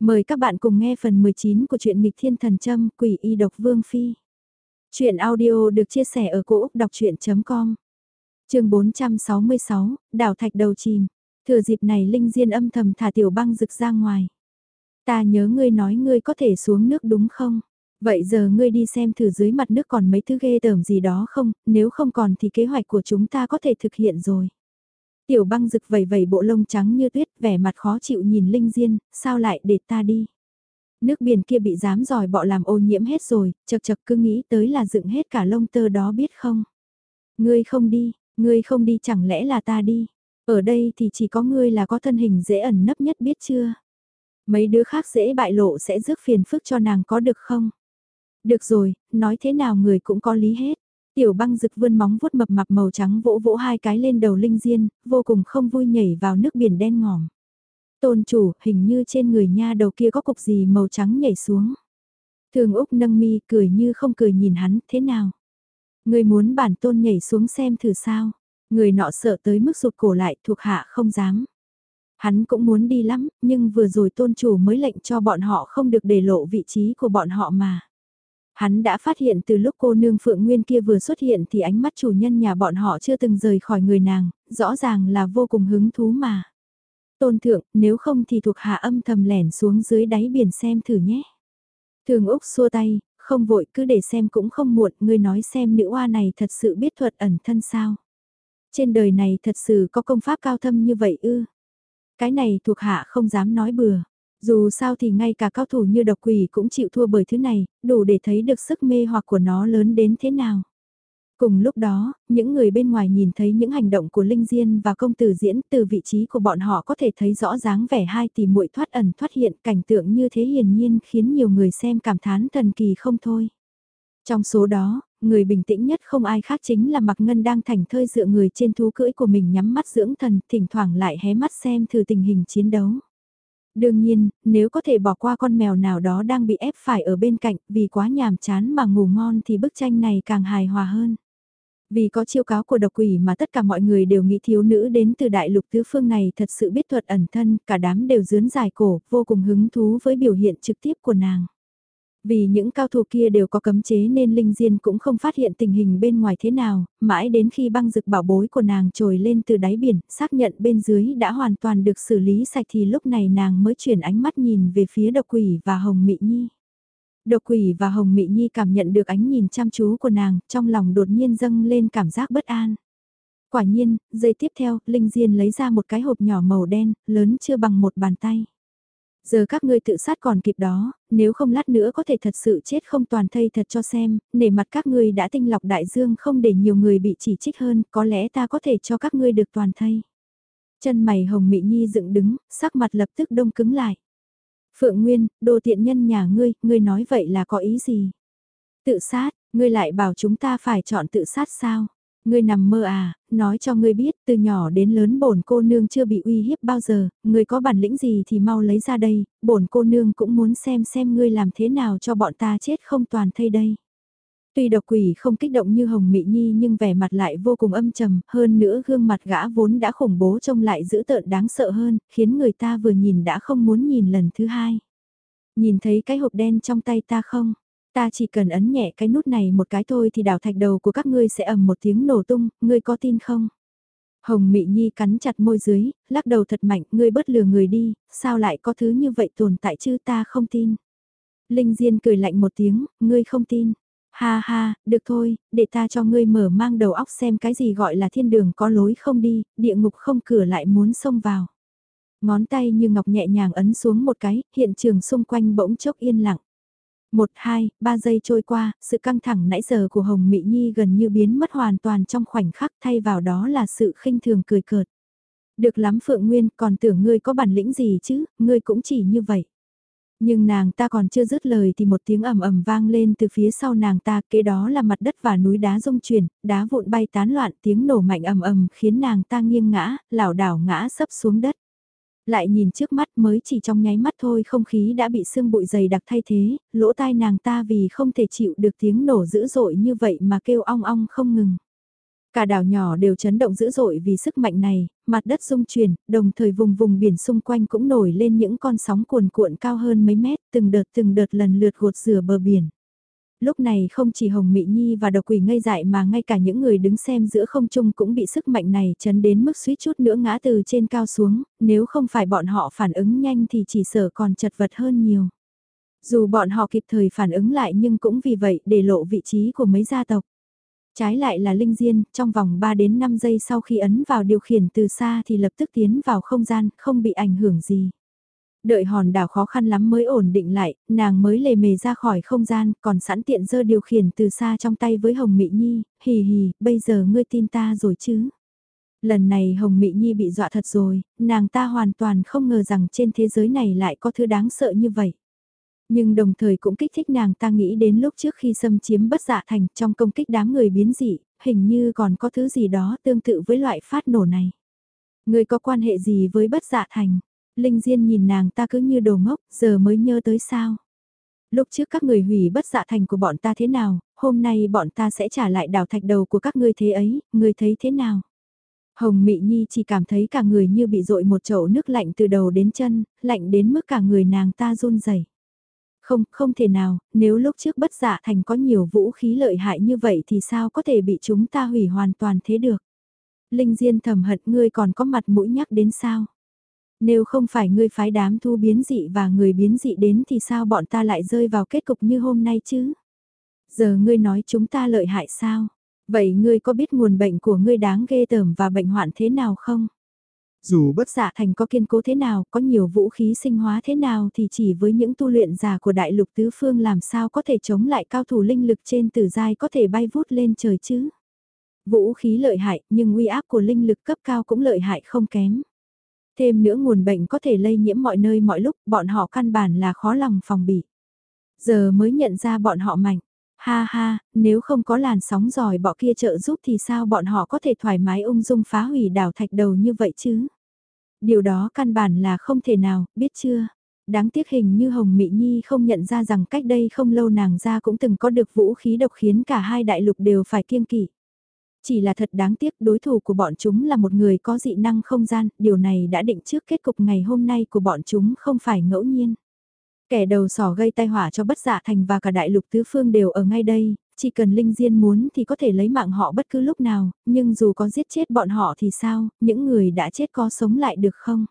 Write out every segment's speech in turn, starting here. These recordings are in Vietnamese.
Mời các bạn cùng nghe phần 19 của truyện nghịch thiên thần châm quỷ y độc vương phi. Chuyện audio được chia sẻ ở cỗ đọc chuyện.com Trường 466, Đảo Thạch Đầu Chìm. Thừa dịp này Linh Diên âm thầm thả tiểu băng rực ra ngoài. Ta nhớ ngươi nói ngươi có thể xuống nước đúng không? Vậy giờ ngươi đi xem thử dưới mặt nước còn mấy thứ ghê tởm gì đó không, nếu không còn thì kế hoạch của chúng ta có thể thực hiện rồi. Tiểu băng rực vẩy vẩy bộ lông trắng như tuyết, vẻ mặt khó chịu nhìn Linh Diên, sao lại để ta đi. Nước biển kia bị dám dòi bọ làm ô nhiễm hết rồi, chật chật cứ nghĩ tới là dựng hết cả lông tơ đó biết không. Ngươi không đi, ngươi không đi chẳng lẽ là ta đi. Ở đây thì chỉ có ngươi là có thân hình dễ ẩn nấp nhất biết chưa. Mấy đứa khác dễ bại lộ sẽ rước phiền phức cho nàng có được không? Được rồi, nói thế nào người cũng có lý hết. Tiểu băng rực vươn móng vuốt mập mạp màu trắng vỗ vỗ hai cái lên đầu linh diên, vô cùng không vui nhảy vào nước biển đen ngòm. Tôn chủ, hình như trên người nha đầu kia có cục gì màu trắng nhảy xuống. Thường Úc nâng mi cười như không cười nhìn hắn, thế nào? Người muốn bản tôn nhảy xuống xem thử sao? Người nọ sợ tới mức sụt cổ lại thuộc hạ không dám. Hắn cũng muốn đi lắm, nhưng vừa rồi tôn chủ mới lệnh cho bọn họ không được để lộ vị trí của bọn họ mà. Hắn đã phát hiện từ lúc cô nương Phượng Nguyên kia vừa xuất hiện thì ánh mắt chủ nhân nhà bọn họ chưa từng rời khỏi người nàng, rõ ràng là vô cùng hứng thú mà. Tôn thượng, nếu không thì thuộc hạ âm thầm lẻn xuống dưới đáy biển xem thử nhé. Thường Úc xua tay, không vội cứ để xem cũng không muộn, ngươi nói xem nữ oa này thật sự biết thuật ẩn thân sao. Trên đời này thật sự có công pháp cao thâm như vậy ư. Cái này thuộc hạ không dám nói bừa. Dù sao thì ngay cả cao thủ như độc quỷ cũng chịu thua bởi thứ này, đủ để thấy được sức mê hoặc của nó lớn đến thế nào. Cùng lúc đó, những người bên ngoài nhìn thấy những hành động của Linh Diên và công tử diễn từ vị trí của bọn họ có thể thấy rõ dáng vẻ hai tỷ muội thoát ẩn thoát hiện cảnh tượng như thế hiển nhiên khiến nhiều người xem cảm thán thần kỳ không thôi. Trong số đó, người bình tĩnh nhất không ai khác chính là Mạc Ngân đang thành thơi dựa người trên thú cưỡi của mình nhắm mắt dưỡng thần, thỉnh thoảng lại hé mắt xem thử tình hình chiến đấu. Đương nhiên, nếu có thể bỏ qua con mèo nào đó đang bị ép phải ở bên cạnh vì quá nhàm chán mà ngủ ngon thì bức tranh này càng hài hòa hơn. Vì có chiêu cáo của độc quỷ mà tất cả mọi người đều nghĩ thiếu nữ đến từ đại lục tứ phương này thật sự biết thuật ẩn thân, cả đám đều dướn dài cổ, vô cùng hứng thú với biểu hiện trực tiếp của nàng. Vì những cao thủ kia đều có cấm chế nên Linh Diên cũng không phát hiện tình hình bên ngoài thế nào, mãi đến khi băng rực bảo bối của nàng trồi lên từ đáy biển, xác nhận bên dưới đã hoàn toàn được xử lý sạch thì lúc này nàng mới chuyển ánh mắt nhìn về phía độc quỷ và hồng mị nhi. Độc quỷ và hồng mị nhi cảm nhận được ánh nhìn chăm chú của nàng, trong lòng đột nhiên dâng lên cảm giác bất an. Quả nhiên, giây tiếp theo, Linh Diên lấy ra một cái hộp nhỏ màu đen, lớn chưa bằng một bàn tay. Giờ các ngươi tự sát còn kịp đó, nếu không lát nữa có thể thật sự chết không toàn thây thật cho xem, nể mặt các ngươi đã tinh lọc đại dương không để nhiều người bị chỉ trích hơn, có lẽ ta có thể cho các ngươi được toàn thây. Chân mày hồng mị nhi dựng đứng, sắc mặt lập tức đông cứng lại. Phượng Nguyên, đồ tiện nhân nhà ngươi, ngươi nói vậy là có ý gì? Tự sát, ngươi lại bảo chúng ta phải chọn tự sát sao? Ngươi nằm mơ à, nói cho ngươi biết, từ nhỏ đến lớn bổn cô nương chưa bị uy hiếp bao giờ, ngươi có bản lĩnh gì thì mau lấy ra đây, bổn cô nương cũng muốn xem xem ngươi làm thế nào cho bọn ta chết không toàn thây đây. Tuy độc quỷ không kích động như Hồng Mị Nhi nhưng vẻ mặt lại vô cùng âm trầm, hơn nữa gương mặt gã vốn đã khủng bố trông lại dữ tợn đáng sợ hơn, khiến người ta vừa nhìn đã không muốn nhìn lần thứ hai. Nhìn thấy cái hộp đen trong tay ta không? Ta chỉ cần ấn nhẹ cái nút này một cái thôi thì đảo thạch đầu của các ngươi sẽ ầm một tiếng nổ tung, ngươi có tin không? Hồng Mị Nhi cắn chặt môi dưới, lắc đầu thật mạnh, ngươi bớt lừa người đi, sao lại có thứ như vậy tồn tại chứ ta không tin. Linh Diên cười lạnh một tiếng, ngươi không tin. Ha ha, được thôi, để ta cho ngươi mở mang đầu óc xem cái gì gọi là thiên đường có lối không đi, địa ngục không cửa lại muốn xông vào. Ngón tay như ngọc nhẹ nhàng ấn xuống một cái, hiện trường xung quanh bỗng chốc yên lặng. Một, hai, ba giây trôi qua, sự căng thẳng nãy giờ của Hồng Mỹ Nhi gần như biến mất hoàn toàn trong khoảnh khắc thay vào đó là sự khinh thường cười cợt. Được lắm Phượng Nguyên, còn tưởng ngươi có bản lĩnh gì chứ, ngươi cũng chỉ như vậy. Nhưng nàng ta còn chưa dứt lời thì một tiếng ầm ầm vang lên từ phía sau nàng ta, kế đó là mặt đất và núi đá rung chuyển, đá vụn bay tán loạn, tiếng nổ mạnh ầm ầm khiến nàng ta nghiêng ngã, lảo đảo ngã sấp xuống đất. Lại nhìn trước mắt mới chỉ trong nháy mắt thôi không khí đã bị sương bụi dày đặc thay thế, lỗ tai nàng ta vì không thể chịu được tiếng nổ dữ dội như vậy mà kêu ong ong không ngừng. Cả đảo nhỏ đều chấn động dữ dội vì sức mạnh này, mặt đất rung chuyển, đồng thời vùng vùng biển xung quanh cũng nổi lên những con sóng cuồn cuộn cao hơn mấy mét, từng đợt từng đợt lần lượt gột rửa bờ biển. Lúc này không chỉ Hồng Mị Nhi và độc quỷ ngây dại mà ngay cả những người đứng xem giữa không trung cũng bị sức mạnh này chấn đến mức suýt chút nữa ngã từ trên cao xuống, nếu không phải bọn họ phản ứng nhanh thì chỉ sợ còn chật vật hơn nhiều. Dù bọn họ kịp thời phản ứng lại nhưng cũng vì vậy để lộ vị trí của mấy gia tộc. Trái lại là Linh Diên, trong vòng 3 đến 5 giây sau khi ấn vào điều khiển từ xa thì lập tức tiến vào không gian, không bị ảnh hưởng gì. Đợi hòn đảo khó khăn lắm mới ổn định lại, nàng mới lề mề ra khỏi không gian, còn sẵn tiện dơ điều khiển từ xa trong tay với Hồng Mị Nhi, hì hì, bây giờ ngươi tin ta rồi chứ. Lần này Hồng Mị Nhi bị dọa thật rồi, nàng ta hoàn toàn không ngờ rằng trên thế giới này lại có thứ đáng sợ như vậy. Nhưng đồng thời cũng kích thích nàng ta nghĩ đến lúc trước khi xâm chiếm bất dạ thành trong công kích đám người biến dị, hình như còn có thứ gì đó tương tự với loại phát nổ này. Người có quan hệ gì với bất dạ thành? Linh Diên nhìn nàng ta cứ như đồ ngốc, giờ mới nhớ tới sao. Lúc trước các người hủy bất dạ thành của bọn ta thế nào, hôm nay bọn ta sẽ trả lại đảo thạch đầu của các ngươi thế ấy, ngươi thấy thế nào? Hồng Mị Nhi chỉ cảm thấy cả người như bị dội một chậu nước lạnh từ đầu đến chân, lạnh đến mức cả người nàng ta run rẩy. Không, không thể nào, nếu lúc trước bất dạ thành có nhiều vũ khí lợi hại như vậy thì sao có thể bị chúng ta hủy hoàn toàn thế được? Linh Diên thầm hận ngươi còn có mặt mũi nhắc đến sao? Nếu không phải ngươi phái đám thu biến dị và người biến dị đến thì sao bọn ta lại rơi vào kết cục như hôm nay chứ? Giờ ngươi nói chúng ta lợi hại sao? Vậy ngươi có biết nguồn bệnh của ngươi đáng ghê tởm và bệnh hoạn thế nào không? Dù bất dạ thành có kiên cố thế nào, có nhiều vũ khí sinh hóa thế nào thì chỉ với những tu luyện giả của đại lục tứ phương làm sao có thể chống lại cao thủ linh lực trên tử giai có thể bay vút lên trời chứ. Vũ khí lợi hại nhưng uy áp của linh lực cấp cao cũng lợi hại không kém. Thêm nữa nguồn bệnh có thể lây nhiễm mọi nơi mọi lúc, bọn họ căn bản là khó lòng phòng bị. Giờ mới nhận ra bọn họ mạnh. Ha ha, nếu không có làn sóng giỏi bọ kia trợ giúp thì sao bọn họ có thể thoải mái ung dung phá hủy đảo thạch đầu như vậy chứ? Điều đó căn bản là không thể nào, biết chưa? Đáng tiếc hình như Hồng Mỹ Nhi không nhận ra rằng cách đây không lâu nàng ra cũng từng có được vũ khí độc khiến cả hai đại lục đều phải kiêng kỵ. Chỉ là thật đáng tiếc đối thủ của bọn chúng là một người có dị năng không gian, điều này đã định trước kết cục ngày hôm nay của bọn chúng không phải ngẫu nhiên. Kẻ đầu sỏ gây tai họa cho bất dạ thành và cả đại lục tứ phương đều ở ngay đây, chỉ cần Linh Diên muốn thì có thể lấy mạng họ bất cứ lúc nào, nhưng dù có giết chết bọn họ thì sao, những người đã chết có sống lại được không?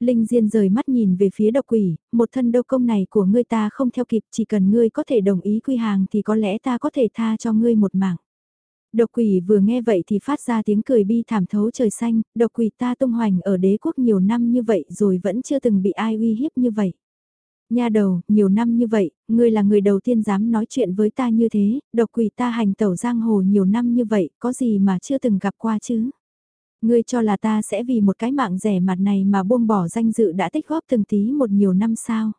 Linh Diên rời mắt nhìn về phía độc quỷ, một thân đô công này của ngươi ta không theo kịp, chỉ cần ngươi có thể đồng ý quy hàng thì có lẽ ta có thể tha cho ngươi một mạng. Độc quỷ vừa nghe vậy thì phát ra tiếng cười bi thảm thấu trời xanh, độc quỷ ta tung hoành ở đế quốc nhiều năm như vậy rồi vẫn chưa từng bị ai uy hiếp như vậy. Nha đầu, nhiều năm như vậy, ngươi là người đầu tiên dám nói chuyện với ta như thế, độc quỷ ta hành tẩu giang hồ nhiều năm như vậy, có gì mà chưa từng gặp qua chứ? Ngươi cho là ta sẽ vì một cái mạng rẻ mặt này mà buông bỏ danh dự đã tích góp từng tí một nhiều năm sao?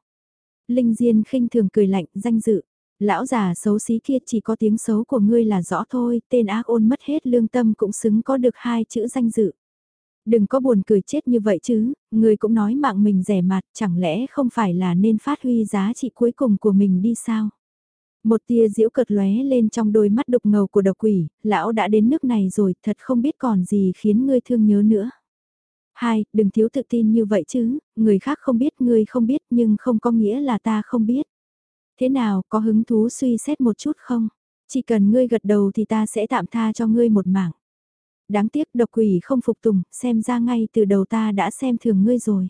Linh Diên khinh thường cười lạnh, danh dự. Lão già xấu xí kia chỉ có tiếng xấu của ngươi là rõ thôi, tên ác ôn mất hết lương tâm cũng xứng có được hai chữ danh dự. Đừng có buồn cười chết như vậy chứ, người cũng nói mạng mình rẻ mặt, chẳng lẽ không phải là nên phát huy giá trị cuối cùng của mình đi sao? Một tia diễu cợt lóe lên trong đôi mắt đục ngầu của độc quỷ, lão đã đến nước này rồi, thật không biết còn gì khiến ngươi thương nhớ nữa. Hai, đừng thiếu tự tin như vậy chứ, người khác không biết ngươi không biết nhưng không có nghĩa là ta không biết. Thế nào, có hứng thú suy xét một chút không? Chỉ cần ngươi gật đầu thì ta sẽ tạm tha cho ngươi một mảng. Đáng tiếc độc quỷ không phục tùng, xem ra ngay từ đầu ta đã xem thường ngươi rồi.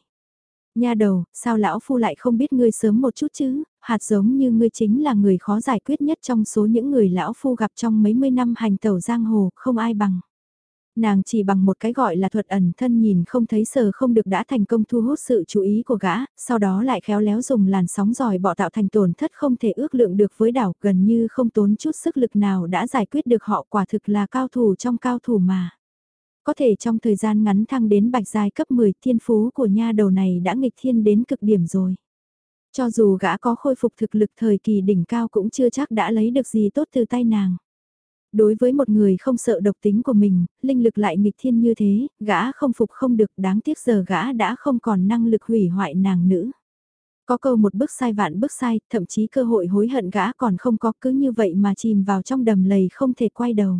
Nha đầu, sao lão phu lại không biết ngươi sớm một chút chứ, hạt giống như ngươi chính là người khó giải quyết nhất trong số những người lão phu gặp trong mấy mươi năm hành tẩu giang hồ, không ai bằng. Nàng chỉ bằng một cái gọi là thuật ẩn thân nhìn không thấy sờ không được đã thành công thu hút sự chú ý của gã, sau đó lại khéo léo dùng làn sóng giỏi bọ tạo thành tổn thất không thể ước lượng được với đảo gần như không tốn chút sức lực nào đã giải quyết được họ quả thực là cao thủ trong cao thủ mà. Có thể trong thời gian ngắn thăng đến bạch giai cấp 10 thiên phú của nha đầu này đã nghịch thiên đến cực điểm rồi. Cho dù gã có khôi phục thực lực thời kỳ đỉnh cao cũng chưa chắc đã lấy được gì tốt từ tay nàng. Đối với một người không sợ độc tính của mình, linh lực lại nghịch thiên như thế, gã không phục không được đáng tiếc giờ gã đã không còn năng lực hủy hoại nàng nữ. Có câu một bước sai vạn bước sai, thậm chí cơ hội hối hận gã còn không có cứ như vậy mà chìm vào trong đầm lầy không thể quay đầu.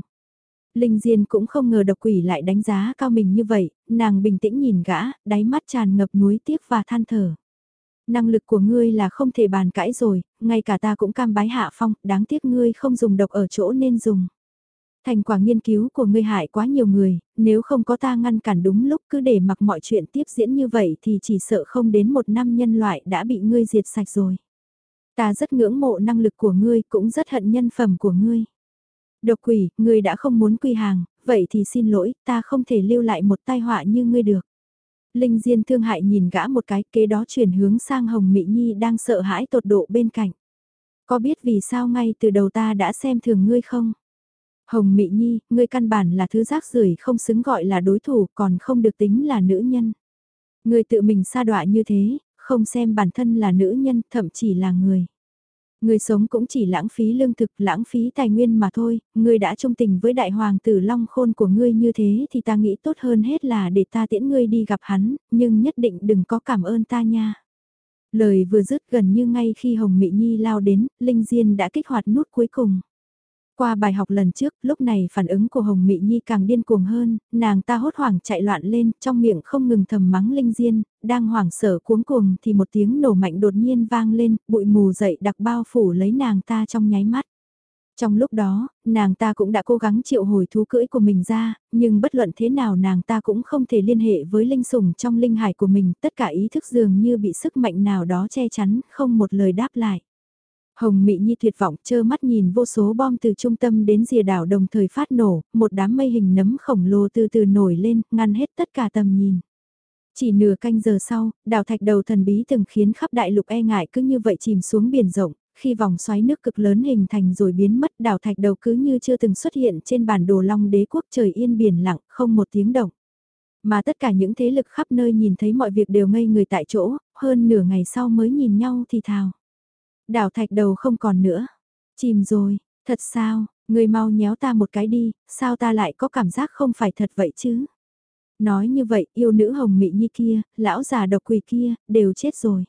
Linh Diên cũng không ngờ độc quỷ lại đánh giá cao mình như vậy, nàng bình tĩnh nhìn gã, đáy mắt tràn ngập núi tiếc và than thở. Năng lực của ngươi là không thể bàn cãi rồi, ngay cả ta cũng cam bái hạ phong, đáng tiếc ngươi không dùng độc ở chỗ nên dùng. Thành quả nghiên cứu của ngươi hại quá nhiều người, nếu không có ta ngăn cản đúng lúc cứ để mặc mọi chuyện tiếp diễn như vậy thì chỉ sợ không đến một năm nhân loại đã bị ngươi diệt sạch rồi. Ta rất ngưỡng mộ năng lực của ngươi cũng rất hận nhân phẩm của ngươi. Độc quỷ, ngươi đã không muốn quy hàng, vậy thì xin lỗi, ta không thể lưu lại một tai họa như ngươi được. Linh Diên thương hại nhìn gã một cái kế đó chuyển hướng sang Hồng Mỹ Nhi đang sợ hãi tột độ bên cạnh. Có biết vì sao ngay từ đầu ta đã xem thường ngươi không? Hồng Mị Nhi, ngươi căn bản là thứ rác rưởi không xứng gọi là đối thủ còn không được tính là nữ nhân. Ngươi tự mình sa đọa như thế, không xem bản thân là nữ nhân, thậm chỉ là người. Ngươi sống cũng chỉ lãng phí lương thực, lãng phí tài nguyên mà thôi, ngươi đã trung tình với đại hoàng tử long khôn của ngươi như thế thì ta nghĩ tốt hơn hết là để ta tiễn ngươi đi gặp hắn, nhưng nhất định đừng có cảm ơn ta nha. Lời vừa dứt gần như ngay khi Hồng Mị Nhi lao đến, Linh Diên đã kích hoạt nút cuối cùng. Qua bài học lần trước, lúc này phản ứng của Hồng Mị Nhi càng điên cuồng hơn, nàng ta hốt hoảng chạy loạn lên, trong miệng không ngừng thầm mắng Linh Diên, đang hoảng sợ cuống cuồng thì một tiếng nổ mạnh đột nhiên vang lên, bụi mù dậy đặc bao phủ lấy nàng ta trong nháy mắt. Trong lúc đó, nàng ta cũng đã cố gắng triệu hồi thú cưỡi của mình ra, nhưng bất luận thế nào nàng ta cũng không thể liên hệ với linh sủng trong linh hải của mình, tất cả ý thức dường như bị sức mạnh nào đó che chắn, không một lời đáp lại. Hồng Mị Nhi tuyệt vọng chơ mắt nhìn vô số bom từ trung tâm đến rìa đảo đồng thời phát nổ, một đám mây hình nấm khổng lồ từ từ nổi lên, ngăn hết tất cả tầm nhìn. Chỉ nửa canh giờ sau, đảo thạch đầu thần bí từng khiến khắp đại lục e ngại cứ như vậy chìm xuống biển rộng, khi vòng xoáy nước cực lớn hình thành rồi biến mất đảo thạch đầu cứ như chưa từng xuất hiện trên bản đồ long đế quốc trời yên biển lặng, không một tiếng động. Mà tất cả những thế lực khắp nơi nhìn thấy mọi việc đều ngây người tại chỗ, hơn nửa ngày sau mới nhìn nhau thì thào. Đảo thạch đầu không còn nữa. Chìm rồi, thật sao, người mau nhéo ta một cái đi, sao ta lại có cảm giác không phải thật vậy chứ? Nói như vậy, yêu nữ hồng mị nhi kia, lão già độc quỷ kia, đều chết rồi.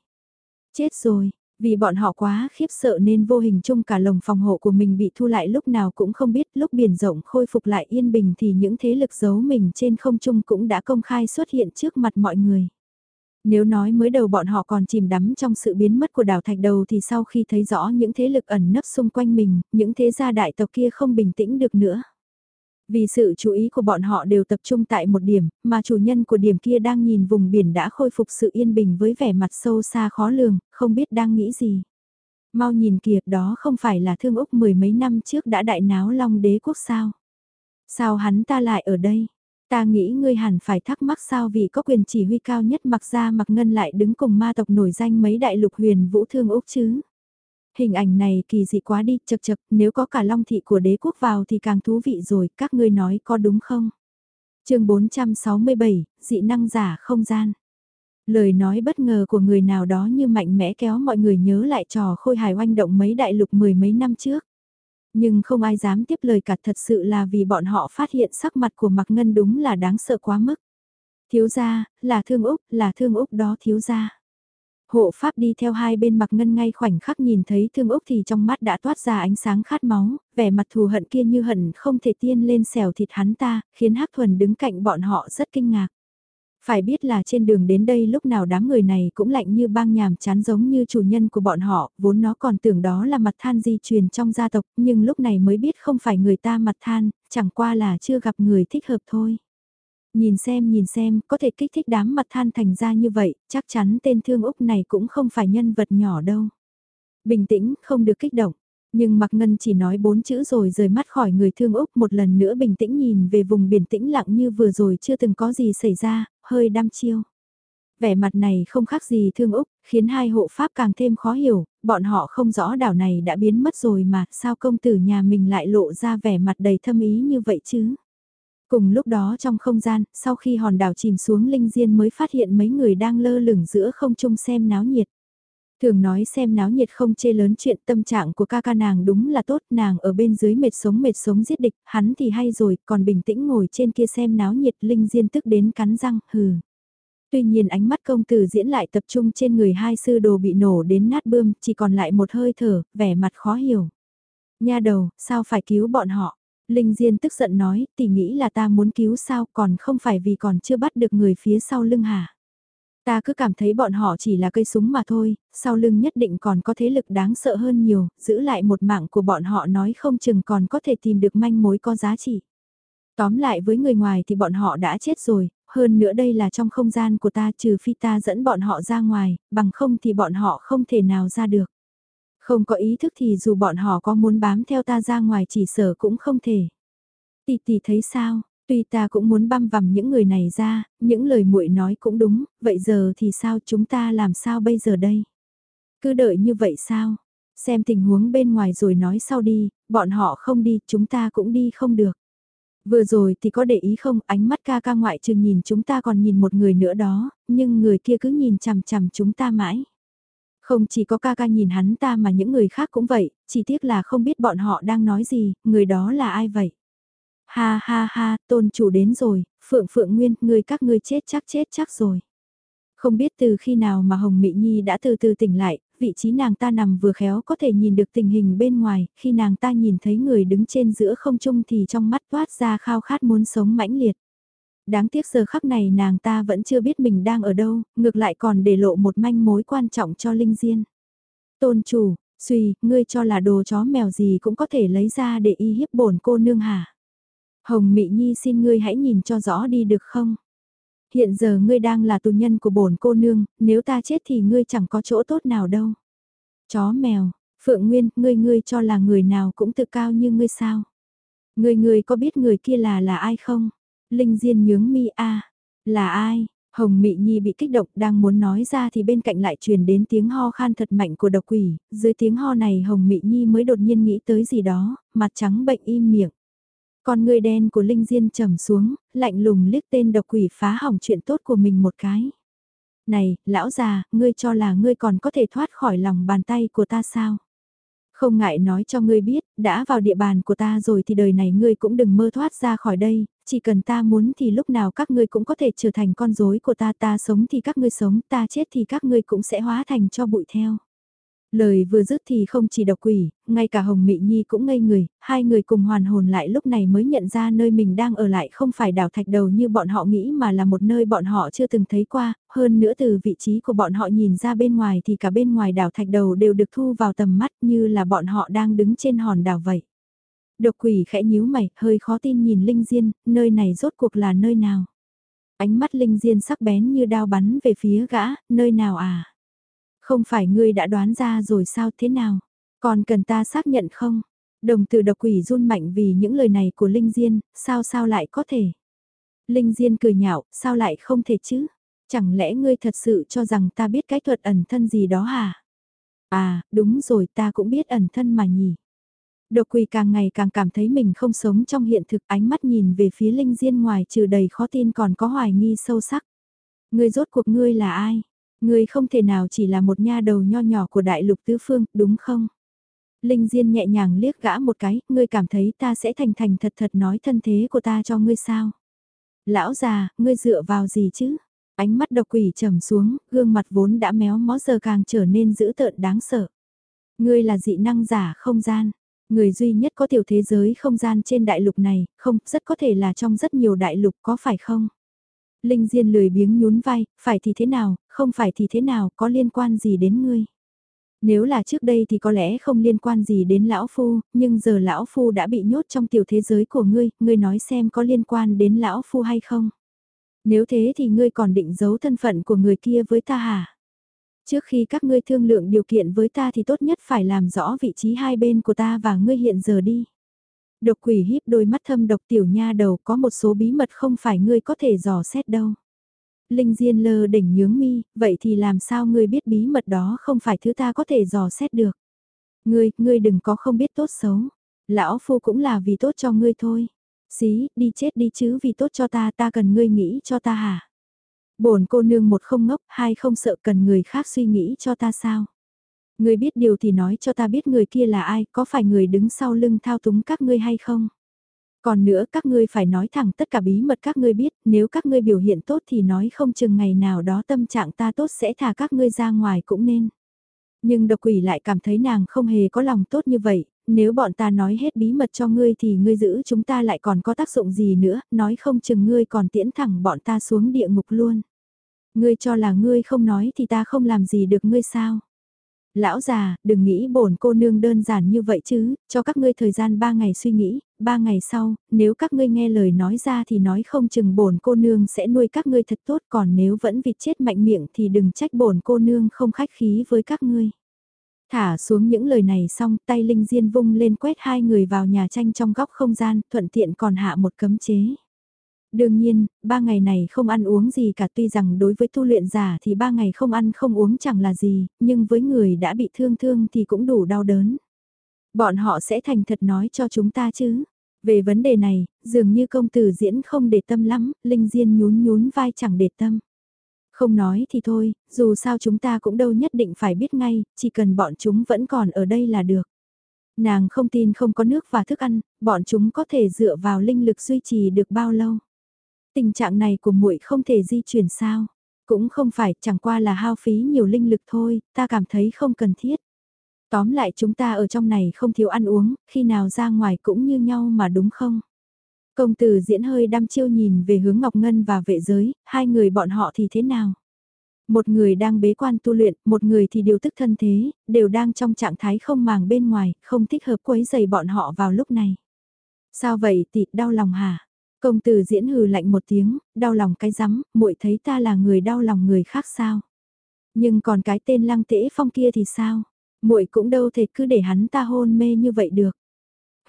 Chết rồi, vì bọn họ quá khiếp sợ nên vô hình chung cả lồng phòng hộ của mình bị thu lại lúc nào cũng không biết lúc biển rộng khôi phục lại yên bình thì những thế lực giấu mình trên không trung cũng đã công khai xuất hiện trước mặt mọi người. Nếu nói mới đầu bọn họ còn chìm đắm trong sự biến mất của đảo thạch đầu thì sau khi thấy rõ những thế lực ẩn nấp xung quanh mình, những thế gia đại tộc kia không bình tĩnh được nữa. Vì sự chú ý của bọn họ đều tập trung tại một điểm, mà chủ nhân của điểm kia đang nhìn vùng biển đã khôi phục sự yên bình với vẻ mặt sâu xa khó lường, không biết đang nghĩ gì. Mau nhìn kìa, đó không phải là thương Úc mười mấy năm trước đã đại náo long đế quốc sao? Sao hắn ta lại ở đây? Ta nghĩ ngươi hẳn phải thắc mắc sao vì có quyền chỉ huy cao nhất mặc ra mặc ngân lại đứng cùng ma tộc nổi danh mấy đại lục huyền vũ thương Úc chứ. Hình ảnh này kỳ dị quá đi, chật chật, nếu có cả long thị của đế quốc vào thì càng thú vị rồi, các ngươi nói có đúng không? chương 467, dị năng giả không gian. Lời nói bất ngờ của người nào đó như mạnh mẽ kéo mọi người nhớ lại trò khôi hài oanh động mấy đại lục mười mấy năm trước. Nhưng không ai dám tiếp lời cả thật sự là vì bọn họ phát hiện sắc mặt của Mạc Ngân đúng là đáng sợ quá mức. Thiếu gia, là thương Úc, là thương Úc đó thiếu gia. Hộ pháp đi theo hai bên Mạc Ngân ngay khoảnh khắc nhìn thấy thương Úc thì trong mắt đã toát ra ánh sáng khát máu, vẻ mặt thù hận kia như hận không thể tiên lên xẻo thịt hắn ta, khiến Hắc Thuần đứng cạnh bọn họ rất kinh ngạc. Phải biết là trên đường đến đây lúc nào đám người này cũng lạnh như băng nhàm chán giống như chủ nhân của bọn họ, vốn nó còn tưởng đó là mặt than di truyền trong gia tộc, nhưng lúc này mới biết không phải người ta mặt than, chẳng qua là chưa gặp người thích hợp thôi. Nhìn xem nhìn xem, có thể kích thích đám mặt than thành ra như vậy, chắc chắn tên thương Úc này cũng không phải nhân vật nhỏ đâu. Bình tĩnh, không được kích động. Nhưng Mạc Ngân chỉ nói bốn chữ rồi rời mắt khỏi người thương Úc một lần nữa bình tĩnh nhìn về vùng biển tĩnh lặng như vừa rồi chưa từng có gì xảy ra, hơi đăm chiêu. Vẻ mặt này không khác gì thương Úc, khiến hai hộ pháp càng thêm khó hiểu, bọn họ không rõ đảo này đã biến mất rồi mà sao công tử nhà mình lại lộ ra vẻ mặt đầy thâm ý như vậy chứ. Cùng lúc đó trong không gian, sau khi hòn đảo chìm xuống linh diên mới phát hiện mấy người đang lơ lửng giữa không trung xem náo nhiệt. Thường nói xem náo nhiệt không chê lớn chuyện tâm trạng của ca ca nàng đúng là tốt, nàng ở bên dưới mệt sống mệt sống giết địch, hắn thì hay rồi, còn bình tĩnh ngồi trên kia xem náo nhiệt linh diên tức đến cắn răng, hừ. Tuy nhiên ánh mắt công tử diễn lại tập trung trên người hai sư đồ bị nổ đến nát bươm, chỉ còn lại một hơi thở, vẻ mặt khó hiểu. Nha đầu, sao phải cứu bọn họ? Linh Diên tức giận nói, tỷ nghĩ là ta muốn cứu sao còn không phải vì còn chưa bắt được người phía sau lưng hả? Ta cứ cảm thấy bọn họ chỉ là cây súng mà thôi, sau lưng nhất định còn có thế lực đáng sợ hơn nhiều, giữ lại một mạng của bọn họ nói không chừng còn có thể tìm được manh mối có giá trị. Tóm lại với người ngoài thì bọn họ đã chết rồi, hơn nữa đây là trong không gian của ta trừ phi ta dẫn bọn họ ra ngoài, bằng không thì bọn họ không thể nào ra được. Không có ý thức thì dù bọn họ có muốn bám theo ta ra ngoài chỉ sở cũng không thể. Tì tì thấy sao, tuy ta cũng muốn băm vằm những người này ra, những lời muội nói cũng đúng, vậy giờ thì sao chúng ta làm sao bây giờ đây? Cứ đợi như vậy sao? Xem tình huống bên ngoài rồi nói sau đi, bọn họ không đi, chúng ta cũng đi không được. Vừa rồi thì có để ý không, ánh mắt ca ca ngoại trừ nhìn chúng ta còn nhìn một người nữa đó, nhưng người kia cứ nhìn chằm chằm chúng ta mãi. Không chỉ có ca ca nhìn hắn ta mà những người khác cũng vậy, chỉ tiếc là không biết bọn họ đang nói gì, người đó là ai vậy. Ha ha ha, tôn chủ đến rồi, Phượng Phượng Nguyên, người các ngươi chết chắc chết chắc rồi. Không biết từ khi nào mà Hồng mỹ Nhi đã từ từ tỉnh lại, vị trí nàng ta nằm vừa khéo có thể nhìn được tình hình bên ngoài, khi nàng ta nhìn thấy người đứng trên giữa không trung thì trong mắt toát ra khao khát muốn sống mãnh liệt. Đáng tiếc giờ khắc này nàng ta vẫn chưa biết mình đang ở đâu, ngược lại còn để lộ một manh mối quan trọng cho Linh Diên. Tôn chủ, suy, ngươi cho là đồ chó mèo gì cũng có thể lấy ra để y hiếp bổn cô nương hả? Hồng Mị Nhi xin ngươi hãy nhìn cho rõ đi được không? Hiện giờ ngươi đang là tù nhân của bổn cô nương, nếu ta chết thì ngươi chẳng có chỗ tốt nào đâu. Chó mèo, Phượng Nguyên, ngươi ngươi cho là người nào cũng tự cao như ngươi sao? Ngươi ngươi có biết người kia là là ai không? Linh Diên nhướng mi a, là ai? Hồng Mị Nhi bị kích động đang muốn nói ra thì bên cạnh lại truyền đến tiếng ho khan thật mạnh của độc quỷ, dưới tiếng ho này Hồng Mị Nhi mới đột nhiên nghĩ tới gì đó, mặt trắng bệnh im miệng. Con người đen của Linh Diên trầm xuống, lạnh lùng liếc tên độc quỷ phá hỏng chuyện tốt của mình một cái. Này, lão già, ngươi cho là ngươi còn có thể thoát khỏi lòng bàn tay của ta sao? Không ngại nói cho ngươi biết, đã vào địa bàn của ta rồi thì đời này ngươi cũng đừng mơ thoát ra khỏi đây, chỉ cần ta muốn thì lúc nào các ngươi cũng có thể trở thành con rối của ta, ta sống thì các ngươi sống, ta chết thì các ngươi cũng sẽ hóa thành cho bụi theo. Lời vừa dứt thì không chỉ độc quỷ, ngay cả Hồng Mị Nhi cũng ngây người, hai người cùng hoàn hồn lại lúc này mới nhận ra nơi mình đang ở lại không phải đảo thạch đầu như bọn họ nghĩ mà là một nơi bọn họ chưa từng thấy qua, hơn nữa từ vị trí của bọn họ nhìn ra bên ngoài thì cả bên ngoài đảo thạch đầu đều được thu vào tầm mắt như là bọn họ đang đứng trên hòn đảo vậy. Độc quỷ khẽ nhíu mày, hơi khó tin nhìn Linh Diên, nơi này rốt cuộc là nơi nào? Ánh mắt Linh Diên sắc bén như đao bắn về phía gã, nơi nào à? Không phải ngươi đã đoán ra rồi sao thế nào? Còn cần ta xác nhận không? Đồng tử độc quỷ run mạnh vì những lời này của Linh Diên, sao sao lại có thể? Linh Diên cười nhạo, sao lại không thể chứ? Chẳng lẽ ngươi thật sự cho rằng ta biết cái thuật ẩn thân gì đó hả? À, đúng rồi ta cũng biết ẩn thân mà nhỉ. Độc quỷ càng ngày càng cảm thấy mình không sống trong hiện thực ánh mắt nhìn về phía Linh Diên ngoài trừ đầy khó tin còn có hoài nghi sâu sắc. Ngươi rốt cuộc ngươi là ai? Ngươi không thể nào chỉ là một nha đầu nho nhỏ của đại lục tứ phương, đúng không? Linh Diên nhẹ nhàng liếc gã một cái, ngươi cảm thấy ta sẽ thành thành thật thật nói thân thế của ta cho ngươi sao? Lão già, ngươi dựa vào gì chứ? Ánh mắt độc quỷ trầm xuống, gương mặt vốn đã méo mó giờ càng trở nên dữ tợn đáng sợ. Ngươi là dị năng giả không gian, người duy nhất có tiểu thế giới không gian trên đại lục này, không, rất có thể là trong rất nhiều đại lục có phải không? Linh Diên lười biếng nhún vai, phải thì thế nào, không phải thì thế nào, có liên quan gì đến ngươi. Nếu là trước đây thì có lẽ không liên quan gì đến lão phu, nhưng giờ lão phu đã bị nhốt trong tiểu thế giới của ngươi, ngươi nói xem có liên quan đến lão phu hay không. Nếu thế thì ngươi còn định giấu thân phận của người kia với ta hả? Trước khi các ngươi thương lượng điều kiện với ta thì tốt nhất phải làm rõ vị trí hai bên của ta và ngươi hiện giờ đi. Độc quỷ híp đôi mắt thâm độc tiểu nha đầu có một số bí mật không phải ngươi có thể dò xét đâu. Linh Diên lơ đỉnh nhướng mi, vậy thì làm sao ngươi biết bí mật đó không phải thứ ta có thể dò xét được. Ngươi, ngươi đừng có không biết tốt xấu. Lão phu cũng là vì tốt cho ngươi thôi. Xí, đi chết đi chứ vì tốt cho ta ta cần ngươi nghĩ cho ta hả? bổn cô nương một không ngốc, hai không sợ cần người khác suy nghĩ cho ta sao? Ngươi biết điều thì nói cho ta biết người kia là ai, có phải người đứng sau lưng thao túng các ngươi hay không? Còn nữa các ngươi phải nói thẳng tất cả bí mật các ngươi biết, nếu các ngươi biểu hiện tốt thì nói không chừng ngày nào đó tâm trạng ta tốt sẽ thả các ngươi ra ngoài cũng nên. Nhưng độc quỷ lại cảm thấy nàng không hề có lòng tốt như vậy, Nếu bọn ta nói hết bí mật cho ngươi thì ngươi giữ chúng ta lại còn có tác dụng gì nữa, nói không chừng ngươi còn tiễn thẳng bọn ta xuống địa ngục luôn. Ngươi cho là ngươi không nói thì ta không làm gì được ngươi sao? Lão già, đừng nghĩ bổn cô nương đơn giản như vậy chứ, cho các ngươi thời gian ba ngày suy nghĩ, ba ngày sau, nếu các ngươi nghe lời nói ra thì nói không chừng bổn cô nương sẽ nuôi các ngươi thật tốt còn nếu vẫn vịt chết mạnh miệng thì đừng trách bổn cô nương không khách khí với các ngươi. Thả xuống những lời này xong tay Linh Diên vung lên quét hai người vào nhà tranh trong góc không gian, thuận tiện còn hạ một cấm chế. Đương nhiên, ba ngày này không ăn uống gì cả tuy rằng đối với tu luyện giả thì ba ngày không ăn không uống chẳng là gì, nhưng với người đã bị thương thương thì cũng đủ đau đớn. Bọn họ sẽ thành thật nói cho chúng ta chứ. Về vấn đề này, dường như công tử diễn không để tâm lắm, Linh Diên nhún nhún vai chẳng để tâm. Không nói thì thôi, dù sao chúng ta cũng đâu nhất định phải biết ngay, chỉ cần bọn chúng vẫn còn ở đây là được. Nàng không tin không có nước và thức ăn, bọn chúng có thể dựa vào linh lực duy trì được bao lâu. Tình trạng này của muội không thể di chuyển sao? Cũng không phải, chẳng qua là hao phí nhiều linh lực thôi, ta cảm thấy không cần thiết. Tóm lại chúng ta ở trong này không thiếu ăn uống, khi nào ra ngoài cũng như nhau mà đúng không? Công tử diễn hơi đăm chiêu nhìn về hướng Ngọc Ngân và vệ giới, hai người bọn họ thì thế nào? Một người đang bế quan tu luyện, một người thì điều tức thân thế, đều đang trong trạng thái không màng bên ngoài, không thích hợp quấy giày bọn họ vào lúc này. Sao vậy tịt đau lòng hả? Công tử diễn hừ lạnh một tiếng, đau lòng cái rắm, muội thấy ta là người đau lòng người khác sao? Nhưng còn cái tên lăng tễ phong kia thì sao? muội cũng đâu thể cứ để hắn ta hôn mê như vậy được.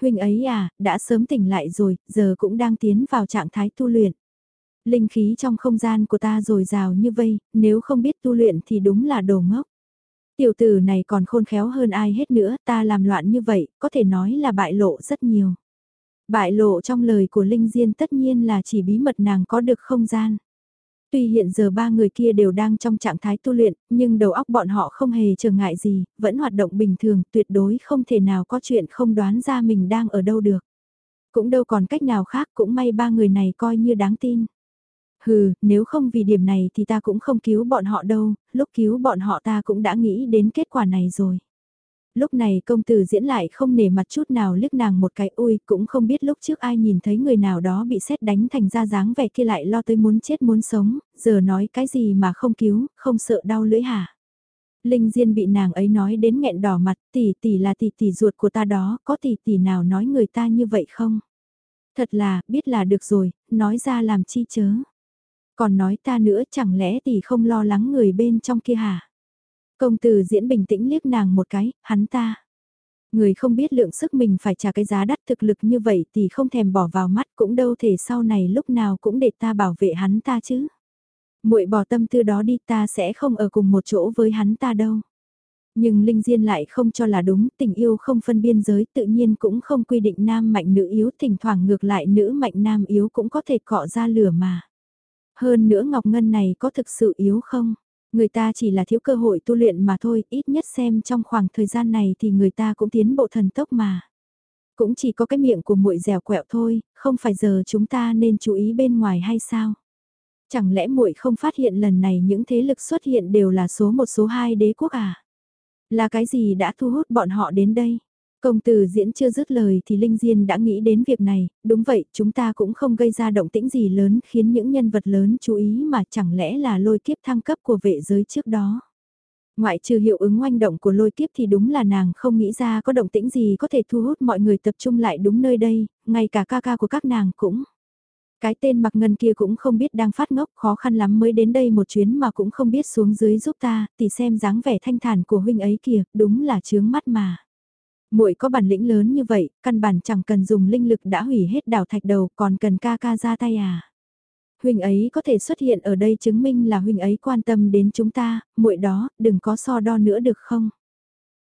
Huynh ấy à, đã sớm tỉnh lại rồi, giờ cũng đang tiến vào trạng thái tu luyện. Linh khí trong không gian của ta rồi rào như vây, nếu không biết tu luyện thì đúng là đồ ngốc. Tiểu tử này còn khôn khéo hơn ai hết nữa, ta làm loạn như vậy, có thể nói là bại lộ rất nhiều. Bại lộ trong lời của Linh Diên tất nhiên là chỉ bí mật nàng có được không gian. Tuy hiện giờ ba người kia đều đang trong trạng thái tu luyện, nhưng đầu óc bọn họ không hề trở ngại gì, vẫn hoạt động bình thường, tuyệt đối không thể nào có chuyện không đoán ra mình đang ở đâu được. Cũng đâu còn cách nào khác, cũng may ba người này coi như đáng tin. Hừ, nếu không vì điểm này thì ta cũng không cứu bọn họ đâu, lúc cứu bọn họ ta cũng đã nghĩ đến kết quả này rồi lúc này công tử diễn lại không nể mặt chút nào liếc nàng một cái ui cũng không biết lúc trước ai nhìn thấy người nào đó bị xét đánh thành ra dáng vẻ kia lại lo tới muốn chết muốn sống, giờ nói cái gì mà không cứu, không sợ đau lưỡi hả. Linh Diên bị nàng ấy nói đến nghẹn đỏ mặt, tỷ tỷ là tỷ tỷ ruột của ta đó, có tỷ tỷ nào nói người ta như vậy không? Thật là, biết là được rồi, nói ra làm chi chớ. Còn nói ta nữa chẳng lẽ tỷ không lo lắng người bên trong kia hả? Công tử diễn bình tĩnh liếc nàng một cái, hắn ta. Người không biết lượng sức mình phải trả cái giá đắt thực lực như vậy thì không thèm bỏ vào mắt cũng đâu thể sau này lúc nào cũng để ta bảo vệ hắn ta chứ. muội bỏ tâm tư đó đi ta sẽ không ở cùng một chỗ với hắn ta đâu. Nhưng Linh Diên lại không cho là đúng, tình yêu không phân biên giới tự nhiên cũng không quy định nam mạnh nữ yếu, thỉnh thoảng ngược lại nữ mạnh nam yếu cũng có thể cọ ra lửa mà. Hơn nữa Ngọc Ngân này có thực sự yếu không? Người ta chỉ là thiếu cơ hội tu luyện mà thôi, ít nhất xem trong khoảng thời gian này thì người ta cũng tiến bộ thần tốc mà. Cũng chỉ có cái miệng của muội dẻo quẹo thôi, không phải giờ chúng ta nên chú ý bên ngoài hay sao? Chẳng lẽ muội không phát hiện lần này những thế lực xuất hiện đều là số một số hai đế quốc à? Là cái gì đã thu hút bọn họ đến đây? Công tử diễn chưa dứt lời thì Linh Diên đã nghĩ đến việc này, đúng vậy, chúng ta cũng không gây ra động tĩnh gì lớn khiến những nhân vật lớn chú ý mà chẳng lẽ là lôi kiếp thăng cấp của vệ giới trước đó. Ngoại trừ hiệu ứng oanh động của lôi kiếp thì đúng là nàng không nghĩ ra có động tĩnh gì có thể thu hút mọi người tập trung lại đúng nơi đây, ngay cả ca ca của các nàng cũng. Cái tên mặc ngân kia cũng không biết đang phát ngốc khó khăn lắm mới đến đây một chuyến mà cũng không biết xuống dưới giúp ta, thì xem dáng vẻ thanh thản của huynh ấy kìa, đúng là chướng mắt mà muội có bản lĩnh lớn như vậy, căn bản chẳng cần dùng linh lực đã hủy hết đảo thạch đầu, còn cần ca ca ra tay à. Huynh ấy có thể xuất hiện ở đây chứng minh là huynh ấy quan tâm đến chúng ta, muội đó, đừng có so đo nữa được không?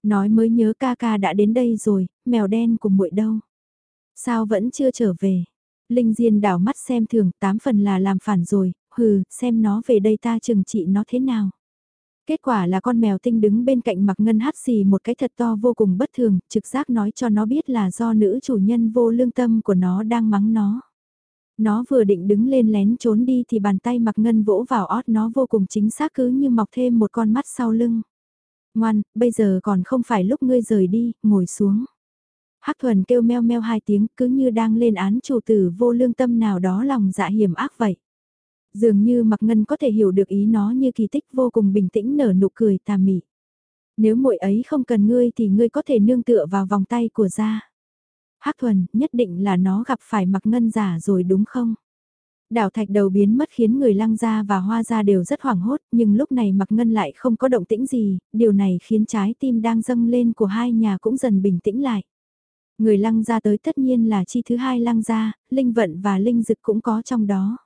Nói mới nhớ ca ca đã đến đây rồi, mèo đen của muội đâu? Sao vẫn chưa trở về? Linh Diên đảo mắt xem thường, tám phần là làm phản rồi, hừ, xem nó về đây ta chừng trị nó thế nào. Kết quả là con mèo tinh đứng bên cạnh mặc ngân hát xì một cái thật to vô cùng bất thường, trực giác nói cho nó biết là do nữ chủ nhân vô lương tâm của nó đang mắng nó. Nó vừa định đứng lên lén trốn đi thì bàn tay mặc ngân vỗ vào ót nó vô cùng chính xác cứ như mọc thêm một con mắt sau lưng. Ngoan, bây giờ còn không phải lúc ngươi rời đi, ngồi xuống. Hắc thuần kêu meo meo hai tiếng cứ như đang lên án chủ tử vô lương tâm nào đó lòng dạ hiểm ác vậy. Dường như mặc ngân có thể hiểu được ý nó như kỳ tích vô cùng bình tĩnh nở nụ cười tà mị. Nếu muội ấy không cần ngươi thì ngươi có thể nương tựa vào vòng tay của gia. Hắc thuần, nhất định là nó gặp phải mặc ngân giả rồi đúng không? Đảo thạch đầu biến mất khiến người lăng gia và hoa gia đều rất hoảng hốt, nhưng lúc này mặc ngân lại không có động tĩnh gì, điều này khiến trái tim đang dâng lên của hai nhà cũng dần bình tĩnh lại. Người lăng gia tới tất nhiên là chi thứ hai lăng gia, linh vận và linh dực cũng có trong đó.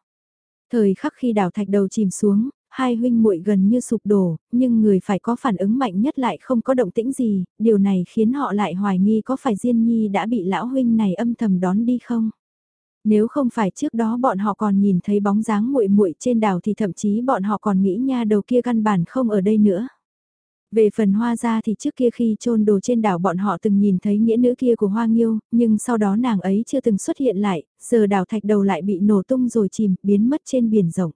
Thời khắc khi đảo thạch đầu chìm xuống, hai huynh muội gần như sụp đổ, nhưng người phải có phản ứng mạnh nhất lại không có động tĩnh gì, điều này khiến họ lại hoài nghi có phải Diên Nhi đã bị lão huynh này âm thầm đón đi không? Nếu không phải trước đó bọn họ còn nhìn thấy bóng dáng muội muội trên đảo thì thậm chí bọn họ còn nghĩ nha đầu kia căn bản không ở đây nữa. Về phần hoa ra thì trước kia khi trôn đồ trên đảo bọn họ từng nhìn thấy nghĩa nữ kia của hoa nghiêu, nhưng sau đó nàng ấy chưa từng xuất hiện lại, giờ đảo thạch đầu lại bị nổ tung rồi chìm, biến mất trên biển rộng.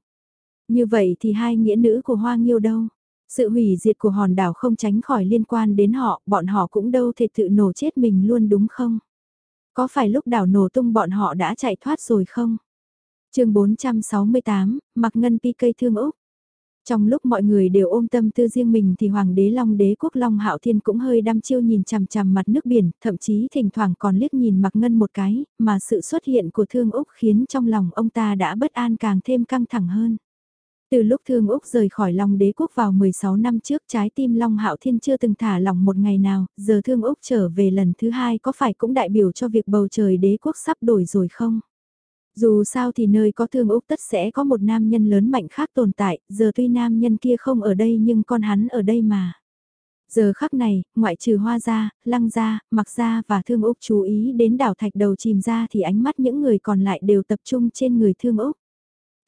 Như vậy thì hai nghĩa nữ của hoa nghiêu đâu? Sự hủy diệt của hòn đảo không tránh khỏi liên quan đến họ, bọn họ cũng đâu thể tự nổ chết mình luôn đúng không? Có phải lúc đảo nổ tung bọn họ đã chạy thoát rồi không? chương 468, mặc ngân pi cây thương Úc. Trong lúc mọi người đều ôm tâm tư riêng mình thì Hoàng đế Long đế quốc Long Hạo Thiên cũng hơi đăm chiêu nhìn chằm chằm mặt nước biển, thậm chí thỉnh thoảng còn liếc nhìn mặc ngân một cái, mà sự xuất hiện của thương Úc khiến trong lòng ông ta đã bất an càng thêm căng thẳng hơn. Từ lúc Thương Úc rời khỏi Long đế quốc vào 16 năm trước trái tim Long Hạo Thiên chưa từng thả lỏng một ngày nào, giờ Thương Úc trở về lần thứ hai có phải cũng đại biểu cho việc bầu trời đế quốc sắp đổi rồi không? Dù sao thì nơi có Thương Úc tất sẽ có một nam nhân lớn mạnh khác tồn tại, giờ tuy nam nhân kia không ở đây nhưng con hắn ở đây mà. Giờ khắc này, ngoại trừ hoa ra lăng ra mặc ra và thương Úc chú ý đến đảo thạch đầu chìm ra thì ánh mắt những người còn lại đều tập trung trên người thương Úc.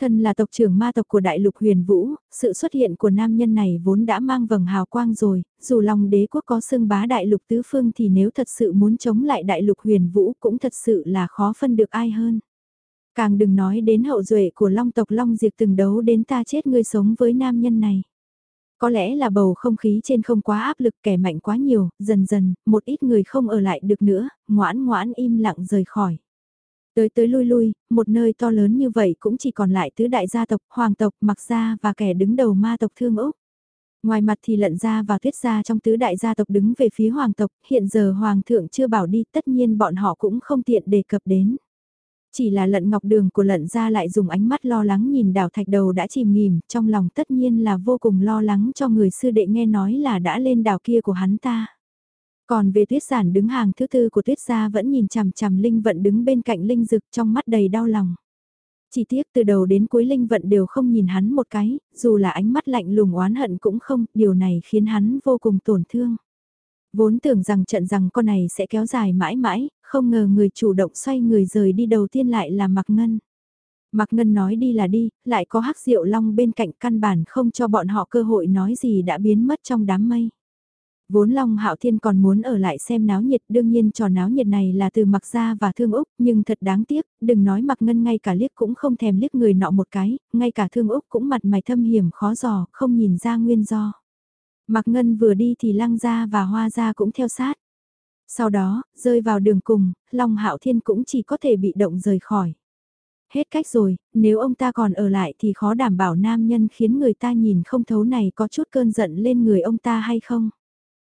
Thân là tộc trưởng ma tộc của đại lục huyền vũ, sự xuất hiện của nam nhân này vốn đã mang vầng hào quang rồi, dù lòng đế quốc có xưng bá đại lục tứ phương thì nếu thật sự muốn chống lại đại lục huyền vũ cũng thật sự là khó phân được ai hơn. Càng đừng nói đến hậu duệ của long tộc long diệt từng đấu đến ta chết ngươi sống với nam nhân này. Có lẽ là bầu không khí trên không quá áp lực kẻ mạnh quá nhiều, dần dần, một ít người không ở lại được nữa, ngoãn ngoãn im lặng rời khỏi. Tới tới lui lui, một nơi to lớn như vậy cũng chỉ còn lại tứ đại gia tộc, hoàng tộc, mặc gia và kẻ đứng đầu ma tộc thương Úc. Ngoài mặt thì lận gia và tuyết gia trong tứ đại gia tộc đứng về phía hoàng tộc, hiện giờ hoàng thượng chưa bảo đi tất nhiên bọn họ cũng không tiện đề cập đến. Chỉ là lận ngọc đường của lận gia lại dùng ánh mắt lo lắng nhìn đảo thạch đầu đã chìm nghỉm, trong lòng tất nhiên là vô cùng lo lắng cho người sư đệ nghe nói là đã lên đảo kia của hắn ta. Còn về tuyết giản đứng hàng thứ tư của tuyết gia vẫn nhìn chằm chằm Linh Vận đứng bên cạnh Linh Dực trong mắt đầy đau lòng. Chỉ tiếc từ đầu đến cuối Linh Vận đều không nhìn hắn một cái, dù là ánh mắt lạnh lùng oán hận cũng không, điều này khiến hắn vô cùng tổn thương. Vốn tưởng rằng trận rằng con này sẽ kéo dài mãi mãi, không ngờ người chủ động xoay người rời đi đầu tiên lại là Mạc Ngân. Mạc Ngân nói đi là đi, lại có hắc diệu long bên cạnh căn bản không cho bọn họ cơ hội nói gì đã biến mất trong đám mây. Vốn Long Hạo Thiên còn muốn ở lại xem náo nhiệt, đương nhiên trò náo nhiệt này là từ Mặc Gia và Thương Úc, nhưng thật đáng tiếc, đừng nói Mặc Ngân ngay cả liếc cũng không thèm liếc người nọ một cái, ngay cả Thương Úc cũng mặt mày thâm hiểm khó dò, không nhìn ra nguyên do. Mạc Ngân vừa đi thì Lăng Gia và Hoa Gia cũng theo sát. Sau đó, rơi vào đường cùng, Long Hạo Thiên cũng chỉ có thể bị động rời khỏi. Hết cách rồi, nếu ông ta còn ở lại thì khó đảm bảo nam nhân khiến người ta nhìn không thấu này có chút cơn giận lên người ông ta hay không.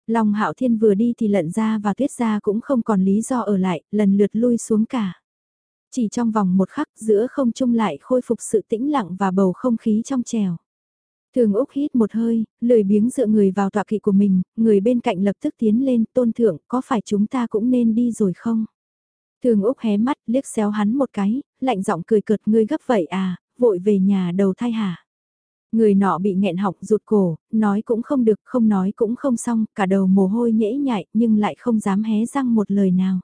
Long Hạo Thiên vừa đi thì lận ra và tuyết ra cũng không còn lý do ở lại, lần lượt lui xuống cả. Chỉ trong vòng một khắc giữa không trung lại khôi phục sự tĩnh lặng và bầu không khí trong trèo. Thường Úc hít một hơi, lười biếng dựa người vào tọa kỵ của mình, người bên cạnh lập tức tiến lên, tôn thượng, có phải chúng ta cũng nên đi rồi không? Thường Úc hé mắt, liếc xéo hắn một cái, lạnh giọng cười cợt ngươi gấp vậy à, vội về nhà đầu thai hả? Người nọ bị nghẹn họng rụt cổ, nói cũng không được, không nói cũng không xong, cả đầu mồ hôi nhễ nhại nhưng lại không dám hé răng một lời nào.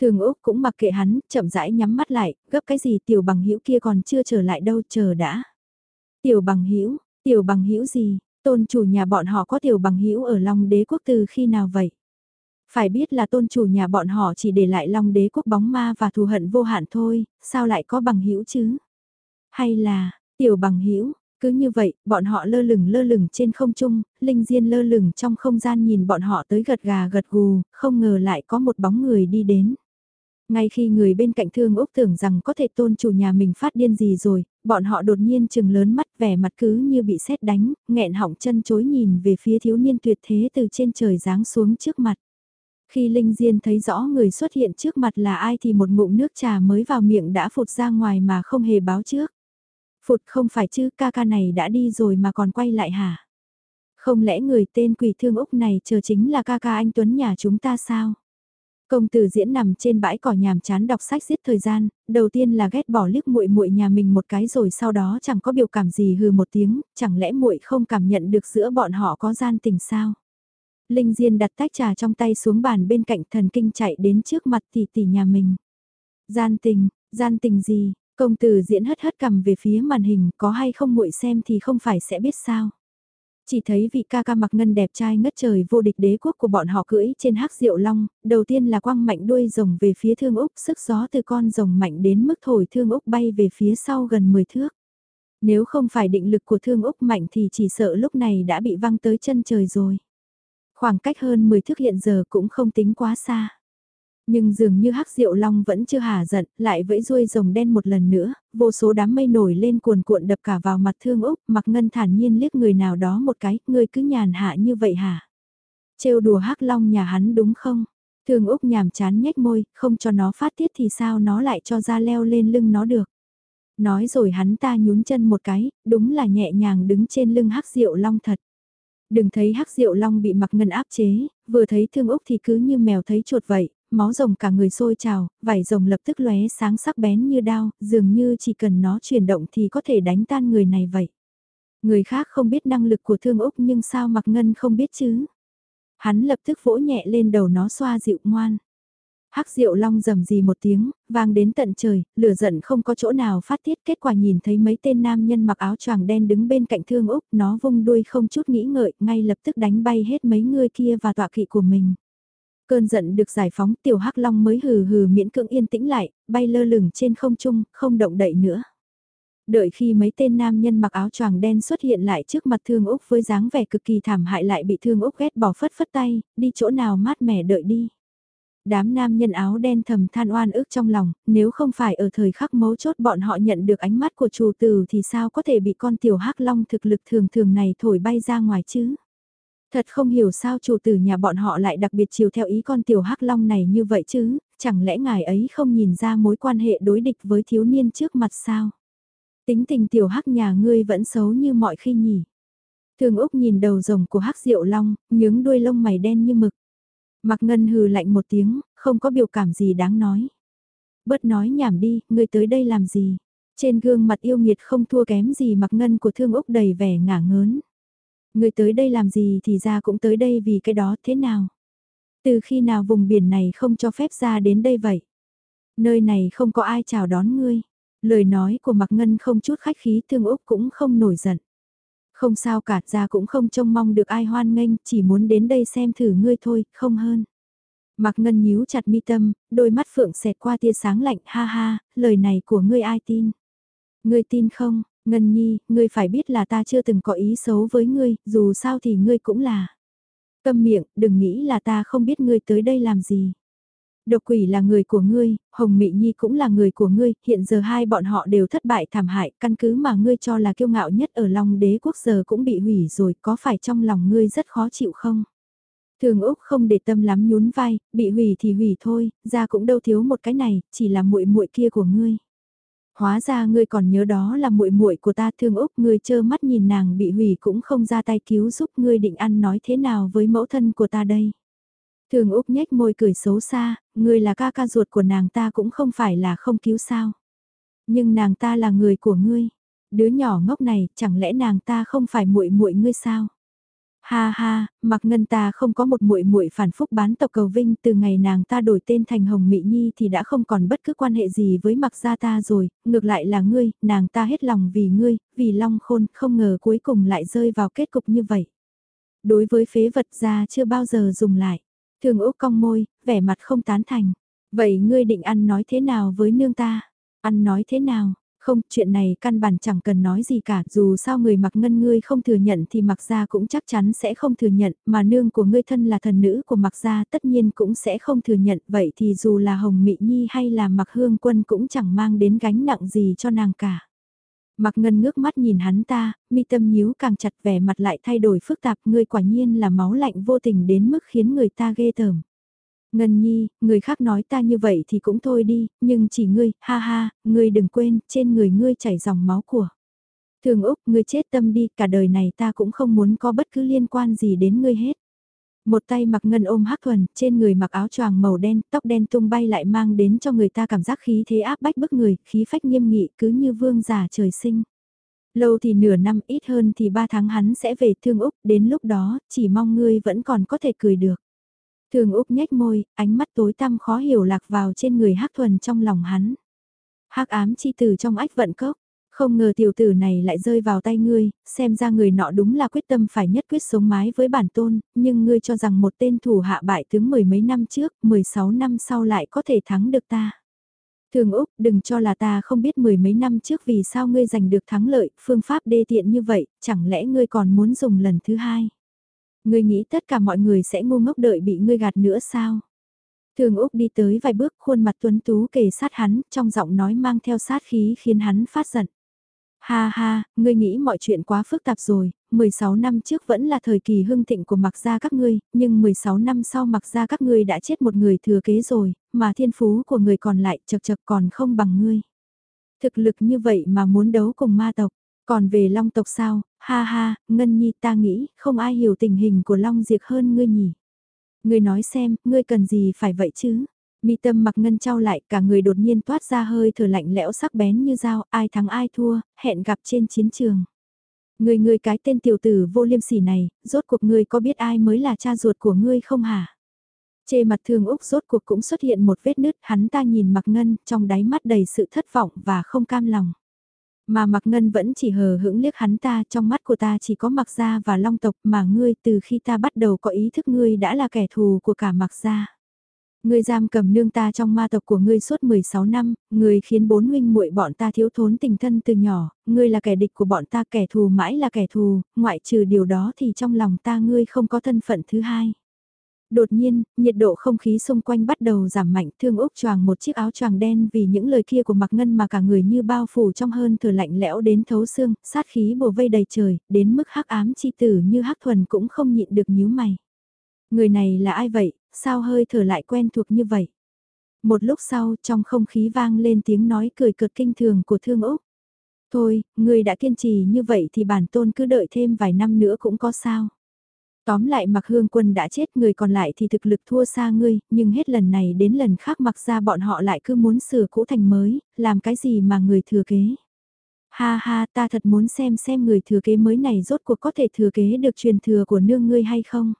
Thường Úc cũng mặc kệ hắn, chậm rãi nhắm mắt lại, gấp cái gì tiểu bằng hữu kia còn chưa trở lại đâu, chờ đã. Tiểu bằng hữu tiểu bằng hữu gì, tôn chủ nhà bọn họ có tiểu bằng hữu ở Long đế quốc từ khi nào vậy? Phải biết là tôn chủ nhà bọn họ chỉ để lại Long đế quốc bóng ma và thù hận vô hạn thôi, sao lại có bằng hữu chứ? Hay là, tiểu bằng hữu Cứ như vậy, bọn họ lơ lửng lơ lửng trên không trung, Linh Diên lơ lửng trong không gian nhìn bọn họ tới gật gà gật gù, không ngờ lại có một bóng người đi đến. Ngay khi người bên cạnh thương Úc tưởng rằng có thể tôn chủ nhà mình phát điên gì rồi, bọn họ đột nhiên trừng lớn mắt vẻ mặt cứ như bị sét đánh, nghẹn họng chân chối nhìn về phía thiếu niên tuyệt thế từ trên trời giáng xuống trước mặt. Khi Linh Diên thấy rõ người xuất hiện trước mặt là ai thì một ngụm nước trà mới vào miệng đã phụt ra ngoài mà không hề báo trước. Phụt không phải chứ ca ca này đã đi rồi mà còn quay lại hả? Không lẽ người tên quỷ thương Úc này chờ chính là ca ca anh Tuấn nhà chúng ta sao? Công tử diễn nằm trên bãi cỏ nhàm chán đọc sách giết thời gian, đầu tiên là ghét bỏ liếc muội muội nhà mình một cái rồi sau đó chẳng có biểu cảm gì hừ một tiếng, chẳng lẽ muội không cảm nhận được giữa bọn họ có gian tình sao? Linh Diên đặt tách trà trong tay xuống bàn bên cạnh thần kinh chạy đến trước mặt tỷ tỷ nhà mình. Gian tình, gian tình gì? Công tử diễn hất hất cầm về phía màn hình, có hay không muội xem thì không phải sẽ biết sao. Chỉ thấy vị ca ca mặc ngân đẹp trai ngất trời vô địch đế quốc của bọn họ cưỡi trên hắc diệu long, đầu tiên là quăng mạnh đuôi rồng về phía thương Úc, sức gió từ con rồng mạnh đến mức thổi thương Úc bay về phía sau gần 10 thước. Nếu không phải định lực của thương Úc mạnh thì chỉ sợ lúc này đã bị văng tới chân trời rồi. Khoảng cách hơn 10 thước hiện giờ cũng không tính quá xa. Nhưng dường như hắc diệu long vẫn chưa hả giận, lại vẫy ruôi rồng đen một lần nữa, vô số đám mây nổi lên cuồn cuộn đập cả vào mặt thương Úc, mặc ngân thản nhiên liếc người nào đó một cái, người cứ nhàn hạ như vậy hả? trêu đùa hắc long nhà hắn đúng không? Thương Úc nhàm chán nhếch môi, không cho nó phát tiết thì sao nó lại cho ra leo lên lưng nó được. Nói rồi hắn ta nhún chân một cái, đúng là nhẹ nhàng đứng trên lưng hắc diệu long thật. Đừng thấy hắc diệu long bị mặc ngân áp chế, vừa thấy thương Úc thì cứ như mèo thấy chuột vậy, máu rồng cả người sôi trào, vảy rồng lập tức lóe sáng sắc bén như đao, dường như chỉ cần nó chuyển động thì có thể đánh tan người này vậy. Người khác không biết năng lực của thương Úc nhưng sao mặc ngân không biết chứ? Hắn lập tức vỗ nhẹ lên đầu nó xoa dịu ngoan. Hắc Diệu Long rầm gì một tiếng, vang đến tận trời, lửa giận không có chỗ nào phát tiết, kết quả nhìn thấy mấy tên nam nhân mặc áo choàng đen đứng bên cạnh Thương Úc, nó vung đuôi không chút nghĩ ngợi, ngay lập tức đánh bay hết mấy người kia và tọa kỵ của mình. Cơn giận được giải phóng tiểu hắc long mới hừ hừ miễn cưỡng yên tĩnh lại, bay lơ lửng trên không trung, không động đậy nữa. Đợi khi mấy tên nam nhân mặc áo choàng đen xuất hiện lại trước mặt Thương Úc với dáng vẻ cực kỳ thảm hại lại bị Thương Úc ghét bỏ phất phất tay, đi chỗ nào mát mẻ đợi đi. Đám nam nhân áo đen thầm than oan ức trong lòng, nếu không phải ở thời khắc mấu chốt bọn họ nhận được ánh mắt của chủ tử thì sao có thể bị con tiểu hắc long thực lực thường thường này thổi bay ra ngoài chứ. Thật không hiểu sao chủ tử nhà bọn họ lại đặc biệt chiều theo ý con tiểu hắc long này như vậy chứ, chẳng lẽ ngài ấy không nhìn ra mối quan hệ đối địch với thiếu niên trước mặt sao? Tính tình tiểu hắc nhà ngươi vẫn xấu như mọi khi nhỉ. Thường Úc nhìn đầu rồng của hắc diệu long, nhướng đuôi lông mày đen như mực. Mặc ngân hừ lạnh một tiếng, không có biểu cảm gì đáng nói. Bớt nói nhảm đi, ngươi tới đây làm gì? Trên gương mặt yêu nghiệt không thua kém gì mặc ngân của thương Úc đầy vẻ ngả ngớn. Người tới đây làm gì thì ra cũng tới đây vì cái đó thế nào? Từ khi nào vùng biển này không cho phép ra đến đây vậy? Nơi này không có ai chào đón ngươi. Lời nói của Mạc Ngân không chút khách khí thương Úc cũng không nổi giận. Không sao cả ra cũng không trông mong được ai hoan nghênh, chỉ muốn đến đây xem thử ngươi thôi, không hơn. Mạc Ngân nhíu chặt mi tâm, đôi mắt phượng xẹt qua tia sáng lạnh, ha ha, lời này của ngươi ai tin? Ngươi tin không, Ngân Nhi, ngươi phải biết là ta chưa từng có ý xấu với ngươi, dù sao thì ngươi cũng là. Câm miệng, đừng nghĩ là ta không biết ngươi tới đây làm gì. Độc quỷ là người của ngươi, Hồng Mị Nhi cũng là người của ngươi, hiện giờ hai bọn họ đều thất bại thảm hại, căn cứ mà ngươi cho là kiêu ngạo nhất ở Long đế quốc giờ cũng bị hủy rồi, có phải trong lòng ngươi rất khó chịu không? Thường Úc không để tâm lắm nhún vai, bị hủy thì hủy thôi, ra cũng đâu thiếu một cái này, chỉ là muội muội kia của ngươi. Hóa ra ngươi còn nhớ đó là muội muội của ta thương Úc ngươi trơ mắt nhìn nàng bị hủy cũng không ra tay cứu giúp ngươi định ăn nói thế nào với mẫu thân của ta đây. Thường Úc nhếch môi cười xấu xa, ngươi là ca ca ruột của nàng ta cũng không phải là không cứu sao. Nhưng nàng ta là người của ngươi. Đứa nhỏ ngốc này, chẳng lẽ nàng ta không phải muội muội ngươi sao? Ha ha, mặc ngân ta không có một muội muội phản phúc bán tộc cầu vinh từ ngày nàng ta đổi tên thành Hồng Mỹ Nhi thì đã không còn bất cứ quan hệ gì với mặc gia ta rồi, ngược lại là ngươi, nàng ta hết lòng vì ngươi, vì long khôn, không ngờ cuối cùng lại rơi vào kết cục như vậy. Đối với phế vật gia chưa bao giờ dùng lại, thường úc cong môi, vẻ mặt không tán thành. Vậy ngươi định ăn nói thế nào với nương ta? Ăn nói thế nào? Không, chuyện này căn bản chẳng cần nói gì cả, dù sao người mặc ngân ngươi không thừa nhận thì mặc gia cũng chắc chắn sẽ không thừa nhận, mà nương của ngươi thân là thần nữ của mặc gia tất nhiên cũng sẽ không thừa nhận, vậy thì dù là Hồng Mị Nhi hay là mặc hương quân cũng chẳng mang đến gánh nặng gì cho nàng cả. Mặc ngân ngước mắt nhìn hắn ta, mi tâm nhíu càng chặt vẻ mặt lại thay đổi phức tạp, ngươi quả nhiên là máu lạnh vô tình đến mức khiến người ta ghê tởm. Ngân nhi, người khác nói ta như vậy thì cũng thôi đi, nhưng chỉ ngươi, ha ha, ngươi đừng quên, trên người ngươi chảy dòng máu của. Thường Úc, ngươi chết tâm đi, cả đời này ta cũng không muốn có bất cứ liên quan gì đến ngươi hết. Một tay mặc ngân ôm hắc thuần, trên người mặc áo choàng màu đen, tóc đen tung bay lại mang đến cho người ta cảm giác khí thế áp bách bức người, khí phách nghiêm nghị cứ như vương giả trời sinh. Lâu thì nửa năm ít hơn thì ba tháng hắn sẽ về thương Úc, đến lúc đó, chỉ mong ngươi vẫn còn có thể cười được. Thường Úc nhếch môi, ánh mắt tối tăm khó hiểu lạc vào trên người hắc thuần trong lòng hắn. hắc ám chi tử trong ách vận cốc, không ngờ tiểu tử này lại rơi vào tay ngươi, xem ra người nọ đúng là quyết tâm phải nhất quyết sống mái với bản tôn, nhưng ngươi cho rằng một tên thủ hạ bại tướng mười mấy năm trước, 16 năm sau lại có thể thắng được ta. Thường Úc, đừng cho là ta không biết mười mấy năm trước vì sao ngươi giành được thắng lợi, phương pháp đê tiện như vậy, chẳng lẽ ngươi còn muốn dùng lần thứ hai? Ngươi nghĩ tất cả mọi người sẽ ngu ngốc đợi bị ngươi gạt nữa sao? Thường Úc đi tới vài bước khuôn mặt tuấn tú kề sát hắn, trong giọng nói mang theo sát khí khiến hắn phát giận. Ha ha, ngươi nghĩ mọi chuyện quá phức tạp rồi, 16 năm trước vẫn là thời kỳ hưng thịnh của mặc gia các ngươi, nhưng 16 năm sau mặc gia các ngươi đã chết một người thừa kế rồi, mà thiên phú của người còn lại chật chật còn không bằng ngươi. Thực lực như vậy mà muốn đấu cùng ma tộc, còn về long tộc sao, ha ha, Ngân Nhi ta nghĩ không ai hiểu tình hình của long Diệp hơn ngươi nhỉ. Ngươi nói xem, ngươi cần gì phải vậy chứ? Mi tâm mặc ngân trao lại cả người đột nhiên toát ra hơi thở lạnh lẽo sắc bén như dao, ai thắng ai thua, hẹn gặp trên chiến trường. Người người cái tên tiểu tử vô liêm sỉ này, rốt cuộc ngươi có biết ai mới là cha ruột của ngươi không hả? Chê mặt thường Úc rốt cuộc cũng xuất hiện một vết nứt, hắn ta nhìn mặc ngân, trong đáy mắt đầy sự thất vọng và không cam lòng. Mà mặc ngân vẫn chỉ hờ hững liếc hắn ta, trong mắt của ta chỉ có mặc gia và long tộc mà ngươi từ khi ta bắt đầu có ý thức ngươi đã là kẻ thù của cả mặc gia. Ngươi giam cầm nương ta trong ma tộc của ngươi suốt 16 năm, ngươi khiến bốn huynh muội bọn ta thiếu thốn tình thân từ nhỏ, ngươi là kẻ địch của bọn ta kẻ thù mãi là kẻ thù, ngoại trừ điều đó thì trong lòng ta ngươi không có thân phận thứ hai. Đột nhiên, nhiệt độ không khí xung quanh bắt đầu giảm mạnh, thương Úc choàng một chiếc áo choàng đen vì những lời kia của Mạc Ngân mà cả người như bao phủ trong hơn thở lạnh lẽo đến thấu xương, sát khí bồ vây đầy trời, đến mức hắc ám chi tử như hắc thuần cũng không nhịn được nhíu mày. Người này là ai vậy, sao hơi thở lại quen thuộc như vậy? Một lúc sau, trong không khí vang lên tiếng nói cười cợt kinh thường của Thương Úc. Thôi, người đã kiên trì như vậy thì bản tôn cứ đợi thêm vài năm nữa cũng có sao. Tóm lại mặc hương quân đã chết người còn lại thì thực lực thua xa ngươi, nhưng hết lần này đến lần khác mặc ra bọn họ lại cứ muốn sửa cũ thành mới, làm cái gì mà người thừa kế. Ha ha ta thật muốn xem xem người thừa kế mới này rốt cuộc có thể thừa kế được truyền thừa của nương ngươi hay không.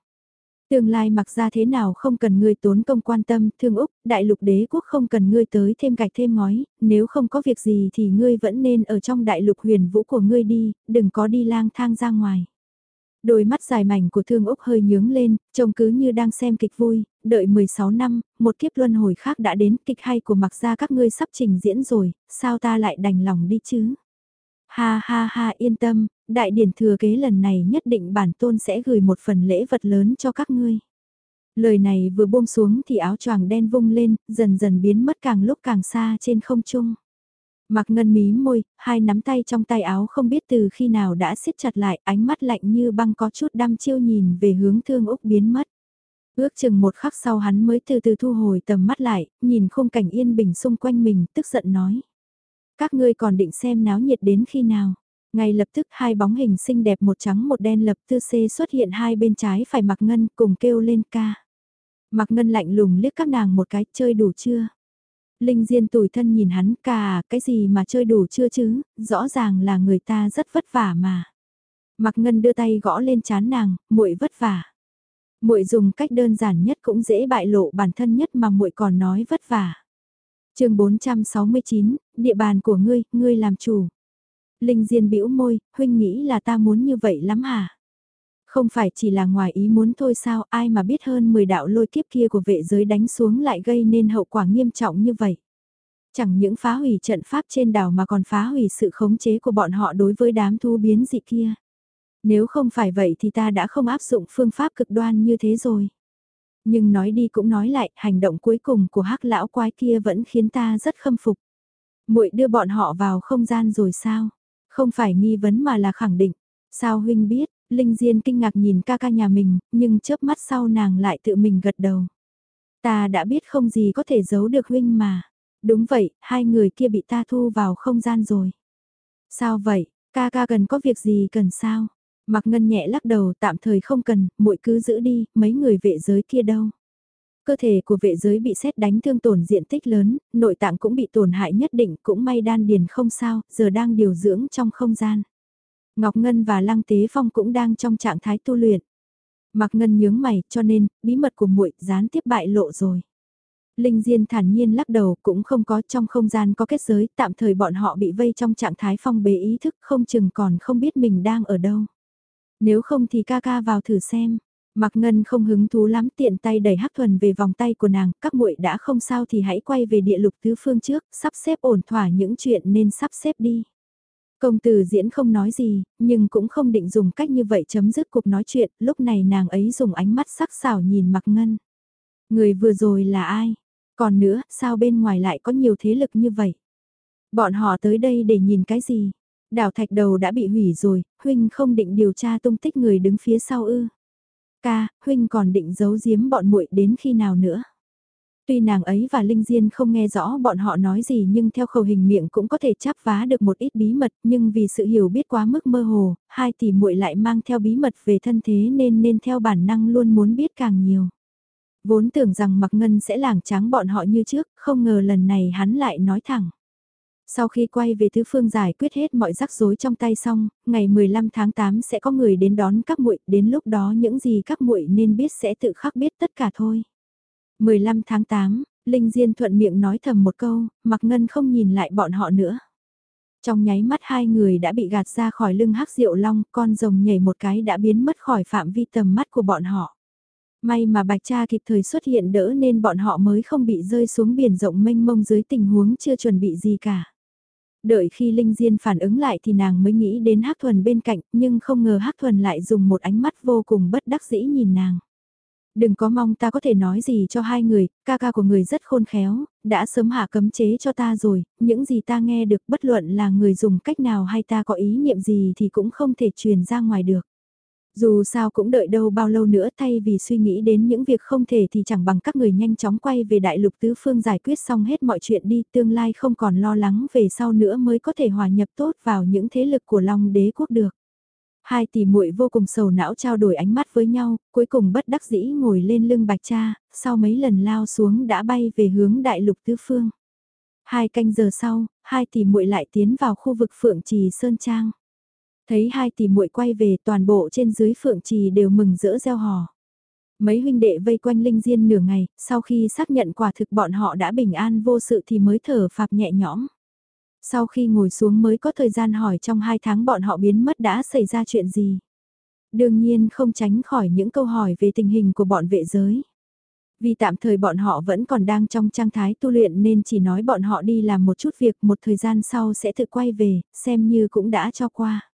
Tương lai mặc ra thế nào không cần ngươi tốn công quan tâm, thương Úc, đại lục đế quốc không cần ngươi tới thêm gạch thêm ngói, nếu không có việc gì thì ngươi vẫn nên ở trong đại lục huyền vũ của ngươi đi, đừng có đi lang thang ra ngoài. Đôi mắt dài mảnh của thương Úc hơi nhướng lên, trông cứ như đang xem kịch vui, đợi 16 năm, một kiếp luân hồi khác đã đến, kịch hay của mặc ra các ngươi sắp trình diễn rồi, sao ta lại đành lòng đi chứ? Ha ha ha yên tâm, đại điển thừa kế lần này nhất định bản tôn sẽ gửi một phần lễ vật lớn cho các ngươi. Lời này vừa buông xuống thì áo choàng đen vung lên, dần dần biến mất càng lúc càng xa trên không trung. Mặc ngân mí môi, hai nắm tay trong tay áo không biết từ khi nào đã siết chặt lại, ánh mắt lạnh như băng có chút đăm chiêu nhìn về hướng thương Úc biến mất. Ước chừng một khắc sau hắn mới từ từ thu hồi tầm mắt lại, nhìn khung cảnh yên bình xung quanh mình, tức giận nói. Các ngươi còn định xem náo nhiệt đến khi nào? Ngay lập tức hai bóng hình xinh đẹp một trắng một đen lập tư xê xuất hiện hai bên trái phải mặc ngân cùng kêu lên ca. Mặc ngân lạnh lùng liếc các nàng một cái chơi đủ chưa? Linh Diên tủi thân nhìn hắn cả cái gì mà chơi đủ chưa chứ, rõ ràng là người ta rất vất vả mà. Mặc Ngân đưa tay gõ lên chán nàng, muội vất vả. Muội dùng cách đơn giản nhất cũng dễ bại lộ bản thân nhất mà muội còn nói vất vả. Chương 469, địa bàn của ngươi, ngươi làm chủ. Linh Diên bĩu môi, huynh nghĩ là ta muốn như vậy lắm hả? Không phải chỉ là ngoài ý muốn thôi sao, ai mà biết hơn 10 đạo lôi kiếp kia của vệ giới đánh xuống lại gây nên hậu quả nghiêm trọng như vậy. Chẳng những phá hủy trận pháp trên đảo mà còn phá hủy sự khống chế của bọn họ đối với đám thu biến dị kia. Nếu không phải vậy thì ta đã không áp dụng phương pháp cực đoan như thế rồi. Nhưng nói đi cũng nói lại, hành động cuối cùng của hắc lão quái kia vẫn khiến ta rất khâm phục. muội đưa bọn họ vào không gian rồi sao? Không phải nghi vấn mà là khẳng định. Sao huynh biết? Linh Diên kinh ngạc nhìn ca ca nhà mình, nhưng chớp mắt sau nàng lại tự mình gật đầu. Ta đã biết không gì có thể giấu được huynh mà. Đúng vậy, hai người kia bị ta thu vào không gian rồi. Sao vậy, ca ca cần có việc gì cần sao? Mặc ngân nhẹ lắc đầu tạm thời không cần, muội cứ giữ đi, mấy người vệ giới kia đâu. Cơ thể của vệ giới bị xét đánh thương tổn diện tích lớn, nội tạng cũng bị tổn hại nhất định, cũng may đan điền không sao, giờ đang điều dưỡng trong không gian. Ngọc Ngân và Lăng Tế Phong cũng đang trong trạng thái tu luyện. Mặc Ngân nhướng mày, cho nên, bí mật của muội gián tiếp bại lộ rồi. Linh Diên thản nhiên lắc đầu cũng không có trong không gian có kết giới, tạm thời bọn họ bị vây trong trạng thái phong bế ý thức không chừng còn không biết mình đang ở đâu. Nếu không thì ca ca vào thử xem. Mặc Ngân không hứng thú lắm tiện tay đẩy Hắc Thuần về vòng tay của nàng, các muội đã không sao thì hãy quay về địa lục tứ phương trước, sắp xếp ổn thỏa những chuyện nên sắp xếp đi. Công tử diễn không nói gì, nhưng cũng không định dùng cách như vậy chấm dứt cuộc nói chuyện, lúc này nàng ấy dùng ánh mắt sắc sảo nhìn Mặc Ngân. Người vừa rồi là ai? Còn nữa, sao bên ngoài lại có nhiều thế lực như vậy? Bọn họ tới đây để nhìn cái gì? Đảo thạch đầu đã bị hủy rồi, huynh không định điều tra tung tích người đứng phía sau ư. Ca, huynh còn định giấu giếm bọn muội đến khi nào nữa. Tuy nàng ấy và Linh Diên không nghe rõ bọn họ nói gì nhưng theo khẩu hình miệng cũng có thể chắp vá được một ít bí mật nhưng vì sự hiểu biết quá mức mơ hồ, hai tỷ muội lại mang theo bí mật về thân thế nên nên theo bản năng luôn muốn biết càng nhiều. Vốn tưởng rằng Mặc Ngân sẽ làng trắng bọn họ như trước, không ngờ lần này hắn lại nói thẳng. Sau khi quay về tứ phương giải quyết hết mọi rắc rối trong tay xong, ngày 15 tháng 8 sẽ có người đến đón các muội, đến lúc đó những gì các muội nên biết sẽ tự khắc biết tất cả thôi. 15 tháng 8, Linh Diên thuận miệng nói thầm một câu, Mặc Ngân không nhìn lại bọn họ nữa. Trong nháy mắt hai người đã bị gạt ra khỏi lưng hắc diệu long, con rồng nhảy một cái đã biến mất khỏi phạm vi tầm mắt của bọn họ. May mà bạch cha kịp thời xuất hiện đỡ nên bọn họ mới không bị rơi xuống biển rộng mênh mông dưới tình huống chưa chuẩn bị gì cả. Đợi khi Linh Diên phản ứng lại thì nàng mới nghĩ đến Hắc Thuần bên cạnh, nhưng không ngờ Hắc Thuần lại dùng một ánh mắt vô cùng bất đắc dĩ nhìn nàng. Đừng có mong ta có thể nói gì cho hai người, ca ca của người rất khôn khéo, đã sớm hạ cấm chế cho ta rồi, những gì ta nghe được bất luận là người dùng cách nào hay ta có ý niệm gì thì cũng không thể truyền ra ngoài được. Dù sao cũng đợi đâu bao lâu nữa thay vì suy nghĩ đến những việc không thể thì chẳng bằng các người nhanh chóng quay về đại lục tứ phương giải quyết xong hết mọi chuyện đi tương lai không còn lo lắng về sau nữa mới có thể hòa nhập tốt vào những thế lực của Long đế quốc được. Hai tỷ muội vô cùng sầu não trao đổi ánh mắt với nhau, cuối cùng bất đắc dĩ ngồi lên lưng bạch cha, sau mấy lần lao xuống đã bay về hướng đại lục tứ phương. Hai canh giờ sau, hai tỷ muội lại tiến vào khu vực Phượng Trì Sơn Trang. Thấy hai tỷ muội quay về toàn bộ trên dưới phượng trì đều mừng rỡ gieo hò. Mấy huynh đệ vây quanh Linh Diên nửa ngày, sau khi xác nhận quả thực bọn họ đã bình an vô sự thì mới thở phạp nhẹ nhõm. Sau khi ngồi xuống mới có thời gian hỏi trong hai tháng bọn họ biến mất đã xảy ra chuyện gì. Đương nhiên không tránh khỏi những câu hỏi về tình hình của bọn vệ giới. Vì tạm thời bọn họ vẫn còn đang trong trạng thái tu luyện nên chỉ nói bọn họ đi làm một chút việc một thời gian sau sẽ tự quay về, xem như cũng đã cho qua.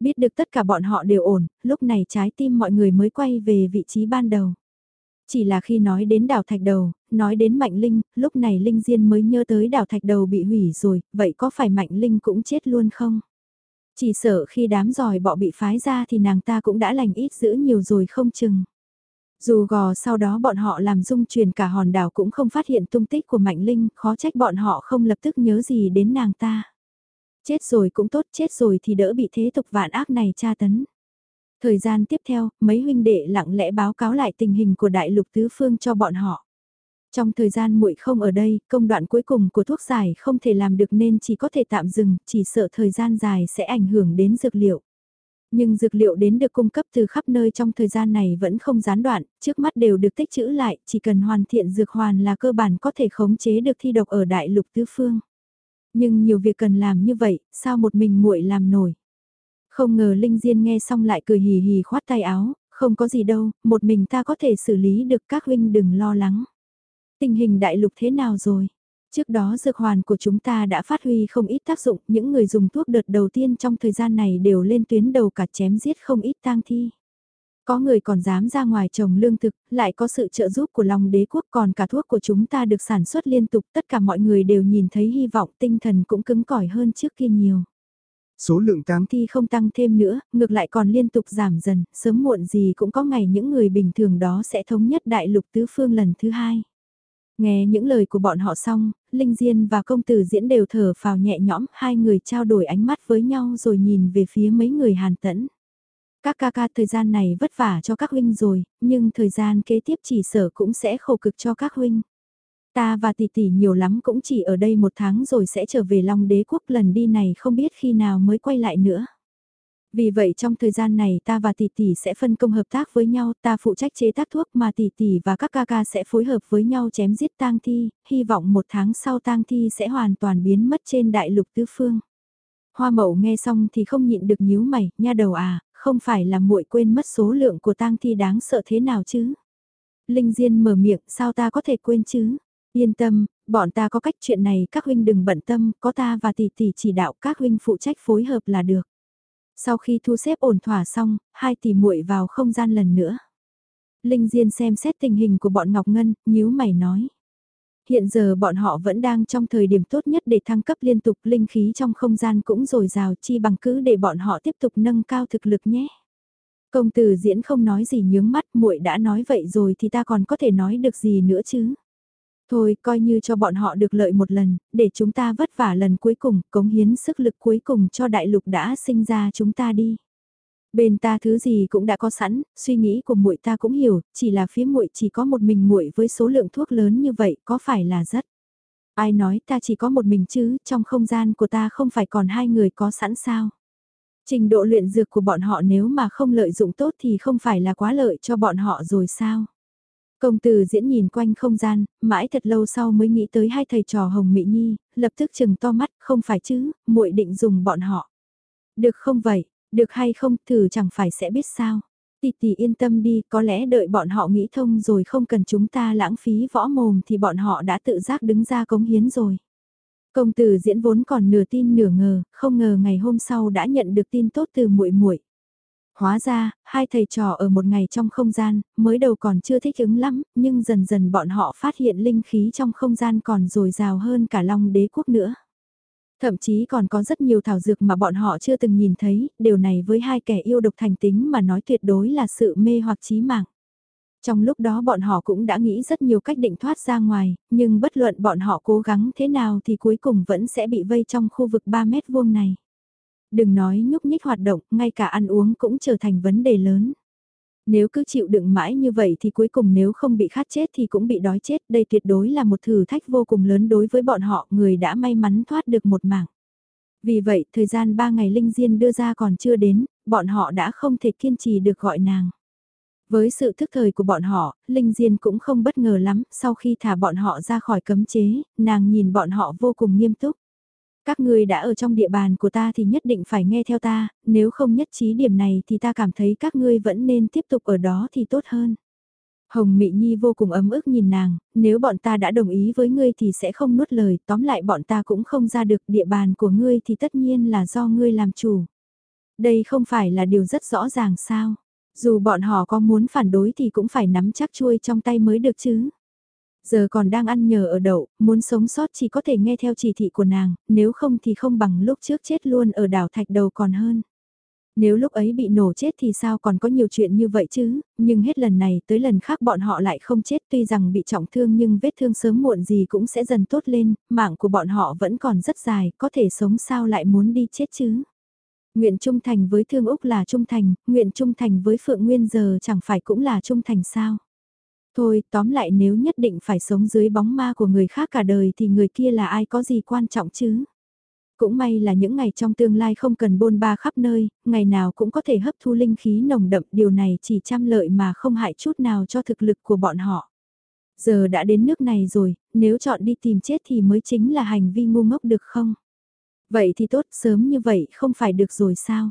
Biết được tất cả bọn họ đều ổn, lúc này trái tim mọi người mới quay về vị trí ban đầu. Chỉ là khi nói đến đảo thạch đầu, nói đến Mạnh Linh, lúc này Linh Diên mới nhớ tới đảo thạch đầu bị hủy rồi, vậy có phải Mạnh Linh cũng chết luôn không? Chỉ sợ khi đám giỏi bọ bị phái ra thì nàng ta cũng đã lành ít giữ nhiều rồi không chừng. Dù gò sau đó bọn họ làm dung truyền cả hòn đảo cũng không phát hiện tung tích của Mạnh Linh, khó trách bọn họ không lập tức nhớ gì đến nàng ta. Chết rồi cũng tốt, chết rồi thì đỡ bị thế tục vạn ác này tra tấn. Thời gian tiếp theo, mấy huynh đệ lặng lẽ báo cáo lại tình hình của đại lục tứ phương cho bọn họ. Trong thời gian muội không ở đây, công đoạn cuối cùng của thuốc giải không thể làm được nên chỉ có thể tạm dừng, chỉ sợ thời gian dài sẽ ảnh hưởng đến dược liệu. Nhưng dược liệu đến được cung cấp từ khắp nơi trong thời gian này vẫn không gián đoạn, trước mắt đều được tích trữ lại, chỉ cần hoàn thiện dược hoàn là cơ bản có thể khống chế được thi độc ở đại lục tứ phương. Nhưng nhiều việc cần làm như vậy, sao một mình muội làm nổi. Không ngờ Linh Diên nghe xong lại cười hì hì khoát tay áo, không có gì đâu, một mình ta có thể xử lý được các huynh đừng lo lắng. Tình hình đại lục thế nào rồi? Trước đó dược hoàn của chúng ta đã phát huy không ít tác dụng, những người dùng thuốc đợt đầu tiên trong thời gian này đều lên tuyến đầu cả chém giết không ít tang thi. Có người còn dám ra ngoài trồng lương thực, lại có sự trợ giúp của lòng đế quốc còn cả thuốc của chúng ta được sản xuất liên tục tất cả mọi người đều nhìn thấy hy vọng tinh thần cũng cứng cỏi hơn trước kia nhiều. Số lượng tang thi không tăng thêm nữa, ngược lại còn liên tục giảm dần, sớm muộn gì cũng có ngày những người bình thường đó sẽ thống nhất đại lục tứ phương lần thứ hai. Nghe những lời của bọn họ xong, Linh Diên và công tử diễn đều thở phào nhẹ nhõm, hai người trao đổi ánh mắt với nhau rồi nhìn về phía mấy người hàn tẫn. Các ca ca thời gian này vất vả cho các huynh rồi, nhưng thời gian kế tiếp chỉ sở cũng sẽ khổ cực cho các huynh. Ta và tỷ tỷ nhiều lắm cũng chỉ ở đây một tháng rồi sẽ trở về Long đế quốc lần đi này không biết khi nào mới quay lại nữa. Vì vậy trong thời gian này ta và tỷ tỷ sẽ phân công hợp tác với nhau, ta phụ trách chế tác thuốc mà tỷ tỷ và các ca ca sẽ phối hợp với nhau chém giết tang thi, hy vọng một tháng sau tang thi sẽ hoàn toàn biến mất trên đại lục tứ phương. Hoa mậu nghe xong thì không nhịn được nhíu mày, nha đầu à, không phải là muội quên mất số lượng của tang thi đáng sợ thế nào chứ? Linh Diên mở miệng, sao ta có thể quên chứ? Yên tâm, bọn ta có cách chuyện này các huynh đừng bận tâm, có ta và tỷ tỷ chỉ đạo các huynh phụ trách phối hợp là được. Sau khi thu xếp ổn thỏa xong, hai tỷ muội vào không gian lần nữa. Linh Diên xem xét tình hình của bọn Ngọc Ngân, nhíu mày nói. Hiện giờ bọn họ vẫn đang trong thời điểm tốt nhất để thăng cấp liên tục linh khí trong không gian cũng dồi dào chi bằng cứ để bọn họ tiếp tục nâng cao thực lực nhé. Công tử diễn không nói gì nhướng mắt muội đã nói vậy rồi thì ta còn có thể nói được gì nữa chứ. Thôi coi như cho bọn họ được lợi một lần, để chúng ta vất vả lần cuối cùng, cống hiến sức lực cuối cùng cho đại lục đã sinh ra chúng ta đi. Bên ta thứ gì cũng đã có sẵn, suy nghĩ của muội ta cũng hiểu, chỉ là phía muội chỉ có một mình muội với số lượng thuốc lớn như vậy có phải là rất. Ai nói ta chỉ có một mình chứ, trong không gian của ta không phải còn hai người có sẵn sao. Trình độ luyện dược của bọn họ nếu mà không lợi dụng tốt thì không phải là quá lợi cho bọn họ rồi sao. Công tử diễn nhìn quanh không gian, mãi thật lâu sau mới nghĩ tới hai thầy trò Hồng Mỹ Nhi, lập tức chừng to mắt, không phải chứ, muội định dùng bọn họ. Được không vậy, được hay không, thử chẳng phải sẽ biết sao. tì tì yên tâm đi, có lẽ đợi bọn họ nghĩ thông rồi không cần chúng ta lãng phí võ mồm thì bọn họ đã tự giác đứng ra cống hiến rồi. Công tử diễn vốn còn nửa tin nửa ngờ, không ngờ ngày hôm sau đã nhận được tin tốt từ muội muội. Hóa ra, hai thầy trò ở một ngày trong không gian, mới đầu còn chưa thích ứng lắm, nhưng dần dần bọn họ phát hiện linh khí trong không gian còn dồi dào hơn cả long đế quốc nữa. Thậm chí còn có rất nhiều thảo dược mà bọn họ chưa từng nhìn thấy, điều này với hai kẻ yêu độc thành tính mà nói tuyệt đối là sự mê hoặc chí mạng. Trong lúc đó bọn họ cũng đã nghĩ rất nhiều cách định thoát ra ngoài, nhưng bất luận bọn họ cố gắng thế nào thì cuối cùng vẫn sẽ bị vây trong khu vực 3 mét vuông này. Đừng nói nhúc nhích hoạt động, ngay cả ăn uống cũng trở thành vấn đề lớn. Nếu cứ chịu đựng mãi như vậy thì cuối cùng nếu không bị khát chết thì cũng bị đói chết. Đây tuyệt đối là một thử thách vô cùng lớn đối với bọn họ, người đã may mắn thoát được một mảng. Vì vậy, thời gian 3 ngày Linh Diên đưa ra còn chưa đến, bọn họ đã không thể kiên trì được gọi nàng. Với sự thức thời của bọn họ, Linh Diên cũng không bất ngờ lắm, sau khi thả bọn họ ra khỏi cấm chế, nàng nhìn bọn họ vô cùng nghiêm túc. Các ngươi đã ở trong địa bàn của ta thì nhất định phải nghe theo ta, nếu không nhất trí điểm này thì ta cảm thấy các ngươi vẫn nên tiếp tục ở đó thì tốt hơn. Hồng Mị Nhi vô cùng ấm ức nhìn nàng, nếu bọn ta đã đồng ý với ngươi thì sẽ không nuốt lời, tóm lại bọn ta cũng không ra được địa bàn của ngươi thì tất nhiên là do ngươi làm chủ. Đây không phải là điều rất rõ ràng sao, dù bọn họ có muốn phản đối thì cũng phải nắm chắc chuôi trong tay mới được chứ. Giờ còn đang ăn nhờ ở đậu, muốn sống sót chỉ có thể nghe theo chỉ thị của nàng, nếu không thì không bằng lúc trước chết luôn ở đảo thạch đầu còn hơn. Nếu lúc ấy bị nổ chết thì sao còn có nhiều chuyện như vậy chứ, nhưng hết lần này tới lần khác bọn họ lại không chết tuy rằng bị trọng thương nhưng vết thương sớm muộn gì cũng sẽ dần tốt lên, mạng của bọn họ vẫn còn rất dài, có thể sống sao lại muốn đi chết chứ. Nguyện trung thành với Thương Úc là trung thành, nguyện trung thành với Phượng Nguyên giờ chẳng phải cũng là trung thành sao. Thôi, tóm lại nếu nhất định phải sống dưới bóng ma của người khác cả đời thì người kia là ai có gì quan trọng chứ? Cũng may là những ngày trong tương lai không cần bôn ba khắp nơi, ngày nào cũng có thể hấp thu linh khí nồng đậm, điều này chỉ trăm lợi mà không hại chút nào cho thực lực của bọn họ. Giờ đã đến nước này rồi, nếu chọn đi tìm chết thì mới chính là hành vi ngu ngốc được không? Vậy thì tốt, sớm như vậy không phải được rồi sao?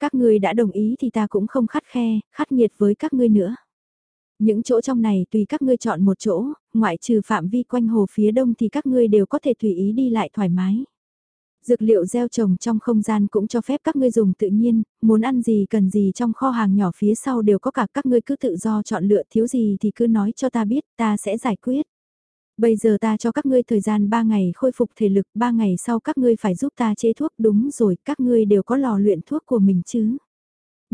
Các ngươi đã đồng ý thì ta cũng không khắt khe, khắt nghiệt với các ngươi nữa. Những chỗ trong này tùy các ngươi chọn một chỗ, ngoại trừ phạm vi quanh hồ phía đông thì các ngươi đều có thể tùy ý đi lại thoải mái. Dược liệu gieo trồng trong không gian cũng cho phép các ngươi dùng tự nhiên, muốn ăn gì cần gì trong kho hàng nhỏ phía sau đều có cả các ngươi cứ tự do chọn lựa thiếu gì thì cứ nói cho ta biết, ta sẽ giải quyết. Bây giờ ta cho các ngươi thời gian 3 ngày khôi phục thể lực, 3 ngày sau các ngươi phải giúp ta chế thuốc đúng rồi, các ngươi đều có lò luyện thuốc của mình chứ.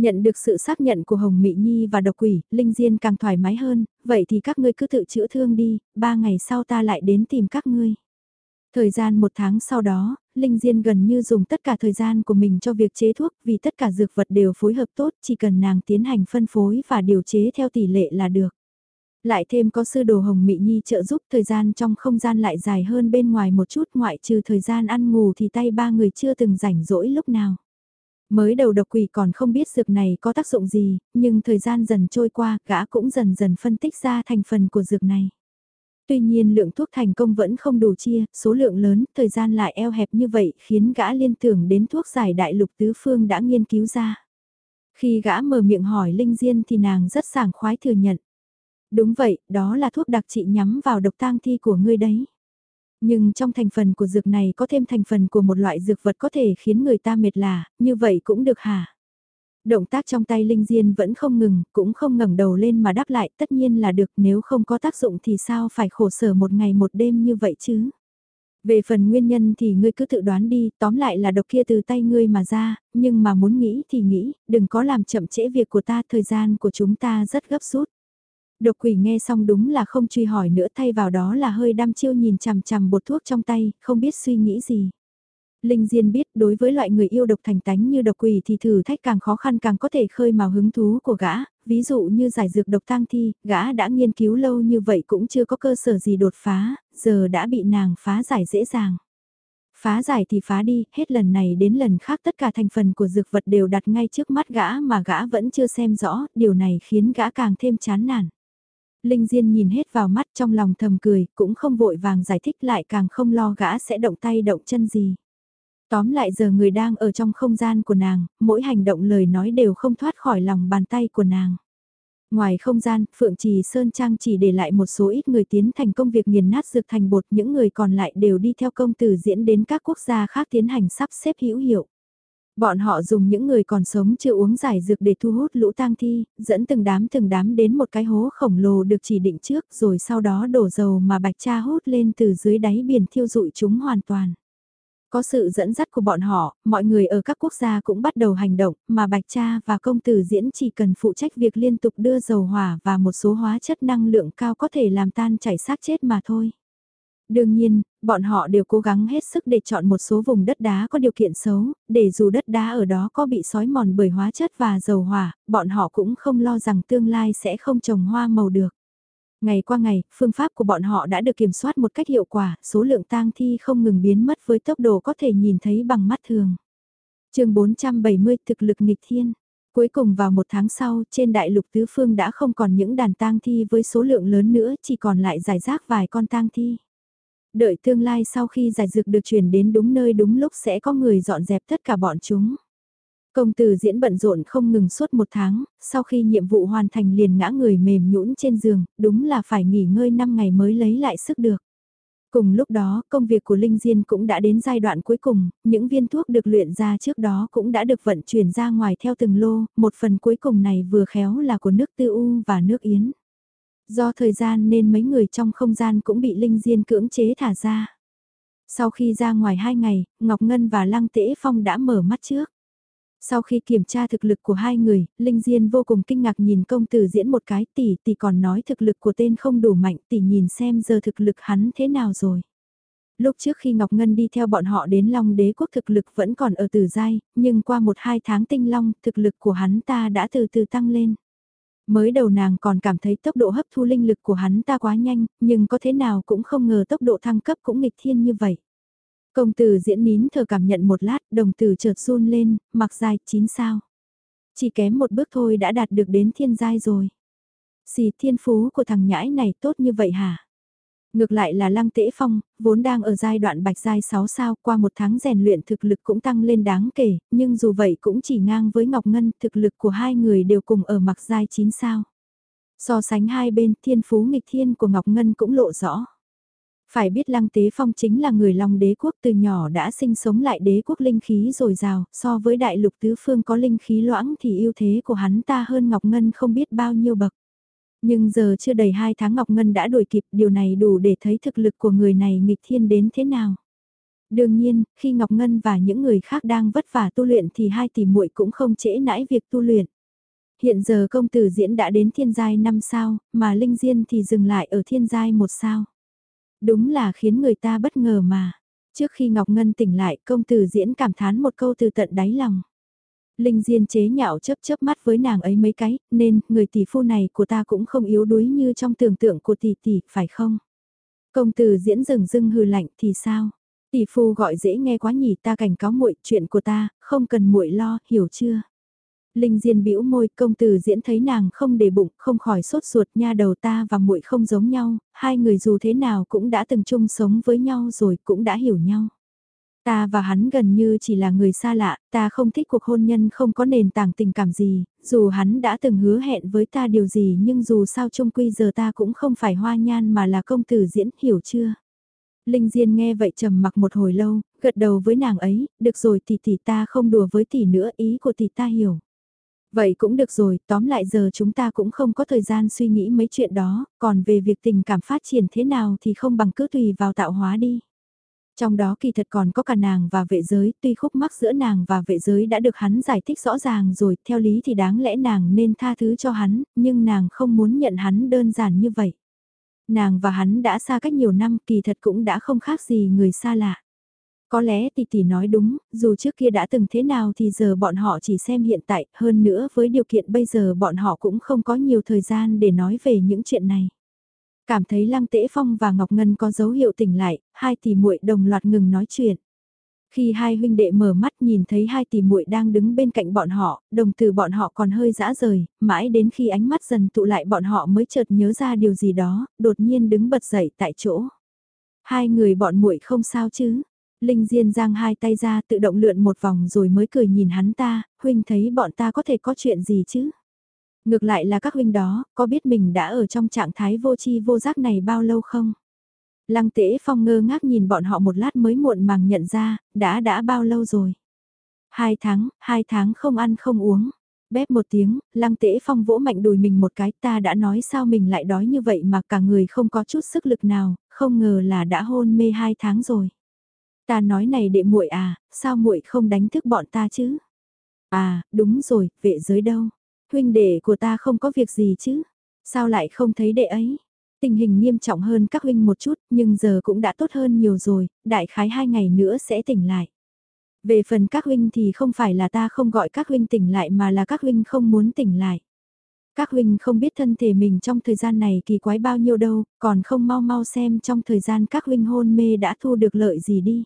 Nhận được sự xác nhận của Hồng Mị Nhi và độc quỷ, Linh Diên càng thoải mái hơn, vậy thì các ngươi cứ tự chữa thương đi, ba ngày sau ta lại đến tìm các ngươi. Thời gian một tháng sau đó, Linh Diên gần như dùng tất cả thời gian của mình cho việc chế thuốc vì tất cả dược vật đều phối hợp tốt, chỉ cần nàng tiến hành phân phối và điều chế theo tỷ lệ là được. Lại thêm có sư đồ Hồng Mị Nhi trợ giúp thời gian trong không gian lại dài hơn bên ngoài một chút ngoại trừ thời gian ăn ngủ thì tay ba người chưa từng rảnh rỗi lúc nào. Mới đầu độc quỷ còn không biết dược này có tác dụng gì, nhưng thời gian dần trôi qua, gã cũng dần dần phân tích ra thành phần của dược này. Tuy nhiên lượng thuốc thành công vẫn không đủ chia, số lượng lớn, thời gian lại eo hẹp như vậy khiến gã liên tưởng đến thuốc giải đại lục tứ phương đã nghiên cứu ra. Khi gã mở miệng hỏi Linh Diên thì nàng rất sảng khoái thừa nhận. Đúng vậy, đó là thuốc đặc trị nhắm vào độc tang thi của ngươi đấy. Nhưng trong thành phần của dược này có thêm thành phần của một loại dược vật có thể khiến người ta mệt lạ, như vậy cũng được hả? Động tác trong tay Linh Diên vẫn không ngừng, cũng không ngẩng đầu lên mà đáp lại, tất nhiên là được nếu không có tác dụng thì sao phải khổ sở một ngày một đêm như vậy chứ? Về phần nguyên nhân thì ngươi cứ tự đoán đi, tóm lại là độc kia từ tay ngươi mà ra, nhưng mà muốn nghĩ thì nghĩ, đừng có làm chậm trễ việc của ta, thời gian của chúng ta rất gấp rút. Độc quỷ nghe xong đúng là không truy hỏi nữa thay vào đó là hơi đăm chiêu nhìn chằm chằm bột thuốc trong tay, không biết suy nghĩ gì. Linh Diên biết đối với loại người yêu độc thành tánh như độc quỷ thì thử thách càng khó khăn càng có thể khơi mào hứng thú của gã, ví dụ như giải dược độc tang thi, gã đã nghiên cứu lâu như vậy cũng chưa có cơ sở gì đột phá, giờ đã bị nàng phá giải dễ dàng. Phá giải thì phá đi, hết lần này đến lần khác tất cả thành phần của dược vật đều đặt ngay trước mắt gã mà gã vẫn chưa xem rõ, điều này khiến gã càng thêm chán nản. Linh Diên nhìn hết vào mắt trong lòng thầm cười, cũng không vội vàng giải thích lại càng không lo gã sẽ động tay động chân gì. Tóm lại giờ người đang ở trong không gian của nàng, mỗi hành động lời nói đều không thoát khỏi lòng bàn tay của nàng. Ngoài không gian, Phượng Trì Sơn Trang chỉ để lại một số ít người tiến thành công việc nghiền nát dược thành bột, những người còn lại đều đi theo công tử diễn đến các quốc gia khác tiến hành sắp xếp hữu hiệu. Bọn họ dùng những người còn sống chưa uống giải dược để thu hút lũ tang thi, dẫn từng đám từng đám đến một cái hố khổng lồ được chỉ định trước rồi sau đó đổ dầu mà bạch cha hút lên từ dưới đáy biển thiêu dụi chúng hoàn toàn. Có sự dẫn dắt của bọn họ, mọi người ở các quốc gia cũng bắt đầu hành động, mà Bạch Cha và công tử diễn chỉ cần phụ trách việc liên tục đưa dầu hỏa và một số hóa chất năng lượng cao có thể làm tan chảy xác chết mà thôi. Đương nhiên, bọn họ đều cố gắng hết sức để chọn một số vùng đất đá có điều kiện xấu, để dù đất đá ở đó có bị sói mòn bởi hóa chất và dầu hỏa, bọn họ cũng không lo rằng tương lai sẽ không trồng hoa màu được. Ngày qua ngày, phương pháp của bọn họ đã được kiểm soát một cách hiệu quả, số lượng tang thi không ngừng biến mất với tốc độ có thể nhìn thấy bằng mắt thường. chương 470 thực lực nghịch thiên. Cuối cùng vào một tháng sau, trên đại lục tứ phương đã không còn những đàn tang thi với số lượng lớn nữa, chỉ còn lại giải rác vài con tang thi. Đợi tương lai sau khi giải dược được chuyển đến đúng nơi đúng lúc sẽ có người dọn dẹp tất cả bọn chúng. Công tử diễn bận rộn không ngừng suốt một tháng, sau khi nhiệm vụ hoàn thành liền ngã người mềm nhũn trên giường, đúng là phải nghỉ ngơi 5 ngày mới lấy lại sức được. Cùng lúc đó, công việc của Linh Diên cũng đã đến giai đoạn cuối cùng, những viên thuốc được luyện ra trước đó cũng đã được vận chuyển ra ngoài theo từng lô, một phần cuối cùng này vừa khéo là của nước Tư U và nước Yến. Do thời gian nên mấy người trong không gian cũng bị Linh Diên cưỡng chế thả ra. Sau khi ra ngoài hai ngày, Ngọc Ngân và Lăng Tễ Phong đã mở mắt trước. Sau khi kiểm tra thực lực của hai người, Linh Diên vô cùng kinh ngạc nhìn công tử diễn một cái tỷ tỷ còn nói thực lực của tên không đủ mạnh tỷ nhìn xem giờ thực lực hắn thế nào rồi. Lúc trước khi Ngọc Ngân đi theo bọn họ đến Long đế quốc thực lực vẫn còn ở tử giai, nhưng qua một hai tháng tinh long thực lực của hắn ta đã từ từ tăng lên. Mới đầu nàng còn cảm thấy tốc độ hấp thu linh lực của hắn ta quá nhanh, nhưng có thế nào cũng không ngờ tốc độ thăng cấp cũng nghịch thiên như vậy. Công tử diễn nín thở cảm nhận một lát, đồng tử chợt run lên, mặc dài, chín sao. Chỉ kém một bước thôi đã đạt được đến thiên giai rồi. Xì thiên phú của thằng nhãi này tốt như vậy hả? Ngược lại là Lăng Tễ Phong, vốn đang ở giai đoạn bạch giai 6 sao, qua một tháng rèn luyện thực lực cũng tăng lên đáng kể, nhưng dù vậy cũng chỉ ngang với Ngọc Ngân, thực lực của hai người đều cùng ở mặc giai 9 sao. So sánh hai bên thiên phú nghịch thiên của Ngọc Ngân cũng lộ rõ. Phải biết Lăng Tế Phong chính là người Long đế quốc từ nhỏ đã sinh sống lại đế quốc linh khí dồi dào, so với đại lục tứ phương có linh khí loãng thì ưu thế của hắn ta hơn Ngọc Ngân không biết bao nhiêu bậc. Nhưng giờ chưa đầy hai tháng Ngọc Ngân đã đuổi kịp, điều này đủ để thấy thực lực của người này nghịch thiên đến thế nào. Đương nhiên, khi Ngọc Ngân và những người khác đang vất vả tu luyện thì hai tỷ muội cũng không trễ nãi việc tu luyện. Hiện giờ công tử diễn đã đến thiên giai 5 sao, mà Linh Diên thì dừng lại ở thiên giai 1 sao. Đúng là khiến người ta bất ngờ mà. Trước khi Ngọc Ngân tỉnh lại, công tử diễn cảm thán một câu từ tận đáy lòng. Linh Diên chế nhạo chớp chớp mắt với nàng ấy mấy cái, nên người tỷ phu này của ta cũng không yếu đuối như trong tưởng tượng của tỷ tỷ, phải không? Công tử diễn rừng rưng hừ lạnh thì sao? Tỷ phu gọi dễ nghe quá nhỉ, ta cảnh cáo muội chuyện của ta, không cần muội lo, hiểu chưa? Linh Diên bĩu môi, công tử diễn thấy nàng không để bụng, không khỏi sốt ruột nha đầu ta và muội không giống nhau, hai người dù thế nào cũng đã từng chung sống với nhau rồi, cũng đã hiểu nhau. Ta và hắn gần như chỉ là người xa lạ, ta không thích cuộc hôn nhân không có nền tảng tình cảm gì, dù hắn đã từng hứa hẹn với ta điều gì nhưng dù sao chung quy giờ ta cũng không phải hoa nhan mà là công tử diễn, hiểu chưa? Linh Diên nghe vậy trầm mặc một hồi lâu, gật đầu với nàng ấy, được rồi tỷ tỷ ta không đùa với tỷ nữa, ý của tỷ ta hiểu. Vậy cũng được rồi, tóm lại giờ chúng ta cũng không có thời gian suy nghĩ mấy chuyện đó, còn về việc tình cảm phát triển thế nào thì không bằng cứ tùy vào tạo hóa đi. Trong đó kỳ thật còn có cả nàng và vệ giới, tuy khúc mắc giữa nàng và vệ giới đã được hắn giải thích rõ ràng rồi, theo lý thì đáng lẽ nàng nên tha thứ cho hắn, nhưng nàng không muốn nhận hắn đơn giản như vậy. Nàng và hắn đã xa cách nhiều năm, kỳ thật cũng đã không khác gì người xa lạ. Có lẽ tỷ tỷ nói đúng, dù trước kia đã từng thế nào thì giờ bọn họ chỉ xem hiện tại, hơn nữa với điều kiện bây giờ bọn họ cũng không có nhiều thời gian để nói về những chuyện này. Cảm thấy Lăng Tễ Phong và Ngọc Ngân có dấu hiệu tỉnh lại, hai tỷ muội đồng loạt ngừng nói chuyện. Khi hai huynh đệ mở mắt nhìn thấy hai tỷ muội đang đứng bên cạnh bọn họ, đồng từ bọn họ còn hơi dã rời, mãi đến khi ánh mắt dần tụ lại bọn họ mới chợt nhớ ra điều gì đó, đột nhiên đứng bật dậy tại chỗ. Hai người bọn muội không sao chứ? Linh Diên giang hai tay ra tự động lượn một vòng rồi mới cười nhìn hắn ta, huynh thấy bọn ta có thể có chuyện gì chứ? Ngược lại là các huynh đó, có biết mình đã ở trong trạng thái vô chi vô giác này bao lâu không? Lăng tễ phong ngơ ngác nhìn bọn họ một lát mới muộn màng nhận ra, đã đã bao lâu rồi? Hai tháng, hai tháng không ăn không uống. Bép một tiếng, lăng tễ phong vỗ mạnh đùi mình một cái ta đã nói sao mình lại đói như vậy mà cả người không có chút sức lực nào, không ngờ là đã hôn mê hai tháng rồi. Ta nói này đệ muội à, sao muội không đánh thức bọn ta chứ? À, đúng rồi, vệ giới đâu? Huynh đệ của ta không có việc gì chứ? Sao lại không thấy đệ ấy? Tình hình nghiêm trọng hơn các huynh một chút, nhưng giờ cũng đã tốt hơn nhiều rồi, đại khái hai ngày nữa sẽ tỉnh lại. Về phần các huynh thì không phải là ta không gọi các huynh tỉnh lại mà là các huynh không muốn tỉnh lại. Các huynh không biết thân thể mình trong thời gian này kỳ quái bao nhiêu đâu, còn không mau mau xem trong thời gian các huynh hôn mê đã thu được lợi gì đi.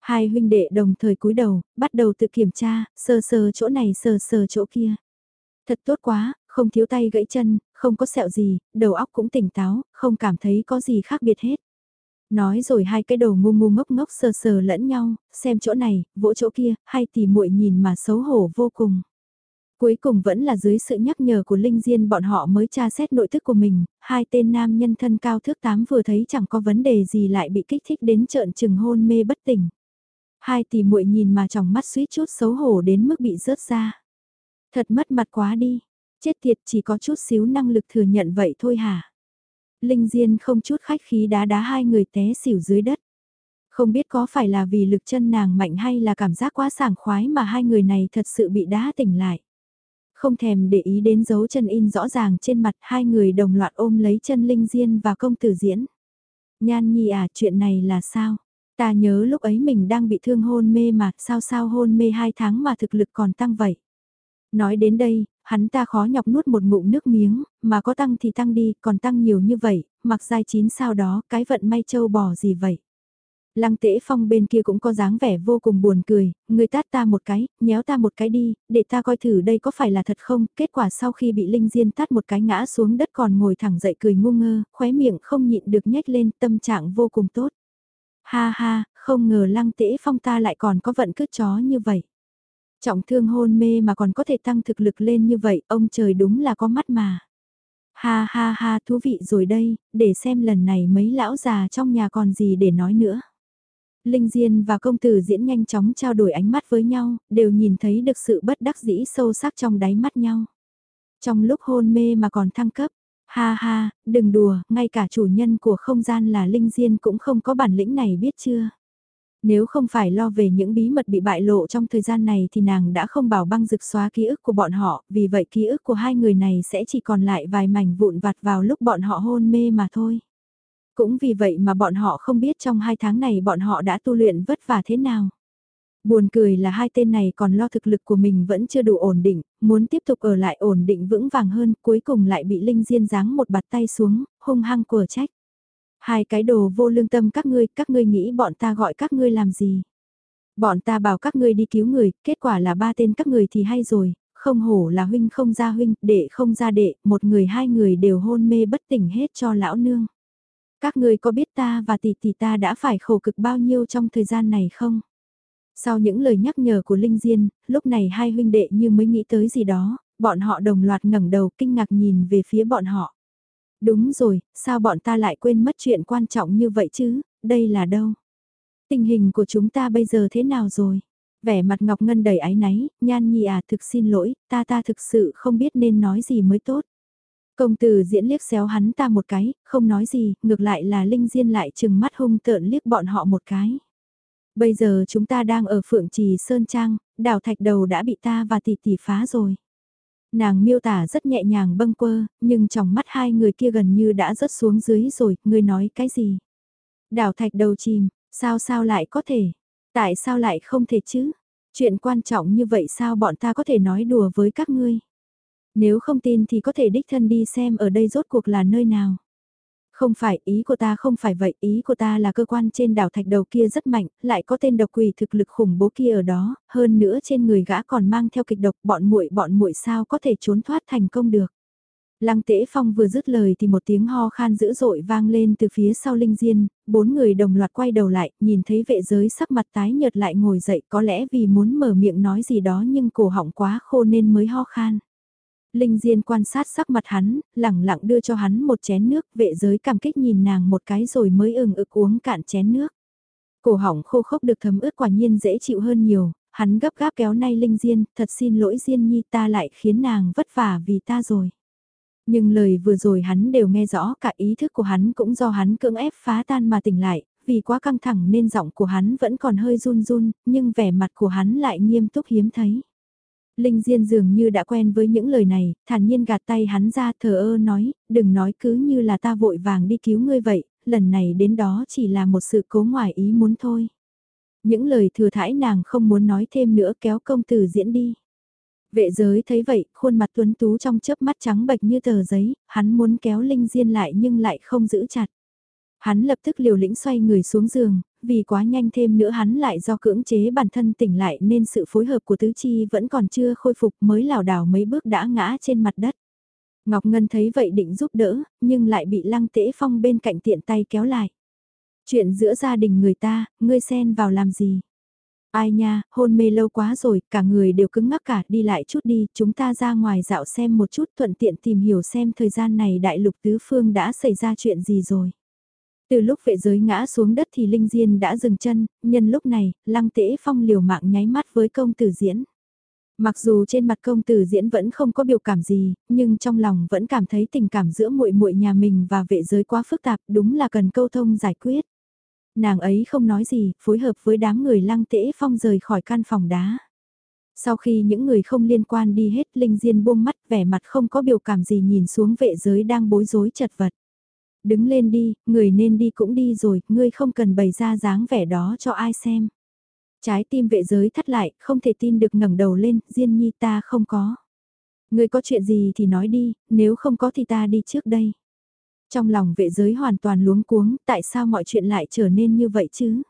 Hai huynh đệ đồng thời cúi đầu, bắt đầu tự kiểm tra, sờ sờ chỗ này sờ sờ chỗ kia. Thật tốt quá, không thiếu tay gãy chân, không có sẹo gì, đầu óc cũng tỉnh táo, không cảm thấy có gì khác biệt hết. Nói rồi hai cái đầu ngu ngu ngốc ngốc sờ sờ lẫn nhau, xem chỗ này, vỗ chỗ kia, hai tỷ muội nhìn mà xấu hổ vô cùng. Cuối cùng vẫn là dưới sự nhắc nhở của Linh Diên bọn họ mới tra xét nội thức của mình, hai tên nam nhân thân cao thước tám vừa thấy chẳng có vấn đề gì lại bị kích thích đến trợn trừng hôn mê bất tỉnh. Hai tỷ muội nhìn mà trong mắt suýt chút xấu hổ đến mức bị rớt ra. Thật mất mặt quá đi, chết tiệt chỉ có chút xíu năng lực thừa nhận vậy thôi hả? Linh Diên không chút khách khí đá đá hai người té xỉu dưới đất. Không biết có phải là vì lực chân nàng mạnh hay là cảm giác quá sảng khoái mà hai người này thật sự bị đá tỉnh lại. Không thèm để ý đến dấu chân in rõ ràng trên mặt hai người đồng loạt ôm lấy chân Linh Diên và công tử diễn. Nhan nhi à chuyện này là sao? Ta nhớ lúc ấy mình đang bị thương hôn mê mà sao sao hôn mê hai tháng mà thực lực còn tăng vậy. Nói đến đây, hắn ta khó nhọc nuốt một ngụm nước miếng, mà có tăng thì tăng đi, còn tăng nhiều như vậy, mặc dài chín sao đó, cái vận may châu bò gì vậy. Lăng tễ phong bên kia cũng có dáng vẻ vô cùng buồn cười, người tát ta một cái, nhéo ta một cái đi, để ta coi thử đây có phải là thật không, kết quả sau khi bị Linh Diên tát một cái ngã xuống đất còn ngồi thẳng dậy cười ngu ngơ, khóe miệng không nhịn được nhếch lên tâm trạng vô cùng tốt. Ha ha, không ngờ lăng tễ phong ta lại còn có vận cứt chó như vậy. Trọng thương hôn mê mà còn có thể tăng thực lực lên như vậy, ông trời đúng là có mắt mà. Ha ha ha thú vị rồi đây, để xem lần này mấy lão già trong nhà còn gì để nói nữa. Linh Diên và công tử diễn nhanh chóng trao đổi ánh mắt với nhau, đều nhìn thấy được sự bất đắc dĩ sâu sắc trong đáy mắt nhau. Trong lúc hôn mê mà còn thăng cấp, ha ha, đừng đùa, ngay cả chủ nhân của không gian là Linh Diên cũng không có bản lĩnh này biết chưa. Nếu không phải lo về những bí mật bị bại lộ trong thời gian này thì nàng đã không bảo băng rực xóa ký ức của bọn họ, vì vậy ký ức của hai người này sẽ chỉ còn lại vài mảnh vụn vặt vào lúc bọn họ hôn mê mà thôi. Cũng vì vậy mà bọn họ không biết trong hai tháng này bọn họ đã tu luyện vất vả thế nào. Buồn cười là hai tên này còn lo thực lực của mình vẫn chưa đủ ổn định, muốn tiếp tục ở lại ổn định vững vàng hơn, cuối cùng lại bị Linh Diên giáng một bạt tay xuống, hung hăng của trách. Hai cái đồ vô lương tâm các ngươi, các ngươi nghĩ bọn ta gọi các ngươi làm gì? Bọn ta bảo các ngươi đi cứu người, kết quả là ba tên các người thì hay rồi, không hổ là huynh không ra huynh, đệ không ra đệ, một người hai người đều hôn mê bất tỉnh hết cho lão nương. Các ngươi có biết ta và tỷ tỷ ta đã phải khổ cực bao nhiêu trong thời gian này không? Sau những lời nhắc nhở của Linh Diên, lúc này hai huynh đệ như mới nghĩ tới gì đó, bọn họ đồng loạt ngẩng đầu kinh ngạc nhìn về phía bọn họ. Đúng rồi, sao bọn ta lại quên mất chuyện quan trọng như vậy chứ, đây là đâu? Tình hình của chúng ta bây giờ thế nào rồi? Vẻ mặt Ngọc Ngân đầy áy náy, nhan nhì à thực xin lỗi, ta ta thực sự không biết nên nói gì mới tốt. Công tử diễn liếc xéo hắn ta một cái, không nói gì, ngược lại là Linh Diên lại chừng mắt hung tợn liếc bọn họ một cái. Bây giờ chúng ta đang ở Phượng Trì Sơn Trang, đảo thạch đầu đã bị ta và tỷ tỷ phá rồi. Nàng miêu tả rất nhẹ nhàng bâng quơ, nhưng trong mắt hai người kia gần như đã rớt xuống dưới rồi, người nói cái gì? Đảo thạch đầu chìm, sao sao lại có thể? Tại sao lại không thể chứ? Chuyện quan trọng như vậy sao bọn ta có thể nói đùa với các ngươi? Nếu không tin thì có thể đích thân đi xem ở đây rốt cuộc là nơi nào. Không phải, ý của ta không phải vậy, ý của ta là cơ quan trên đảo thạch đầu kia rất mạnh, lại có tên độc quỷ thực lực khủng bố kia ở đó, hơn nữa trên người gã còn mang theo kịch độc, bọn muội bọn muội sao có thể trốn thoát thành công được. Lăng tế Phong vừa dứt lời thì một tiếng ho khan dữ dội vang lên từ phía sau Linh Diên, bốn người đồng loạt quay đầu lại, nhìn thấy vệ giới sắc mặt tái nhợt lại ngồi dậy có lẽ vì muốn mở miệng nói gì đó nhưng cổ họng quá khô nên mới ho khan. Linh Diên quan sát sắc mặt hắn, lẳng lặng đưa cho hắn một chén nước, vệ giới cảm kích nhìn nàng một cái rồi mới ừng ực uống cạn chén nước. Cổ họng khô khốc được thấm ướt quả nhiên dễ chịu hơn nhiều, hắn gấp gáp kéo nay Linh Diên, thật xin lỗi Diên Nhi ta lại khiến nàng vất vả vì ta rồi. Nhưng lời vừa rồi hắn đều nghe rõ cả ý thức của hắn cũng do hắn cưỡng ép phá tan mà tỉnh lại, vì quá căng thẳng nên giọng của hắn vẫn còn hơi run run, nhưng vẻ mặt của hắn lại nghiêm túc hiếm thấy. Linh Diên dường như đã quen với những lời này, thản nhiên gạt tay hắn ra thờ ơ nói, đừng nói cứ như là ta vội vàng đi cứu ngươi vậy, lần này đến đó chỉ là một sự cố ngoài ý muốn thôi. Những lời thừa thãi nàng không muốn nói thêm nữa kéo công tử diễn đi. Vệ giới thấy vậy, khuôn mặt tuấn tú trong chớp mắt trắng bệch như tờ giấy, hắn muốn kéo Linh Diên lại nhưng lại không giữ chặt. Hắn lập tức liều lĩnh xoay người xuống giường, vì quá nhanh thêm nữa hắn lại do cưỡng chế bản thân tỉnh lại nên sự phối hợp của tứ chi vẫn còn chưa khôi phục mới lảo đảo mấy bước đã ngã trên mặt đất. Ngọc Ngân thấy vậy định giúp đỡ, nhưng lại bị lăng tễ phong bên cạnh tiện tay kéo lại. Chuyện giữa gia đình người ta, ngươi xen vào làm gì? Ai nha, hôn mê lâu quá rồi, cả người đều cứng ngắc cả, đi lại chút đi, chúng ta ra ngoài dạo xem một chút thuận tiện tìm hiểu xem thời gian này đại lục tứ phương đã xảy ra chuyện gì rồi. Từ lúc vệ giới ngã xuống đất thì Linh Diên đã dừng chân, nhân lúc này, lăng tễ phong liều mạng nháy mắt với công tử diễn. Mặc dù trên mặt công tử diễn vẫn không có biểu cảm gì, nhưng trong lòng vẫn cảm thấy tình cảm giữa muội muội nhà mình và vệ giới quá phức tạp, đúng là cần câu thông giải quyết. Nàng ấy không nói gì, phối hợp với đám người lăng tễ phong rời khỏi căn phòng đá. Sau khi những người không liên quan đi hết, Linh Diên buông mắt vẻ mặt không có biểu cảm gì nhìn xuống vệ giới đang bối rối chật vật đứng lên đi, người nên đi cũng đi rồi, ngươi không cần bày ra dáng vẻ đó cho ai xem. Trái tim vệ giới thắt lại, không thể tin được ngẩng đầu lên, Diên Nhi ta không có. Ngươi có chuyện gì thì nói đi, nếu không có thì ta đi trước đây. Trong lòng vệ giới hoàn toàn luống cuống, tại sao mọi chuyện lại trở nên như vậy chứ?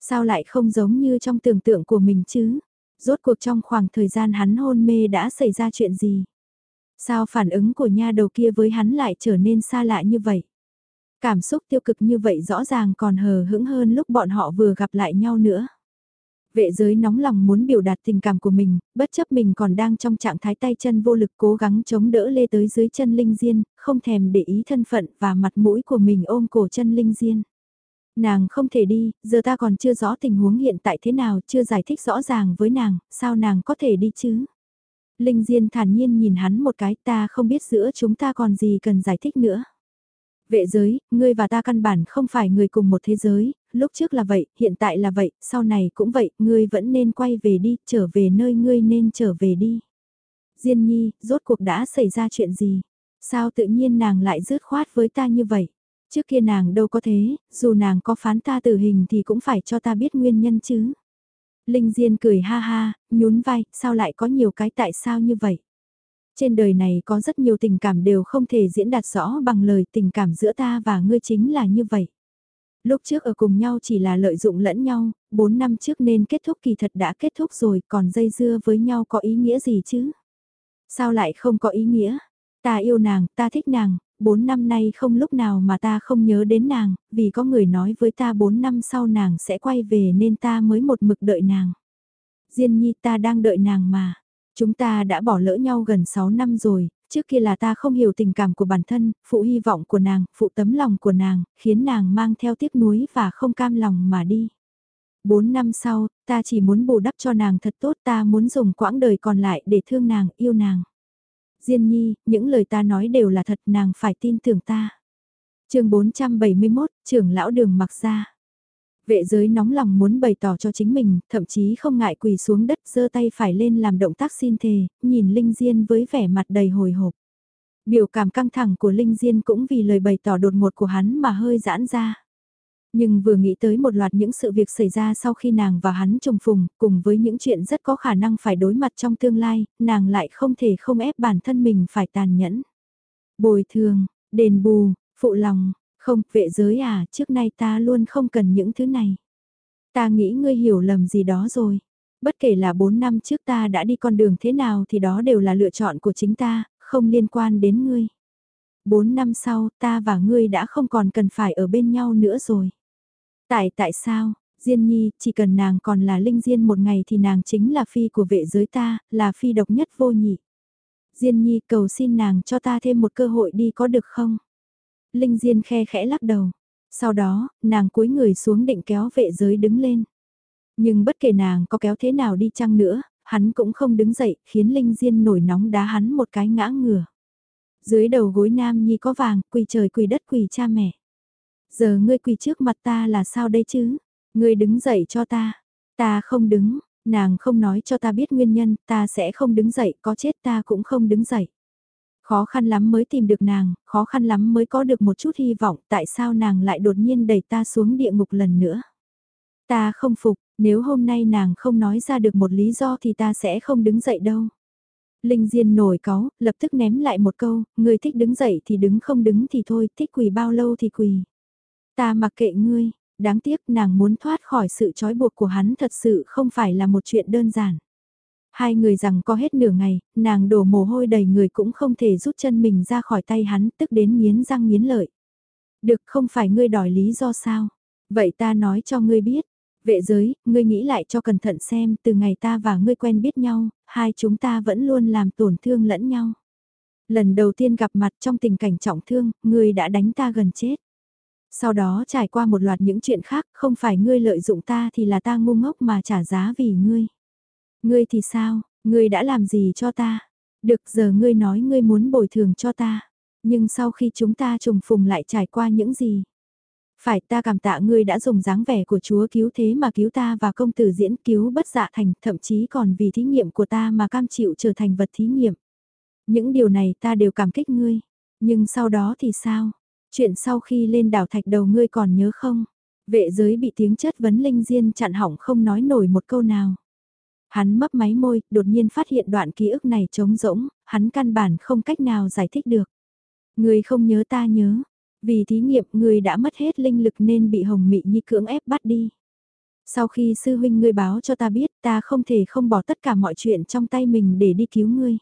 Sao lại không giống như trong tưởng tượng của mình chứ? Rốt cuộc trong khoảng thời gian hắn hôn mê đã xảy ra chuyện gì? Sao phản ứng của nha đầu kia với hắn lại trở nên xa lạ như vậy? Cảm xúc tiêu cực như vậy rõ ràng còn hờ hững hơn lúc bọn họ vừa gặp lại nhau nữa. Vệ giới nóng lòng muốn biểu đạt tình cảm của mình, bất chấp mình còn đang trong trạng thái tay chân vô lực cố gắng chống đỡ lê tới dưới chân Linh Diên, không thèm để ý thân phận và mặt mũi của mình ôm cổ chân Linh Diên. Nàng không thể đi, giờ ta còn chưa rõ tình huống hiện tại thế nào, chưa giải thích rõ ràng với nàng, sao nàng có thể đi chứ? Linh Diên thản nhiên nhìn hắn một cái ta không biết giữa chúng ta còn gì cần giải thích nữa. Vệ giới, ngươi và ta căn bản không phải người cùng một thế giới, lúc trước là vậy, hiện tại là vậy, sau này cũng vậy, ngươi vẫn nên quay về đi, trở về nơi ngươi nên trở về đi. Diên nhi, rốt cuộc đã xảy ra chuyện gì? Sao tự nhiên nàng lại rứt khoát với ta như vậy? Trước kia nàng đâu có thế, dù nàng có phán ta tử hình thì cũng phải cho ta biết nguyên nhân chứ. Linh Diên cười ha ha, nhún vai, sao lại có nhiều cái tại sao như vậy? Trên đời này có rất nhiều tình cảm đều không thể diễn đạt rõ bằng lời tình cảm giữa ta và ngươi chính là như vậy. Lúc trước ở cùng nhau chỉ là lợi dụng lẫn nhau, 4 năm trước nên kết thúc kỳ thật đã kết thúc rồi còn dây dưa với nhau có ý nghĩa gì chứ? Sao lại không có ý nghĩa? Ta yêu nàng, ta thích nàng, 4 năm nay không lúc nào mà ta không nhớ đến nàng, vì có người nói với ta 4 năm sau nàng sẽ quay về nên ta mới một mực đợi nàng. Diên nhi ta đang đợi nàng mà. Chúng ta đã bỏ lỡ nhau gần 6 năm rồi, trước kia là ta không hiểu tình cảm của bản thân, phụ hy vọng của nàng, phụ tấm lòng của nàng, khiến nàng mang theo tiếc nuối và không cam lòng mà đi. 4 năm sau, ta chỉ muốn bù đắp cho nàng thật tốt ta muốn dùng quãng đời còn lại để thương nàng, yêu nàng. Diên nhi, những lời ta nói đều là thật nàng phải tin tưởng ta. chương 471, trưởng lão đường mặc ra. Vệ giới nóng lòng muốn bày tỏ cho chính mình, thậm chí không ngại quỳ xuống đất giơ tay phải lên làm động tác xin thề, nhìn Linh Diên với vẻ mặt đầy hồi hộp. Biểu cảm căng thẳng của Linh Diên cũng vì lời bày tỏ đột ngột của hắn mà hơi giãn ra. Nhưng vừa nghĩ tới một loạt những sự việc xảy ra sau khi nàng và hắn trùng phùng, cùng với những chuyện rất có khả năng phải đối mặt trong tương lai, nàng lại không thể không ép bản thân mình phải tàn nhẫn. Bồi thường, đền bù, phụ lòng, không, vệ giới à, trước nay ta luôn không cần những thứ này. Ta nghĩ ngươi hiểu lầm gì đó rồi. Bất kể là 4 năm trước ta đã đi con đường thế nào thì đó đều là lựa chọn của chính ta, không liên quan đến ngươi. 4 năm sau, ta và ngươi đã không còn cần phải ở bên nhau nữa rồi. Tại tại sao, Diên Nhi, chỉ cần nàng còn là linh diên một ngày thì nàng chính là phi của vệ giới ta, là phi độc nhất vô nhị. Diên Nhi cầu xin nàng cho ta thêm một cơ hội đi có được không? Linh Diên khe khẽ lắc đầu. Sau đó, nàng cúi người xuống định kéo vệ giới đứng lên. Nhưng bất kể nàng có kéo thế nào đi chăng nữa, hắn cũng không đứng dậy, khiến Linh Diên nổi nóng đá hắn một cái ngã ngửa. Dưới đầu gối Nam Nhi có vàng, quỳ trời quỳ đất quỳ cha mẹ. Giờ ngươi quỳ trước mặt ta là sao đây chứ? Ngươi đứng dậy cho ta. Ta không đứng, nàng không nói cho ta biết nguyên nhân, ta sẽ không đứng dậy, có chết ta cũng không đứng dậy. Khó khăn lắm mới tìm được nàng, khó khăn lắm mới có được một chút hy vọng, tại sao nàng lại đột nhiên đẩy ta xuống địa ngục lần nữa. Ta không phục, nếu hôm nay nàng không nói ra được một lý do thì ta sẽ không đứng dậy đâu. Linh Diên nổi cáu, lập tức ném lại một câu, người thích đứng dậy thì đứng không đứng thì thôi, thích quỳ bao lâu thì quỳ. Ta mặc kệ ngươi, đáng tiếc nàng muốn thoát khỏi sự trói buộc của hắn thật sự không phải là một chuyện đơn giản. Hai người rằng có hết nửa ngày, nàng đổ mồ hôi đầy người cũng không thể rút chân mình ra khỏi tay hắn tức đến nghiến răng nghiến lợi. Được không phải ngươi đòi lý do sao? Vậy ta nói cho ngươi biết. Vệ giới, ngươi nghĩ lại cho cẩn thận xem từ ngày ta và ngươi quen biết nhau, hai chúng ta vẫn luôn làm tổn thương lẫn nhau. Lần đầu tiên gặp mặt trong tình cảnh trọng thương, ngươi đã đánh ta gần chết. Sau đó trải qua một loạt những chuyện khác, không phải ngươi lợi dụng ta thì là ta ngu ngốc mà trả giá vì ngươi. Ngươi thì sao, ngươi đã làm gì cho ta? Được giờ ngươi nói ngươi muốn bồi thường cho ta. Nhưng sau khi chúng ta trùng phùng lại trải qua những gì? Phải ta cảm tạ ngươi đã dùng dáng vẻ của Chúa cứu thế mà cứu ta và công tử diễn cứu bất dạ thành, thậm chí còn vì thí nghiệm của ta mà cam chịu trở thành vật thí nghiệm. Những điều này ta đều cảm kích ngươi. Nhưng sau đó thì sao? Chuyện sau khi lên đảo thạch đầu ngươi còn nhớ không? Vệ giới bị tiếng chất vấn linh diên chặn hỏng không nói nổi một câu nào. Hắn mấp máy môi, đột nhiên phát hiện đoạn ký ức này trống rỗng, hắn căn bản không cách nào giải thích được. Người không nhớ ta nhớ, vì thí nghiệm người đã mất hết linh lực nên bị hồng mị nhi cưỡng ép bắt đi. Sau khi sư huynh ngươi báo cho ta biết ta không thể không bỏ tất cả mọi chuyện trong tay mình để đi cứu ngươi.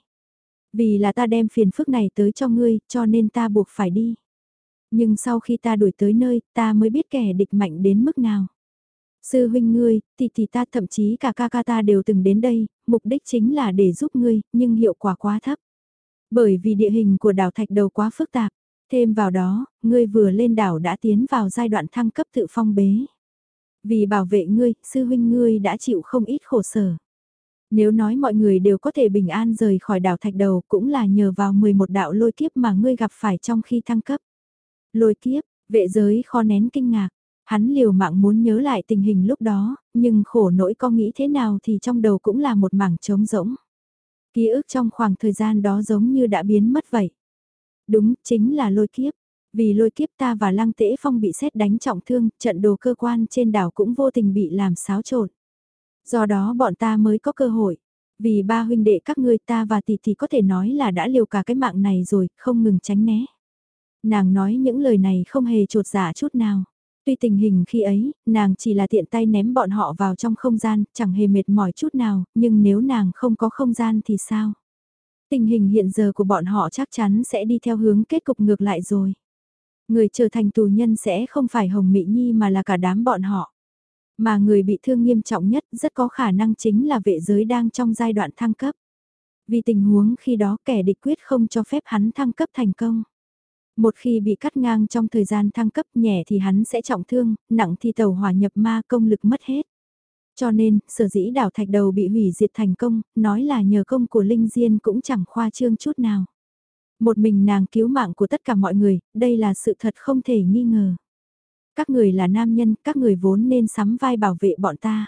Vì là ta đem phiền phức này tới cho ngươi, cho nên ta buộc phải đi. Nhưng sau khi ta đuổi tới nơi, ta mới biết kẻ địch mạnh đến mức nào. Sư huynh ngươi, tỷ tỷ ta thậm chí cả ca ca ta đều từng đến đây, mục đích chính là để giúp ngươi, nhưng hiệu quả quá thấp. Bởi vì địa hình của đảo thạch đầu quá phức tạp, thêm vào đó, ngươi vừa lên đảo đã tiến vào giai đoạn thăng cấp tự phong bế. Vì bảo vệ ngươi, sư huynh ngươi đã chịu không ít khổ sở. Nếu nói mọi người đều có thể bình an rời khỏi đảo thạch đầu cũng là nhờ vào 11 đạo lôi kiếp mà ngươi gặp phải trong khi thăng cấp. Lôi kiếp, vệ giới khó nén kinh ngạc, hắn liều mạng muốn nhớ lại tình hình lúc đó, nhưng khổ nỗi có nghĩ thế nào thì trong đầu cũng là một mảng trống rỗng. Ký ức trong khoảng thời gian đó giống như đã biến mất vậy. Đúng, chính là lôi kiếp. Vì lôi kiếp ta và Lăng Tễ Phong bị xét đánh trọng thương, trận đồ cơ quan trên đảo cũng vô tình bị làm xáo trộn. Do đó bọn ta mới có cơ hội. Vì ba huynh đệ các ngươi ta và tỷ tỷ có thể nói là đã liều cả cái mạng này rồi, không ngừng tránh né. Nàng nói những lời này không hề trột giả dạ chút nào. Tuy tình hình khi ấy, nàng chỉ là tiện tay ném bọn họ vào trong không gian, chẳng hề mệt mỏi chút nào, nhưng nếu nàng không có không gian thì sao? Tình hình hiện giờ của bọn họ chắc chắn sẽ đi theo hướng kết cục ngược lại rồi. Người trở thành tù nhân sẽ không phải Hồng Mỹ Nhi mà là cả đám bọn họ. Mà người bị thương nghiêm trọng nhất rất có khả năng chính là vệ giới đang trong giai đoạn thăng cấp. Vì tình huống khi đó kẻ địch quyết không cho phép hắn thăng cấp thành công. Một khi bị cắt ngang trong thời gian thăng cấp nhẹ thì hắn sẽ trọng thương, nặng thì tàu hỏa nhập ma công lực mất hết. Cho nên, sở dĩ đảo thạch đầu bị hủy diệt thành công, nói là nhờ công của Linh Diên cũng chẳng khoa trương chút nào. Một mình nàng cứu mạng của tất cả mọi người, đây là sự thật không thể nghi ngờ. Các người là nam nhân, các người vốn nên sắm vai bảo vệ bọn ta.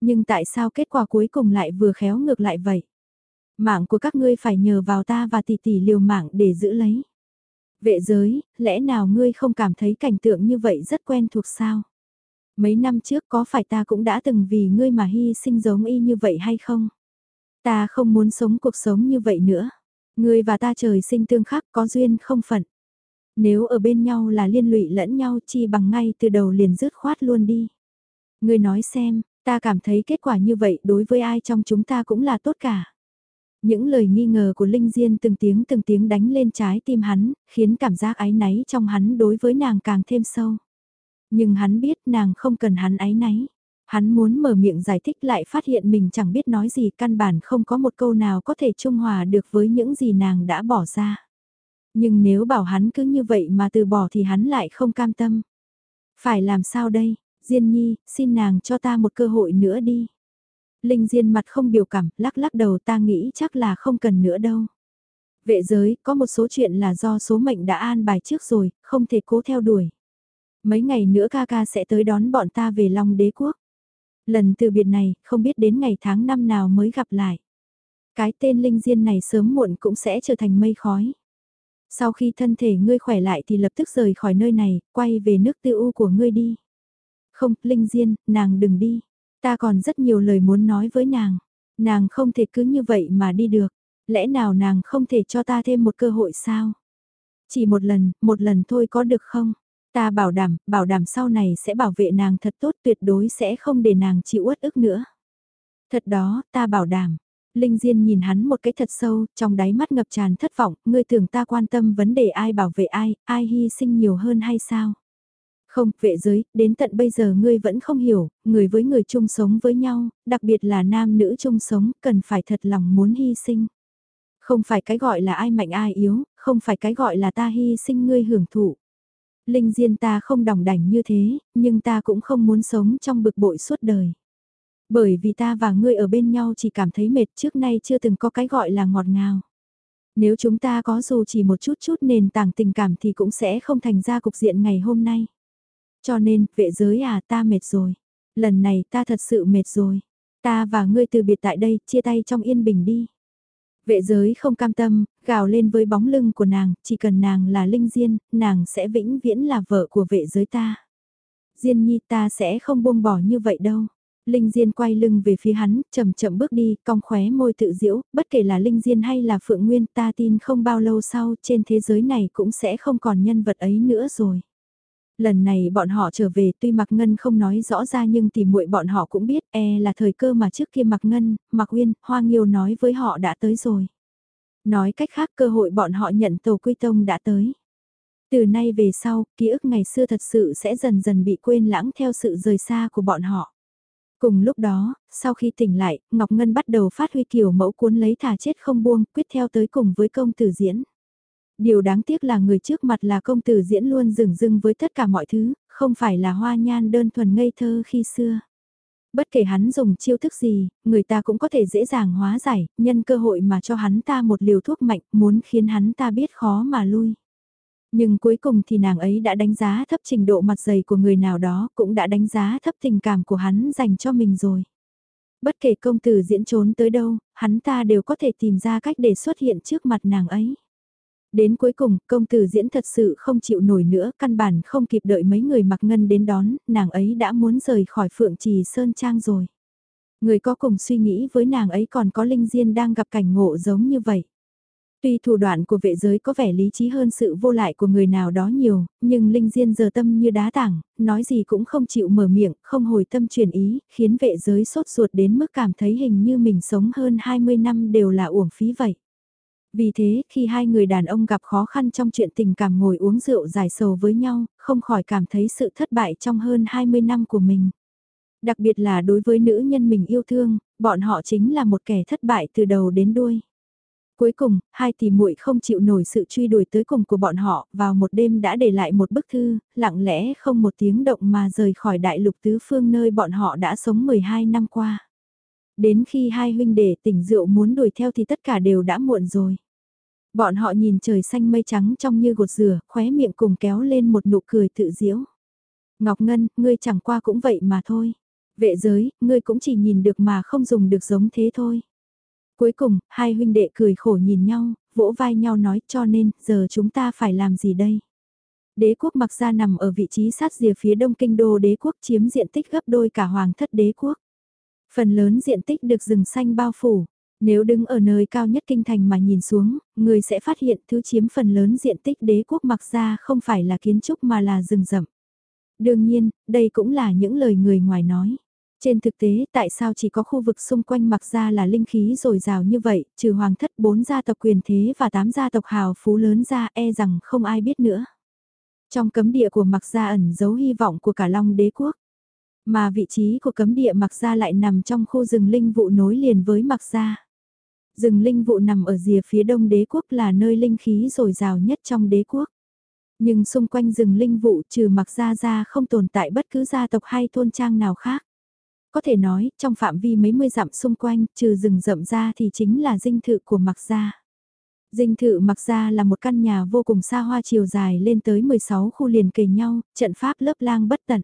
Nhưng tại sao kết quả cuối cùng lại vừa khéo ngược lại vậy? Mạng của các ngươi phải nhờ vào ta và tỷ tỷ liều mạng để giữ lấy. Vệ giới, lẽ nào ngươi không cảm thấy cảnh tượng như vậy rất quen thuộc sao? Mấy năm trước có phải ta cũng đã từng vì ngươi mà hy sinh giống y như vậy hay không? Ta không muốn sống cuộc sống như vậy nữa. Ngươi và ta trời sinh tương khắc có duyên không phận. Nếu ở bên nhau là liên lụy lẫn nhau chi bằng ngay từ đầu liền dứt khoát luôn đi. Ngươi nói xem, ta cảm thấy kết quả như vậy đối với ai trong chúng ta cũng là tốt cả. Những lời nghi ngờ của Linh Diên từng tiếng từng tiếng đánh lên trái tim hắn, khiến cảm giác ái náy trong hắn đối với nàng càng thêm sâu. Nhưng hắn biết nàng không cần hắn ái náy. Hắn muốn mở miệng giải thích lại phát hiện mình chẳng biết nói gì căn bản không có một câu nào có thể trung hòa được với những gì nàng đã bỏ ra. Nhưng nếu bảo hắn cứ như vậy mà từ bỏ thì hắn lại không cam tâm. Phải làm sao đây, Diên Nhi, xin nàng cho ta một cơ hội nữa đi. Linh Diên mặt không biểu cảm, lắc lắc đầu ta nghĩ chắc là không cần nữa đâu. Vệ giới, có một số chuyện là do số mệnh đã an bài trước rồi, không thể cố theo đuổi. Mấy ngày nữa ca ca sẽ tới đón bọn ta về Long đế quốc. Lần từ biệt này, không biết đến ngày tháng năm nào mới gặp lại. Cái tên Linh Diên này sớm muộn cũng sẽ trở thành mây khói. Sau khi thân thể ngươi khỏe lại thì lập tức rời khỏi nơi này, quay về nước tư u của ngươi đi. Không, Linh Diên, nàng đừng đi. Ta còn rất nhiều lời muốn nói với nàng. Nàng không thể cứ như vậy mà đi được. Lẽ nào nàng không thể cho ta thêm một cơ hội sao? Chỉ một lần, một lần thôi có được không? Ta bảo đảm, bảo đảm sau này sẽ bảo vệ nàng thật tốt tuyệt đối sẽ không để nàng chịu uất ức nữa. Thật đó, ta bảo đảm. Linh Diên nhìn hắn một cái thật sâu, trong đáy mắt ngập tràn thất vọng, ngươi tưởng ta quan tâm vấn đề ai bảo vệ ai, ai hy sinh nhiều hơn hay sao? Không, vệ giới, đến tận bây giờ ngươi vẫn không hiểu, người với người chung sống với nhau, đặc biệt là nam nữ chung sống, cần phải thật lòng muốn hy sinh. Không phải cái gọi là ai mạnh ai yếu, không phải cái gọi là ta hy sinh ngươi hưởng thụ. Linh Diên ta không đồng đảnh như thế, nhưng ta cũng không muốn sống trong bực bội suốt đời. Bởi vì ta và ngươi ở bên nhau chỉ cảm thấy mệt trước nay chưa từng có cái gọi là ngọt ngào. Nếu chúng ta có dù chỉ một chút chút nền tảng tình cảm thì cũng sẽ không thành ra cục diện ngày hôm nay. Cho nên, vệ giới à ta mệt rồi. Lần này ta thật sự mệt rồi. Ta và ngươi từ biệt tại đây, chia tay trong yên bình đi. Vệ giới không cam tâm, gào lên với bóng lưng của nàng, chỉ cần nàng là Linh Diên, nàng sẽ vĩnh viễn là vợ của vệ giới ta. Diên nhi ta sẽ không buông bỏ như vậy đâu. Linh Diên quay lưng về phía hắn, chậm chậm bước đi, cong khóe môi tự diễu, bất kể là Linh Diên hay là Phượng Nguyên, ta tin không bao lâu sau, trên thế giới này cũng sẽ không còn nhân vật ấy nữa rồi. Lần này bọn họ trở về tuy Mạc Ngân không nói rõ ra nhưng thì muội bọn họ cũng biết e là thời cơ mà trước kia Mạc Ngân, Mạc Uyên, Hoa Nghiêu nói với họ đã tới rồi. Nói cách khác cơ hội bọn họ nhận tổ quy tông đã tới. Từ nay về sau, ký ức ngày xưa thật sự sẽ dần dần bị quên lãng theo sự rời xa của bọn họ. Cùng lúc đó, sau khi tỉnh lại, Ngọc Ngân bắt đầu phát huy kiểu mẫu cuốn lấy thả chết không buông, quyết theo tới cùng với công tử diễn. Điều đáng tiếc là người trước mặt là công tử diễn luôn dừng rưng với tất cả mọi thứ, không phải là hoa nhan đơn thuần ngây thơ khi xưa. Bất kể hắn dùng chiêu thức gì, người ta cũng có thể dễ dàng hóa giải, nhân cơ hội mà cho hắn ta một liều thuốc mạnh, muốn khiến hắn ta biết khó mà lui. Nhưng cuối cùng thì nàng ấy đã đánh giá thấp trình độ mặt dày của người nào đó, cũng đã đánh giá thấp tình cảm của hắn dành cho mình rồi. Bất kể công tử diễn trốn tới đâu, hắn ta đều có thể tìm ra cách để xuất hiện trước mặt nàng ấy. Đến cuối cùng, công tử diễn thật sự không chịu nổi nữa, căn bản không kịp đợi mấy người mặc ngân đến đón, nàng ấy đã muốn rời khỏi Phượng Trì Sơn Trang rồi. Người có cùng suy nghĩ với nàng ấy còn có Linh Diên đang gặp cảnh ngộ giống như vậy. Tuy thủ đoạn của vệ giới có vẻ lý trí hơn sự vô lại của người nào đó nhiều, nhưng Linh Diên giờ tâm như đá tảng, nói gì cũng không chịu mở miệng, không hồi tâm chuyển ý, khiến vệ giới sốt ruột đến mức cảm thấy hình như mình sống hơn 20 năm đều là uổng phí vậy. Vì thế, khi hai người đàn ông gặp khó khăn trong chuyện tình cảm ngồi uống rượu giải sầu với nhau, không khỏi cảm thấy sự thất bại trong hơn 20 năm của mình. Đặc biệt là đối với nữ nhân mình yêu thương, bọn họ chính là một kẻ thất bại từ đầu đến đuôi. Cuối cùng, hai tỷ muội không chịu nổi sự truy đuổi tới cùng của bọn họ, vào một đêm đã để lại một bức thư, lặng lẽ không một tiếng động mà rời khỏi đại lục tứ phương nơi bọn họ đã sống 12 năm qua. Đến khi hai huynh đệ tỉnh rượu muốn đuổi theo thì tất cả đều đã muộn rồi. Bọn họ nhìn trời xanh mây trắng trong như gột rửa, khóe miệng cùng kéo lên một nụ cười tự diễu. Ngọc Ngân, ngươi chẳng qua cũng vậy mà thôi. Vệ giới, ngươi cũng chỉ nhìn được mà không dùng được giống thế thôi. Cuối cùng, hai huynh đệ cười khổ nhìn nhau, vỗ vai nhau nói cho nên, giờ chúng ta phải làm gì đây? Đế quốc mặc ra nằm ở vị trí sát rìa phía đông kinh đô đế quốc chiếm diện tích gấp đôi cả hoàng thất đế quốc. Phần lớn diện tích được rừng xanh bao phủ. Nếu đứng ở nơi cao nhất kinh thành mà nhìn xuống, người sẽ phát hiện thứ chiếm phần lớn diện tích đế quốc mặc ra không phải là kiến trúc mà là rừng rậm. Đương nhiên, đây cũng là những lời người ngoài nói. Trên thực tế, tại sao chỉ có khu vực xung quanh mặc ra là linh khí dồi dào như vậy, trừ hoàng thất bốn gia tộc quyền thế và tám gia tộc hào phú lớn ra e rằng không ai biết nữa. Trong cấm địa của mặc gia ẩn giấu hy vọng của cả long đế quốc. Mà vị trí của cấm địa mặc gia lại nằm trong khu rừng linh vụ nối liền với mặc gia. Rừng linh vụ nằm ở rìa phía đông đế quốc là nơi linh khí dồi dào nhất trong đế quốc. Nhưng xung quanh rừng linh vụ trừ mặc gia ra không tồn tại bất cứ gia tộc hay thôn trang nào khác. Có thể nói, trong phạm vi mấy mươi dặm xung quanh, trừ rừng rậm ra thì chính là dinh thự của mặc gia. Dinh thự mặc gia là một căn nhà vô cùng xa hoa chiều dài lên tới 16 khu liền kề nhau, trận pháp lớp lang bất tận.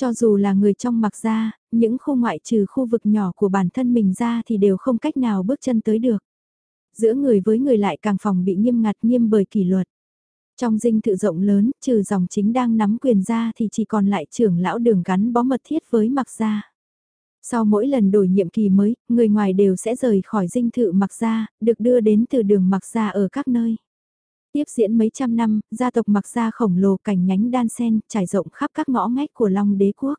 Cho dù là người trong mặc gia, những khu ngoại trừ khu vực nhỏ của bản thân mình ra thì đều không cách nào bước chân tới được. Giữa người với người lại càng phòng bị nghiêm ngặt nghiêm bởi kỷ luật. Trong dinh thự rộng lớn, trừ dòng chính đang nắm quyền ra thì chỉ còn lại trưởng lão đường gắn bó mật thiết với mặc gia. Sau mỗi lần đổi nhiệm kỳ mới, người ngoài đều sẽ rời khỏi dinh thự mặc gia, được đưa đến từ đường mặc gia ở các nơi. Tiếp diễn mấy trăm năm, gia tộc mặc gia khổng lồ cảnh nhánh đan sen trải rộng khắp các ngõ ngách của Long đế quốc.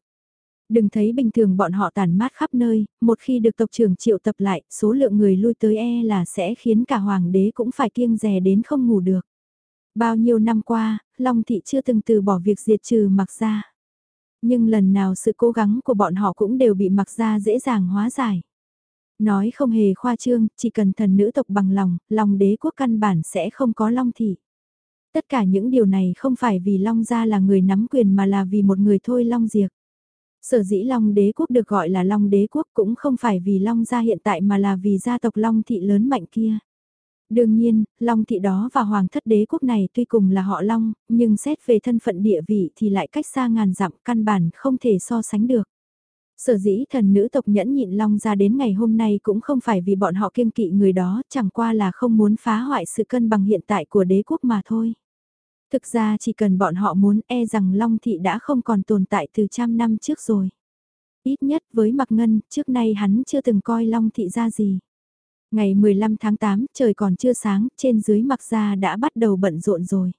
Đừng thấy bình thường bọn họ tàn mát khắp nơi, một khi được tộc trưởng triệu tập lại, số lượng người lui tới e là sẽ khiến cả hoàng đế cũng phải kiêng rè đến không ngủ được. Bao nhiêu năm qua, Long thị chưa từng từ bỏ việc diệt trừ mặc gia. Nhưng lần nào sự cố gắng của bọn họ cũng đều bị mặc gia dễ dàng hóa giải. Nói không hề khoa trương, chỉ cần thần nữ tộc bằng lòng, lòng đế quốc căn bản sẽ không có long thị. Tất cả những điều này không phải vì Long Gia là người nắm quyền mà là vì một người thôi Long Diệp. Sở dĩ Long đế quốc được gọi là Long đế quốc cũng không phải vì Long Gia hiện tại mà là vì gia tộc Long thị lớn mạnh kia. Đương nhiên, Long thị đó và Hoàng thất đế quốc này tuy cùng là họ Long, nhưng xét về thân phận địa vị thì lại cách xa ngàn dặm căn bản không thể so sánh được. Sở dĩ thần nữ tộc nhẫn nhịn Long ra đến ngày hôm nay cũng không phải vì bọn họ kiêng kỵ người đó, chẳng qua là không muốn phá hoại sự cân bằng hiện tại của đế quốc mà thôi. Thực ra chỉ cần bọn họ muốn e rằng Long thị đã không còn tồn tại từ trăm năm trước rồi. Ít nhất với Mạc Ngân, trước nay hắn chưa từng coi Long thị ra gì. Ngày 15 tháng 8, trời còn chưa sáng, trên dưới Mạc Gia đã bắt đầu bận rộn rồi.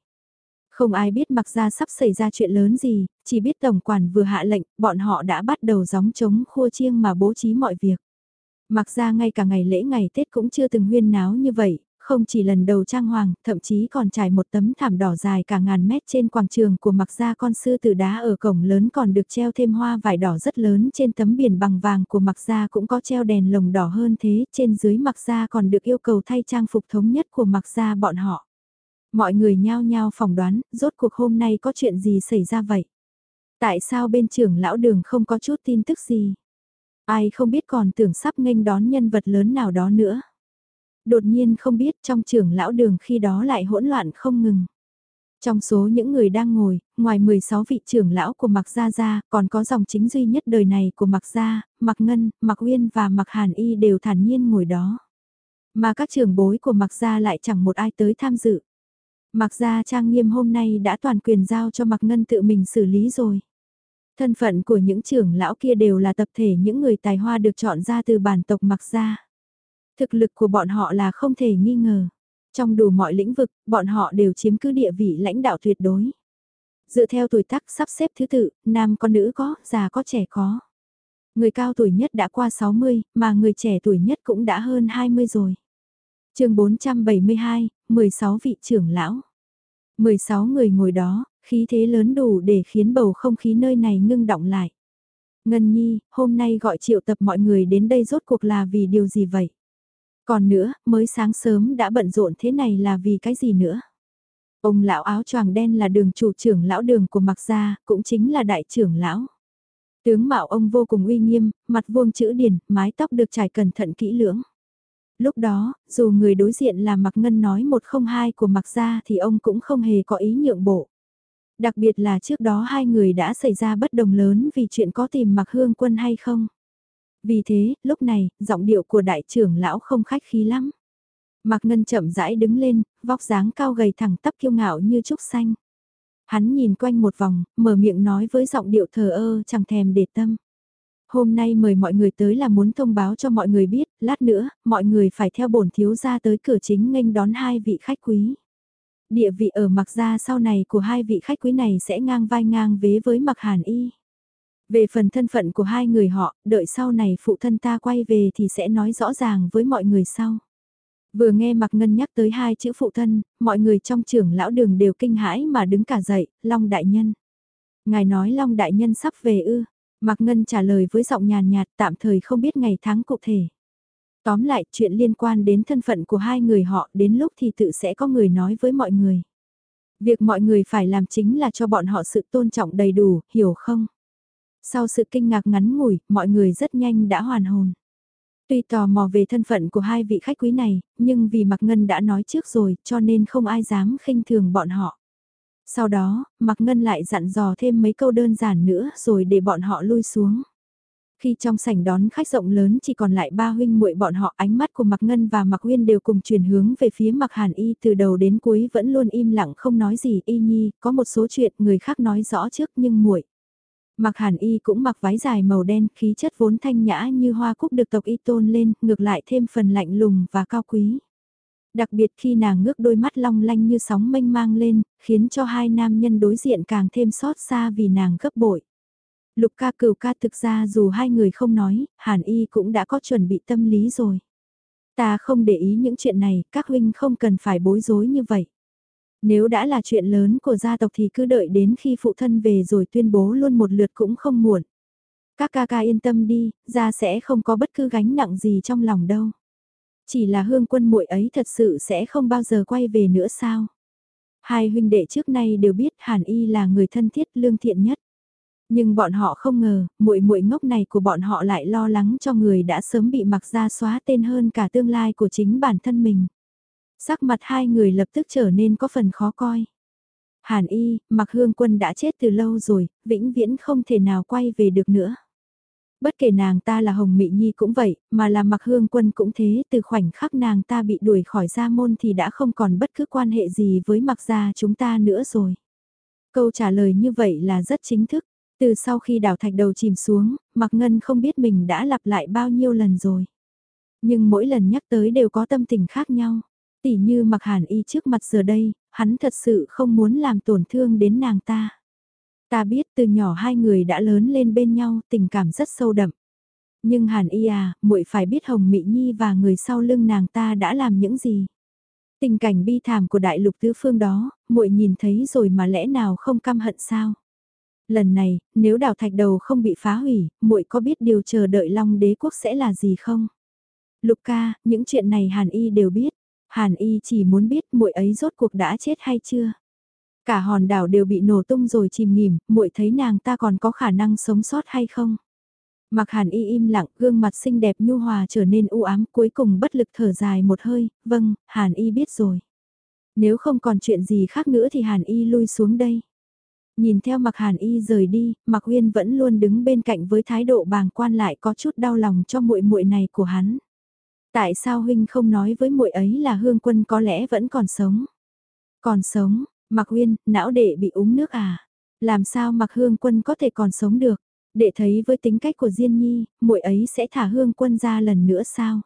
Không ai biết mặc ra sắp xảy ra chuyện lớn gì, chỉ biết tổng quản vừa hạ lệnh, bọn họ đã bắt đầu gióng chống khua chiêng mà bố trí mọi việc. Mặc ra ngay cả ngày lễ ngày Tết cũng chưa từng huyên náo như vậy, không chỉ lần đầu trang hoàng, thậm chí còn trải một tấm thảm đỏ dài cả ngàn mét trên quảng trường của mặc gia con sư tử đá ở cổng lớn còn được treo thêm hoa vải đỏ rất lớn trên tấm biển bằng vàng của mặc gia cũng có treo đèn lồng đỏ hơn thế, trên dưới mặc gia còn được yêu cầu thay trang phục thống nhất của mặc gia bọn họ. Mọi người nhao nhao phỏng đoán, rốt cuộc hôm nay có chuyện gì xảy ra vậy? Tại sao bên trưởng lão đường không có chút tin tức gì? Ai không biết còn tưởng sắp nghênh đón nhân vật lớn nào đó nữa. Đột nhiên không biết trong trưởng lão đường khi đó lại hỗn loạn không ngừng. Trong số những người đang ngồi, ngoài 16 vị trưởng lão của Mạc Gia Gia, còn có dòng chính duy nhất đời này của Mạc Gia, Mạc Ngân, Mạc Uyên và Mạc Hàn Y đều thản nhiên ngồi đó. Mà các trưởng bối của Mạc Gia lại chẳng một ai tới tham dự. Mạc Gia trang nghiêm hôm nay đã toàn quyền giao cho Mạc Ngân tự mình xử lý rồi. Thân phận của những trưởng lão kia đều là tập thể những người tài hoa được chọn ra từ bản tộc Mạc Gia. Thực lực của bọn họ là không thể nghi ngờ. Trong đủ mọi lĩnh vực, bọn họ đều chiếm cứ địa vị lãnh đạo tuyệt đối. Dựa theo tuổi tác sắp xếp thứ tự, nam có nữ có, già có trẻ có. Người cao tuổi nhất đã qua 60, mà người trẻ tuổi nhất cũng đã hơn 20 rồi chương 472, 16 vị trưởng lão. 16 người ngồi đó, khí thế lớn đủ để khiến bầu không khí nơi này ngưng động lại. Ngân Nhi, hôm nay gọi triệu tập mọi người đến đây rốt cuộc là vì điều gì vậy? Còn nữa, mới sáng sớm đã bận rộn thế này là vì cái gì nữa? Ông lão áo choàng đen là đường chủ trưởng lão đường của Mạc Gia, cũng chính là đại trưởng lão. Tướng mạo ông vô cùng uy nghiêm, mặt vuông chữ điển, mái tóc được trải cẩn thận kỹ lưỡng. Lúc đó, dù người đối diện là Mạc Ngân nói một không hai của Mạc Gia thì ông cũng không hề có ý nhượng bộ. Đặc biệt là trước đó hai người đã xảy ra bất đồng lớn vì chuyện có tìm Mạc Hương Quân hay không. Vì thế, lúc này, giọng điệu của đại trưởng lão không khách khí lắm. Mạc Ngân chậm rãi đứng lên, vóc dáng cao gầy thẳng tắp kiêu ngạo như trúc xanh. Hắn nhìn quanh một vòng, mở miệng nói với giọng điệu thờ ơ chẳng thèm để tâm. Hôm nay mời mọi người tới là muốn thông báo cho mọi người biết, lát nữa, mọi người phải theo bổn thiếu gia tới cửa chính nghênh đón hai vị khách quý. Địa vị ở mặc gia sau này của hai vị khách quý này sẽ ngang vai ngang vế với mặc hàn y. Về phần thân phận của hai người họ, đợi sau này phụ thân ta quay về thì sẽ nói rõ ràng với mọi người sau. Vừa nghe Mạc Ngân nhắc tới hai chữ phụ thân, mọi người trong trưởng lão đường đều kinh hãi mà đứng cả dậy, Long Đại Nhân. Ngài nói Long Đại Nhân sắp về ư, Mạc Ngân trả lời với giọng nhàn nhạt tạm thời không biết ngày tháng cụ thể. Tóm lại, chuyện liên quan đến thân phận của hai người họ đến lúc thì tự sẽ có người nói với mọi người. Việc mọi người phải làm chính là cho bọn họ sự tôn trọng đầy đủ, hiểu không? Sau sự kinh ngạc ngắn ngủi, mọi người rất nhanh đã hoàn hồn. Tuy tò mò về thân phận của hai vị khách quý này, nhưng vì Mạc Ngân đã nói trước rồi, cho nên không ai dám khinh thường bọn họ. Sau đó, Mạc Ngân lại dặn dò thêm mấy câu đơn giản nữa rồi để bọn họ lui xuống. Khi trong sảnh đón khách rộng lớn chỉ còn lại ba huynh muội bọn họ ánh mắt của Mạc Ngân và Mạc nguyên đều cùng chuyển hướng về phía Mạc Hàn Y từ đầu đến cuối vẫn luôn im lặng không nói gì Y Nhi, có một số chuyện người khác nói rõ trước nhưng muội Mặc hàn y cũng mặc váy dài màu đen, khí chất vốn thanh nhã như hoa cúc được tộc y tôn lên, ngược lại thêm phần lạnh lùng và cao quý. Đặc biệt khi nàng ngước đôi mắt long lanh như sóng mênh mang lên, khiến cho hai nam nhân đối diện càng thêm xót xa vì nàng gấp bội. Lục ca cửu ca thực ra dù hai người không nói, hàn y cũng đã có chuẩn bị tâm lý rồi. Ta không để ý những chuyện này, các huynh không cần phải bối rối như vậy. Nếu đã là chuyện lớn của gia tộc thì cứ đợi đến khi phụ thân về rồi tuyên bố luôn một lượt cũng không muộn. Các ca ca yên tâm đi, gia sẽ không có bất cứ gánh nặng gì trong lòng đâu. Chỉ là hương quân muội ấy thật sự sẽ không bao giờ quay về nữa sao? Hai huynh đệ trước nay đều biết Hàn Y là người thân thiết lương thiện nhất. Nhưng bọn họ không ngờ, muội muội ngốc này của bọn họ lại lo lắng cho người đã sớm bị mặc ra xóa tên hơn cả tương lai của chính bản thân mình. Sắc mặt hai người lập tức trở nên có phần khó coi. Hàn y, mặc hương quân đã chết từ lâu rồi, vĩnh viễn không thể nào quay về được nữa. Bất kể nàng ta là Hồng Mị Nhi cũng vậy, mà là mặc hương quân cũng thế, từ khoảnh khắc nàng ta bị đuổi khỏi gia môn thì đã không còn bất cứ quan hệ gì với mặc gia chúng ta nữa rồi. Câu trả lời như vậy là rất chính thức. Từ sau khi đảo thạch đầu chìm xuống, Mạc Ngân không biết mình đã lặp lại bao nhiêu lần rồi. Nhưng mỗi lần nhắc tới đều có tâm tình khác nhau. Tỉ như mặc hàn y trước mặt giờ đây, hắn thật sự không muốn làm tổn thương đến nàng ta. Ta biết từ nhỏ hai người đã lớn lên bên nhau, tình cảm rất sâu đậm. Nhưng Hàn Y à, muội phải biết Hồng Mị Nhi và người sau lưng nàng ta đã làm những gì. Tình cảnh bi thảm của đại lục tứ phương đó, muội nhìn thấy rồi mà lẽ nào không căm hận sao? Lần này, nếu đảo thạch đầu không bị phá hủy, muội có biết điều chờ đợi Long đế quốc sẽ là gì không? Lục ca, những chuyện này Hàn Y đều biết. Hàn Y chỉ muốn biết muội ấy rốt cuộc đã chết hay chưa. Cả hòn đảo đều bị nổ tung rồi chìm nghỉm, muội thấy nàng ta còn có khả năng sống sót hay không? Mặc Hàn Y im lặng, gương mặt xinh đẹp nhu hòa trở nên u ám, cuối cùng bất lực thở dài một hơi, vâng, Hàn Y biết rồi. Nếu không còn chuyện gì khác nữa thì Hàn Y lui xuống đây. Nhìn theo Mặc Hàn Y rời đi, Mặc Uyên vẫn luôn đứng bên cạnh với thái độ bàng quan lại có chút đau lòng cho muội muội này của hắn. Tại sao huynh không nói với muội ấy là Hương Quân có lẽ vẫn còn sống? Còn sống, Mạc Uyên, não đệ bị uống nước à? Làm sao Mạc Hương Quân có thể còn sống được? Đệ thấy với tính cách của Diên Nhi, muội ấy sẽ thả Hương Quân ra lần nữa sao?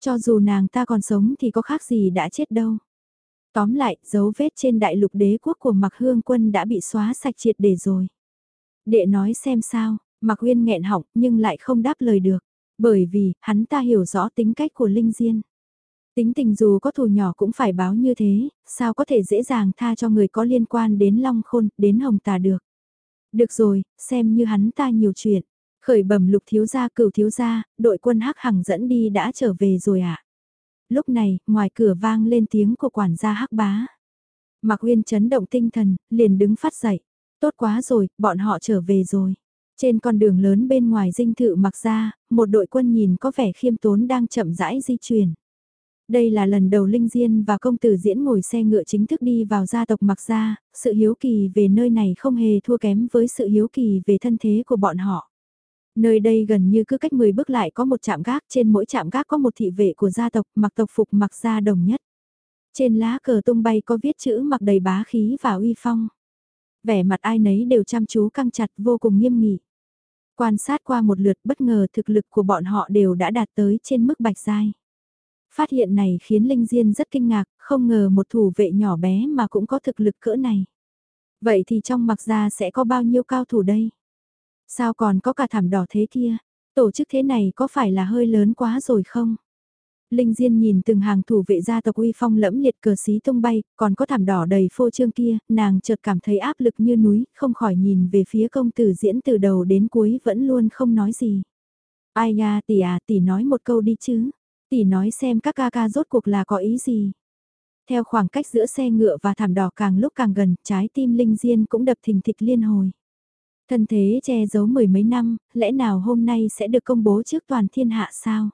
Cho dù nàng ta còn sống thì có khác gì đã chết đâu. Tóm lại, dấu vết trên đại lục đế quốc của Mạc Hương Quân đã bị xóa sạch triệt để rồi. Đệ nói xem sao, Mạc Uyên nghẹn họng nhưng lại không đáp lời được. Bởi vì, hắn ta hiểu rõ tính cách của Linh Diên. Tính tình dù có thù nhỏ cũng phải báo như thế, sao có thể dễ dàng tha cho người có liên quan đến Long Khôn, đến Hồng Tà được. Được rồi, xem như hắn ta nhiều chuyện. Khởi bẩm lục thiếu gia cửu thiếu gia, đội quân hắc hằng dẫn đi đã trở về rồi ạ. À? Lúc này, ngoài cửa vang lên tiếng của quản gia hắc bá. Mạc Uyên chấn động tinh thần, liền đứng phát dậy. Tốt quá rồi, bọn họ trở về rồi. Trên con đường lớn bên ngoài dinh thự mặc ra, một đội quân nhìn có vẻ khiêm tốn đang chậm rãi di chuyển. Đây là lần đầu Linh Diên và công tử diễn ngồi xe ngựa chính thức đi vào gia tộc mặc gia sự hiếu kỳ về nơi này không hề thua kém với sự hiếu kỳ về thân thế của bọn họ. Nơi đây gần như cứ cách 10 bước lại có một trạm gác, trên mỗi trạm gác có một thị vệ của gia tộc mặc tộc phục mặc gia đồng nhất. Trên lá cờ tung bay có viết chữ mặc đầy bá khí và uy phong. Vẻ mặt ai nấy đều chăm chú căng chặt vô cùng nghiêm nghị. Quan sát qua một lượt bất ngờ thực lực của bọn họ đều đã đạt tới trên mức bạch giai. Phát hiện này khiến Linh Diên rất kinh ngạc, không ngờ một thủ vệ nhỏ bé mà cũng có thực lực cỡ này. Vậy thì trong mặc gia sẽ có bao nhiêu cao thủ đây? Sao còn có cả thảm đỏ thế kia? Tổ chức thế này có phải là hơi lớn quá rồi không? Linh Diên nhìn từng hàng thủ vệ gia tộc uy phong lẫm liệt cờ xí tung bay, còn có thảm đỏ đầy phô trương kia, nàng chợt cảm thấy áp lực như núi, không khỏi nhìn về phía công tử diễn từ đầu đến cuối vẫn luôn không nói gì. Ai nha tỷ à tỷ nói một câu đi chứ, tỷ nói xem các ca ca rốt cuộc là có ý gì. Theo khoảng cách giữa xe ngựa và thảm đỏ càng lúc càng gần, trái tim Linh Diên cũng đập thình thịch liên hồi. Thân thế che giấu mười mấy năm, lẽ nào hôm nay sẽ được công bố trước toàn thiên hạ sao?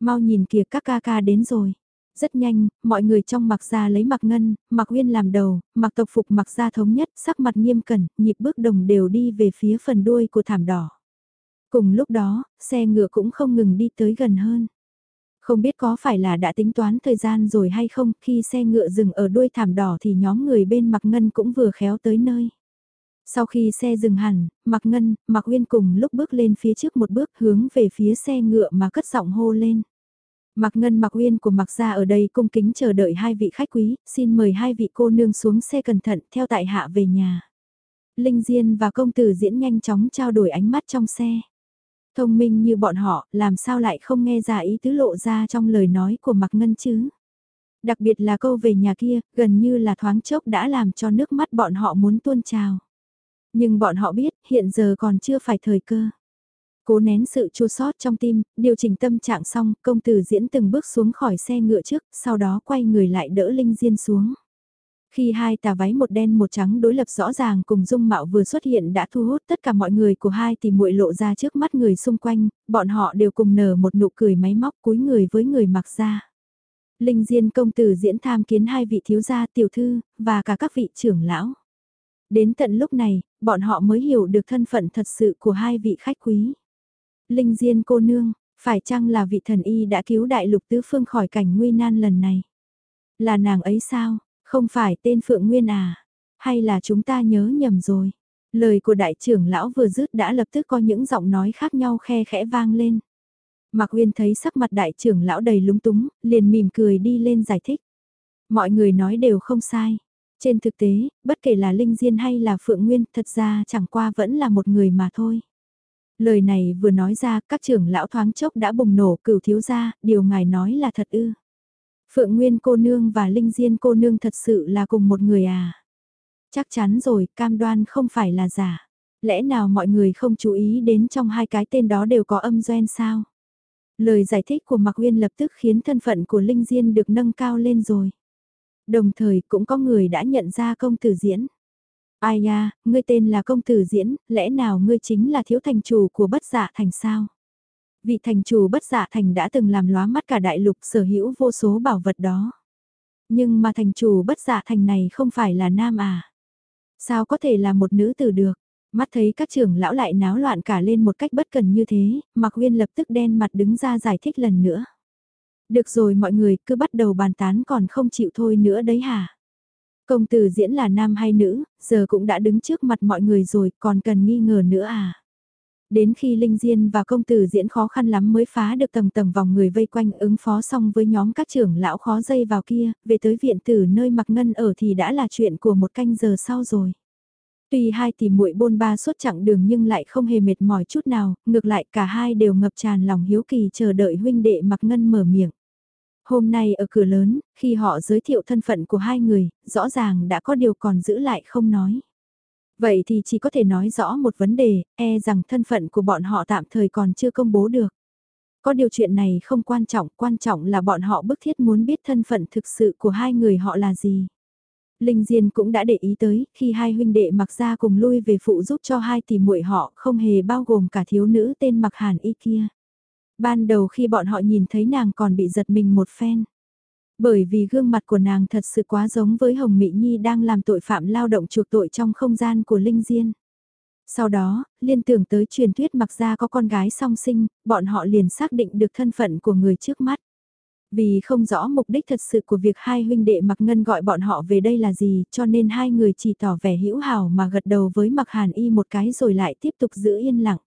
Mau nhìn kìa các ca ca đến rồi. Rất nhanh, mọi người trong mặc gia lấy mặc ngân, mặc uyên làm đầu, mặc tộc phục mặc gia thống nhất, sắc mặt nghiêm cẩn, nhịp bước đồng đều đi về phía phần đuôi của thảm đỏ. Cùng lúc đó, xe ngựa cũng không ngừng đi tới gần hơn. Không biết có phải là đã tính toán thời gian rồi hay không, khi xe ngựa dừng ở đuôi thảm đỏ thì nhóm người bên mặc ngân cũng vừa khéo tới nơi. Sau khi xe dừng hẳn, Mạc Ngân, Mạc Uyên cùng lúc bước lên phía trước một bước hướng về phía xe ngựa mà cất giọng hô lên. Mạc Ngân Mạc Uyên của Mạc Gia ở đây cung kính chờ đợi hai vị khách quý, xin mời hai vị cô nương xuống xe cẩn thận theo tại hạ về nhà. Linh Diên và công tử diễn nhanh chóng trao đổi ánh mắt trong xe. Thông minh như bọn họ, làm sao lại không nghe ra ý tứ lộ ra trong lời nói của Mạc Ngân chứ? Đặc biệt là câu về nhà kia, gần như là thoáng chốc đã làm cho nước mắt bọn họ muốn tuôn trào. Nhưng bọn họ biết, hiện giờ còn chưa phải thời cơ. Cố nén sự chua sót trong tim, điều chỉnh tâm trạng xong, công tử diễn từng bước xuống khỏi xe ngựa trước, sau đó quay người lại đỡ Linh Diên xuống. Khi hai tà váy một đen một trắng đối lập rõ ràng cùng dung mạo vừa xuất hiện đã thu hút tất cả mọi người của hai thì muội lộ ra trước mắt người xung quanh, bọn họ đều cùng nở một nụ cười máy móc cúi người với người mặc ra. Linh Diên công tử diễn tham kiến hai vị thiếu gia tiểu thư, và cả các vị trưởng lão. Đến tận lúc này, bọn họ mới hiểu được thân phận thật sự của hai vị khách quý. Linh Diên cô nương, phải chăng là vị thần y đã cứu đại lục tứ phương khỏi cảnh nguy nan lần này? Là nàng ấy sao? Không phải tên Phượng Nguyên à? Hay là chúng ta nhớ nhầm rồi? Lời của đại trưởng lão vừa dứt đã lập tức có những giọng nói khác nhau khe khẽ vang lên. Mạc Uyên thấy sắc mặt đại trưởng lão đầy lúng túng, liền mỉm cười đi lên giải thích. Mọi người nói đều không sai. Trên thực tế, bất kể là Linh Diên hay là Phượng Nguyên, thật ra chẳng qua vẫn là một người mà thôi. Lời này vừa nói ra, các trưởng lão thoáng chốc đã bùng nổ cửu thiếu gia, điều ngài nói là thật ư. Phượng Nguyên cô nương và Linh Diên cô nương thật sự là cùng một người à? Chắc chắn rồi, cam đoan không phải là giả. Lẽ nào mọi người không chú ý đến trong hai cái tên đó đều có âm doen sao? Lời giải thích của Mạc Uyên lập tức khiến thân phận của Linh Diên được nâng cao lên rồi. Đồng thời cũng có người đã nhận ra công tử diễn. Ai ya, ngươi tên là công tử diễn, lẽ nào ngươi chính là thiếu thành chủ của bất dạ thành sao? Vị thành chủ bất dạ thành đã từng làm lóa mắt cả đại lục sở hữu vô số bảo vật đó. Nhưng mà thành chủ bất dạ thành này không phải là nam à? Sao có thể là một nữ tử được? Mắt thấy các trưởng lão lại náo loạn cả lên một cách bất cần như thế, Mạc Huyên lập tức đen mặt đứng ra giải thích lần nữa. Được rồi mọi người cứ bắt đầu bàn tán còn không chịu thôi nữa đấy hả? Công tử diễn là nam hay nữ, giờ cũng đã đứng trước mặt mọi người rồi còn cần nghi ngờ nữa à? Đến khi Linh Diên và công tử diễn khó khăn lắm mới phá được tầng tầng vòng người vây quanh ứng phó xong với nhóm các trưởng lão khó dây vào kia, về tới viện tử nơi mặc ngân ở thì đã là chuyện của một canh giờ sau rồi. Tuy hai tỷ muội bôn ba suốt chặng đường nhưng lại không hề mệt mỏi chút nào, ngược lại cả hai đều ngập tràn lòng hiếu kỳ chờ đợi huynh đệ mặc ngân mở miệng. Hôm nay ở cửa lớn, khi họ giới thiệu thân phận của hai người, rõ ràng đã có điều còn giữ lại không nói. Vậy thì chỉ có thể nói rõ một vấn đề, e rằng thân phận của bọn họ tạm thời còn chưa công bố được. Có điều chuyện này không quan trọng, quan trọng là bọn họ bức thiết muốn biết thân phận thực sự của hai người họ là gì. Linh Diên cũng đã để ý tới, khi hai huynh đệ mặc ra cùng lui về phụ giúp cho hai tỷ muội họ không hề bao gồm cả thiếu nữ tên mặc hàn y kia. Ban đầu khi bọn họ nhìn thấy nàng còn bị giật mình một phen. Bởi vì gương mặt của nàng thật sự quá giống với Hồng Mỹ Nhi đang làm tội phạm lao động chuộc tội trong không gian của Linh Diên. Sau đó, liên tưởng tới truyền thuyết mặc ra có con gái song sinh, bọn họ liền xác định được thân phận của người trước mắt. Vì không rõ mục đích thật sự của việc hai huynh đệ Mặc Ngân gọi bọn họ về đây là gì, cho nên hai người chỉ tỏ vẻ hữu hảo mà gật đầu với Mặc Hàn Y một cái rồi lại tiếp tục giữ yên lặng.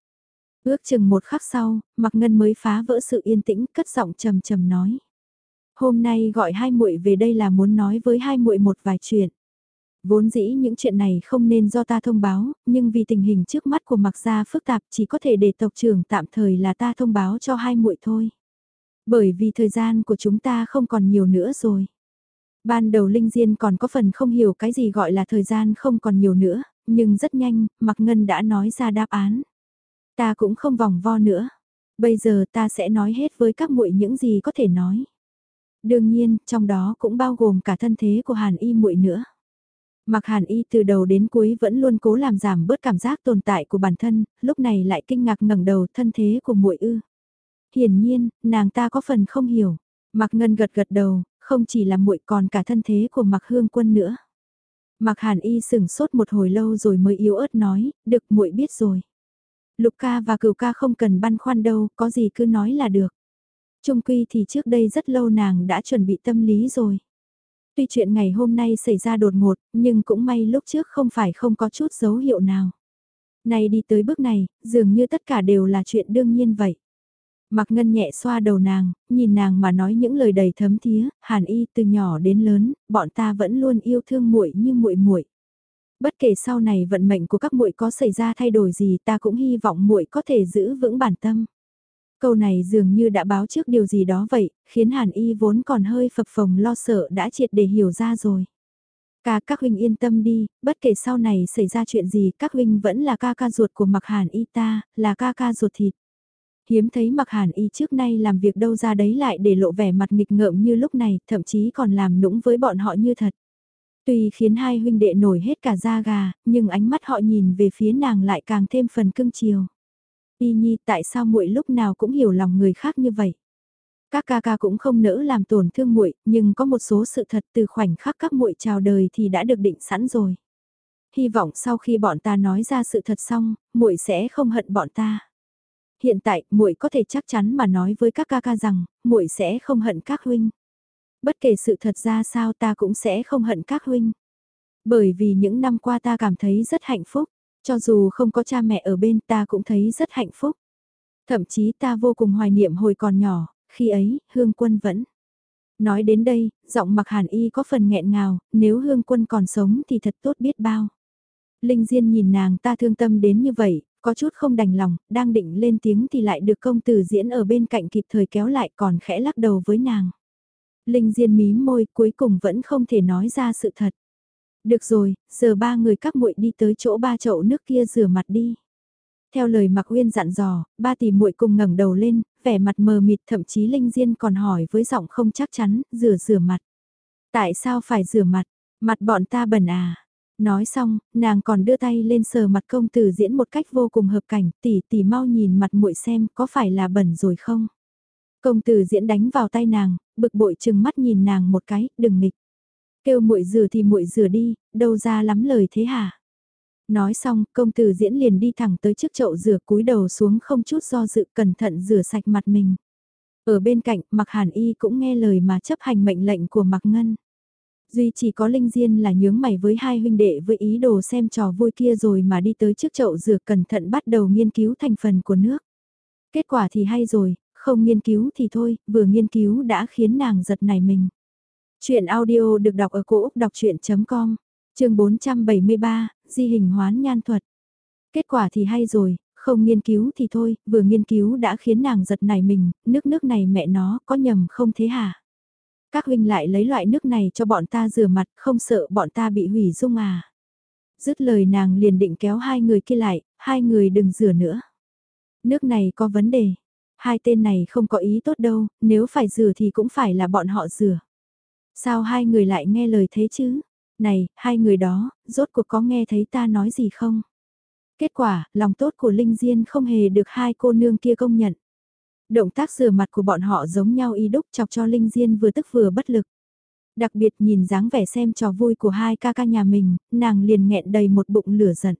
Ước chừng một khắc sau, Mặc Ngân mới phá vỡ sự yên tĩnh, cất giọng trầm trầm nói. Hôm nay gọi hai muội về đây là muốn nói với hai muội một vài chuyện. Vốn dĩ những chuyện này không nên do ta thông báo, nhưng vì tình hình trước mắt của Mặc Gia phức tạp chỉ có thể để tộc trưởng tạm thời là ta thông báo cho hai muội thôi. Bởi vì thời gian của chúng ta không còn nhiều nữa rồi. Ban đầu Linh Diên còn có phần không hiểu cái gì gọi là thời gian không còn nhiều nữa, nhưng rất nhanh, Mạc Ngân đã nói ra đáp án. Ta cũng không vòng vo nữa. Bây giờ ta sẽ nói hết với các muội những gì có thể nói. Đương nhiên, trong đó cũng bao gồm cả thân thế của Hàn Y muội nữa. Mặc Hàn Y từ đầu đến cuối vẫn luôn cố làm giảm bớt cảm giác tồn tại của bản thân, lúc này lại kinh ngạc ngẩng đầu thân thế của muội ư. Hiển nhiên, nàng ta có phần không hiểu. Mặc Ngân gật gật đầu, không chỉ là muội còn cả thân thế của Mặc Hương Quân nữa. Mặc Hàn Y sửng sốt một hồi lâu rồi mới yếu ớt nói, được muội biết rồi. Lục ca và cửu ca không cần băn khoăn đâu, có gì cứ nói là được. Trung quy thì trước đây rất lâu nàng đã chuẩn bị tâm lý rồi. Tuy chuyện ngày hôm nay xảy ra đột ngột, nhưng cũng may lúc trước không phải không có chút dấu hiệu nào. Nay đi tới bước này, dường như tất cả đều là chuyện đương nhiên vậy. Mặc ngân nhẹ xoa đầu nàng, nhìn nàng mà nói những lời đầy thấm thía, hàn y từ nhỏ đến lớn, bọn ta vẫn luôn yêu thương muội như muội muội. Bất kể sau này vận mệnh của các muội có xảy ra thay đổi gì ta cũng hy vọng muội có thể giữ vững bản tâm. Câu này dường như đã báo trước điều gì đó vậy, khiến Hàn Y vốn còn hơi phập phồng lo sợ đã triệt để hiểu ra rồi. Ca các huynh yên tâm đi, bất kể sau này xảy ra chuyện gì các huynh vẫn là ca ca ruột của mặc Hàn Y ta, là ca ca ruột thịt hiếm thấy mặc hàn y trước nay làm việc đâu ra đấy lại để lộ vẻ mặt nghịch ngợm như lúc này, thậm chí còn làm nũng với bọn họ như thật. Tuy khiến hai huynh đệ nổi hết cả da gà, nhưng ánh mắt họ nhìn về phía nàng lại càng thêm phần cưng chiều. Y nhi tại sao muội lúc nào cũng hiểu lòng người khác như vậy? Các ca ca cũng không nỡ làm tổn thương muội, nhưng có một số sự thật từ khoảnh khắc các muội chào đời thì đã được định sẵn rồi. Hy vọng sau khi bọn ta nói ra sự thật xong, muội sẽ không hận bọn ta. Hiện tại, muội có thể chắc chắn mà nói với các ca ca rằng, muội sẽ không hận các huynh. Bất kể sự thật ra sao ta cũng sẽ không hận các huynh. Bởi vì những năm qua ta cảm thấy rất hạnh phúc, cho dù không có cha mẹ ở bên ta cũng thấy rất hạnh phúc. Thậm chí ta vô cùng hoài niệm hồi còn nhỏ, khi ấy, hương quân vẫn. Nói đến đây, giọng mặc hàn y có phần nghẹn ngào, nếu hương quân còn sống thì thật tốt biết bao. Linh Diên nhìn nàng ta thương tâm đến như vậy, có chút không đành lòng, đang định lên tiếng thì lại được công tử diễn ở bên cạnh kịp thời kéo lại còn khẽ lắc đầu với nàng. Linh Diên mí môi cuối cùng vẫn không thể nói ra sự thật. Được rồi, giờ ba người các muội đi tới chỗ ba chậu nước kia rửa mặt đi. Theo lời Mạc Uyên dặn dò, ba tỷ muội cùng ngẩng đầu lên, vẻ mặt mờ mịt thậm chí Linh Diên còn hỏi với giọng không chắc chắn, rửa rửa mặt. Tại sao phải rửa mặt? Mặt bọn ta bẩn à? Nói xong, nàng còn đưa tay lên sờ mặt công tử diễn một cách vô cùng hợp cảnh, tỷ tỷ mau nhìn mặt muội xem có phải là bẩn rồi không? Công tử diễn đánh vào tay nàng, bực bội chừng mắt nhìn nàng một cái, đừng nghịch. Kêu muội rửa thì muội rửa đi, đâu ra lắm lời thế hả? Nói xong, công tử diễn liền đi thẳng tới trước chậu rửa cúi đầu xuống không chút do dự cẩn thận rửa sạch mặt mình. Ở bên cạnh, Mặc Hàn Y cũng nghe lời mà chấp hành mệnh lệnh của Mặc Ngân. Duy chỉ có Linh Diên là nhướng mày với hai huynh đệ với ý đồ xem trò vui kia rồi mà đi tới trước chậu rửa cẩn thận bắt đầu nghiên cứu thành phần của nước. Kết quả thì hay rồi, không nghiên cứu thì thôi, vừa nghiên cứu đã khiến nàng giật nảy mình. Chuyện audio được đọc ở cổ Úc đọc chuyện.com, trường 473, di hình hoán nhan thuật. Kết quả thì hay rồi, không nghiên cứu thì thôi, vừa nghiên cứu đã khiến nàng giật nảy mình, nước nước này mẹ nó có nhầm không thế hả? Các huynh lại lấy loại nước này cho bọn ta rửa mặt, không sợ bọn ta bị hủy dung à? Dứt lời nàng liền định kéo hai người kia lại, hai người đừng rửa nữa. Nước này có vấn đề. Hai tên này không có ý tốt đâu, nếu phải rửa thì cũng phải là bọn họ rửa. Sao hai người lại nghe lời thế chứ? Này, hai người đó, rốt cuộc có nghe thấy ta nói gì không? Kết quả, lòng tốt của Linh Diên không hề được hai cô nương kia công nhận. Động tác rửa mặt của bọn họ giống nhau y đúc chọc cho Linh Diên vừa tức vừa bất lực. Đặc biệt nhìn dáng vẻ xem trò vui của hai ca ca nhà mình, nàng liền nghẹn đầy một bụng lửa giận.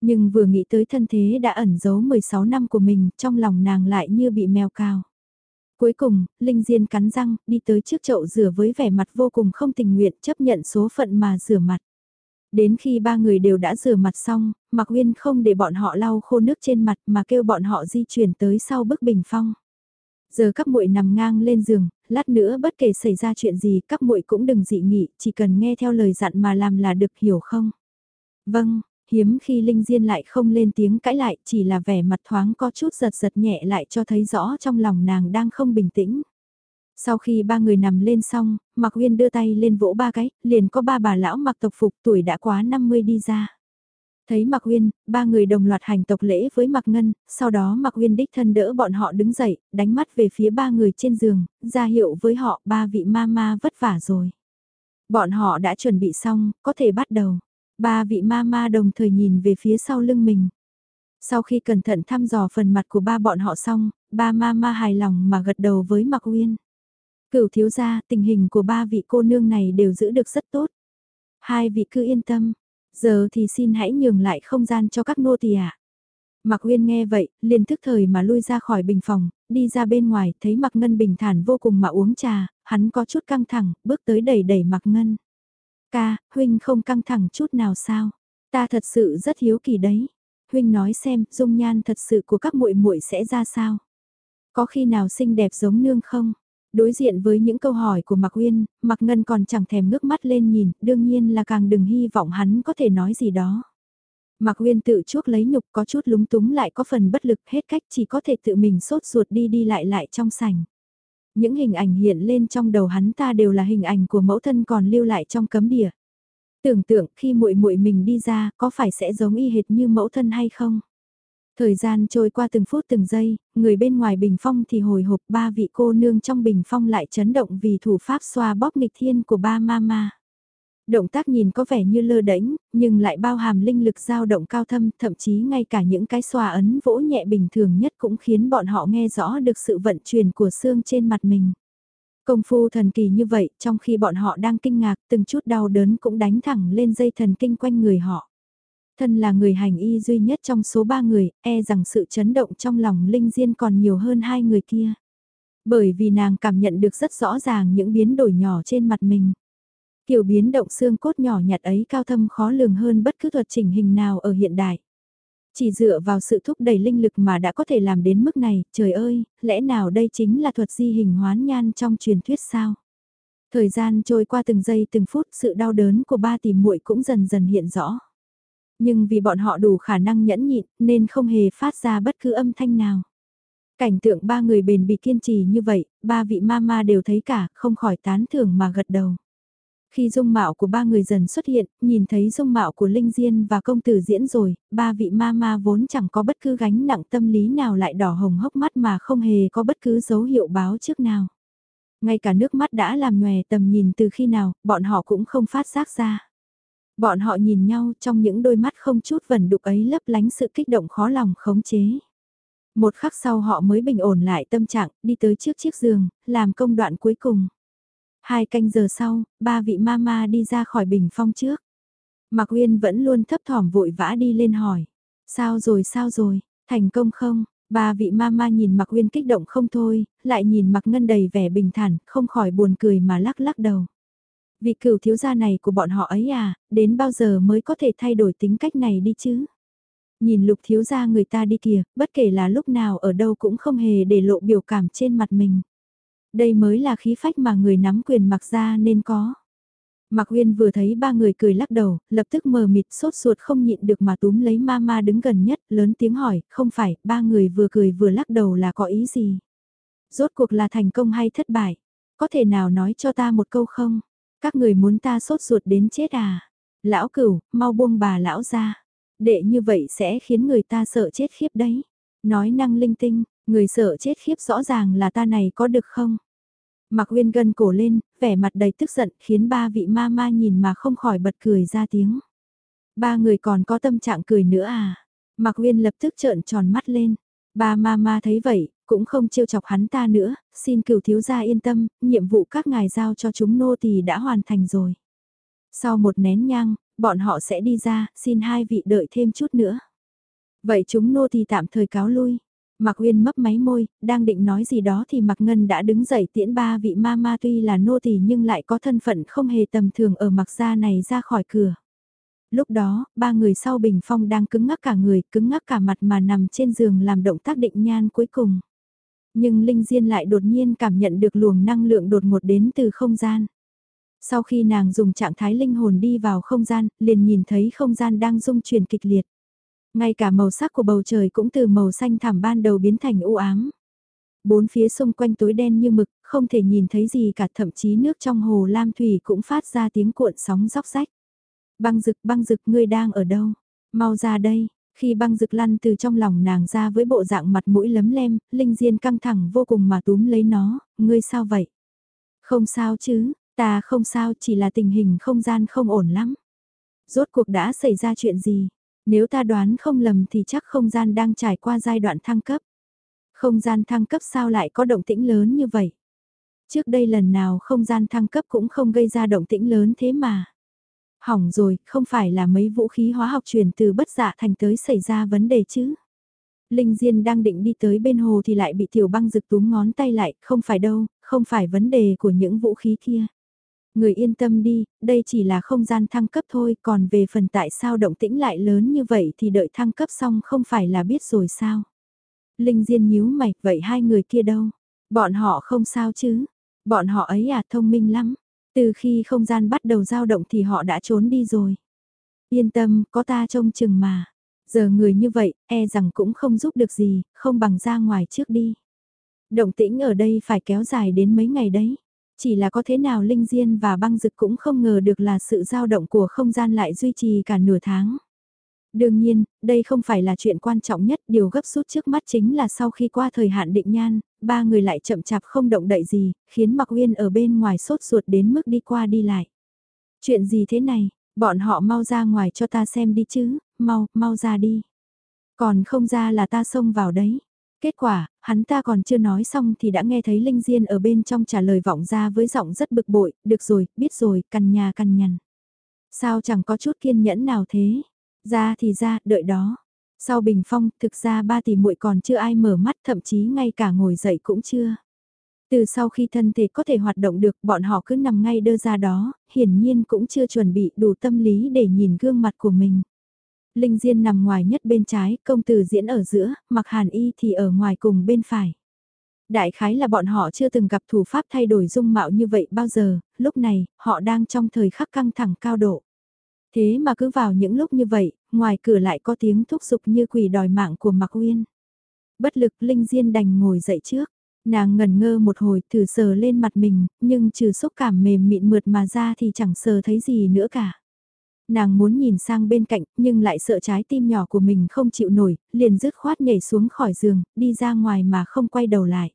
Nhưng vừa nghĩ tới thân thế đã ẩn giấu 16 năm của mình, trong lòng nàng lại như bị mèo cao. Cuối cùng, Linh Diên cắn răng, đi tới trước chậu rửa với vẻ mặt vô cùng không tình nguyện chấp nhận số phận mà rửa mặt. Đến khi ba người đều đã rửa mặt xong, Mạc Uyên không để bọn họ lau khô nước trên mặt mà kêu bọn họ di chuyển tới sau bức bình phong. Giờ các muội nằm ngang lên giường, lát nữa bất kể xảy ra chuyện gì các muội cũng đừng dị nghị, chỉ cần nghe theo lời dặn mà làm là được hiểu không? Vâng, hiếm khi Linh Diên lại không lên tiếng cãi lại, chỉ là vẻ mặt thoáng có chút giật giật nhẹ lại cho thấy rõ trong lòng nàng đang không bình tĩnh. Sau khi ba người nằm lên xong, Mạc Uyên đưa tay lên vỗ ba cái, liền có ba bà lão mặc tộc phục tuổi đã quá 50 đi ra. Thấy Mạc Uyên, ba người đồng loạt hành tộc lễ với Mạc Ngân, sau đó Mạc Uyên đích thân đỡ bọn họ đứng dậy, đánh mắt về phía ba người trên giường, ra hiệu với họ ba vị ma ma vất vả rồi. Bọn họ đã chuẩn bị xong, có thể bắt đầu. Ba vị ma ma đồng thời nhìn về phía sau lưng mình. Sau khi cẩn thận thăm dò phần mặt của ba bọn họ xong, ba ma ma hài lòng mà gật đầu với Mạc Uyên. Cửu thiếu gia, tình hình của ba vị cô nương này đều giữ được rất tốt. Hai vị cứ yên tâm, giờ thì xin hãy nhường lại không gian cho các nô tỳ ạ. Mạc Uyên nghe vậy, liền thức thời mà lui ra khỏi bình phòng, đi ra bên ngoài, thấy Mạc Ngân bình thản vô cùng mà uống trà, hắn có chút căng thẳng, bước tới đẩy đẩy Mạc Ngân. Ca, Huynh không căng thẳng chút nào sao? Ta thật sự rất hiếu kỳ đấy. Huynh nói xem, dung nhan thật sự của các muội muội sẽ ra sao? Có khi nào xinh đẹp giống nương không? Đối diện với những câu hỏi của Mạc Uyên, Mạc Ngân còn chẳng thèm ngước mắt lên nhìn, đương nhiên là càng đừng hy vọng hắn có thể nói gì đó. Mạc Uyên tự chuốc lấy nhục có chút lúng túng lại có phần bất lực hết cách chỉ có thể tự mình sốt ruột đi đi lại lại trong sảnh. Những hình ảnh hiện lên trong đầu hắn ta đều là hình ảnh của mẫu thân còn lưu lại trong cấm địa. Tưởng tượng khi muội muội mình đi ra có phải sẽ giống y hệt như mẫu thân hay không? Thời gian trôi qua từng phút từng giây, người bên ngoài bình phong thì hồi hộp ba vị cô nương trong bình phong lại chấn động vì thủ pháp xoa bóp nghịch thiên của ba mama. Động tác nhìn có vẻ như lơ đễnh, nhưng lại bao hàm linh lực dao động cao thâm, thậm chí ngay cả những cái xoa ấn vỗ nhẹ bình thường nhất cũng khiến bọn họ nghe rõ được sự vận chuyển của xương trên mặt mình. Công phu thần kỳ như vậy, trong khi bọn họ đang kinh ngạc, từng chút đau đớn cũng đánh thẳng lên dây thần kinh quanh người họ. Thân là người hành y duy nhất trong số ba người, e rằng sự chấn động trong lòng Linh Diên còn nhiều hơn hai người kia. Bởi vì nàng cảm nhận được rất rõ ràng những biến đổi nhỏ trên mặt mình. Kiểu biến động xương cốt nhỏ nhặt ấy cao thâm khó lường hơn bất cứ thuật chỉnh hình nào ở hiện đại. Chỉ dựa vào sự thúc đẩy linh lực mà đã có thể làm đến mức này, trời ơi, lẽ nào đây chính là thuật di hình hoán nhan trong truyền thuyết sao? Thời gian trôi qua từng giây từng phút sự đau đớn của ba tỷ muội cũng dần dần hiện rõ. Nhưng vì bọn họ đủ khả năng nhẫn nhịn nên không hề phát ra bất cứ âm thanh nào. Cảnh tượng ba người bền bỉ kiên trì như vậy, ba vị mama đều thấy cả, không khỏi tán thưởng mà gật đầu. Khi dung mạo của ba người dần xuất hiện, nhìn thấy dung mạo của Linh Diên và công tử diễn rồi, ba vị ma ma vốn chẳng có bất cứ gánh nặng tâm lý nào lại đỏ hồng hốc mắt mà không hề có bất cứ dấu hiệu báo trước nào. Ngay cả nước mắt đã làm nhòe tầm nhìn từ khi nào, bọn họ cũng không phát giác ra. Bọn họ nhìn nhau trong những đôi mắt không chút vẩn đục ấy lấp lánh sự kích động khó lòng khống chế. Một khắc sau họ mới bình ổn lại tâm trạng, đi tới trước chiếc giường, làm công đoạn cuối cùng. Hai canh giờ sau, ba vị mama đi ra khỏi bình phong trước. Mạc Uyên vẫn luôn thấp thỏm vội vã đi lên hỏi. Sao rồi sao rồi, thành công không? Ba vị mama nhìn Mạc Uyên kích động không thôi, lại nhìn Mạc Ngân đầy vẻ bình thản, không khỏi buồn cười mà lắc lắc đầu. Vị cửu thiếu gia này của bọn họ ấy à, đến bao giờ mới có thể thay đổi tính cách này đi chứ? Nhìn lục thiếu gia người ta đi kìa, bất kể là lúc nào ở đâu cũng không hề để lộ biểu cảm trên mặt mình. Đây mới là khí phách mà người nắm quyền mặc ra nên có. Mạc Uyên vừa thấy ba người cười lắc đầu, lập tức mờ mịt sốt ruột không nhịn được mà túm lấy mama đứng gần nhất, lớn tiếng hỏi, không phải, ba người vừa cười vừa lắc đầu là có ý gì? Rốt cuộc là thành công hay thất bại? Có thể nào nói cho ta một câu không? Các người muốn ta sốt ruột đến chết à? Lão cửu, mau buông bà lão ra. Đệ như vậy sẽ khiến người ta sợ chết khiếp đấy. Nói năng linh tinh, người sợ chết khiếp rõ ràng là ta này có được không? Mạc Uyên gân cổ lên, vẻ mặt đầy tức giận khiến ba vị ma ma nhìn mà không khỏi bật cười ra tiếng. Ba người còn có tâm trạng cười nữa à? Mạc Uyên lập tức trợn tròn mắt lên. Ba ma ma thấy vậy, cũng không trêu chọc hắn ta nữa, xin cửu thiếu gia yên tâm, nhiệm vụ các ngài giao cho chúng nô tỳ đã hoàn thành rồi. Sau một nén nhang, bọn họ sẽ đi ra, xin hai vị đợi thêm chút nữa. Vậy chúng nô tỳ tạm thời cáo lui. Mạc Uyên mấp máy môi, đang định nói gì đó thì Mạc Ngân đã đứng dậy tiễn ba vị ma ma tuy là nô tỳ nhưng lại có thân phận không hề tầm thường ở Mạc gia này ra khỏi cửa. Lúc đó, ba người sau bình phong đang cứng ngắc cả người, cứng ngắc cả mặt mà nằm trên giường làm động tác định nhan cuối cùng. Nhưng Linh Diên lại đột nhiên cảm nhận được luồng năng lượng đột ngột đến từ không gian. Sau khi nàng dùng trạng thái linh hồn đi vào không gian, liền nhìn thấy không gian đang rung chuyển kịch liệt. Ngay cả màu sắc của bầu trời cũng từ màu xanh thẳm ban đầu biến thành u ám. Bốn phía xung quanh tối đen như mực, không thể nhìn thấy gì cả thậm chí nước trong hồ lam thủy cũng phát ra tiếng cuộn sóng róc rách. Băng rực băng rực ngươi đang ở đâu? Mau ra đây, khi băng rực lăn từ trong lòng nàng ra với bộ dạng mặt mũi lấm lem, Linh Diên căng thẳng vô cùng mà túm lấy nó, ngươi sao vậy? Không sao chứ, ta không sao chỉ là tình hình không gian không ổn lắm. Rốt cuộc đã xảy ra chuyện gì? Nếu ta đoán không lầm thì chắc không gian đang trải qua giai đoạn thăng cấp. Không gian thăng cấp sao lại có động tĩnh lớn như vậy? Trước đây lần nào không gian thăng cấp cũng không gây ra động tĩnh lớn thế mà. Hỏng rồi, không phải là mấy vũ khí hóa học truyền từ bất dạ thành tới xảy ra vấn đề chứ. Linh Diên đang định đi tới bên hồ thì lại bị tiểu băng rực túm ngón tay lại, không phải đâu, không phải vấn đề của những vũ khí kia. Người yên tâm đi, đây chỉ là không gian thăng cấp thôi, còn về phần tại sao động tĩnh lại lớn như vậy thì đợi thăng cấp xong không phải là biết rồi sao. Linh Diên nhíu mày, vậy hai người kia đâu? Bọn họ không sao chứ? Bọn họ ấy à thông minh lắm. Từ khi không gian bắt đầu dao động thì họ đã trốn đi rồi. Yên tâm, có ta trông chừng mà. Giờ người như vậy, e rằng cũng không giúp được gì, không bằng ra ngoài trước đi. Động tĩnh ở đây phải kéo dài đến mấy ngày đấy. Chỉ là có thế nào Linh Diên và băng dực cũng không ngờ được là sự dao động của không gian lại duy trì cả nửa tháng. Đương nhiên, đây không phải là chuyện quan trọng nhất, điều gấp rút trước mắt chính là sau khi qua thời hạn định nhan, ba người lại chậm chạp không động đậy gì, khiến Mạc Uyên ở bên ngoài sốt ruột đến mức đi qua đi lại. Chuyện gì thế này, bọn họ mau ra ngoài cho ta xem đi chứ, mau, mau ra đi. Còn không ra là ta xông vào đấy. Kết quả, hắn ta còn chưa nói xong thì đã nghe thấy Linh Diên ở bên trong trả lời vọng ra với giọng rất bực bội, được rồi, biết rồi, cằn nhà cằn nhằn. Sao chẳng có chút kiên nhẫn nào thế? Ra thì ra, đợi đó. Sau bình phong, thực ra ba tỷ muội còn chưa ai mở mắt thậm chí ngay cả ngồi dậy cũng chưa. Từ sau khi thân thể có thể hoạt động được bọn họ cứ nằm ngay đơ ra đó, hiển nhiên cũng chưa chuẩn bị đủ tâm lý để nhìn gương mặt của mình. Linh Diên nằm ngoài nhất bên trái, công tử diễn ở giữa, mặc hàn y thì ở ngoài cùng bên phải. Đại khái là bọn họ chưa từng gặp thủ pháp thay đổi dung mạo như vậy bao giờ, lúc này, họ đang trong thời khắc căng thẳng cao độ. Thế mà cứ vào những lúc như vậy, ngoài cửa lại có tiếng thúc giục như quỷ đòi mạng của Mạc Uyên. Bất lực Linh Diên đành ngồi dậy trước. Nàng ngần ngơ một hồi thử sờ lên mặt mình, nhưng trừ xúc cảm mềm mịn mượt mà ra thì chẳng sờ thấy gì nữa cả. Nàng muốn nhìn sang bên cạnh nhưng lại sợ trái tim nhỏ của mình không chịu nổi, liền dứt khoát nhảy xuống khỏi giường, đi ra ngoài mà không quay đầu lại.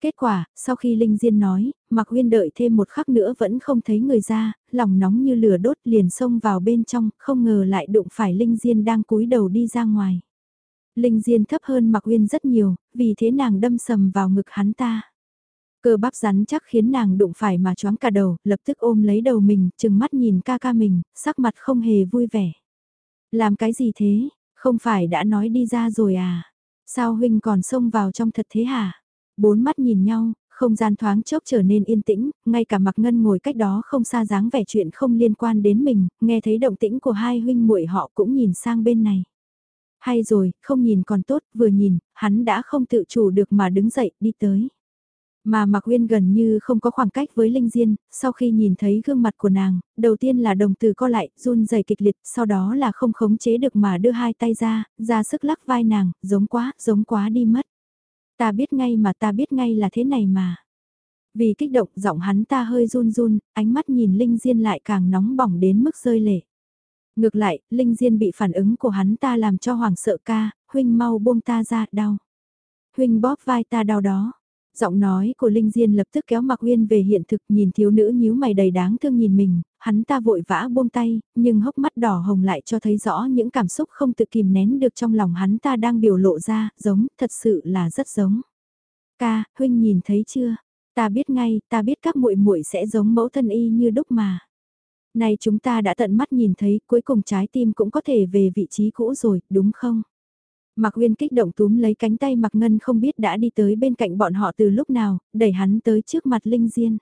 Kết quả, sau khi Linh Diên nói, Mạc Huyên đợi thêm một khắc nữa vẫn không thấy người ra, lòng nóng như lửa đốt liền xông vào bên trong, không ngờ lại đụng phải Linh Diên đang cúi đầu đi ra ngoài. Linh Diên thấp hơn Mạc Huyên rất nhiều, vì thế nàng đâm sầm vào ngực hắn ta. Cơ bắp rắn chắc khiến nàng đụng phải mà choáng cả đầu, lập tức ôm lấy đầu mình, chừng mắt nhìn ca ca mình, sắc mặt không hề vui vẻ. Làm cái gì thế, không phải đã nói đi ra rồi à? Sao huynh còn xông vào trong thật thế hả? Bốn mắt nhìn nhau, không gian thoáng chốc trở nên yên tĩnh, ngay cả Mạc Ngân ngồi cách đó không xa dáng vẻ chuyện không liên quan đến mình, nghe thấy động tĩnh của hai huynh muội họ cũng nhìn sang bên này. Hay rồi, không nhìn còn tốt, vừa nhìn, hắn đã không tự chủ được mà đứng dậy, đi tới. Mà Mạc Uyên gần như không có khoảng cách với Linh Diên, sau khi nhìn thấy gương mặt của nàng, đầu tiên là đồng từ co lại, run rẩy kịch liệt, sau đó là không khống chế được mà đưa hai tay ra, ra sức lắc vai nàng, giống quá, giống quá đi mất. Ta biết ngay mà ta biết ngay là thế này mà. Vì kích động giọng hắn ta hơi run run, ánh mắt nhìn Linh Diên lại càng nóng bỏng đến mức rơi lệ. Ngược lại, Linh Diên bị phản ứng của hắn ta làm cho hoàng sợ ca, huynh mau buông ta ra, đau. Huynh bóp vai ta đau đó. Giọng nói của Linh Diên lập tức kéo Mạc Uyên về hiện thực nhìn thiếu nữ nhíu mày đầy đáng thương nhìn mình, hắn ta vội vã buông tay, nhưng hốc mắt đỏ hồng lại cho thấy rõ những cảm xúc không tự kìm nén được trong lòng hắn ta đang biểu lộ ra, giống, thật sự là rất giống. Ca, huynh nhìn thấy chưa? Ta biết ngay, ta biết các muội muội sẽ giống mẫu thân y như đúc mà. Này chúng ta đã tận mắt nhìn thấy, cuối cùng trái tim cũng có thể về vị trí cũ rồi, đúng không? Mạc Uyên kích động túm lấy cánh tay Mạc Ngân không biết đã đi tới bên cạnh bọn họ từ lúc nào, đẩy hắn tới trước mặt Linh Diên.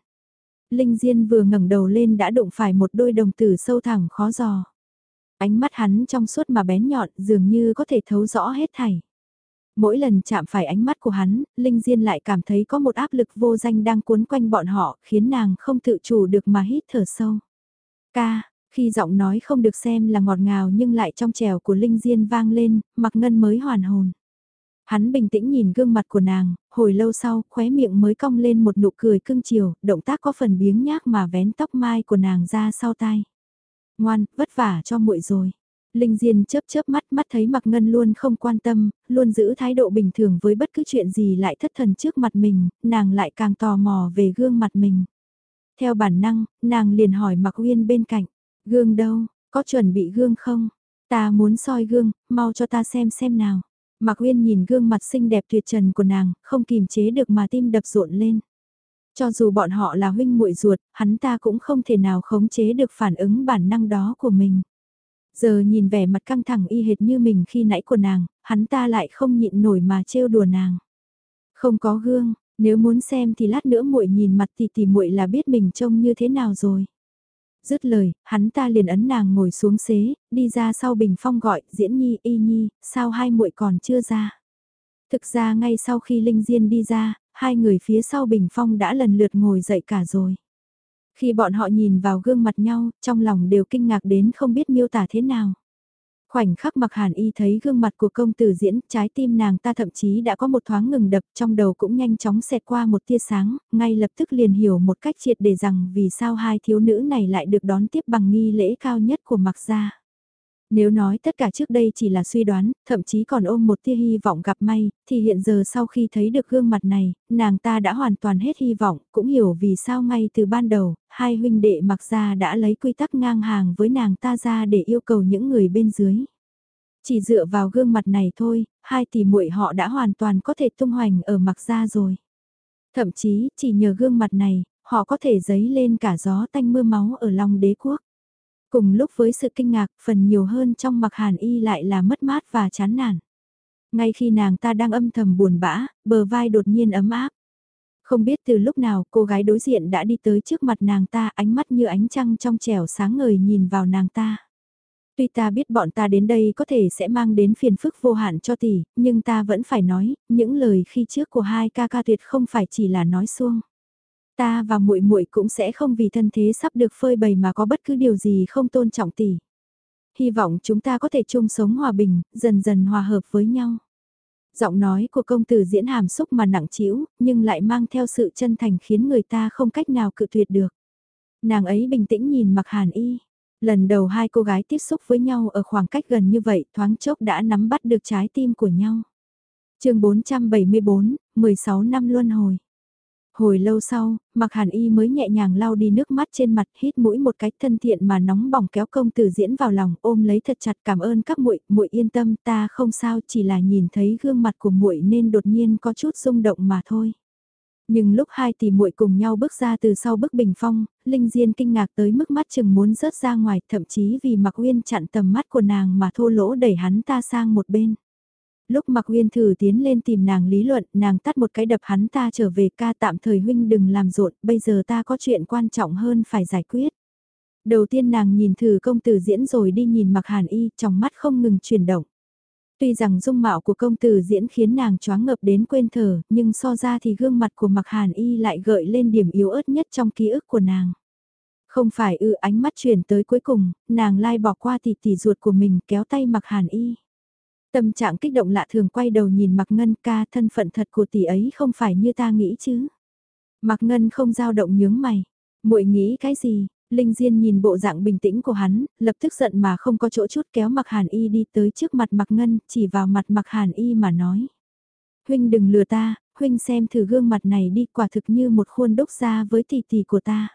Linh Diên vừa ngẩng đầu lên đã đụng phải một đôi đồng tử sâu thẳng khó dò. Ánh mắt hắn trong suốt mà bén nhọn dường như có thể thấu rõ hết thảy. Mỗi lần chạm phải ánh mắt của hắn, Linh Diên lại cảm thấy có một áp lực vô danh đang cuốn quanh bọn họ khiến nàng không tự chủ được mà hít thở sâu. Ca, khi giọng nói không được xem là ngọt ngào nhưng lại trong trèo của Linh Diên vang lên, mặc ngân mới hoàn hồn. Hắn bình tĩnh nhìn gương mặt của nàng, hồi lâu sau, khóe miệng mới cong lên một nụ cười cưng chiều, động tác có phần biếng nhác mà vén tóc mai của nàng ra sau tai. Ngoan, vất vả cho muội rồi. Linh Diên chớp chớp mắt mắt thấy Mạc Ngân luôn không quan tâm, luôn giữ thái độ bình thường với bất cứ chuyện gì lại thất thần trước mặt mình, nàng lại càng tò mò về gương mặt mình. Theo bản năng, nàng liền hỏi Mạc Uyên bên cạnh, gương đâu, có chuẩn bị gương không? Ta muốn soi gương, mau cho ta xem xem nào. Mạc Uyên nhìn gương mặt xinh đẹp tuyệt trần của nàng, không kìm chế được mà tim đập rộn lên. Cho dù bọn họ là huynh muội ruột, hắn ta cũng không thể nào khống chế được phản ứng bản năng đó của mình. Giờ nhìn vẻ mặt căng thẳng y hệt như mình khi nãy của nàng, hắn ta lại không nhịn nổi mà trêu đùa nàng. Không có gương, nếu muốn xem thì lát nữa muội nhìn mặt thì thì muội là biết mình trông như thế nào rồi. Dứt lời, hắn ta liền ấn nàng ngồi xuống xế, đi ra sau bình phong gọi, diễn nhi, y nhi, sao hai muội còn chưa ra. Thực ra ngay sau khi Linh Diên đi ra, hai người phía sau bình phong đã lần lượt ngồi dậy cả rồi. Khi bọn họ nhìn vào gương mặt nhau, trong lòng đều kinh ngạc đến không biết miêu tả thế nào. Khoảnh khắc mặc hàn y thấy gương mặt của công tử diễn, trái tim nàng ta thậm chí đã có một thoáng ngừng đập trong đầu cũng nhanh chóng xẹt qua một tia sáng, ngay lập tức liền hiểu một cách triệt để rằng vì sao hai thiếu nữ này lại được đón tiếp bằng nghi lễ cao nhất của mặc gia. Nếu nói tất cả trước đây chỉ là suy đoán, thậm chí còn ôm một tia hy vọng gặp may, thì hiện giờ sau khi thấy được gương mặt này, nàng ta đã hoàn toàn hết hy vọng, cũng hiểu vì sao ngay từ ban đầu, hai huynh đệ mặc ra đã lấy quy tắc ngang hàng với nàng ta ra để yêu cầu những người bên dưới. Chỉ dựa vào gương mặt này thôi, hai tỷ muội họ đã hoàn toàn có thể tung hoành ở mặc ra rồi. Thậm chí, chỉ nhờ gương mặt này, họ có thể dấy lên cả gió tanh mưa máu ở lòng đế quốc. Cùng lúc với sự kinh ngạc, phần nhiều hơn trong mặc hàn y lại là mất mát và chán nản. Ngay khi nàng ta đang âm thầm buồn bã, bờ vai đột nhiên ấm áp. Không biết từ lúc nào cô gái đối diện đã đi tới trước mặt nàng ta ánh mắt như ánh trăng trong trẻo sáng ngời nhìn vào nàng ta. Tuy ta biết bọn ta đến đây có thể sẽ mang đến phiền phức vô hạn cho tỷ, nhưng ta vẫn phải nói, những lời khi trước của hai ca ca tuyệt không phải chỉ là nói xuông. Ta và muội muội cũng sẽ không vì thân thế sắp được phơi bày mà có bất cứ điều gì không tôn trọng tỷ. Hy vọng chúng ta có thể chung sống hòa bình, dần dần hòa hợp với nhau. Giọng nói của công tử diễn hàm xúc mà nặng trĩu, nhưng lại mang theo sự chân thành khiến người ta không cách nào cự tuyệt được. Nàng ấy bình tĩnh nhìn mặc hàn y. Lần đầu hai cô gái tiếp xúc với nhau ở khoảng cách gần như vậy thoáng chốc đã nắm bắt được trái tim của nhau. chương 474, 16 năm luân hồi. Hồi lâu sau, mặc hàn y mới nhẹ nhàng lau đi nước mắt trên mặt hít mũi một cách thân thiện mà nóng bỏng kéo công tử diễn vào lòng ôm lấy thật chặt cảm ơn các muội muội yên tâm ta không sao chỉ là nhìn thấy gương mặt của muội nên đột nhiên có chút rung động mà thôi. Nhưng lúc hai tỷ muội cùng nhau bước ra từ sau bức bình phong, Linh Diên kinh ngạc tới mức mắt chừng muốn rớt ra ngoài, thậm chí vì Mạc Uyên chặn tầm mắt của nàng mà thô lỗ đẩy hắn ta sang một bên. Lúc Mạc Uyên thử tiến lên tìm nàng lý luận, nàng tắt một cái đập hắn ta trở về ca tạm thời huynh đừng làm rộn, bây giờ ta có chuyện quan trọng hơn phải giải quyết. Đầu tiên nàng nhìn thử công tử diễn rồi đi nhìn Mạc Hàn Y, trong mắt không ngừng chuyển động. Tuy rằng dung mạo của công tử diễn khiến nàng choáng ngợp đến quên thở, nhưng so ra thì gương mặt của Mạc Hàn Y lại gợi lên điểm yếu ớt nhất trong ký ức của nàng. Không phải ư ánh mắt chuyển tới cuối cùng, nàng lai bỏ qua tỷ tỷ ruột của mình kéo tay Mạc Hàn Y. Tâm trạng kích động lạ thường quay đầu nhìn Mạc Ngân ca thân phận thật của tỷ ấy không phải như ta nghĩ chứ. Mạc Ngân không dao động nhướng mày. muội nghĩ cái gì, Linh Diên nhìn bộ dạng bình tĩnh của hắn, lập tức giận mà không có chỗ chút kéo Mặc Hàn Y đi tới trước mặt Mặc Ngân, chỉ vào mặt Mặc Hàn Y mà nói. Huynh đừng lừa ta, Huynh xem thử gương mặt này đi quả thực như một khuôn đúc ra với tỷ tỷ của ta.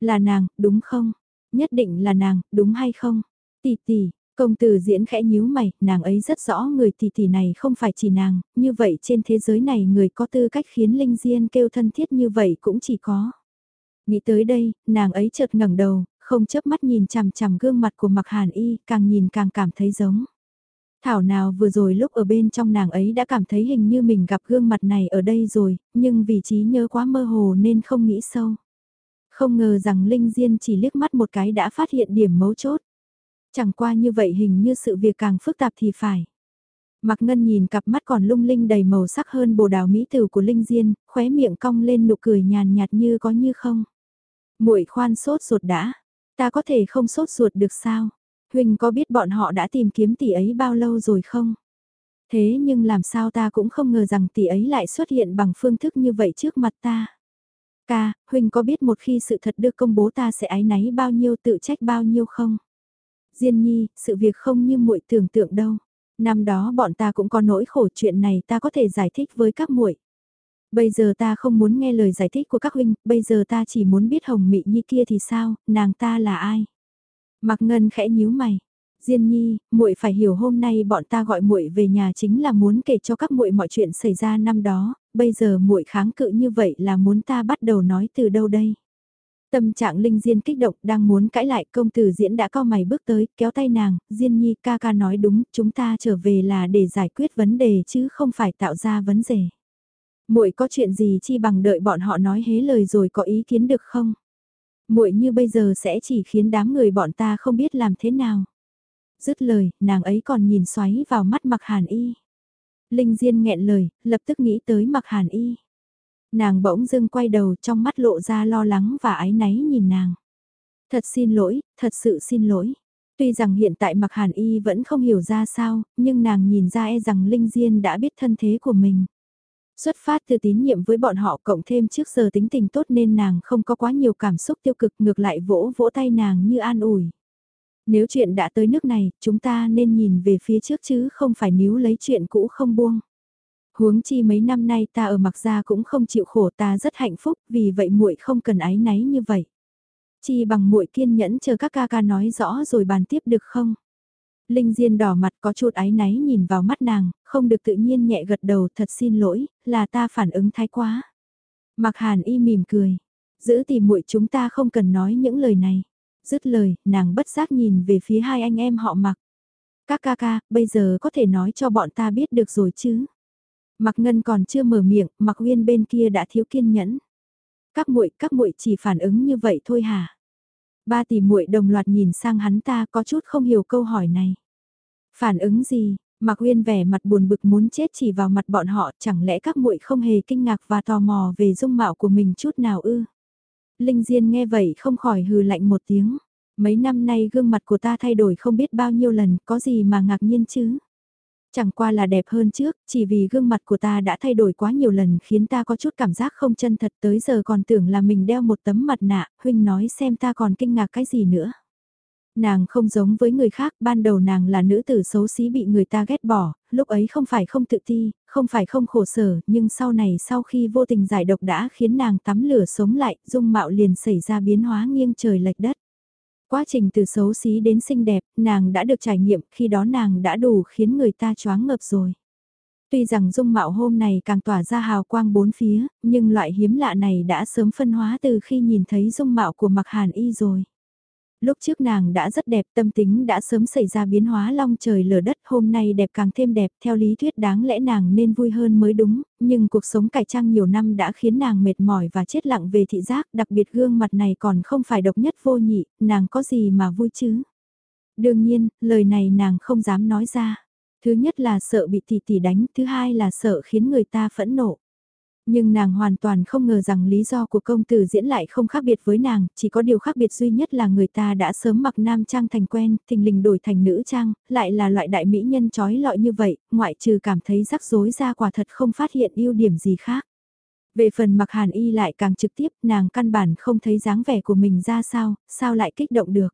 Là nàng, đúng không? Nhất định là nàng, đúng hay không? Tỷ tỷ, công tử diễn khẽ nhíu mày, nàng ấy rất rõ người tỷ tỷ này không phải chỉ nàng, như vậy trên thế giới này người có tư cách khiến Linh Diên kêu thân thiết như vậy cũng chỉ có. Nghĩ tới đây, nàng ấy chợt ngẩng đầu, không chớp mắt nhìn chằm chằm gương mặt của Mặc Hàn Y, càng nhìn càng cảm thấy giống. Thảo nào vừa rồi lúc ở bên trong nàng ấy đã cảm thấy hình như mình gặp gương mặt này ở đây rồi, nhưng vì trí nhớ quá mơ hồ nên không nghĩ sâu. Không ngờ rằng Linh Diên chỉ liếc mắt một cái đã phát hiện điểm mấu chốt. Chẳng qua như vậy hình như sự việc càng phức tạp thì phải. Mạc Ngân nhìn cặp mắt còn lung linh đầy màu sắc hơn bồ đào mỹ tử của Linh Diên, khóe miệng cong lên nụ cười nhàn nhạt như có như không. Muội khoan sốt ruột đã, ta có thể không sốt ruột được sao? Huynh có biết bọn họ đã tìm kiếm tỷ ấy bao lâu rồi không? Thế nhưng làm sao ta cũng không ngờ rằng tỷ ấy lại xuất hiện bằng phương thức như vậy trước mặt ta. Ca, Huynh có biết một khi sự thật được công bố ta sẽ ái náy bao nhiêu tự trách bao nhiêu không? Diên nhi, sự việc không như muội tưởng tượng đâu. Năm đó bọn ta cũng có nỗi khổ chuyện này ta có thể giải thích với các muội. Bây giờ ta không muốn nghe lời giải thích của các huynh, bây giờ ta chỉ muốn biết Hồng Mị Nhi kia thì sao, nàng ta là ai? Mạc Ngân khẽ nhíu mày. Diên Nhi, muội phải hiểu hôm nay bọn ta gọi muội về nhà chính là muốn kể cho các muội mọi chuyện xảy ra năm đó, bây giờ muội kháng cự như vậy là muốn ta bắt đầu nói từ đâu đây? Tâm trạng Linh Diên kích động đang muốn cãi lại công tử diễn đã cao mày bước tới, kéo tay nàng, Diên Nhi ca ca nói đúng, chúng ta trở về là để giải quyết vấn đề chứ không phải tạo ra vấn đề muội có chuyện gì chi bằng đợi bọn họ nói hế lời rồi có ý kiến được không? Muội như bây giờ sẽ chỉ khiến đám người bọn ta không biết làm thế nào. Dứt lời, nàng ấy còn nhìn xoáy vào mắt Mặc Hàn Y. Linh Diên nghẹn lời, lập tức nghĩ tới Mặc Hàn Y. Nàng bỗng dưng quay đầu trong mắt lộ ra lo lắng và ái náy nhìn nàng. Thật xin lỗi, thật sự xin lỗi. Tuy rằng hiện tại Mặc Hàn Y vẫn không hiểu ra sao, nhưng nàng nhìn ra e rằng Linh Diên đã biết thân thế của mình. Xuất phát từ tín nhiệm với bọn họ cộng thêm trước giờ tính tình tốt nên nàng không có quá nhiều cảm xúc tiêu cực ngược lại vỗ vỗ tay nàng như an ủi. Nếu chuyện đã tới nước này, chúng ta nên nhìn về phía trước chứ không phải níu lấy chuyện cũ không buông. Huống chi mấy năm nay ta ở mặc gia cũng không chịu khổ ta rất hạnh phúc vì vậy muội không cần ái náy như vậy. Chi bằng muội kiên nhẫn chờ các ca ca nói rõ rồi bàn tiếp được không? Linh Diên đỏ mặt có chút áy náy nhìn vào mắt nàng, không được tự nhiên nhẹ gật đầu thật xin lỗi, là ta phản ứng thái quá. Mặc hàn y mỉm cười, giữ tìm muội chúng ta không cần nói những lời này. Dứt lời, nàng bất giác nhìn về phía hai anh em họ mặc. Các ca ca, bây giờ có thể nói cho bọn ta biết được rồi chứ. Mặc ngân còn chưa mở miệng, mặc uyên bên kia đã thiếu kiên nhẫn. Các muội các muội chỉ phản ứng như vậy thôi hả? Ba tỷ muội đồng loạt nhìn sang hắn ta có chút không hiểu câu hỏi này. Phản ứng gì? Mạc Uyên vẻ mặt buồn bực muốn chết chỉ vào mặt bọn họ, chẳng lẽ các muội không hề kinh ngạc và tò mò về dung mạo của mình chút nào ư? Linh Diên nghe vậy không khỏi hừ lạnh một tiếng. Mấy năm nay gương mặt của ta thay đổi không biết bao nhiêu lần, có gì mà ngạc nhiên chứ? Chẳng qua là đẹp hơn trước, chỉ vì gương mặt của ta đã thay đổi quá nhiều lần khiến ta có chút cảm giác không chân thật tới giờ còn tưởng là mình đeo một tấm mặt nạ, huynh nói xem ta còn kinh ngạc cái gì nữa. Nàng không giống với người khác, ban đầu nàng là nữ tử xấu xí bị người ta ghét bỏ, lúc ấy không phải không tự ti, không phải không khổ sở, nhưng sau này sau khi vô tình giải độc đã khiến nàng tắm lửa sống lại, dung mạo liền xảy ra biến hóa nghiêng trời lệch đất. Quá trình từ xấu xí đến xinh đẹp, nàng đã được trải nghiệm, khi đó nàng đã đủ khiến người ta choáng ngợp rồi. Tuy rằng dung mạo hôm này càng tỏa ra hào quang bốn phía, nhưng loại hiếm lạ này đã sớm phân hóa từ khi nhìn thấy dung mạo của mặc hàn y rồi lúc trước nàng đã rất đẹp, tâm tính đã sớm xảy ra biến hóa long trời lở đất, hôm nay đẹp càng thêm đẹp, theo lý thuyết đáng lẽ nàng nên vui hơn mới đúng, nhưng cuộc sống cải trang nhiều năm đã khiến nàng mệt mỏi và chết lặng về thị giác, đặc biệt gương mặt này còn không phải độc nhất vô nhị, nàng có gì mà vui chứ? Đương nhiên, lời này nàng không dám nói ra. Thứ nhất là sợ bị tỷ tỷ đánh, thứ hai là sợ khiến người ta phẫn nộ. Nhưng nàng hoàn toàn không ngờ rằng lý do của công tử diễn lại không khác biệt với nàng, chỉ có điều khác biệt duy nhất là người ta đã sớm mặc nam trang thành quen, thình lình đổi thành nữ trang, lại là loại đại mỹ nhân trói lọi như vậy, ngoại trừ cảm thấy rắc rối ra quả thật không phát hiện ưu điểm gì khác. Về phần mặc hàn y lại càng trực tiếp, nàng căn bản không thấy dáng vẻ của mình ra sao, sao lại kích động được.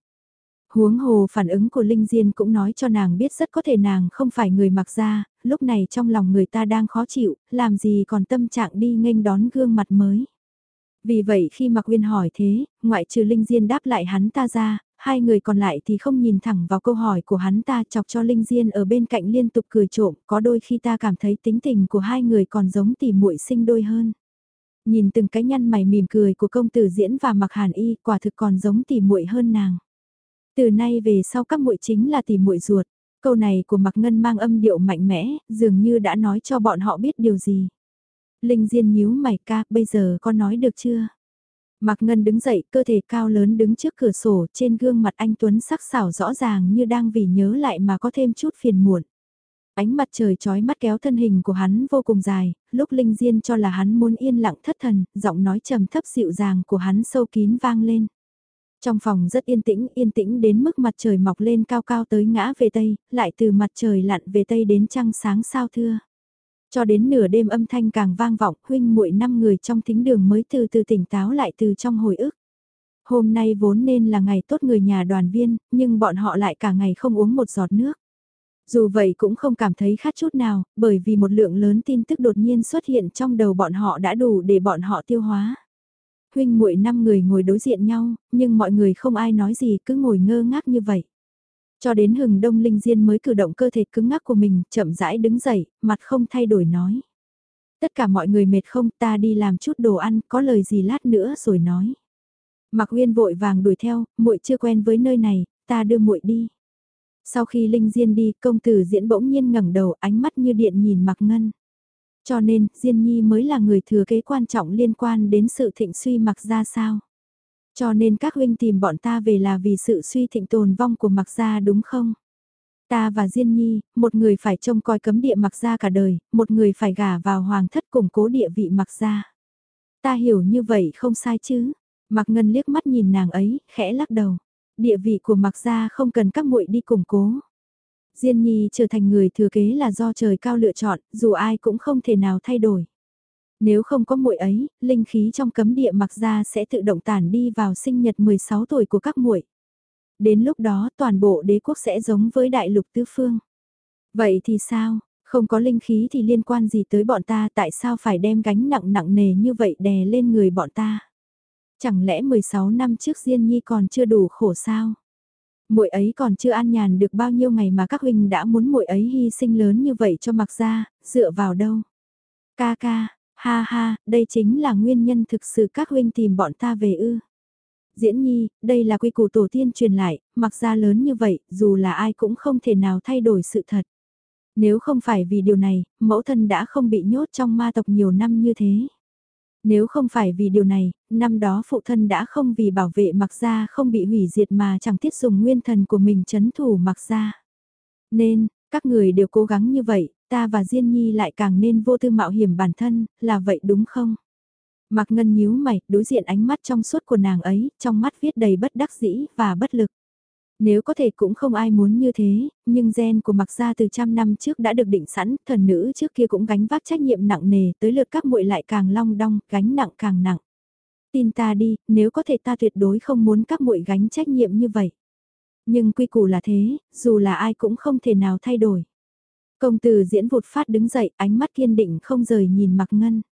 Huống hồ phản ứng của Linh Diên cũng nói cho nàng biết rất có thể nàng không phải người mặc ra, lúc này trong lòng người ta đang khó chịu, làm gì còn tâm trạng đi nghênh đón gương mặt mới. Vì vậy khi Mạc Uyên hỏi thế, ngoại trừ Linh Diên đáp lại hắn ta ra, hai người còn lại thì không nhìn thẳng vào câu hỏi của hắn ta chọc cho Linh Diên ở bên cạnh liên tục cười trộm, có đôi khi ta cảm thấy tính tình của hai người còn giống tỉ muội sinh đôi hơn. Nhìn từng cái nhăn mày mỉm cười của công tử diễn và mặc hàn y quả thực còn giống tỉ muội hơn nàng. Từ nay về sau các muội chính là tỉ muội ruột. Câu này của Mạc Ngân mang âm điệu mạnh mẽ, dường như đã nói cho bọn họ biết điều gì. Linh Diên nhíu mày ca, bây giờ con nói được chưa? Mạc Ngân đứng dậy, cơ thể cao lớn đứng trước cửa sổ, trên gương mặt anh Tuấn sắc sảo rõ ràng như đang vì nhớ lại mà có thêm chút phiền muộn. Ánh mặt trời chói mắt kéo thân hình của hắn vô cùng dài, lúc Linh Diên cho là hắn muốn yên lặng thất thần, giọng nói trầm thấp dịu dàng của hắn sâu kín vang lên. Trong phòng rất yên tĩnh, yên tĩnh đến mức mặt trời mọc lên cao cao tới ngã về Tây, lại từ mặt trời lặn về Tây đến trăng sáng sao thưa. Cho đến nửa đêm âm thanh càng vang vọng, huynh muội năm người trong thính đường mới từ từ tỉnh táo lại từ trong hồi ức. Hôm nay vốn nên là ngày tốt người nhà đoàn viên, nhưng bọn họ lại cả ngày không uống một giọt nước. Dù vậy cũng không cảm thấy khát chút nào, bởi vì một lượng lớn tin tức đột nhiên xuất hiện trong đầu bọn họ đã đủ để bọn họ tiêu hóa huynh muội năm người ngồi đối diện nhau, nhưng mọi người không ai nói gì cứ ngồi ngơ ngác như vậy. Cho đến hừng đông linh diên mới cử động cơ thể cứng ngắc của mình, chậm rãi đứng dậy, mặt không thay đổi nói. Tất cả mọi người mệt không ta đi làm chút đồ ăn, có lời gì lát nữa rồi nói. Mạc Uyên vội vàng đuổi theo, muội chưa quen với nơi này, ta đưa muội đi. Sau khi Linh Diên đi, công tử diễn bỗng nhiên ngẩng đầu, ánh mắt như điện nhìn Mạc Ngân. Cho nên, Diên Nhi mới là người thừa kế quan trọng liên quan đến sự thịnh suy mặc ra sao. Cho nên các huynh tìm bọn ta về là vì sự suy thịnh tồn vong của mặc gia đúng không? Ta và Diên Nhi, một người phải trông coi cấm địa mặc gia cả đời, một người phải gả vào hoàng thất củng cố địa vị mặc gia. Ta hiểu như vậy không sai chứ? Mặc Ngân liếc mắt nhìn nàng ấy, khẽ lắc đầu. Địa vị của mặc gia không cần các muội đi củng cố. Diên Nhi trở thành người thừa kế là do trời cao lựa chọn, dù ai cũng không thể nào thay đổi. Nếu không có muội ấy, linh khí trong cấm địa mặc ra sẽ tự động tản đi vào sinh nhật 16 tuổi của các muội. Đến lúc đó toàn bộ đế quốc sẽ giống với đại lục tứ phương. Vậy thì sao, không có linh khí thì liên quan gì tới bọn ta tại sao phải đem gánh nặng nặng nề như vậy đè lên người bọn ta? Chẳng lẽ 16 năm trước Diên Nhi còn chưa đủ khổ sao? Muội ấy còn chưa an nhàn được bao nhiêu ngày mà các huynh đã muốn muội ấy hy sinh lớn như vậy cho mặc ra, dựa vào đâu? Ca ca, ha ha, đây chính là nguyên nhân thực sự các huynh tìm bọn ta về ư. Diễn nhi, đây là quy củ tổ tiên truyền lại, mặc ra lớn như vậy, dù là ai cũng không thể nào thay đổi sự thật. Nếu không phải vì điều này, mẫu thân đã không bị nhốt trong ma tộc nhiều năm như thế. Nếu không phải vì điều này, năm đó phụ thân đã không vì bảo vệ mặc gia không bị hủy diệt mà chẳng thiết dùng nguyên thần của mình chấn thủ mặc gia. Nên, các người đều cố gắng như vậy, ta và Diên Nhi lại càng nên vô tư mạo hiểm bản thân, là vậy đúng không? Mặc ngân nhíu mày, đối diện ánh mắt trong suốt của nàng ấy, trong mắt viết đầy bất đắc dĩ và bất lực. Nếu có thể cũng không ai muốn như thế, nhưng gen của mặc gia từ trăm năm trước đã được định sẵn, thần nữ trước kia cũng gánh vác trách nhiệm nặng nề, tới lượt các muội lại càng long đong, gánh nặng càng nặng. Tin ta đi, nếu có thể ta tuyệt đối không muốn các muội gánh trách nhiệm như vậy. Nhưng quy củ là thế, dù là ai cũng không thể nào thay đổi. Công tử diễn vụt phát đứng dậy, ánh mắt kiên định không rời nhìn mặc ngân.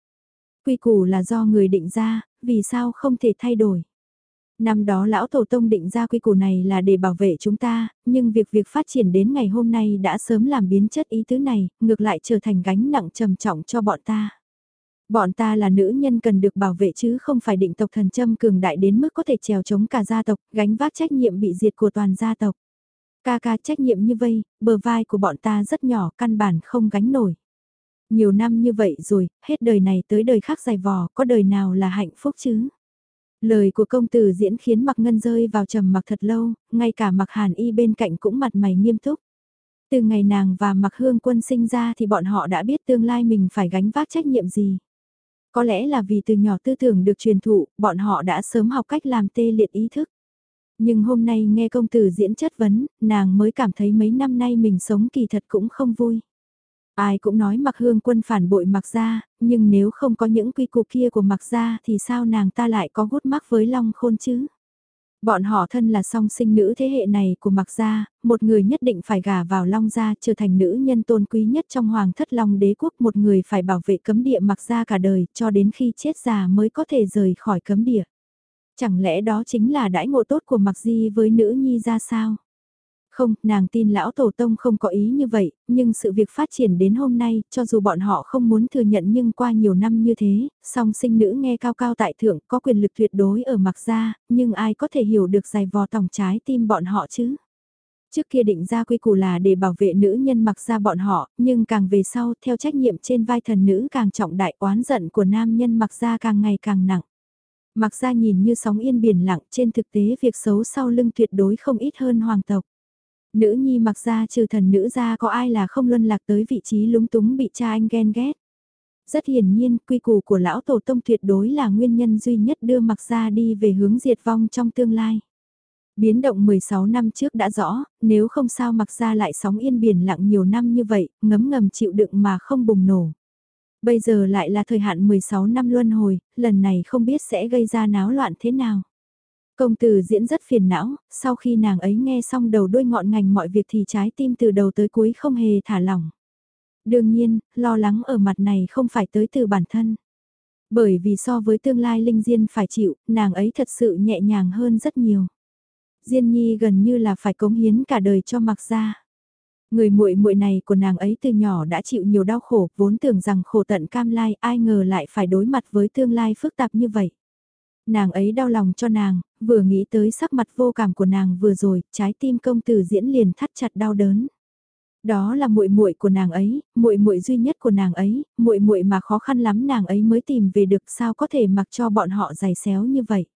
Quy củ là do người định ra, vì sao không thể thay đổi. Năm đó lão tổ tông định ra quy củ này là để bảo vệ chúng ta, nhưng việc việc phát triển đến ngày hôm nay đã sớm làm biến chất ý tứ này, ngược lại trở thành gánh nặng trầm trọng cho bọn ta. Bọn ta là nữ nhân cần được bảo vệ chứ không phải định tộc thần châm cường đại đến mức có thể trèo chống cả gia tộc, gánh vác trách nhiệm bị diệt của toàn gia tộc. Ca ca trách nhiệm như vây, bờ vai của bọn ta rất nhỏ, căn bản không gánh nổi. Nhiều năm như vậy rồi, hết đời này tới đời khác dài vò, có đời nào là hạnh phúc chứ? Lời của công tử diễn khiến mặc ngân rơi vào trầm mặc thật lâu, ngay cả mặc hàn y bên cạnh cũng mặt mày nghiêm túc. Từ ngày nàng và mặc hương quân sinh ra thì bọn họ đã biết tương lai mình phải gánh vác trách nhiệm gì. Có lẽ là vì từ nhỏ tư tưởng được truyền thụ, bọn họ đã sớm học cách làm tê liệt ý thức. Nhưng hôm nay nghe công tử diễn chất vấn, nàng mới cảm thấy mấy năm nay mình sống kỳ thật cũng không vui. Ai cũng nói mặc hương quân phản bội mặc ra, nhưng nếu không có những quy củ kia của mặc ra thì sao nàng ta lại có gút mắc với long khôn chứ? Bọn họ thân là song sinh nữ thế hệ này của mặc gia, một người nhất định phải gả vào long gia trở thành nữ nhân tôn quý nhất trong hoàng thất long đế quốc một người phải bảo vệ cấm địa mặc gia cả đời cho đến khi chết già mới có thể rời khỏi cấm địa. Chẳng lẽ đó chính là đãi ngộ tốt của mặc di với nữ nhi ra sao? Không, nàng tin lão tổ tông không có ý như vậy, nhưng sự việc phát triển đến hôm nay, cho dù bọn họ không muốn thừa nhận nhưng qua nhiều năm như thế, song sinh nữ nghe cao cao tại thượng có quyền lực tuyệt đối ở mặc gia, nhưng ai có thể hiểu được dài vò tòng trái tim bọn họ chứ? Trước kia định ra quy củ là để bảo vệ nữ nhân mặc ra bọn họ, nhưng càng về sau, theo trách nhiệm trên vai thần nữ càng trọng đại oán giận của nam nhân mặc ra càng ngày càng nặng. Mặc ra nhìn như sóng yên biển lặng trên thực tế việc xấu sau lưng tuyệt đối không ít hơn hoàng tộc. Nữ nhi mặc ra trừ thần nữ ra có ai là không luân lạc tới vị trí lúng túng bị cha anh ghen ghét. Rất hiển nhiên, quy củ của lão tổ tông tuyệt đối là nguyên nhân duy nhất đưa mặc ra đi về hướng diệt vong trong tương lai. Biến động 16 năm trước đã rõ, nếu không sao mặc ra lại sóng yên biển lặng nhiều năm như vậy, ngấm ngầm chịu đựng mà không bùng nổ. Bây giờ lại là thời hạn 16 năm luân hồi, lần này không biết sẽ gây ra náo loạn thế nào. Công tử diễn rất phiền não, sau khi nàng ấy nghe xong đầu đuôi ngọn ngành mọi việc thì trái tim từ đầu tới cuối không hề thả lỏng. Đương nhiên, lo lắng ở mặt này không phải tới từ bản thân. Bởi vì so với tương lai Linh Diên phải chịu, nàng ấy thật sự nhẹ nhàng hơn rất nhiều. Diên Nhi gần như là phải cống hiến cả đời cho mặc ra. Người muội muội này của nàng ấy từ nhỏ đã chịu nhiều đau khổ, vốn tưởng rằng khổ tận cam lai, ai ngờ lại phải đối mặt với tương lai phức tạp như vậy. Nàng ấy đau lòng cho nàng, vừa nghĩ tới sắc mặt vô cảm của nàng vừa rồi, trái tim công tử diễn liền thắt chặt đau đớn. Đó là muội muội của nàng ấy, muội muội duy nhất của nàng ấy, muội muội mà khó khăn lắm nàng ấy mới tìm về được, sao có thể mặc cho bọn họ giày xéo như vậy.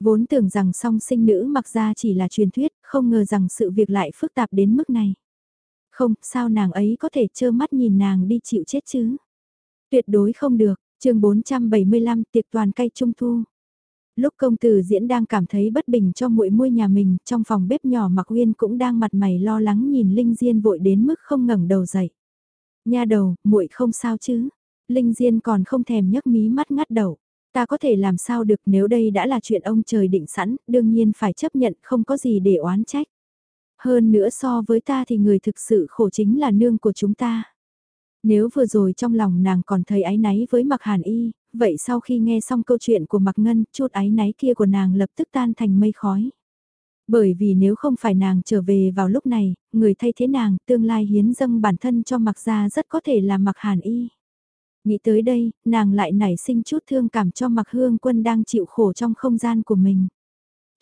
Vốn tưởng rằng song sinh nữ mặc ra chỉ là truyền thuyết, không ngờ rằng sự việc lại phức tạp đến mức này. Không, sao nàng ấy có thể trơ mắt nhìn nàng đi chịu chết chứ? Tuyệt đối không được, chương 475 tiệc toàn cây trung thu. Lúc công tử diễn đang cảm thấy bất bình cho muội muội nhà mình, trong phòng bếp nhỏ Mạc Uyên cũng đang mặt mày lo lắng nhìn Linh Diên vội đến mức không ngẩng đầu dậy. Nha đầu, muội không sao chứ? Linh Diên còn không thèm nhấc mí mắt ngắt đầu. Ta có thể làm sao được nếu đây đã là chuyện ông trời định sẵn, đương nhiên phải chấp nhận không có gì để oán trách. Hơn nữa so với ta thì người thực sự khổ chính là nương của chúng ta. Nếu vừa rồi trong lòng nàng còn thấy ái náy với mặc hàn y, vậy sau khi nghe xong câu chuyện của mặc ngân, chút ái náy kia của nàng lập tức tan thành mây khói. Bởi vì nếu không phải nàng trở về vào lúc này, người thay thế nàng, tương lai hiến dâng bản thân cho mặc gia rất có thể là mặc hàn y. Nghĩ tới đây, nàng lại nảy sinh chút thương cảm cho mặc hương quân đang chịu khổ trong không gian của mình.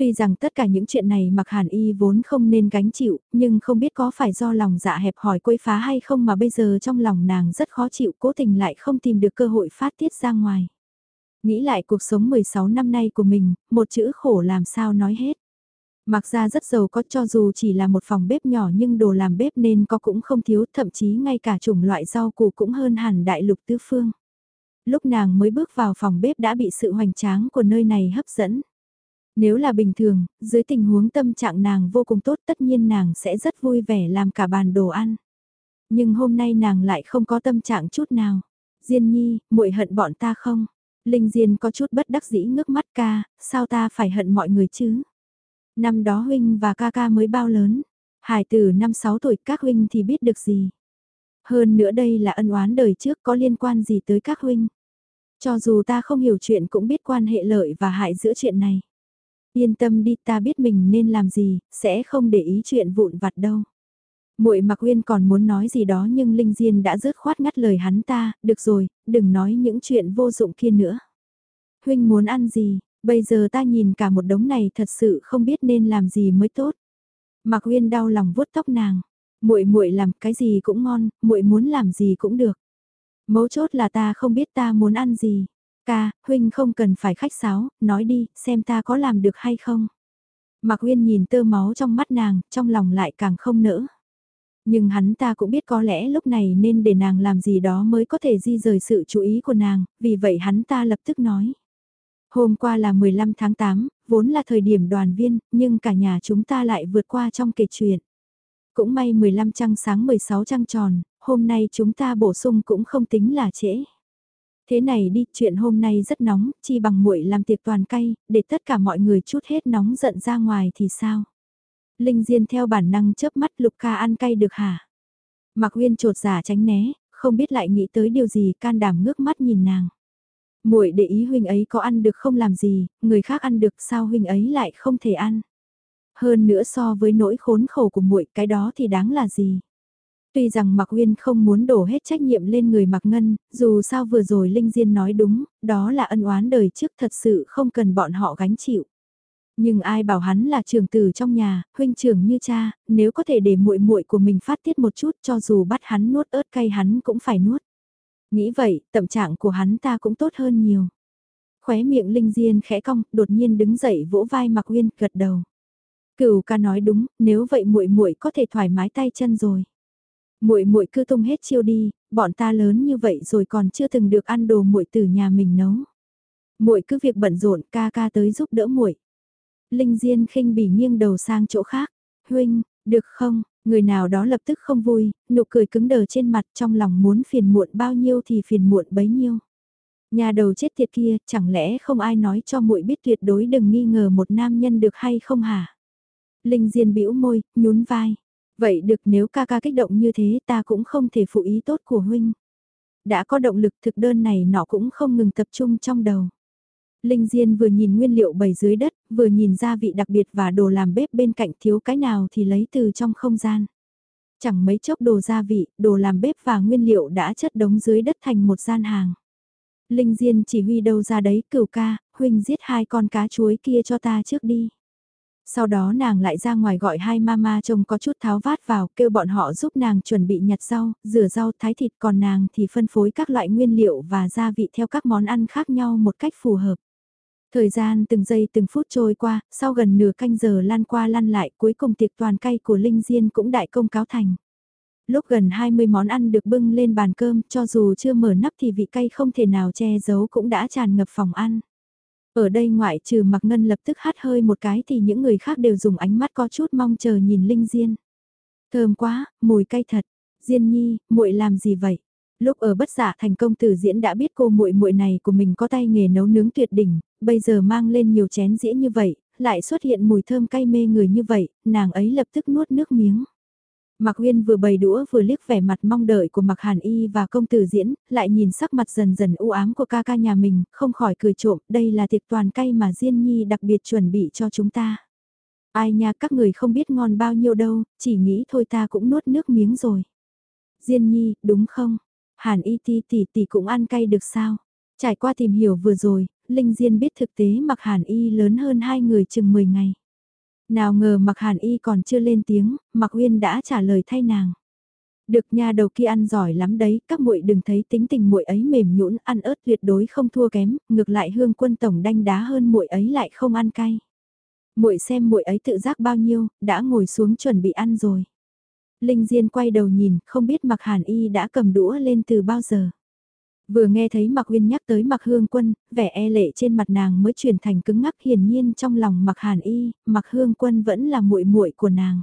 Tuy rằng tất cả những chuyện này mặc hàn y vốn không nên gánh chịu, nhưng không biết có phải do lòng dạ hẹp hỏi quấy phá hay không mà bây giờ trong lòng nàng rất khó chịu cố tình lại không tìm được cơ hội phát tiết ra ngoài. Nghĩ lại cuộc sống 16 năm nay của mình, một chữ khổ làm sao nói hết. Mặc ra rất giàu có cho dù chỉ là một phòng bếp nhỏ nhưng đồ làm bếp nên có cũng không thiếu, thậm chí ngay cả chủng loại rau củ cũng hơn hẳn đại lục tứ phương. Lúc nàng mới bước vào phòng bếp đã bị sự hoành tráng của nơi này hấp dẫn. Nếu là bình thường, dưới tình huống tâm trạng nàng vô cùng tốt tất nhiên nàng sẽ rất vui vẻ làm cả bàn đồ ăn. Nhưng hôm nay nàng lại không có tâm trạng chút nào. Diên nhi, muội hận bọn ta không? Linh Diên có chút bất đắc dĩ ngước mắt ca, sao ta phải hận mọi người chứ? Năm đó huynh và ca ca mới bao lớn, hải tử năm sáu tuổi các huynh thì biết được gì? Hơn nữa đây là ân oán đời trước có liên quan gì tới các huynh? Cho dù ta không hiểu chuyện cũng biết quan hệ lợi và hại giữa chuyện này. Yên tâm đi ta biết mình nên làm gì, sẽ không để ý chuyện vụn vặt đâu. Muội Mặc Uyên còn muốn nói gì đó nhưng Linh Diên đã rớt khoát ngắt lời hắn ta, được rồi, đừng nói những chuyện vô dụng kia nữa. Huynh muốn ăn gì, bây giờ ta nhìn cả một đống này thật sự không biết nên làm gì mới tốt. Mặc Uyên đau lòng vuốt tóc nàng, muội muội làm cái gì cũng ngon, muội muốn làm gì cũng được. Mấu chốt là ta không biết ta muốn ăn gì. Ca, huynh không cần phải khách sáo, nói đi, xem ta có làm được hay không. Mạc Uyên nhìn tơ máu trong mắt nàng, trong lòng lại càng không nỡ. Nhưng hắn ta cũng biết có lẽ lúc này nên để nàng làm gì đó mới có thể di rời sự chú ý của nàng, vì vậy hắn ta lập tức nói. Hôm qua là 15 tháng 8, vốn là thời điểm đoàn viên, nhưng cả nhà chúng ta lại vượt qua trong kể chuyện. Cũng may 15 trăng sáng 16 trăng tròn, hôm nay chúng ta bổ sung cũng không tính là trễ. Thế này đi, chuyện hôm nay rất nóng, chi bằng muội làm tiệc toàn cay, để tất cả mọi người chút hết nóng giận ra ngoài thì sao? Linh Diên theo bản năng chớp mắt Lục Ca ăn cay được hả? Mạc Uyên trột giả tránh né, không biết lại nghĩ tới điều gì can đảm ngước mắt nhìn nàng. Muội để ý huynh ấy có ăn được không làm gì, người khác ăn được sao huynh ấy lại không thể ăn. Hơn nữa so với nỗi khốn khổ của muội cái đó thì đáng là gì. Tuy rằng Mạc Uyên không muốn đổ hết trách nhiệm lên người Mạc Ngân, dù sao vừa rồi Linh Diên nói đúng, đó là ân oán đời trước thật sự không cần bọn họ gánh chịu. Nhưng ai bảo hắn là trưởng tử trong nhà, huynh trưởng như cha, nếu có thể để muội muội của mình phát tiết một chút cho dù bắt hắn nuốt ớt cay hắn cũng phải nuốt. Nghĩ vậy, tâm trạng của hắn ta cũng tốt hơn nhiều. Khóe miệng Linh Diên khẽ cong, đột nhiên đứng dậy vỗ vai Mạc Uyên, gật đầu. Cửu ca nói đúng, nếu vậy muội muội có thể thoải mái tay chân rồi. Muội muội cứ tung hết chiêu đi, bọn ta lớn như vậy rồi còn chưa từng được ăn đồ muội từ nhà mình nấu. Muội cứ việc bận rộn, ca ca tới giúp đỡ muội. Linh Diên khinh bỉ nghiêng đầu sang chỗ khác. Huynh, được không? Người nào đó lập tức không vui, nụ cười cứng đờ trên mặt trong lòng muốn phiền muộn bao nhiêu thì phiền muộn bấy nhiêu. Nhà đầu chết tiệt kia, chẳng lẽ không ai nói cho muội biết tuyệt đối đừng nghi ngờ một nam nhân được hay không hả? Linh Diên bĩu môi, nhún vai. Vậy được nếu ca ca kích động như thế ta cũng không thể phụ ý tốt của huynh. Đã có động lực thực đơn này nọ cũng không ngừng tập trung trong đầu. Linh Diên vừa nhìn nguyên liệu bày dưới đất, vừa nhìn gia vị đặc biệt và đồ làm bếp bên cạnh thiếu cái nào thì lấy từ trong không gian. Chẳng mấy chốc đồ gia vị, đồ làm bếp và nguyên liệu đã chất đống dưới đất thành một gian hàng. Linh Diên chỉ huy đâu ra đấy cửu ca, huynh giết hai con cá chuối kia cho ta trước đi. Sau đó nàng lại ra ngoài gọi hai mama trông có chút tháo vát vào, kêu bọn họ giúp nàng chuẩn bị nhặt rau, rửa rau, thái thịt còn nàng thì phân phối các loại nguyên liệu và gia vị theo các món ăn khác nhau một cách phù hợp. Thời gian từng giây từng phút trôi qua, sau gần nửa canh giờ lan qua lăn lại cuối cùng tiệc toàn cay của Linh Diên cũng đại công cáo thành. Lúc gần 20 món ăn được bưng lên bàn cơm cho dù chưa mở nắp thì vị cay không thể nào che giấu cũng đã tràn ngập phòng ăn. Ở đây ngoại trừ mặc ngân lập tức hát hơi một cái thì những người khác đều dùng ánh mắt có chút mong chờ nhìn Linh Diên. Thơm quá, mùi cay thật. Diên nhi, muội làm gì vậy? Lúc ở bất giả thành công tử diễn đã biết cô muội muội này của mình có tay nghề nấu nướng tuyệt đỉnh, bây giờ mang lên nhiều chén dĩa như vậy, lại xuất hiện mùi thơm cay mê người như vậy, nàng ấy lập tức nuốt nước miếng. Mạc Uyên vừa bày đũa vừa liếc vẻ mặt mong đợi của Mạc Hàn Y và công tử diễn, lại nhìn sắc mặt dần dần u ám của ca ca nhà mình, không khỏi cười trộm, đây là tiệc toàn cay mà Diên Nhi đặc biệt chuẩn bị cho chúng ta. Ai nha các người không biết ngon bao nhiêu đâu, chỉ nghĩ thôi ta cũng nuốt nước miếng rồi. Diên Nhi, đúng không? Hàn Y ti tỷ tỷ cũng ăn cay được sao? Trải qua tìm hiểu vừa rồi, Linh Diên biết thực tế Mạc Hàn Y lớn hơn hai người chừng 10 ngày. Nào ngờ mặc hàn y còn chưa lên tiếng, mặc uyên đã trả lời thay nàng. Được nha đầu kia ăn giỏi lắm đấy, các muội đừng thấy tính tình muội ấy mềm nhũn, ăn ớt tuyệt đối không thua kém, ngược lại hương quân tổng đanh đá hơn muội ấy lại không ăn cay. Muội xem muội ấy tự giác bao nhiêu, đã ngồi xuống chuẩn bị ăn rồi. Linh Diên quay đầu nhìn, không biết mặc hàn y đã cầm đũa lên từ bao giờ. Vừa nghe thấy Mạc uyên nhắc tới Mạc Hương Quân, vẻ e lệ trên mặt nàng mới chuyển thành cứng ngắc hiển nhiên trong lòng Mạc Hàn Y, Mạc Hương Quân vẫn là muội muội của nàng.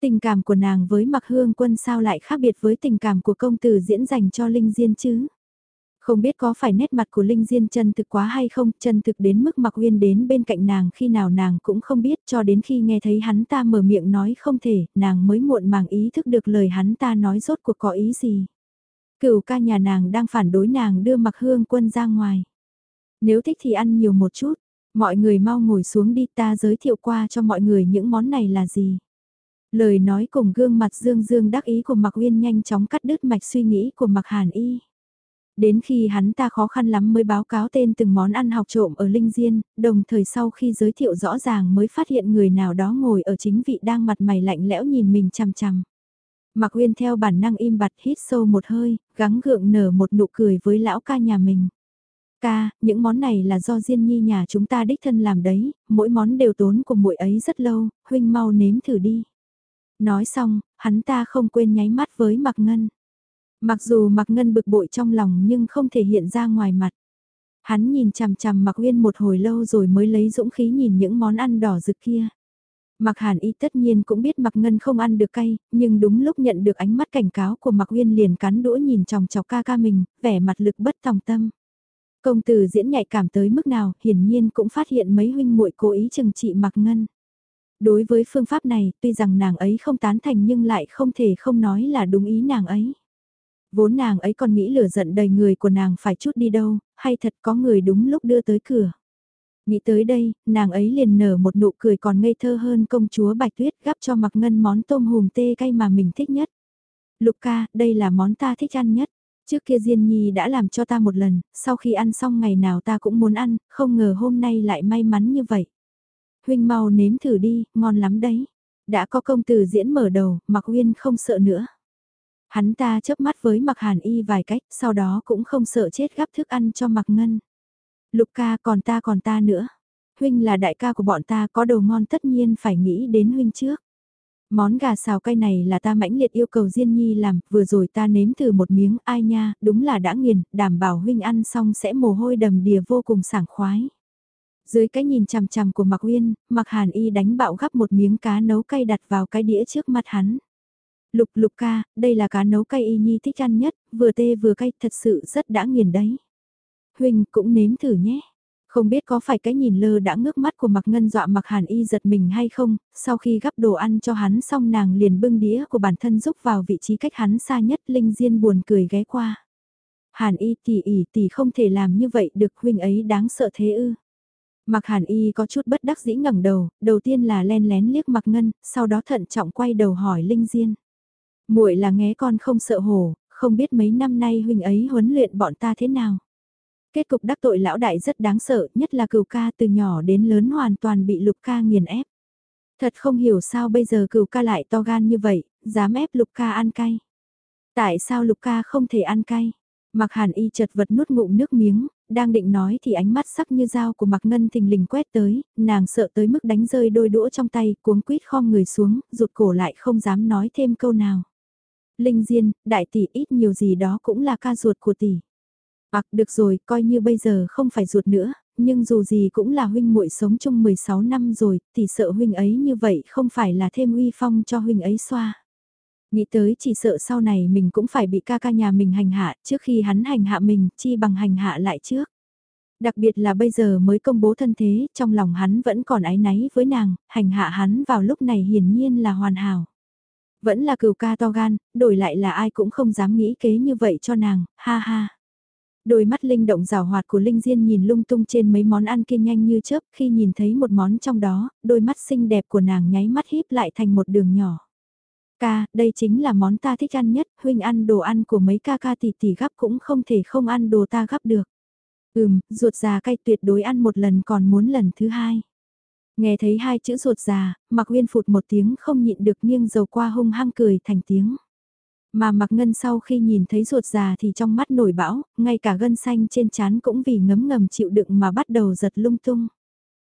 Tình cảm của nàng với Mạc Hương Quân sao lại khác biệt với tình cảm của công tử diễn dành cho Linh Diên chứ? Không biết có phải nét mặt của Linh Diên chân thực quá hay không, chân thực đến mức Mạc Uyên đến bên cạnh nàng khi nào nàng cũng không biết cho đến khi nghe thấy hắn ta mở miệng nói không thể, nàng mới muộn màng ý thức được lời hắn ta nói rốt cuộc có ý gì. Cửu ca nhà nàng đang phản đối nàng đưa mặc Hương quân ra ngoài. Nếu thích thì ăn nhiều một chút, mọi người mau ngồi xuống đi ta giới thiệu qua cho mọi người những món này là gì. Lời nói cùng gương mặt dương dương đắc ý của Mạc Uyên nhanh chóng cắt đứt mạch suy nghĩ của Mạc Hàn Y. Đến khi hắn ta khó khăn lắm mới báo cáo tên từng món ăn học trộm ở Linh Diên, đồng thời sau khi giới thiệu rõ ràng mới phát hiện người nào đó ngồi ở chính vị đang mặt mày lạnh lẽo nhìn mình chằm chằm. Mạc Uyên theo bản năng im bặt hít sâu một hơi, gắng gượng nở một nụ cười với lão ca nhà mình. Ca, những món này là do Diên Nhi nhà chúng ta đích thân làm đấy, mỗi món đều tốn của muội ấy rất lâu, huynh mau nếm thử đi. Nói xong, hắn ta không quên nháy mắt với Mạc Ngân. Mặc dù Mạc Ngân bực bội trong lòng nhưng không thể hiện ra ngoài mặt. Hắn nhìn chằm chằm Mạc Uyên một hồi lâu rồi mới lấy dũng khí nhìn những món ăn đỏ rực kia. Mạc Hàn Y tất nhiên cũng biết Mạc Ngân không ăn được cay, nhưng đúng lúc nhận được ánh mắt cảnh cáo của Mạc Uyên liền cắn đũa nhìn chòng chọc ca ca mình, vẻ mặt lực bất tòng tâm. Công tử diễn nhạy cảm tới mức nào, hiển nhiên cũng phát hiện mấy huynh muội cố ý chừng trị Mạc Ngân. Đối với phương pháp này, tuy rằng nàng ấy không tán thành nhưng lại không thể không nói là đúng ý nàng ấy. Vốn nàng ấy còn nghĩ lửa giận đầy người của nàng phải chút đi đâu, hay thật có người đúng lúc đưa tới cửa. Nghĩ tới đây, nàng ấy liền nở một nụ cười còn ngây thơ hơn công chúa Bạch Tuyết gắp cho mặc ngân món tôm hùm tê cay mà mình thích nhất. Lục ca, đây là món ta thích ăn nhất. Trước kia Diên Nhi đã làm cho ta một lần, sau khi ăn xong ngày nào ta cũng muốn ăn, không ngờ hôm nay lại may mắn như vậy. Huynh mau nếm thử đi, ngon lắm đấy. Đã có công tử diễn mở đầu, Mặc Uyên không sợ nữa. Hắn ta chớp mắt với Mặc Hàn Y vài cách, sau đó cũng không sợ chết gắp thức ăn cho Mặc Ngân. Lục ca còn ta còn ta nữa. Huynh là đại ca của bọn ta có đồ ngon tất nhiên phải nghĩ đến huynh trước. Món gà xào cay này là ta mãnh liệt yêu cầu Diên Nhi làm, vừa rồi ta nếm thử một miếng, ai nha, đúng là đã nghiền, đảm bảo huynh ăn xong sẽ mồ hôi đầm đìa vô cùng sảng khoái. Dưới cái nhìn chằm chằm của Mạc Uyên, Mạc Hàn Y đánh bạo gắp một miếng cá nấu cay đặt vào cái đĩa trước mặt hắn. Lục lục ca, đây là cá nấu cay y nhi thích ăn nhất, vừa tê vừa cay thật sự rất đã nghiền đấy. Huynh cũng nếm thử nhé. Không biết có phải cái nhìn lơ đã ngước mắt của Mạc Ngân dọa Mạc Hàn Y giật mình hay không, sau khi gắp đồ ăn cho hắn xong nàng liền bưng đĩa của bản thân giúp vào vị trí cách hắn xa nhất Linh Diên buồn cười ghé qua. Hàn Y tỷ ỉ tỷ không thể làm như vậy được huynh ấy đáng sợ thế ư. Mạc Hàn Y có chút bất đắc dĩ ngẩng đầu, đầu tiên là len lén liếc Mạc Ngân, sau đó thận trọng quay đầu hỏi Linh Diên. Muội là nghe con không sợ hổ, không biết mấy năm nay huynh ấy huấn luyện bọn ta thế nào. Kết cục đắc tội lão đại rất đáng sợ, nhất là cửu ca từ nhỏ đến lớn hoàn toàn bị lục ca nghiền ép. Thật không hiểu sao bây giờ cửu ca lại to gan như vậy, dám ép lục ca ăn cay. Tại sao lục ca không thể ăn cay? Mặc hàn y chật vật nuốt ngụm nước miếng, đang định nói thì ánh mắt sắc như dao của mặc Ngân thình lình quét tới, nàng sợ tới mức đánh rơi đôi đũa trong tay, cuống quýt khom người xuống, rụt cổ lại không dám nói thêm câu nào. Linh Diên, đại tỷ ít nhiều gì đó cũng là ca ruột của tỷ. Ặc được rồi, coi như bây giờ không phải ruột nữa, nhưng dù gì cũng là huynh muội sống chung 16 năm rồi, thì sợ huynh ấy như vậy không phải là thêm uy phong cho huynh ấy xoa. Nghĩ tới chỉ sợ sau này mình cũng phải bị ca ca nhà mình hành hạ trước khi hắn hành hạ mình, chi bằng hành hạ lại trước. Đặc biệt là bây giờ mới công bố thân thế, trong lòng hắn vẫn còn ái náy với nàng, hành hạ hắn vào lúc này hiển nhiên là hoàn hảo. Vẫn là cừu ca to gan, đổi lại là ai cũng không dám nghĩ kế như vậy cho nàng, ha ha. Đôi mắt linh động rào hoạt của Linh Diên nhìn lung tung trên mấy món ăn kia nhanh như chớp khi nhìn thấy một món trong đó, đôi mắt xinh đẹp của nàng nháy mắt híp lại thành một đường nhỏ. Ca, đây chính là món ta thích ăn nhất, huynh ăn đồ ăn của mấy ca ca tỷ tỷ gắp cũng không thể không ăn đồ ta gắp được. Ừm, ruột già cay tuyệt đối ăn một lần còn muốn lần thứ hai. Nghe thấy hai chữ ruột già, mặc Uyên phụt một tiếng không nhịn được nghiêng dầu qua hung hăng cười thành tiếng. Mà mặc Ngân sau khi nhìn thấy ruột già thì trong mắt nổi bão, ngay cả gân xanh trên trán cũng vì ngấm ngầm chịu đựng mà bắt đầu giật lung tung.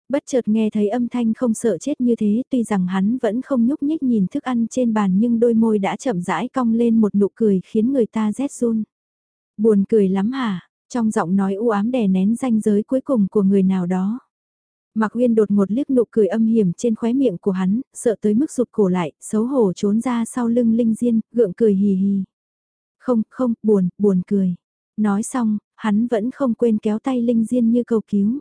Bất chợt nghe thấy âm thanh không sợ chết như thế tuy rằng hắn vẫn không nhúc nhích nhìn thức ăn trên bàn nhưng đôi môi đã chậm rãi cong lên một nụ cười khiến người ta rét run. Buồn cười lắm hả? Trong giọng nói u ám đè nén ranh giới cuối cùng của người nào đó. Mạc Uyên đột một liếc nụ cười âm hiểm trên khóe miệng của hắn, sợ tới mức rụt cổ lại, xấu hổ trốn ra sau lưng Linh Diên, gượng cười hì hì. Không, không, buồn, buồn cười. Nói xong, hắn vẫn không quên kéo tay Linh Diên như cầu cứu.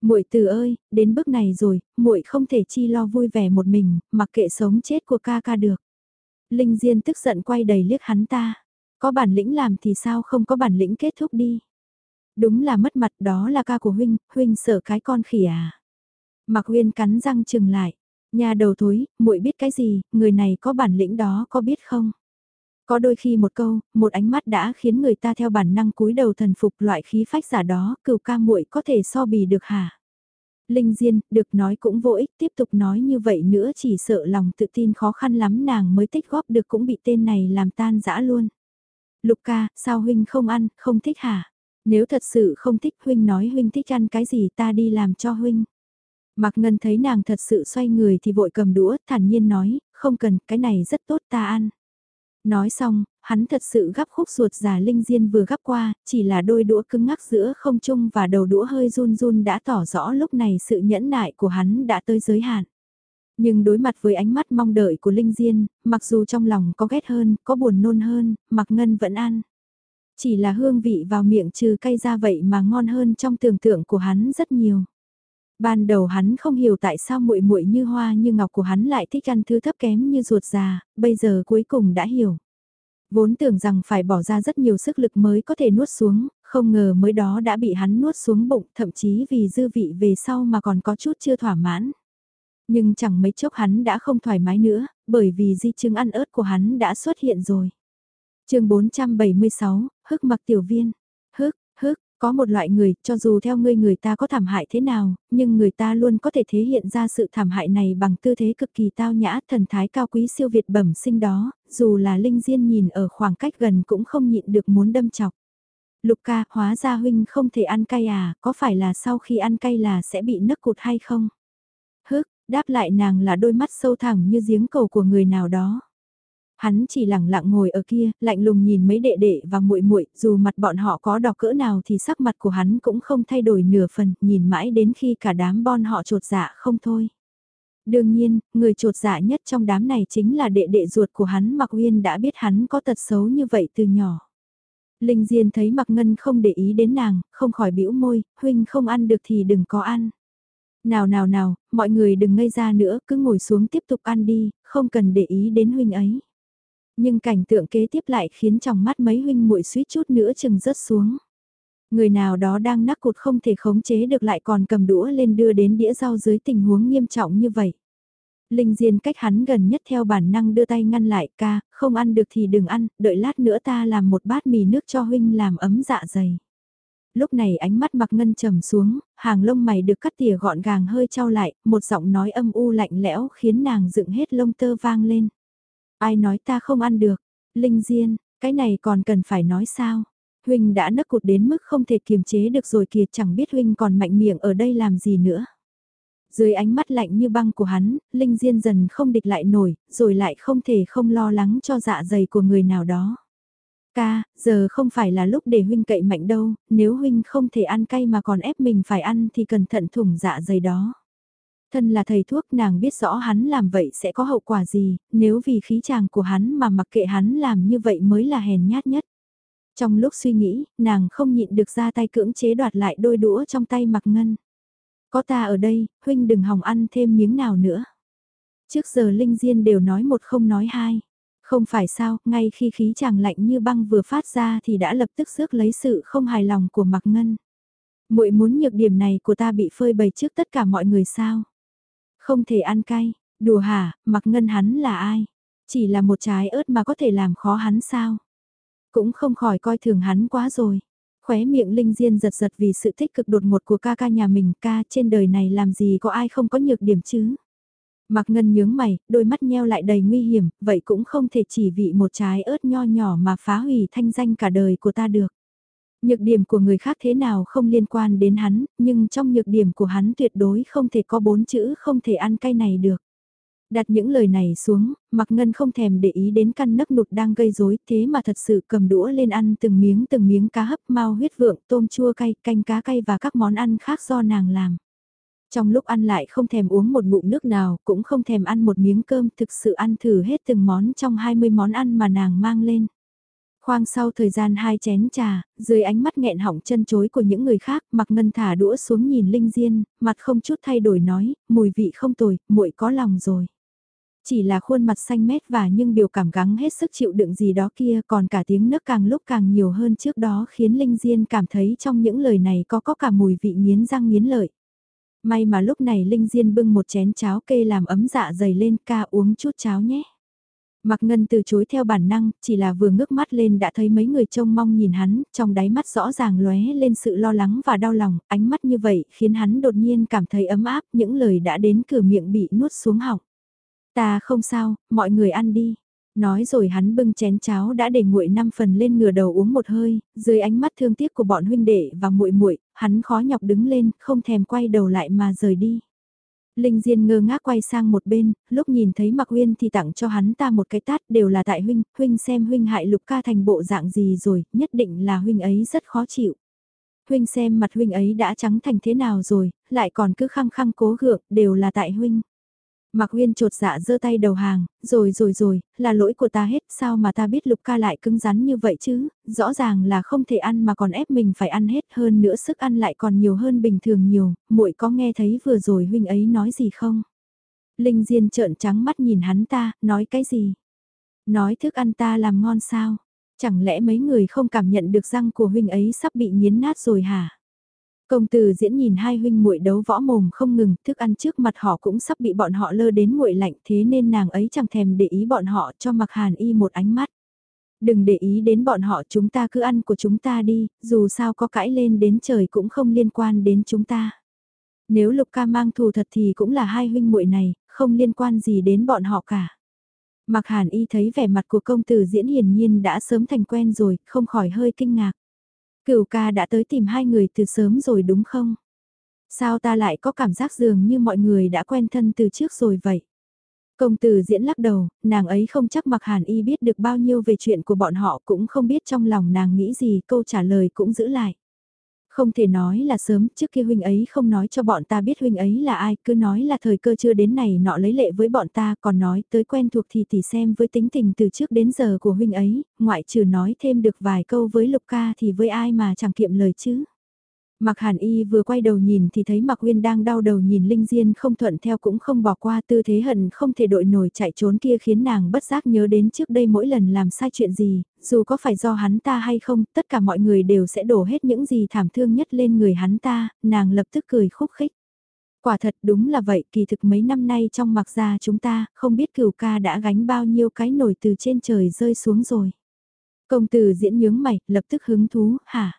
Muội từ ơi, đến bước này rồi, muội không thể chi lo vui vẻ một mình, mặc kệ sống chết của ca ca được. Linh Diên tức giận quay đầy liếc hắn ta. Có bản lĩnh làm thì sao không có bản lĩnh kết thúc đi. Đúng là mất mặt đó là ca của huynh, huynh sợ cái con khỉ à. Mạc Uyên cắn răng chừng lại. Nhà đầu thối, muội biết cái gì, người này có bản lĩnh đó có biết không? Có đôi khi một câu, một ánh mắt đã khiến người ta theo bản năng cúi đầu thần phục loại khí phách giả đó, cừu ca muội có thể so bì được hả? Linh Diên, được nói cũng vô ích, tiếp tục nói như vậy nữa chỉ sợ lòng tự tin khó khăn lắm nàng mới tích góp được cũng bị tên này làm tan dã luôn. Lục ca, sao huynh không ăn, không thích hả? Nếu thật sự không thích huynh nói huynh thích ăn cái gì ta đi làm cho huynh. Mạc Ngân thấy nàng thật sự xoay người thì vội cầm đũa, thản nhiên nói, không cần, cái này rất tốt ta ăn. Nói xong, hắn thật sự gắp khúc ruột già linh diên vừa gắp qua, chỉ là đôi đũa cứng ngắc giữa không trung và đầu đũa hơi run run đã tỏ rõ lúc này sự nhẫn nại của hắn đã tới giới hạn. Nhưng đối mặt với ánh mắt mong đợi của Linh Diên, mặc dù trong lòng có ghét hơn, có buồn nôn hơn, Mạc Ngân vẫn ăn. Chỉ là hương vị vào miệng trừ cay ra vậy mà ngon hơn trong tưởng tượng của hắn rất nhiều. Ban đầu hắn không hiểu tại sao muội muội như hoa như ngọc của hắn lại thích ăn thứ thấp kém như ruột già, bây giờ cuối cùng đã hiểu. Vốn tưởng rằng phải bỏ ra rất nhiều sức lực mới có thể nuốt xuống, không ngờ mới đó đã bị hắn nuốt xuống bụng, thậm chí vì dư vị về sau mà còn có chút chưa thỏa mãn. Nhưng chẳng mấy chốc hắn đã không thoải mái nữa, bởi vì di chứng ăn ớt của hắn đã xuất hiện rồi. chương 476, hức mặc tiểu viên. Hức, hức, có một loại người, cho dù theo ngươi người ta có thảm hại thế nào, nhưng người ta luôn có thể thể hiện ra sự thảm hại này bằng tư thế cực kỳ tao nhã, thần thái cao quý siêu việt bẩm sinh đó, dù là Linh Diên nhìn ở khoảng cách gần cũng không nhịn được muốn đâm chọc. Lục ca, hóa ra huynh không thể ăn cay à, có phải là sau khi ăn cay là sẽ bị nấc cụt hay không? Hức, đáp lại nàng là đôi mắt sâu thẳng như giếng cầu của người nào đó. Hắn chỉ lẳng lặng ngồi ở kia, lạnh lùng nhìn mấy đệ đệ và muội muội, dù mặt bọn họ có đỏ cỡ nào thì sắc mặt của hắn cũng không thay đổi nửa phần, nhìn mãi đến khi cả đám bon họ trột dạ không thôi. Đương nhiên, người trột dạ nhất trong đám này chính là đệ đệ ruột của hắn Mạc Uyên đã biết hắn có tật xấu như vậy từ nhỏ. Linh Diên thấy Mạc Ngân không để ý đến nàng, không khỏi bĩu môi, huynh không ăn được thì đừng có ăn. Nào nào nào, mọi người đừng ngây ra nữa, cứ ngồi xuống tiếp tục ăn đi, không cần để ý đến huynh ấy. Nhưng cảnh tượng kế tiếp lại khiến trong mắt mấy huynh muội suýt chút nữa chừng rớt xuống. Người nào đó đang nắc cụt không thể khống chế được lại còn cầm đũa lên đưa đến đĩa rau dưới tình huống nghiêm trọng như vậy. Linh Diên cách hắn gần nhất theo bản năng đưa tay ngăn lại ca, không ăn được thì đừng ăn, đợi lát nữa ta làm một bát mì nước cho huynh làm ấm dạ dày. Lúc này ánh mắt mặc ngân trầm xuống, hàng lông mày được cắt tỉa gọn gàng hơi trao lại, một giọng nói âm u lạnh lẽo khiến nàng dựng hết lông tơ vang lên. Ai nói ta không ăn được? Linh Diên, cái này còn cần phải nói sao? Huynh đã nấc cụt đến mức không thể kiềm chế được rồi kìa chẳng biết Huynh còn mạnh miệng ở đây làm gì nữa. Dưới ánh mắt lạnh như băng của hắn, Linh Diên dần không địch lại nổi, rồi lại không thể không lo lắng cho dạ dày của người nào đó. Ca, giờ không phải là lúc để Huynh cậy mạnh đâu, nếu Huynh không thể ăn cay mà còn ép mình phải ăn thì cẩn thận thủng dạ dày đó. Thân là thầy thuốc nàng biết rõ hắn làm vậy sẽ có hậu quả gì, nếu vì khí chàng của hắn mà mặc kệ hắn làm như vậy mới là hèn nhát nhất. Trong lúc suy nghĩ, nàng không nhịn được ra tay cưỡng chế đoạt lại đôi đũa trong tay mặc ngân. Có ta ở đây, huynh đừng hòng ăn thêm miếng nào nữa. Trước giờ Linh Diên đều nói một không nói hai. Không phải sao, ngay khi khí chàng lạnh như băng vừa phát ra thì đã lập tức rước lấy sự không hài lòng của mặc ngân. muội muốn nhược điểm này của ta bị phơi bày trước tất cả mọi người sao? Không thể ăn cay, đùa hả, mặc ngân hắn là ai? Chỉ là một trái ớt mà có thể làm khó hắn sao? Cũng không khỏi coi thường hắn quá rồi. Khóe miệng Linh Diên giật giật vì sự thích cực đột ngột của ca ca nhà mình ca trên đời này làm gì có ai không có nhược điểm chứ? Mặc ngân nhướng mày, đôi mắt nheo lại đầy nguy hiểm, vậy cũng không thể chỉ vì một trái ớt nho nhỏ mà phá hủy thanh danh cả đời của ta được. Nhược điểm của người khác thế nào không liên quan đến hắn, nhưng trong nhược điểm của hắn tuyệt đối không thể có bốn chữ không thể ăn cay này được. Đặt những lời này xuống, Mạc Ngân không thèm để ý đến căn nấc nụt đang gây rối, thế mà thật sự cầm đũa lên ăn từng miếng từng miếng cá hấp mau huyết vượng, tôm chua cay, canh cá cay và các món ăn khác do nàng làm. Trong lúc ăn lại không thèm uống một ngụm nước nào, cũng không thèm ăn một miếng cơm, thực sự ăn thử hết từng món trong 20 món ăn mà nàng mang lên. Khoang sau thời gian hai chén trà, dưới ánh mắt nghẹn họng chân chối của những người khác, mặc ngân thả đũa xuống nhìn Linh Diên, mặt không chút thay đổi nói, mùi vị không tồi, muội có lòng rồi. Chỉ là khuôn mặt xanh mét và nhưng biểu cảm gắng hết sức chịu đựng gì đó kia còn cả tiếng nấc càng lúc càng nhiều hơn trước đó khiến Linh Diên cảm thấy trong những lời này có có cả mùi vị nghiến răng nghiến lợi. May mà lúc này Linh Diên bưng một chén cháo kê làm ấm dạ dày lên ca uống chút cháo nhé. Mạc Ngân từ chối theo bản năng, chỉ là vừa ngước mắt lên đã thấy mấy người trông mong nhìn hắn, trong đáy mắt rõ ràng lóe lên sự lo lắng và đau lòng, ánh mắt như vậy khiến hắn đột nhiên cảm thấy ấm áp, những lời đã đến cửa miệng bị nuốt xuống họng. Ta không sao, mọi người ăn đi. Nói rồi hắn bưng chén cháo đã để nguội năm phần lên ngửa đầu uống một hơi, dưới ánh mắt thương tiếc của bọn huynh đệ và muội muội, hắn khó nhọc đứng lên, không thèm quay đầu lại mà rời đi. Linh Diên ngơ ngác quay sang một bên, lúc nhìn thấy Mạc Uyên thì tặng cho hắn ta một cái tát đều là tại huynh, huynh xem huynh hại Lục ca thành bộ dạng gì rồi, nhất định là huynh ấy rất khó chịu. Huynh xem mặt huynh ấy đã trắng thành thế nào rồi, lại còn cứ khăng khăng cố gượng, đều là tại huynh. Mạc Uyên trột dạ giơ tay đầu hàng, rồi rồi rồi, là lỗi của ta hết, sao mà ta biết Lục ca lại cứng rắn như vậy chứ, rõ ràng là không thể ăn mà còn ép mình phải ăn hết hơn nữa sức ăn lại còn nhiều hơn bình thường nhiều, muội có nghe thấy vừa rồi huynh ấy nói gì không? Linh Diên trợn trắng mắt nhìn hắn ta, nói cái gì? Nói thức ăn ta làm ngon sao? Chẳng lẽ mấy người không cảm nhận được răng của huynh ấy sắp bị nghiến nát rồi hả? Công tử diễn nhìn hai huynh muội đấu võ mồm không ngừng, thức ăn trước mặt họ cũng sắp bị bọn họ lơ đến nguội lạnh thế nên nàng ấy chẳng thèm để ý bọn họ cho mặc hàn y một ánh mắt. Đừng để ý đến bọn họ chúng ta cứ ăn của chúng ta đi, dù sao có cãi lên đến trời cũng không liên quan đến chúng ta. Nếu lục ca mang thù thật thì cũng là hai huynh muội này, không liên quan gì đến bọn họ cả. Mặc hàn y thấy vẻ mặt của công tử diễn hiển nhiên đã sớm thành quen rồi, không khỏi hơi kinh ngạc. Cửu ca đã tới tìm hai người từ sớm rồi đúng không? Sao ta lại có cảm giác dường như mọi người đã quen thân từ trước rồi vậy? Công tử diễn lắc đầu, nàng ấy không chắc mặc hàn y biết được bao nhiêu về chuyện của bọn họ cũng không biết trong lòng nàng nghĩ gì câu trả lời cũng giữ lại. Không thể nói là sớm, trước kia huynh ấy không nói cho bọn ta biết huynh ấy là ai, cứ nói là thời cơ chưa đến này nọ lấy lệ với bọn ta, còn nói tới quen thuộc thì tỉ xem với tính tình từ trước đến giờ của huynh ấy, ngoại trừ nói thêm được vài câu với Lục ca thì với ai mà chẳng kiệm lời chứ. Mặc Hàn Y vừa quay đầu nhìn thì thấy Mạc Uyên đang đau đầu nhìn Linh Diên không thuận theo cũng không bỏ qua tư thế hận không thể đội nổi chạy trốn kia khiến nàng bất giác nhớ đến trước đây mỗi lần làm sai chuyện gì, dù có phải do hắn ta hay không, tất cả mọi người đều sẽ đổ hết những gì thảm thương nhất lên người hắn ta, nàng lập tức cười khúc khích. Quả thật đúng là vậy, kỳ thực mấy năm nay trong mặc gia chúng ta, không biết cửu ca đã gánh bao nhiêu cái nổi từ trên trời rơi xuống rồi. Công tử diễn nhướng mày, lập tức hứng thú, hả?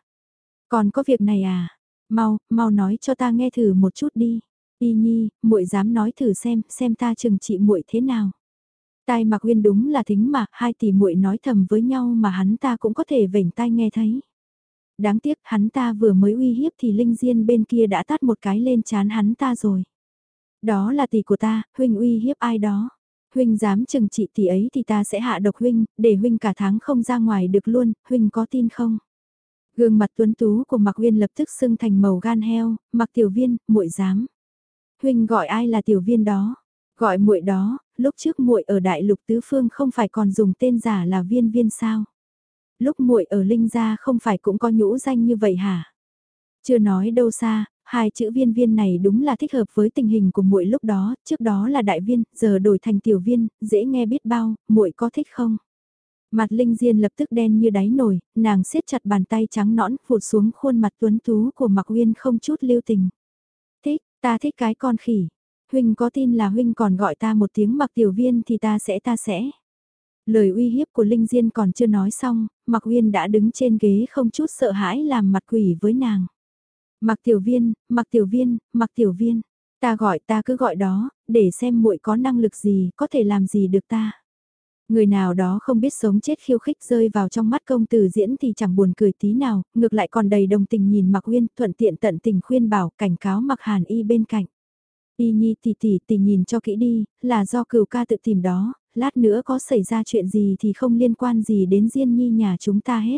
Còn có việc này à? Mau, mau nói cho ta nghe thử một chút đi. Y nhi, muội dám nói thử xem, xem ta chừng trị muội thế nào. Tai Mạc Uyên đúng là thính mà, hai tỷ muội nói thầm với nhau mà hắn ta cũng có thể vểnh tai nghe thấy. Đáng tiếc hắn ta vừa mới uy hiếp thì Linh Diên bên kia đã tát một cái lên chán hắn ta rồi. Đó là tỷ của ta, huynh uy hiếp ai đó. Huynh dám chừng trị tỷ ấy thì ta sẽ hạ độc huynh, để huynh cả tháng không ra ngoài được luôn, huynh có tin không? Gương mặt tuấn tú của Mạc Uyên lập tức sưng thành màu gan heo, Mạc Tiểu Viên, muội dám. Huynh gọi ai là Tiểu Viên đó? Gọi muội đó, lúc trước muội ở Đại Lục Tứ Phương không phải còn dùng tên giả là Viên Viên sao? Lúc muội ở Linh Gia không phải cũng có nhũ danh như vậy hả? Chưa nói đâu xa, hai chữ viên viên này đúng là thích hợp với tình hình của muội lúc đó, trước đó là đại viên, giờ đổi thành tiểu viên, dễ nghe biết bao, muội có thích không? Mặt Linh Diên lập tức đen như đáy nồi, nàng siết chặt bàn tay trắng nõn phụt xuống khuôn mặt tuấn tú của Mạc Uyên không chút lưu tình. Thích, ta thích cái con khỉ. Huynh có tin là Huynh còn gọi ta một tiếng Mạc Tiểu Viên thì ta sẽ ta sẽ. Lời uy hiếp của Linh Diên còn chưa nói xong, Mạc Uyên đã đứng trên ghế không chút sợ hãi làm mặt quỷ với nàng. Mạc Tiểu Viên, Mạc Tiểu Viên, Mạc Tiểu Viên, ta gọi ta cứ gọi đó, để xem muội có năng lực gì, có thể làm gì được ta. Người nào đó không biết sống chết khiêu khích rơi vào trong mắt công tử diễn thì chẳng buồn cười tí nào, ngược lại còn đầy đồng tình nhìn Mạc Uyên thuận tiện tận tình khuyên bảo cảnh cáo Mạc Hàn Y bên cạnh. Y nhi tỷ tỷ tỷ nhìn cho kỹ đi, là do cửu ca tự tìm đó, lát nữa có xảy ra chuyện gì thì không liên quan gì đến Diên Nhi nhà chúng ta hết.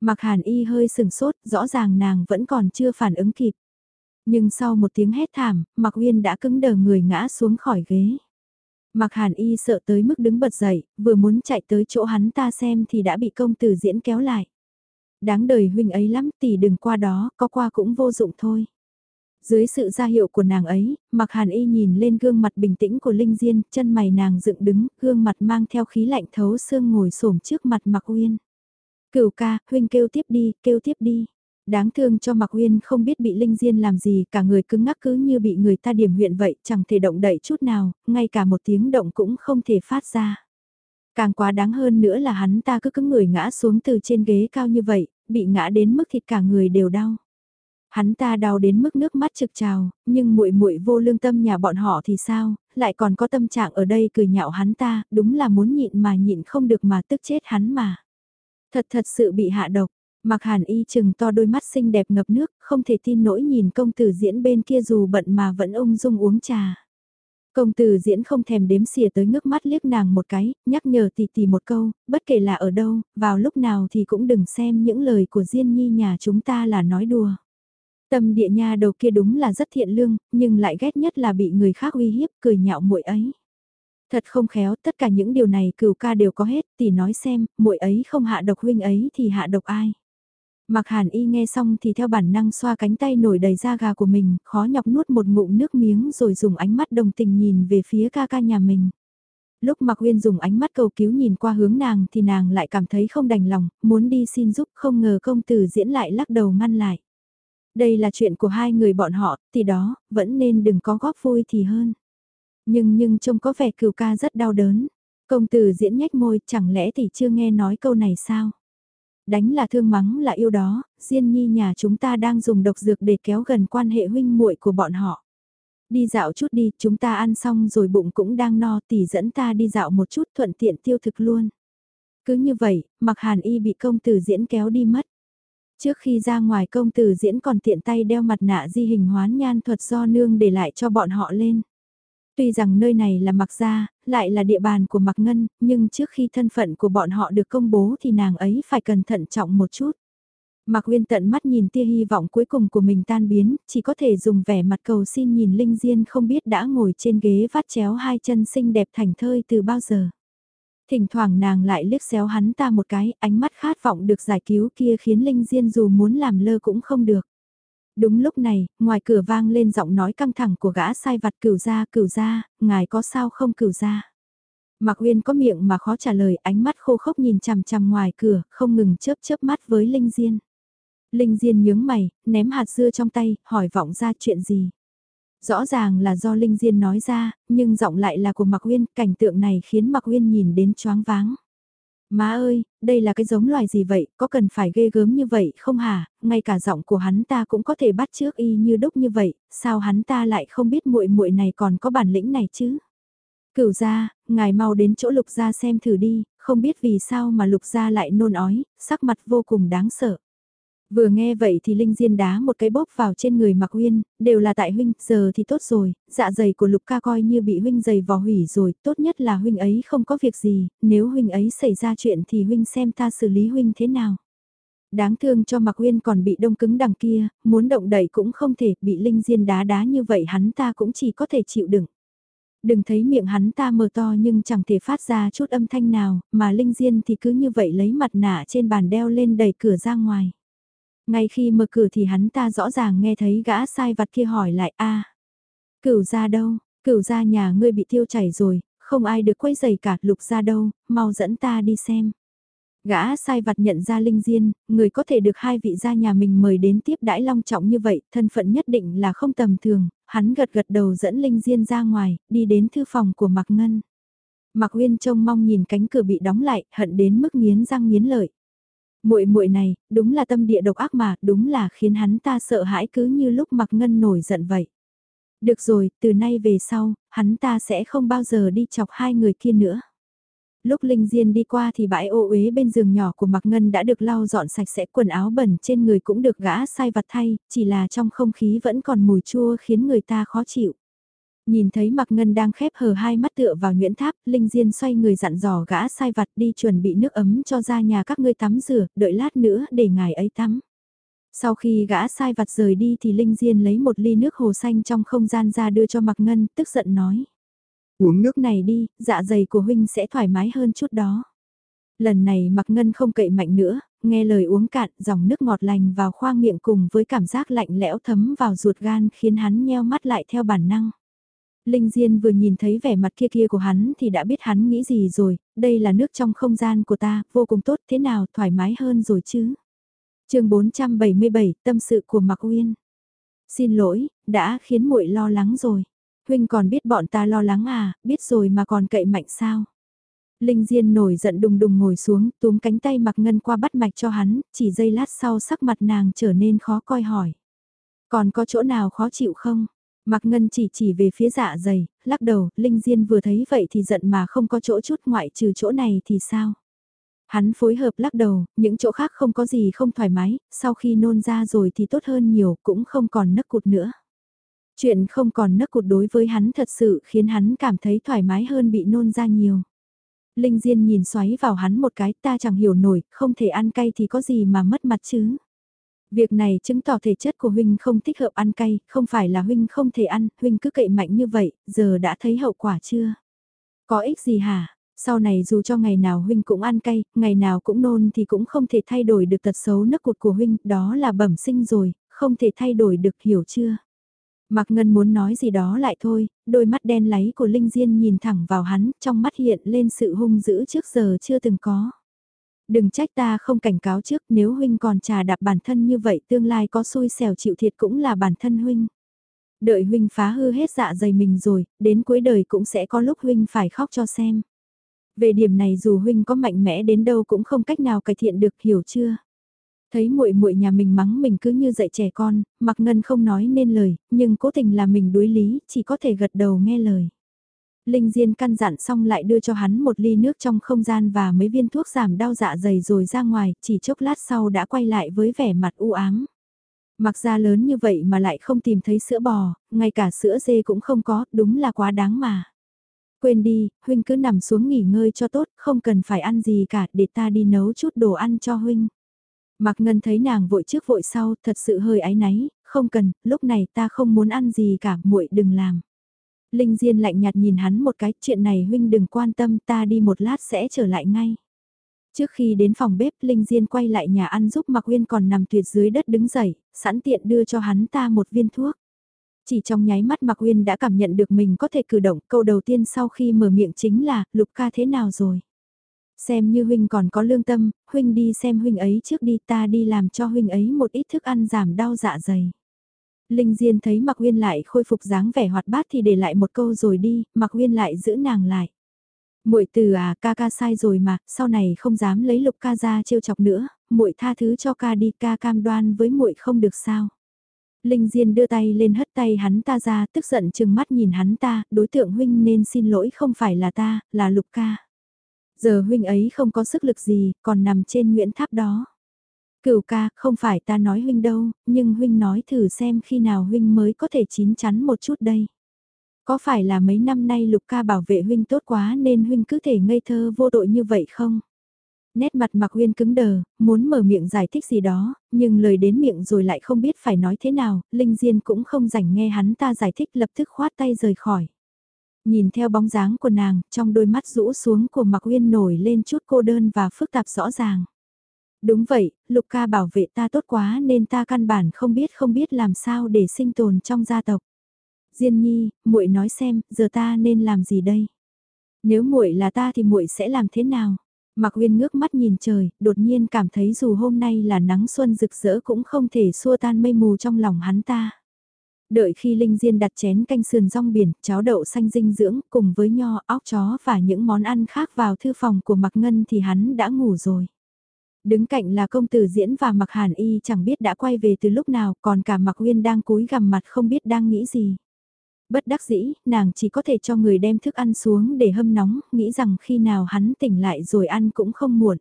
Mặc hàn y hơi sừng sốt, rõ ràng nàng vẫn còn chưa phản ứng kịp. Nhưng sau một tiếng hét thảm, Mặc Uyên đã cứng đờ người ngã xuống khỏi ghế. Mặc hàn y sợ tới mức đứng bật dậy, vừa muốn chạy tới chỗ hắn ta xem thì đã bị công tử diễn kéo lại. Đáng đời huynh ấy lắm tỷ đừng qua đó, có qua cũng vô dụng thôi. Dưới sự ra hiệu của nàng ấy, mặc hàn y nhìn lên gương mặt bình tĩnh của Linh Diên, chân mày nàng dựng đứng, gương mặt mang theo khí lạnh thấu xương ngồi xổm trước mặt mặc uyên. Cửu ca, huynh kêu tiếp đi, kêu tiếp đi. Đáng thương cho Mạc Uyên không biết bị Linh Diên làm gì, cả người cứng ngắc cứ như bị người ta điểm huyện vậy, chẳng thể động đậy chút nào, ngay cả một tiếng động cũng không thể phát ra. Càng quá đáng hơn nữa là hắn ta cứ cứng người ngã xuống từ trên ghế cao như vậy, bị ngã đến mức thịt cả người đều đau. Hắn ta đau đến mức nước mắt trực trào, nhưng muội muội vô lương tâm nhà bọn họ thì sao, lại còn có tâm trạng ở đây cười nhạo hắn ta, đúng là muốn nhịn mà nhịn không được mà tức chết hắn mà. Thật thật sự bị hạ độc, mặc hàn y chừng to đôi mắt xinh đẹp ngập nước, không thể tin nổi nhìn công tử diễn bên kia dù bận mà vẫn ung dung uống trà. Công tử diễn không thèm đếm xỉa tới ngước mắt liếc nàng một cái, nhắc nhở tỷ tỷ một câu, bất kể là ở đâu, vào lúc nào thì cũng đừng xem những lời của Diên Nhi nhà chúng ta là nói đùa. Tâm địa nha đầu kia đúng là rất thiện lương, nhưng lại ghét nhất là bị người khác uy hiếp, cười nhạo muội ấy. Thật không khéo, tất cả những điều này cửu ca đều có hết, tỷ nói xem, muội ấy không hạ độc huynh ấy thì hạ độc ai. Mặc hàn y nghe xong thì theo bản năng xoa cánh tay nổi đầy da gà của mình, khó nhọc nuốt một ngụm nước miếng rồi dùng ánh mắt đồng tình nhìn về phía ca ca nhà mình. Lúc Mạc Uyên dùng ánh mắt cầu cứu nhìn qua hướng nàng thì nàng lại cảm thấy không đành lòng, muốn đi xin giúp không ngờ công tử diễn lại lắc đầu ngăn lại. Đây là chuyện của hai người bọn họ, thì đó, vẫn nên đừng có góp vui thì hơn. Nhưng nhưng trông có vẻ cửu ca rất đau đớn. Công tử diễn nhếch môi, chẳng lẽ thì chưa nghe nói câu này sao? Đánh là thương mắng là yêu đó, Diên Nhi nhà chúng ta đang dùng độc dược để kéo gần quan hệ huynh muội của bọn họ. Đi dạo chút đi, chúng ta ăn xong rồi bụng cũng đang no tỷ dẫn ta đi dạo một chút thuận tiện tiêu thực luôn. Cứ như vậy, mặc hàn y bị công tử diễn kéo đi mất. Trước khi ra ngoài công tử diễn còn tiện tay đeo mặt nạ di hình hoán nhan thuật do nương để lại cho bọn họ lên. Tuy rằng nơi này là mạc gia, lại là địa bàn của mạc ngân, nhưng trước khi thân phận của bọn họ được công bố thì nàng ấy phải cẩn thận trọng một chút. Mạc Uyên tận mắt nhìn tia hy vọng cuối cùng của mình tan biến, chỉ có thể dùng vẻ mặt cầu xin nhìn Linh Diên không biết đã ngồi trên ghế vắt chéo hai chân xinh đẹp thành thơi từ bao giờ. Thỉnh thoảng nàng lại liếc xéo hắn ta một cái, ánh mắt khát vọng được giải cứu kia khiến Linh Diên dù muốn làm lơ cũng không được. Đúng lúc này, ngoài cửa vang lên giọng nói căng thẳng của gã sai vặt cửu gia cửu gia, ngài có sao không cửu gia. Mạc Uyên có miệng mà khó trả lời, ánh mắt khô khốc nhìn chằm chằm ngoài cửa, không ngừng chớp chớp mắt với Linh Diên. Linh Diên nhướng mày, ném hạt dưa trong tay, hỏi vọng ra chuyện gì. Rõ ràng là do Linh Diên nói ra, nhưng giọng lại là của Mạc Uyên, cảnh tượng này khiến Mạc Uyên nhìn đến choáng váng. Má ơi, đây là cái giống loài gì vậy, có cần phải ghê gớm như vậy không hả, ngay cả giọng của hắn ta cũng có thể bắt trước y như đúc như vậy, sao hắn ta lại không biết muội muội này còn có bản lĩnh này chứ? Cửu gia, ngài mau đến chỗ lục gia xem thử đi, không biết vì sao mà lục gia lại nôn ói, sắc mặt vô cùng đáng sợ. Vừa nghe vậy thì Linh Diên đá một cái bóp vào trên người Mạc Uyên, đều là tại huynh, giờ thì tốt rồi, dạ dày của Lục ca coi như bị huynh dày vò hủy rồi, tốt nhất là huynh ấy không có việc gì, nếu huynh ấy xảy ra chuyện thì huynh xem ta xử lý huynh thế nào. Đáng thương cho Mạc Uyên còn bị đông cứng đằng kia, muốn động đẩy cũng không thể, bị Linh Diên đá đá như vậy hắn ta cũng chỉ có thể chịu đựng. Đừng thấy miệng hắn ta mờ to nhưng chẳng thể phát ra chút âm thanh nào, mà Linh Diên thì cứ như vậy lấy mặt nạ trên bàn đeo lên đẩy cửa ra ngoài. Ngay khi mở cửa thì hắn ta rõ ràng nghe thấy gã sai vặt kia hỏi lại a Cửu ra đâu, cửu ra nhà ngươi bị tiêu chảy rồi, không ai được quấy giày cả lục ra đâu, mau dẫn ta đi xem. Gã sai vặt nhận ra Linh Diên, người có thể được hai vị gia nhà mình mời đến tiếp đãi long trọng như vậy, thân phận nhất định là không tầm thường, hắn gật gật đầu dẫn Linh Diên ra ngoài, đi đến thư phòng của Mạc Ngân. Mạc Uyên trông mong nhìn cánh cửa bị đóng lại, hận đến mức nghiến răng nghiến lợi muội muội này, đúng là tâm địa độc ác mà, đúng là khiến hắn ta sợ hãi cứ như lúc mặc ngân nổi giận vậy. Được rồi, từ nay về sau, hắn ta sẽ không bao giờ đi chọc hai người kia nữa. Lúc Linh Diên đi qua thì bãi ô uế bên giường nhỏ của Mạc Ngân đã được lau dọn sạch sẽ quần áo bẩn trên người cũng được gã sai vặt thay, chỉ là trong không khí vẫn còn mùi chua khiến người ta khó chịu. Nhìn thấy Mạc Ngân đang khép hờ hai mắt tựa vào nhuyễn tháp, Linh Diên xoay người dặn dò gã sai vặt đi chuẩn bị nước ấm cho ra nhà các ngươi tắm rửa, đợi lát nữa để ngài ấy tắm. Sau khi gã sai vặt rời đi thì Linh Diên lấy một ly nước hồ xanh trong không gian ra đưa cho Mạc Ngân, tức giận nói. Uống nước này đi, dạ dày của huynh sẽ thoải mái hơn chút đó. Lần này Mạc Ngân không cậy mạnh nữa, nghe lời uống cạn, dòng nước ngọt lành vào khoang miệng cùng với cảm giác lạnh lẽo thấm vào ruột gan khiến hắn nheo mắt lại theo bản năng. Linh Diên vừa nhìn thấy vẻ mặt kia kia của hắn thì đã biết hắn nghĩ gì rồi, đây là nước trong không gian của ta, vô cùng tốt thế nào, thoải mái hơn rồi chứ. chương 477, tâm sự của Mạc Uyên. Xin lỗi, đã khiến muội lo lắng rồi. Huynh còn biết bọn ta lo lắng à, biết rồi mà còn cậy mạnh sao. Linh Diên nổi giận đùng đùng ngồi xuống, túm cánh tay Mạc Ngân qua bắt mạch cho hắn, chỉ giây lát sau sắc mặt nàng trở nên khó coi hỏi. Còn có chỗ nào khó chịu không? Mạc Ngân chỉ chỉ về phía dạ dày, lắc đầu, Linh Diên vừa thấy vậy thì giận mà không có chỗ chút ngoại trừ chỗ này thì sao? Hắn phối hợp lắc đầu, những chỗ khác không có gì không thoải mái, sau khi nôn ra rồi thì tốt hơn nhiều, cũng không còn nấc cụt nữa. Chuyện không còn nấc cụt đối với hắn thật sự khiến hắn cảm thấy thoải mái hơn bị nôn ra nhiều. Linh Diên nhìn xoáy vào hắn một cái ta chẳng hiểu nổi, không thể ăn cay thì có gì mà mất mặt chứ. Việc này chứng tỏ thể chất của huynh không thích hợp ăn cay, không phải là huynh không thể ăn, huynh cứ cậy mạnh như vậy, giờ đã thấy hậu quả chưa? Có ích gì hả? Sau này dù cho ngày nào huynh cũng ăn cay, ngày nào cũng nôn thì cũng không thể thay đổi được tật xấu nấc cụt của huynh, đó là bẩm sinh rồi, không thể thay đổi được hiểu chưa? Mạc Ngân muốn nói gì đó lại thôi, đôi mắt đen láy của Linh Diên nhìn thẳng vào hắn, trong mắt hiện lên sự hung dữ trước giờ chưa từng có. Đừng trách ta không cảnh cáo trước nếu huynh còn trà đạp bản thân như vậy tương lai có xui xẻo chịu thiệt cũng là bản thân huynh. Đợi huynh phá hư hết dạ dày mình rồi, đến cuối đời cũng sẽ có lúc huynh phải khóc cho xem. Về điểm này dù huynh có mạnh mẽ đến đâu cũng không cách nào cải thiện được hiểu chưa? Thấy muội muội nhà mình mắng mình cứ như dạy trẻ con, Mặc Ngân không nói nên lời, nhưng cố tình là mình đối lý, chỉ có thể gật đầu nghe lời. Linh Diên căn dặn xong lại đưa cho hắn một ly nước trong không gian và mấy viên thuốc giảm đau dạ dày rồi ra ngoài, chỉ chốc lát sau đã quay lại với vẻ mặt u ám. Mặc ra lớn như vậy mà lại không tìm thấy sữa bò, ngay cả sữa dê cũng không có, đúng là quá đáng mà. Quên đi, huynh cứ nằm xuống nghỉ ngơi cho tốt, không cần phải ăn gì cả, để ta đi nấu chút đồ ăn cho huynh. Mạc Ngân thấy nàng vội trước vội sau, thật sự hơi áy náy, không cần, lúc này ta không muốn ăn gì cả, muội đừng làm. Linh Diên lạnh nhạt nhìn hắn một cái, chuyện này huynh đừng quan tâm, ta đi một lát sẽ trở lại ngay. Trước khi đến phòng bếp, Linh Diên quay lại nhà ăn giúp Mạc Uyên còn nằm tuyệt dưới đất đứng dậy, sẵn tiện đưa cho hắn ta một viên thuốc. Chỉ trong nháy mắt Mạc Uyên đã cảm nhận được mình có thể cử động, câu đầu tiên sau khi mở miệng chính là, Lục ca thế nào rồi? Xem như huynh còn có lương tâm, huynh đi xem huynh ấy trước đi ta đi làm cho huynh ấy một ít thức ăn giảm đau dạ dày. Linh Diên thấy Mạc Uyên lại khôi phục dáng vẻ hoạt bát thì để lại một câu rồi đi, Mạc Uyên lại giữ nàng lại. Muội từ à, ca ca sai rồi mà, sau này không dám lấy Lục ca ra trêu chọc nữa, muội tha thứ cho ca đi, ca cam đoan với muội không được sao. Linh Diên đưa tay lên hất tay hắn ta ra, tức giận chừng mắt nhìn hắn ta, đối tượng huynh nên xin lỗi không phải là ta, là Lục ca. Giờ huynh ấy không có sức lực gì, còn nằm trên nguyễn tháp đó. Cửu ca, không phải ta nói huynh đâu, nhưng huynh nói thử xem khi nào huynh mới có thể chín chắn một chút đây. Có phải là mấy năm nay lục ca bảo vệ huynh tốt quá nên huynh cứ thể ngây thơ vô tội như vậy không? Nét mặt mặc huyên cứng đờ, muốn mở miệng giải thích gì đó, nhưng lời đến miệng rồi lại không biết phải nói thế nào, Linh Diên cũng không rảnh nghe hắn ta giải thích lập tức khoát tay rời khỏi. Nhìn theo bóng dáng của nàng, trong đôi mắt rũ xuống của Mạc Uyên nổi lên chút cô đơn và phức tạp rõ ràng. Đúng vậy, Lục ca bảo vệ ta tốt quá nên ta căn bản không biết không biết làm sao để sinh tồn trong gia tộc. Diên Nhi, muội nói xem, giờ ta nên làm gì đây? Nếu muội là ta thì muội sẽ làm thế nào? Mạc Uyên ngước mắt nhìn trời, đột nhiên cảm thấy dù hôm nay là nắng xuân rực rỡ cũng không thể xua tan mây mù trong lòng hắn ta. Đợi khi Linh Diên đặt chén canh sườn rong biển, cháo đậu xanh dinh dưỡng cùng với nho, óc chó và những món ăn khác vào thư phòng của Mạc Ngân thì hắn đã ngủ rồi. Đứng cạnh là công tử diễn và mặc Hàn Y chẳng biết đã quay về từ lúc nào, còn cả mặc Uyên đang cúi gằm mặt không biết đang nghĩ gì. Bất đắc dĩ, nàng chỉ có thể cho người đem thức ăn xuống để hâm nóng, nghĩ rằng khi nào hắn tỉnh lại rồi ăn cũng không muộn.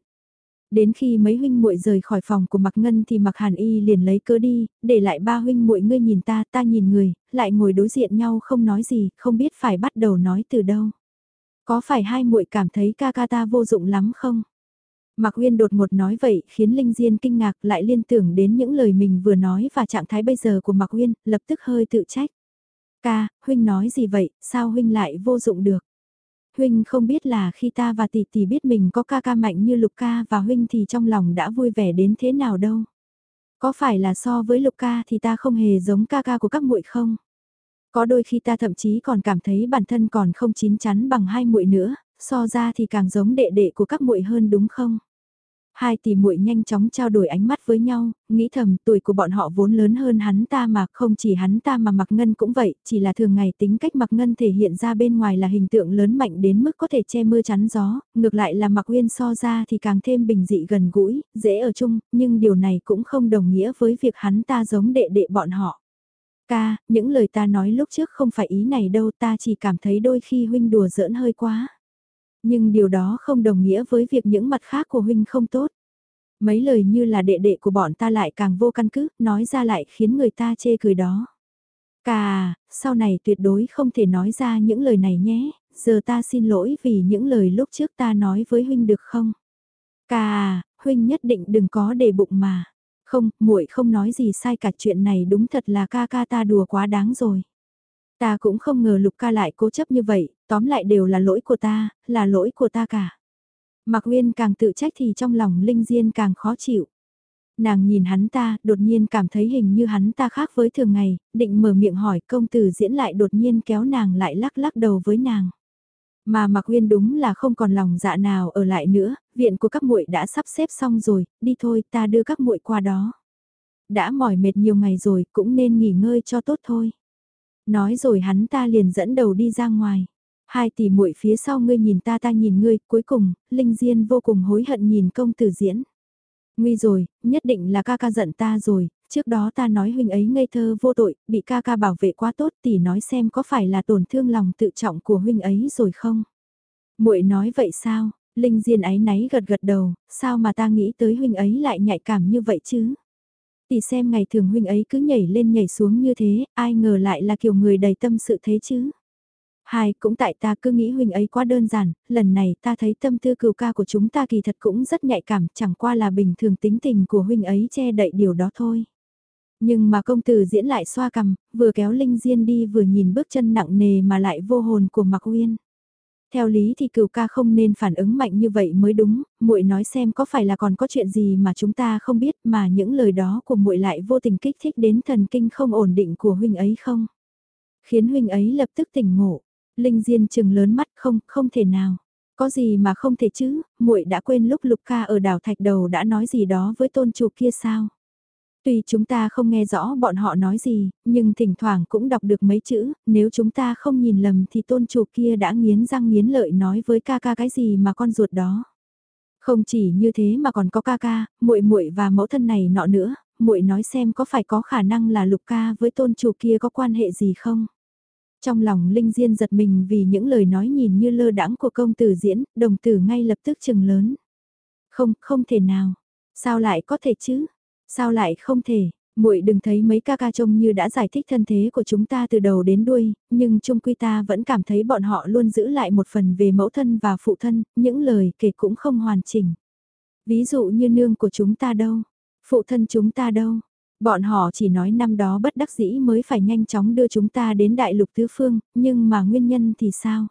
Đến khi mấy huynh muội rời khỏi phòng của Mạc Ngân thì Mạc Hàn Y liền lấy cớ đi, để lại ba huynh muội ngươi nhìn ta, ta nhìn người, lại ngồi đối diện nhau không nói gì, không biết phải bắt đầu nói từ đâu. Có phải hai muội cảm thấy ca ca ta vô dụng lắm không? Mạc Uyên đột ngột nói vậy khiến Linh Diên kinh ngạc lại liên tưởng đến những lời mình vừa nói và trạng thái bây giờ của Mạc Uyên, lập tức hơi tự trách. Ca, huynh nói gì vậy, sao huynh lại vô dụng được? Huynh không biết là khi ta và tỷ tỷ biết mình có ca ca mạnh như Lục ca và huynh thì trong lòng đã vui vẻ đến thế nào đâu. Có phải là so với Lục ca thì ta không hề giống ca ca của các muội không? Có đôi khi ta thậm chí còn cảm thấy bản thân còn không chín chắn bằng hai muội nữa, so ra thì càng giống đệ đệ của các muội hơn đúng không? Hai tỷ muội nhanh chóng trao đổi ánh mắt với nhau, nghĩ thầm tuổi của bọn họ vốn lớn hơn hắn ta mà không chỉ hắn ta mà Mặc Ngân cũng vậy, chỉ là thường ngày tính cách Mặc Ngân thể hiện ra bên ngoài là hình tượng lớn mạnh đến mức có thể che mưa chắn gió, ngược lại là Mặc Uyên so ra thì càng thêm bình dị gần gũi, dễ ở chung, nhưng điều này cũng không đồng nghĩa với việc hắn ta giống đệ đệ bọn họ. Ca, những lời ta nói lúc trước không phải ý này đâu ta chỉ cảm thấy đôi khi huynh đùa giỡn hơi quá. Nhưng điều đó không đồng nghĩa với việc những mặt khác của huynh không tốt. Mấy lời như là đệ đệ của bọn ta lại càng vô căn cứ, nói ra lại khiến người ta chê cười đó. Cà, sau này tuyệt đối không thể nói ra những lời này nhé, giờ ta xin lỗi vì những lời lúc trước ta nói với huynh được không? Cà, huynh nhất định đừng có để bụng mà. Không, muội không nói gì sai cả chuyện này đúng thật là ca ca ta đùa quá đáng rồi. Ta cũng không ngờ lục ca lại cố chấp như vậy, tóm lại đều là lỗi của ta, là lỗi của ta cả. Mạc Uyên càng tự trách thì trong lòng Linh Diên càng khó chịu. Nàng nhìn hắn ta, đột nhiên cảm thấy hình như hắn ta khác với thường ngày, định mở miệng hỏi công tử diễn lại đột nhiên kéo nàng lại lắc lắc đầu với nàng. Mà Mạc Uyên đúng là không còn lòng dạ nào ở lại nữa, viện của các muội đã sắp xếp xong rồi, đi thôi ta đưa các muội qua đó. Đã mỏi mệt nhiều ngày rồi cũng nên nghỉ ngơi cho tốt thôi. Nói rồi hắn ta liền dẫn đầu đi ra ngoài. Hai tỷ muội phía sau ngươi nhìn ta ta nhìn ngươi, cuối cùng, Linh Diên vô cùng hối hận nhìn công tử diễn. Nguy rồi, nhất định là ca ca giận ta rồi, trước đó ta nói huynh ấy ngây thơ vô tội, bị ca ca bảo vệ quá tốt tỷ nói xem có phải là tổn thương lòng tự trọng của huynh ấy rồi không? muội nói vậy sao? Linh Diên ấy náy gật gật đầu, sao mà ta nghĩ tới huynh ấy lại nhạy cảm như vậy chứ? Tỷ xem ngày thường huynh ấy cứ nhảy lên nhảy xuống như thế, ai ngờ lại là kiểu người đầy tâm sự thế chứ? Hai, cũng tại ta cứ nghĩ huynh ấy quá đơn giản, lần này ta thấy tâm tư cừu ca của chúng ta kỳ thật cũng rất nhạy cảm, chẳng qua là bình thường tính tình của huynh ấy che đậy điều đó thôi. Nhưng mà công tử diễn lại xoa cằm, vừa kéo Linh Diên đi vừa nhìn bước chân nặng nề mà lại vô hồn của Mạc Uyên. Theo lý thì cửu ca không nên phản ứng mạnh như vậy mới đúng, muội nói xem có phải là còn có chuyện gì mà chúng ta không biết mà những lời đó của muội lại vô tình kích thích đến thần kinh không ổn định của huynh ấy không? Khiến huynh ấy lập tức tỉnh ngộ. Linh Diên chừng lớn mắt không, không thể nào. Có gì mà không thể chứ, muội đã quên lúc Lục Ca ở đảo Thạch Đầu đã nói gì đó với tôn chủ kia sao? Tuy chúng ta không nghe rõ bọn họ nói gì, nhưng thỉnh thoảng cũng đọc được mấy chữ, nếu chúng ta không nhìn lầm thì tôn chủ kia đã nghiến răng nghiến lợi nói với ca ca cái gì mà con ruột đó. Không chỉ như thế mà còn có ca ca, muội muội và mẫu thân này nọ nữa, muội nói xem có phải có khả năng là lục ca với tôn chủ kia có quan hệ gì không? Trong lòng Linh Diên giật mình vì những lời nói nhìn như lơ đãng của công tử diễn, đồng tử ngay lập tức chừng lớn. Không, không thể nào. Sao lại có thể chứ? Sao lại không thể? muội đừng thấy mấy ca ca trông như đã giải thích thân thế của chúng ta từ đầu đến đuôi, nhưng chung quy ta vẫn cảm thấy bọn họ luôn giữ lại một phần về mẫu thân và phụ thân, những lời kể cũng không hoàn chỉnh. Ví dụ như nương của chúng ta đâu, phụ thân chúng ta đâu, Bọn họ chỉ nói năm đó bất đắc dĩ mới phải nhanh chóng đưa chúng ta đến đại lục tứ phương, nhưng mà nguyên nhân thì sao?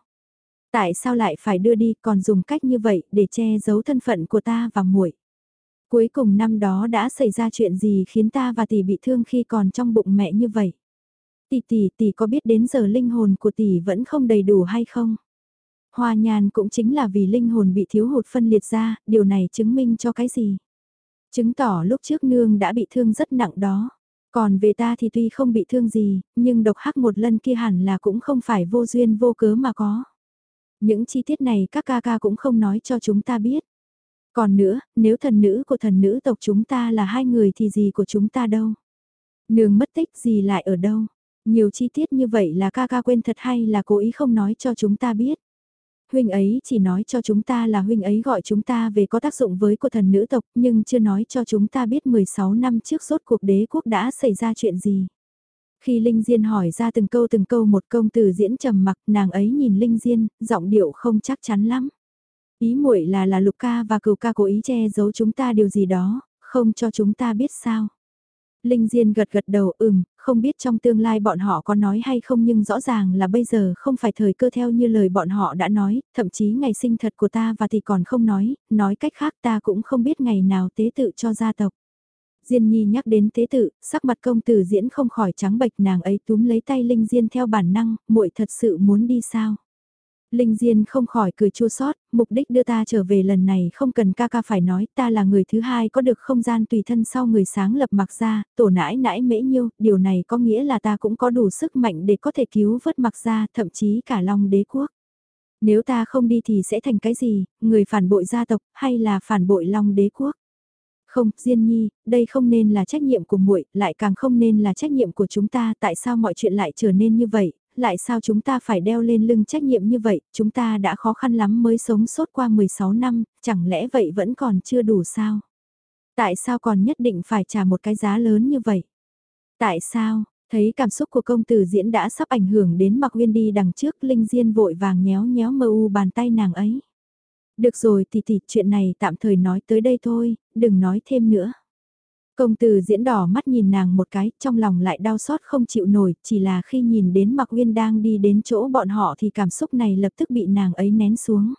Tại sao lại phải đưa đi còn dùng cách như vậy để che giấu thân phận của ta và muội? Cuối cùng năm đó đã xảy ra chuyện gì khiến ta và tỷ bị thương khi còn trong bụng mẹ như vậy? Tỷ tỷ tỷ có biết đến giờ linh hồn của tỷ vẫn không đầy đủ hay không? Hoa nhàn cũng chính là vì linh hồn bị thiếu hụt phân liệt ra, điều này chứng minh cho cái gì? Chứng tỏ lúc trước nương đã bị thương rất nặng đó. Còn về ta thì tuy không bị thương gì, nhưng độc hắc một lần kia hẳn là cũng không phải vô duyên vô cớ mà có. Những chi tiết này các ca ca cũng không nói cho chúng ta biết. Còn nữa, nếu thần nữ của thần nữ tộc chúng ta là hai người thì gì của chúng ta đâu? Nương mất tích gì lại ở đâu? Nhiều chi tiết như vậy là ca ca quên thật hay là cố ý không nói cho chúng ta biết? huynh ấy chỉ nói cho chúng ta là huynh ấy gọi chúng ta về có tác dụng với của thần nữ tộc nhưng chưa nói cho chúng ta biết 16 năm trước rốt cuộc đế quốc đã xảy ra chuyện gì. Khi Linh Diên hỏi ra từng câu từng câu một công từ diễn trầm mặc nàng ấy nhìn Linh Diên, giọng điệu không chắc chắn lắm. Ý muội là là lục ca và cửu ca cố ý che giấu chúng ta điều gì đó, không cho chúng ta biết sao. Linh Diên gật gật đầu ừm, không biết trong tương lai bọn họ có nói hay không nhưng rõ ràng là bây giờ không phải thời cơ theo như lời bọn họ đã nói, thậm chí ngày sinh thật của ta và thì còn không nói, nói cách khác ta cũng không biết ngày nào tế tự cho gia tộc. Diên Nhi nhắc đến tế tự, sắc mặt công tử diễn không khỏi trắng bệch nàng ấy túm lấy tay Linh Diên theo bản năng, muội thật sự muốn đi sao? Linh Diên không khỏi cười chua xót, mục đích đưa ta trở về lần này không cần ca ca phải nói ta là người thứ hai có được không gian tùy thân sau người sáng lập mặc ra, tổ nãi nãi mễ nhiêu, điều này có nghĩa là ta cũng có đủ sức mạnh để có thể cứu vớt mặc ra, thậm chí cả long đế quốc. Nếu ta không đi thì sẽ thành cái gì, người phản bội gia tộc hay là phản bội long đế quốc? Không, Diên Nhi, đây không nên là trách nhiệm của muội, lại càng không nên là trách nhiệm của chúng ta, tại sao mọi chuyện lại trở nên như vậy, lại sao chúng ta phải đeo lên lưng trách nhiệm như vậy, chúng ta đã khó khăn lắm mới sống sốt qua 16 năm, chẳng lẽ vậy vẫn còn chưa đủ sao? Tại sao còn nhất định phải trả một cái giá lớn như vậy? Tại sao, thấy cảm xúc của công tử diễn đã sắp ảnh hưởng đến mặc uyên đi đằng trước, Linh Diên vội vàng nhéo nhéo mơ u bàn tay nàng ấy. Được rồi thì thì chuyện này tạm thời nói tới đây thôi, đừng nói thêm nữa. Công tử diễn đỏ mắt nhìn nàng một cái, trong lòng lại đau xót không chịu nổi, chỉ là khi nhìn đến Mạc Uyên đang đi đến chỗ bọn họ thì cảm xúc này lập tức bị nàng ấy nén xuống.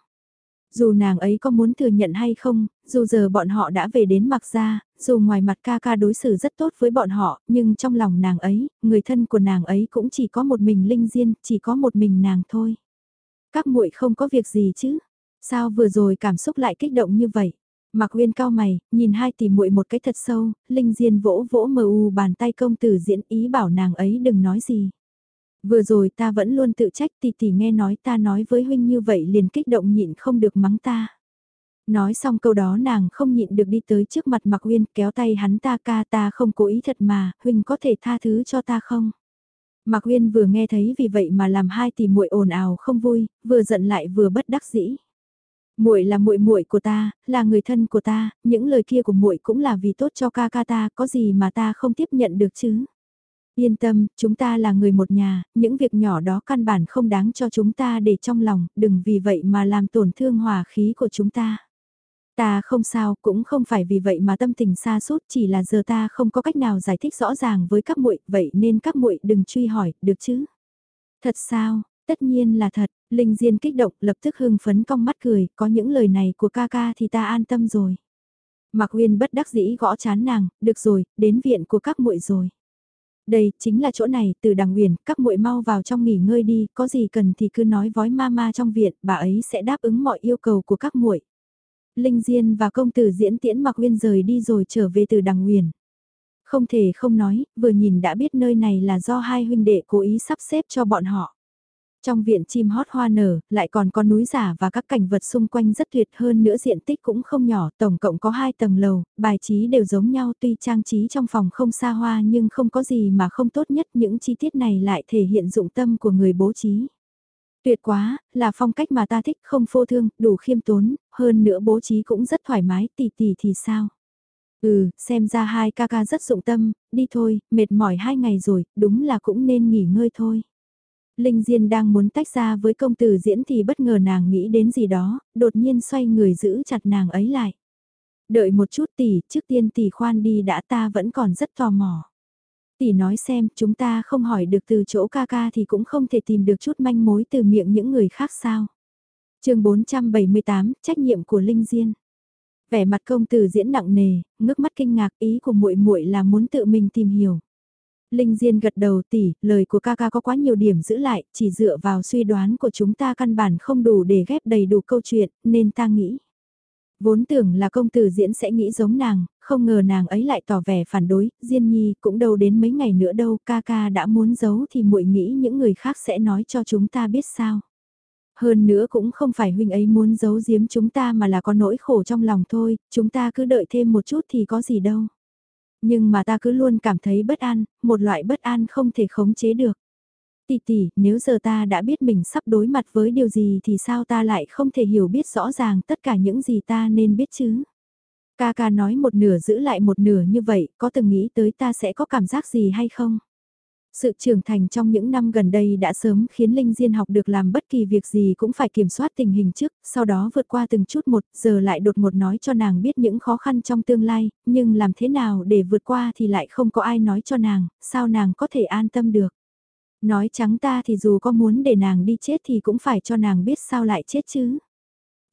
Dù nàng ấy có muốn thừa nhận hay không, dù giờ bọn họ đã về đến mặc gia, dù ngoài mặt ca ca đối xử rất tốt với bọn họ, nhưng trong lòng nàng ấy, người thân của nàng ấy cũng chỉ có một mình Linh Diên, chỉ có một mình nàng thôi. Các muội không có việc gì chứ? Sao vừa rồi cảm xúc lại kích động như vậy? Mạc Uyên cao mày, nhìn hai tỷ muội một cái thật sâu, Linh Diên vỗ vỗ mờ u bàn tay công tử diễn ý bảo nàng ấy đừng nói gì. Vừa rồi ta vẫn luôn tự trách tỷ tỷ nghe nói ta nói với huynh như vậy liền kích động nhịn không được mắng ta. Nói xong câu đó nàng không nhịn được đi tới trước mặt Mạc Uyên kéo tay hắn ta ca ta không cố ý thật mà, huynh có thể tha thứ cho ta không? Mạc Uyên vừa nghe thấy vì vậy mà làm hai tỷ muội ồn ào không vui, vừa giận lại vừa bất đắc dĩ muội là muội muội của ta, là người thân của ta, những lời kia của muội cũng là vì tốt cho ca ca ta, có gì mà ta không tiếp nhận được chứ? Yên tâm, chúng ta là người một nhà, những việc nhỏ đó căn bản không đáng cho chúng ta để trong lòng, đừng vì vậy mà làm tổn thương hòa khí của chúng ta. Ta không sao, cũng không phải vì vậy mà tâm tình xa sút chỉ là giờ ta không có cách nào giải thích rõ ràng với các muội, vậy nên các muội đừng truy hỏi, được chứ? Thật sao, tất nhiên là thật, Linh Diên kích động lập tức hưng phấn cong mắt cười, có những lời này của ca ca thì ta an tâm rồi. Mạc Uyên bất đắc dĩ gõ chán nàng, được rồi, đến viện của các muội rồi. Đây, chính là chỗ này, từ đằng Uyển các muội mau vào trong nghỉ ngơi đi, có gì cần thì cứ nói với mama trong viện, bà ấy sẽ đáp ứng mọi yêu cầu của các muội. Linh Diên và công tử diễn tiễn Mạc Uyên rời đi rồi trở về từ đằng Uyển. Không thể không nói, vừa nhìn đã biết nơi này là do hai huynh đệ cố ý sắp xếp cho bọn họ. Trong viện chim hót hoa nở, lại còn có núi giả và các cảnh vật xung quanh rất tuyệt hơn nữa diện tích cũng không nhỏ, tổng cộng có hai tầng lầu, bài trí đều giống nhau tuy trang trí trong phòng không xa hoa nhưng không có gì mà không tốt nhất những chi tiết này lại thể hiện dụng tâm của người bố trí. Tuyệt quá, là phong cách mà ta thích không phô thương, đủ khiêm tốn, hơn nữa bố trí cũng rất thoải mái, tỷ tỷ thì sao? Ừ, xem ra hai ca ca rất dụng tâm, đi thôi, mệt mỏi hai ngày rồi, đúng là cũng nên nghỉ ngơi thôi. Linh Diên đang muốn tách ra với công tử diễn thì bất ngờ nàng nghĩ đến gì đó, đột nhiên xoay người giữ chặt nàng ấy lại. Đợi một chút tỷ, trước tiên tỷ khoan đi đã ta vẫn còn rất tò mò. Tỷ nói xem, chúng ta không hỏi được từ chỗ ca ca thì cũng không thể tìm được chút manh mối từ miệng những người khác sao. chương 478, trách nhiệm của Linh Diên. Vẻ mặt công tử diễn nặng nề, ngước mắt kinh ngạc ý của muội muội là muốn tự mình tìm hiểu. Linh Diên gật đầu tỉ, lời của ca ca có quá nhiều điểm giữ lại, chỉ dựa vào suy đoán của chúng ta căn bản không đủ để ghép đầy đủ câu chuyện, nên ta nghĩ. Vốn tưởng là công tử diễn sẽ nghĩ giống nàng, không ngờ nàng ấy lại tỏ vẻ phản đối, Diên Nhi cũng đâu đến mấy ngày nữa đâu, ca ca đã muốn giấu thì muội nghĩ những người khác sẽ nói cho chúng ta biết sao. Hơn nữa cũng không phải huynh ấy muốn giấu giếm chúng ta mà là có nỗi khổ trong lòng thôi, chúng ta cứ đợi thêm một chút thì có gì đâu. Nhưng mà ta cứ luôn cảm thấy bất an, một loại bất an không thể khống chế được. Tỷ tỷ, nếu giờ ta đã biết mình sắp đối mặt với điều gì thì sao ta lại không thể hiểu biết rõ ràng tất cả những gì ta nên biết chứ? Ca ca nói một nửa giữ lại một nửa như vậy, có từng nghĩ tới ta sẽ có cảm giác gì hay không? Sự trưởng thành trong những năm gần đây đã sớm khiến Linh Diên học được làm bất kỳ việc gì cũng phải kiểm soát tình hình trước, sau đó vượt qua từng chút một, giờ lại đột ngột nói cho nàng biết những khó khăn trong tương lai, nhưng làm thế nào để vượt qua thì lại không có ai nói cho nàng, sao nàng có thể an tâm được. Nói trắng ta thì dù có muốn để nàng đi chết thì cũng phải cho nàng biết sao lại chết chứ.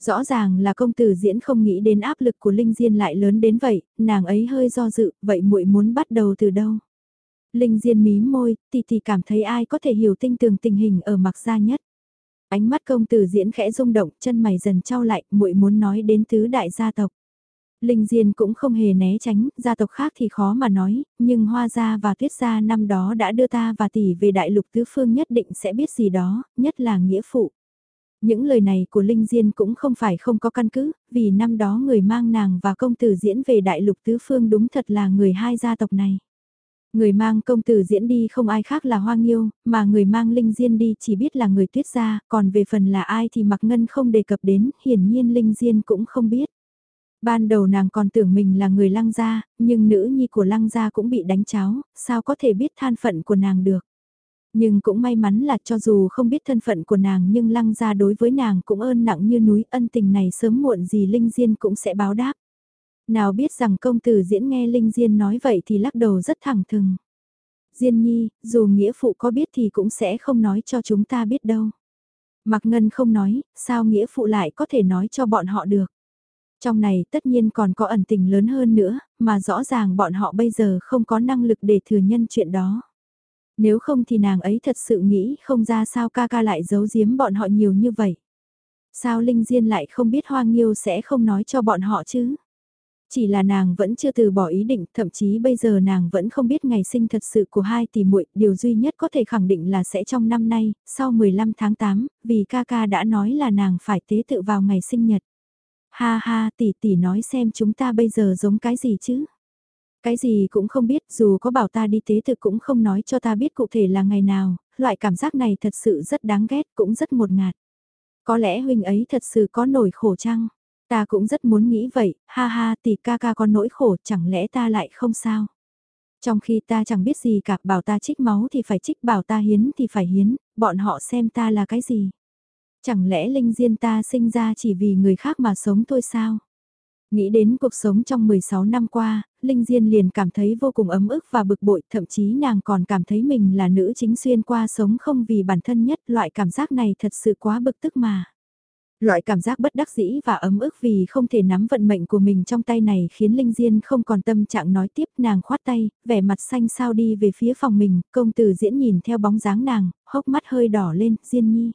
Rõ ràng là công tử diễn không nghĩ đến áp lực của Linh Diên lại lớn đến vậy, nàng ấy hơi do dự, vậy muội muốn bắt đầu từ đâu? Linh Diên mí môi, tỷ tỷ cảm thấy ai có thể hiểu tinh tường tình hình ở mặc gia nhất. Ánh mắt công tử diễn khẽ rung động, chân mày dần trao lại, muội muốn nói đến tứ đại gia tộc. Linh Diên cũng không hề né tránh, gia tộc khác thì khó mà nói, nhưng Hoa Gia và Tuyết Gia năm đó đã đưa ta và tỷ về đại lục tứ phương nhất định sẽ biết gì đó, nhất là nghĩa phụ. Những lời này của Linh Diên cũng không phải không có căn cứ, vì năm đó người mang nàng và công tử diễn về đại lục tứ phương đúng thật là người hai gia tộc này. Người mang công tử diễn đi không ai khác là Hoa Nghiêu, mà người mang Linh Diên đi chỉ biết là người tuyết gia, còn về phần là ai thì Mạc Ngân không đề cập đến, hiển nhiên Linh Diên cũng không biết. Ban đầu nàng còn tưởng mình là người lăng gia, nhưng nữ nhi của lăng gia cũng bị đánh cháo, sao có thể biết than phận của nàng được. Nhưng cũng may mắn là cho dù không biết thân phận của nàng nhưng lăng gia đối với nàng cũng ơn nặng như núi ân tình này sớm muộn gì Linh Diên cũng sẽ báo đáp. Nào biết rằng công tử diễn nghe Linh Diên nói vậy thì lắc đầu rất thẳng thừng. Diên nhi, dù nghĩa phụ có biết thì cũng sẽ không nói cho chúng ta biết đâu. Mạc Ngân không nói, sao nghĩa phụ lại có thể nói cho bọn họ được. Trong này tất nhiên còn có ẩn tình lớn hơn nữa, mà rõ ràng bọn họ bây giờ không có năng lực để thừa nhân chuyện đó. Nếu không thì nàng ấy thật sự nghĩ không ra sao ca ca lại giấu giếm bọn họ nhiều như vậy. Sao Linh Diên lại không biết Hoa Nghiêu sẽ không nói cho bọn họ chứ? Chỉ là nàng vẫn chưa từ bỏ ý định, thậm chí bây giờ nàng vẫn không biết ngày sinh thật sự của hai tỷ muội, điều duy nhất có thể khẳng định là sẽ trong năm nay, sau 15 tháng 8, vì ca ca đã nói là nàng phải tế tự vào ngày sinh nhật. Ha ha, tỷ tỷ nói xem chúng ta bây giờ giống cái gì chứ? Cái gì cũng không biết, dù có bảo ta đi tế tự cũng không nói cho ta biết cụ thể là ngày nào, loại cảm giác này thật sự rất đáng ghét, cũng rất ngột ngạt. Có lẽ huynh ấy thật sự có nổi khổ chăng? Ta cũng rất muốn nghĩ vậy, ha ha tỷ ca ca có nỗi khổ chẳng lẽ ta lại không sao. Trong khi ta chẳng biết gì cả bảo ta trích máu thì phải trích bảo ta hiến thì phải hiến, bọn họ xem ta là cái gì. Chẳng lẽ linh diên ta sinh ra chỉ vì người khác mà sống thôi sao? Nghĩ đến cuộc sống trong 16 năm qua, Linh Diên liền cảm thấy vô cùng ấm ức và bực bội, thậm chí nàng còn cảm thấy mình là nữ chính xuyên qua sống không vì bản thân nhất, loại cảm giác này thật sự quá bực tức mà. Loại cảm giác bất đắc dĩ và ấm ức vì không thể nắm vận mệnh của mình trong tay này khiến Linh Diên không còn tâm trạng nói tiếp nàng khoát tay, vẻ mặt xanh sao đi về phía phòng mình, công tử diễn nhìn theo bóng dáng nàng, hốc mắt hơi đỏ lên, Diên nhi.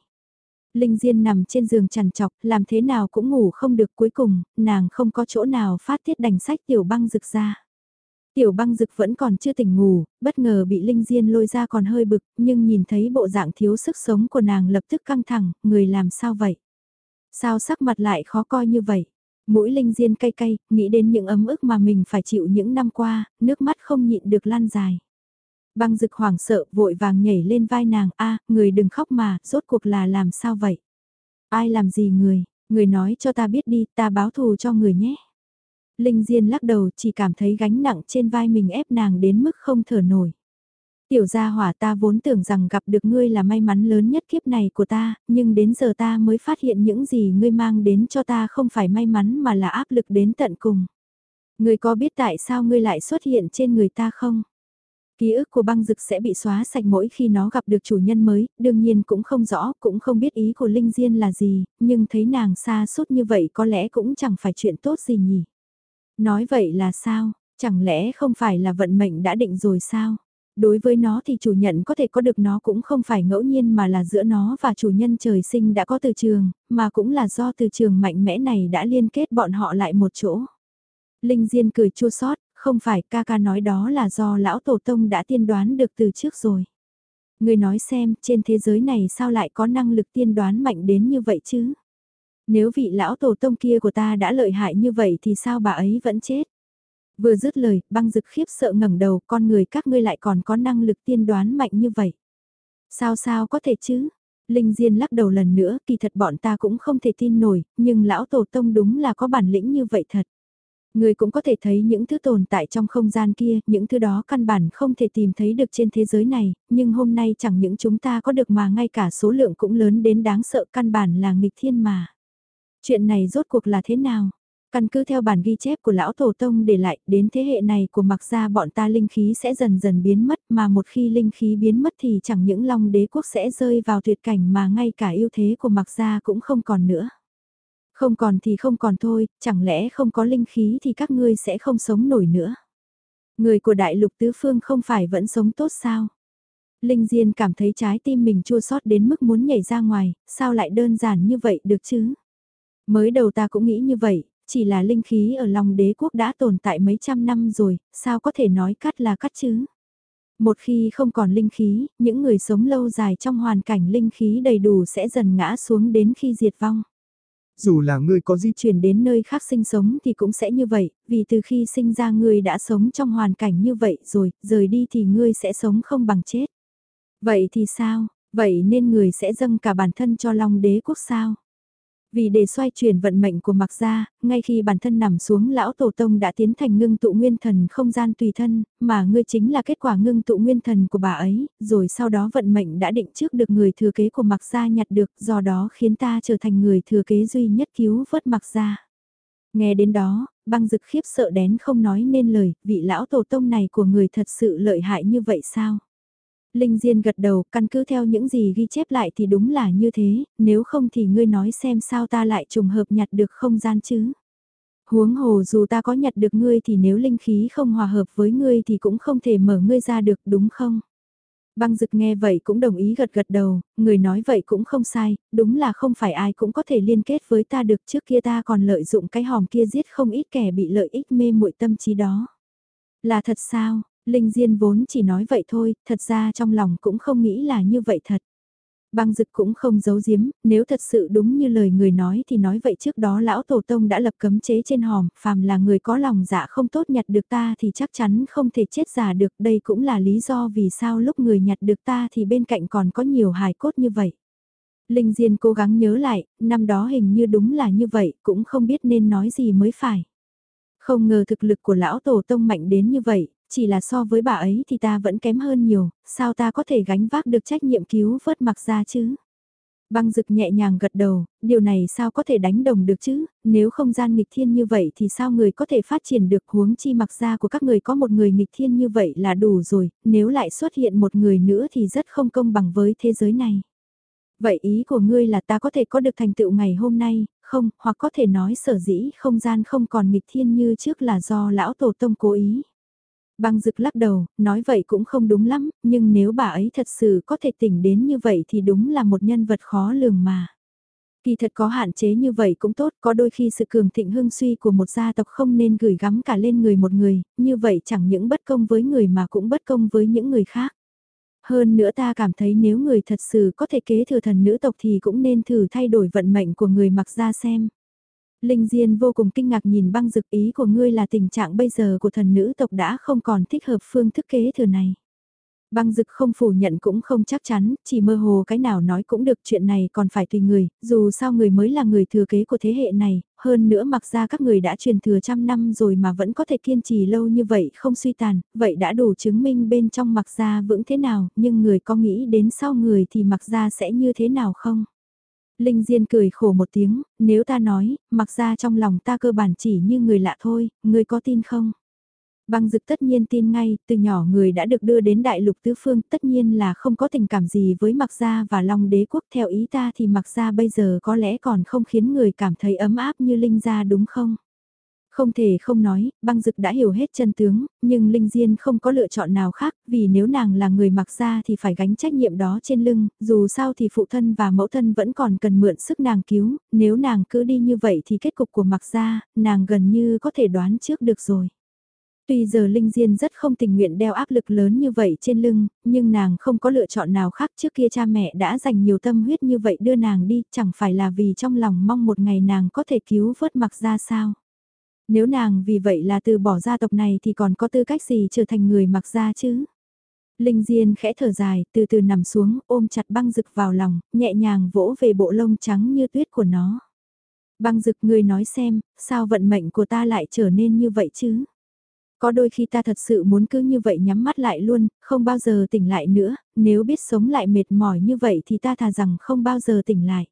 Linh Diên nằm trên giường chằn chọc, làm thế nào cũng ngủ không được cuối cùng, nàng không có chỗ nào phát tiết đành sách tiểu băng rực ra. Tiểu băng rực vẫn còn chưa tỉnh ngủ, bất ngờ bị Linh Diên lôi ra còn hơi bực, nhưng nhìn thấy bộ dạng thiếu sức sống của nàng lập tức căng thẳng, người làm sao vậy? Sao sắc mặt lại khó coi như vậy? Mũi Linh Diên cay cay, nghĩ đến những ấm ức mà mình phải chịu những năm qua, nước mắt không nhịn được lan dài. Băng rực hoảng sợ vội vàng nhảy lên vai nàng, a người đừng khóc mà, rốt cuộc là làm sao vậy? Ai làm gì người, người nói cho ta biết đi, ta báo thù cho người nhé. Linh Diên lắc đầu chỉ cảm thấy gánh nặng trên vai mình ép nàng đến mức không thở nổi. Tiểu gia hỏa ta vốn tưởng rằng gặp được ngươi là may mắn lớn nhất kiếp này của ta, nhưng đến giờ ta mới phát hiện những gì ngươi mang đến cho ta không phải may mắn mà là áp lực đến tận cùng. Ngươi có biết tại sao ngươi lại xuất hiện trên người ta không? Ký ức của băng dực sẽ bị xóa sạch mỗi khi nó gặp được chủ nhân mới, đương nhiên cũng không rõ, cũng không biết ý của Linh Diên là gì, nhưng thấy nàng xa suốt như vậy có lẽ cũng chẳng phải chuyện tốt gì nhỉ. Nói vậy là sao, chẳng lẽ không phải là vận mệnh đã định rồi sao? Đối với nó thì chủ nhận có thể có được nó cũng không phải ngẫu nhiên mà là giữa nó và chủ nhân trời sinh đã có từ trường, mà cũng là do từ trường mạnh mẽ này đã liên kết bọn họ lại một chỗ. Linh Diên cười chua xót không phải ca ca nói đó là do lão tổ tông đã tiên đoán được từ trước rồi. Người nói xem, trên thế giới này sao lại có năng lực tiên đoán mạnh đến như vậy chứ? Nếu vị lão tổ tông kia của ta đã lợi hại như vậy thì sao bà ấy vẫn chết? Vừa dứt lời, băng dực khiếp sợ ngẩng đầu, con người các ngươi lại còn có năng lực tiên đoán mạnh như vậy. Sao sao có thể chứ? Linh Diên lắc đầu lần nữa, kỳ thật bọn ta cũng không thể tin nổi, nhưng lão tổ tông đúng là có bản lĩnh như vậy thật. Người cũng có thể thấy những thứ tồn tại trong không gian kia, những thứ đó căn bản không thể tìm thấy được trên thế giới này, nhưng hôm nay chẳng những chúng ta có được mà ngay cả số lượng cũng lớn đến đáng sợ căn bản là nghịch thiên mà. Chuyện này rốt cuộc là thế nào? Căn cứ theo bản ghi chép của lão tổ tông để lại, đến thế hệ này của mặc gia bọn ta linh khí sẽ dần dần biến mất mà một khi linh khí biến mất thì chẳng những long đế quốc sẽ rơi vào tuyệt cảnh mà ngay cả ưu thế của mặc gia cũng không còn nữa. Không còn thì không còn thôi, chẳng lẽ không có linh khí thì các ngươi sẽ không sống nổi nữa. Người của đại lục tứ phương không phải vẫn sống tốt sao? Linh Diên cảm thấy trái tim mình chua xót đến mức muốn nhảy ra ngoài, sao lại đơn giản như vậy được chứ? Mới đầu ta cũng nghĩ như vậy, chỉ là linh khí ở lòng đế quốc đã tồn tại mấy trăm năm rồi, sao có thể nói cắt là cắt chứ? Một khi không còn linh khí, những người sống lâu dài trong hoàn cảnh linh khí đầy đủ sẽ dần ngã xuống đến khi diệt vong. Dù là ngươi có di chuyển đến nơi khác sinh sống thì cũng sẽ như vậy, vì từ khi sinh ra ngươi đã sống trong hoàn cảnh như vậy rồi, rời đi thì ngươi sẽ sống không bằng chết. Vậy thì sao, vậy nên người sẽ dâng cả bản thân cho Long đế quốc sao? Vì để xoay chuyển vận mệnh của Mạc Gia, ngay khi bản thân nằm xuống lão tổ tông đã tiến thành ngưng tụ nguyên thần không gian tùy thân, mà ngươi chính là kết quả ngưng tụ nguyên thần của bà ấy, rồi sau đó vận mệnh đã định trước được người thừa kế của Mạc Gia nhặt được, do đó khiến ta trở thành người thừa kế duy nhất cứu vớt Mạc Gia. Nghe đến đó, băng dực khiếp sợ đến không nói nên lời, vị lão tổ tông này của người thật sự lợi hại như vậy sao? Linh Diên gật đầu, căn cứ theo những gì ghi chép lại thì đúng là như thế, nếu không thì ngươi nói xem sao ta lại trùng hợp nhặt được không gian chứ. Huống hồ dù ta có nhặt được ngươi thì nếu linh khí không hòa hợp với ngươi thì cũng không thể mở ngươi ra được đúng không? Băng dực nghe vậy cũng đồng ý gật gật đầu, người nói vậy cũng không sai, đúng là không phải ai cũng có thể liên kết với ta được trước kia ta còn lợi dụng cái hòm kia giết không ít kẻ bị lợi ích mê muội tâm trí đó. Là thật sao, Linh Diên vốn chỉ nói vậy thôi, thật ra trong lòng cũng không nghĩ là như vậy thật. Băng dực cũng không giấu giếm, nếu thật sự đúng như lời người nói thì nói vậy trước đó lão tổ tông đã lập cấm chế trên hòm, phàm là người có lòng dạ không tốt nhặt được ta thì chắc chắn không thể chết giả được, đây cũng là lý do vì sao lúc người nhặt được ta thì bên cạnh còn có nhiều hài cốt như vậy. Linh Diên cố gắng nhớ lại, năm đó hình như đúng là như vậy, cũng không biết nên nói gì mới phải. Không ngờ thực lực của lão tổ tông mạnh đến như vậy, chỉ là so với bà ấy thì ta vẫn kém hơn nhiều, sao ta có thể gánh vác được trách nhiệm cứu vớt mặc ra chứ? Băng rực nhẹ nhàng gật đầu, điều này sao có thể đánh đồng được chứ, nếu không gian nghịch thiên như vậy thì sao người có thể phát triển được huống chi mặc ra của các người có một người nghịch thiên như vậy là đủ rồi, nếu lại xuất hiện một người nữa thì rất không công bằng với thế giới này. Vậy ý của ngươi là ta có thể có được thành tựu ngày hôm nay, không, hoặc có thể nói sở dĩ không gian không còn nghịch thiên như trước là do lão tổ tông cố ý. Băng rực lắc đầu, nói vậy cũng không đúng lắm, nhưng nếu bà ấy thật sự có thể tỉnh đến như vậy thì đúng là một nhân vật khó lường mà. Kỳ thật có hạn chế như vậy cũng tốt, có đôi khi sự cường thịnh hưng suy của một gia tộc không nên gửi gắm cả lên người một người, như vậy chẳng những bất công với người mà cũng bất công với những người khác. Hơn nữa ta cảm thấy nếu người thật sự có thể kế thừa thần nữ tộc thì cũng nên thử thay đổi vận mệnh của người mặc ra xem. Linh Diên vô cùng kinh ngạc nhìn băng dực ý của ngươi là tình trạng bây giờ của thần nữ tộc đã không còn thích hợp phương thức kế thừa này. Băng dực không phủ nhận cũng không chắc chắn, chỉ mơ hồ cái nào nói cũng được chuyện này còn phải tùy người, dù sao người mới là người thừa kế của thế hệ này, hơn nữa mặc ra các người đã truyền thừa trăm năm rồi mà vẫn có thể kiên trì lâu như vậy không suy tàn, vậy đã đủ chứng minh bên trong mặc ra vững thế nào, nhưng người có nghĩ đến sau người thì mặc ra sẽ như thế nào không? Linh Diên cười khổ một tiếng, nếu ta nói, mặc ra trong lòng ta cơ bản chỉ như người lạ thôi, người có tin không? Băng dực tất nhiên tin ngay, từ nhỏ người đã được đưa đến đại lục tứ phương tất nhiên là không có tình cảm gì với mặc gia và long đế quốc theo ý ta thì mặc gia bây giờ có lẽ còn không khiến người cảm thấy ấm áp như linh gia đúng không? Không thể không nói, băng dực đã hiểu hết chân tướng, nhưng Linh Diên không có lựa chọn nào khác, vì nếu nàng là người mặc ra thì phải gánh trách nhiệm đó trên lưng, dù sao thì phụ thân và mẫu thân vẫn còn cần mượn sức nàng cứu, nếu nàng cứ đi như vậy thì kết cục của mặc ra, nàng gần như có thể đoán trước được rồi. Tuy giờ Linh Diên rất không tình nguyện đeo áp lực lớn như vậy trên lưng, nhưng nàng không có lựa chọn nào khác trước kia cha mẹ đã dành nhiều tâm huyết như vậy đưa nàng đi, chẳng phải là vì trong lòng mong một ngày nàng có thể cứu vớt mặc ra sao. Nếu nàng vì vậy là từ bỏ gia tộc này thì còn có tư cách gì trở thành người mặc gia chứ? Linh Diên khẽ thở dài, từ từ nằm xuống, ôm chặt băng rực vào lòng, nhẹ nhàng vỗ về bộ lông trắng như tuyết của nó. Băng rực người nói xem, sao vận mệnh của ta lại trở nên như vậy chứ? Có đôi khi ta thật sự muốn cứ như vậy nhắm mắt lại luôn, không bao giờ tỉnh lại nữa, nếu biết sống lại mệt mỏi như vậy thì ta thà rằng không bao giờ tỉnh lại.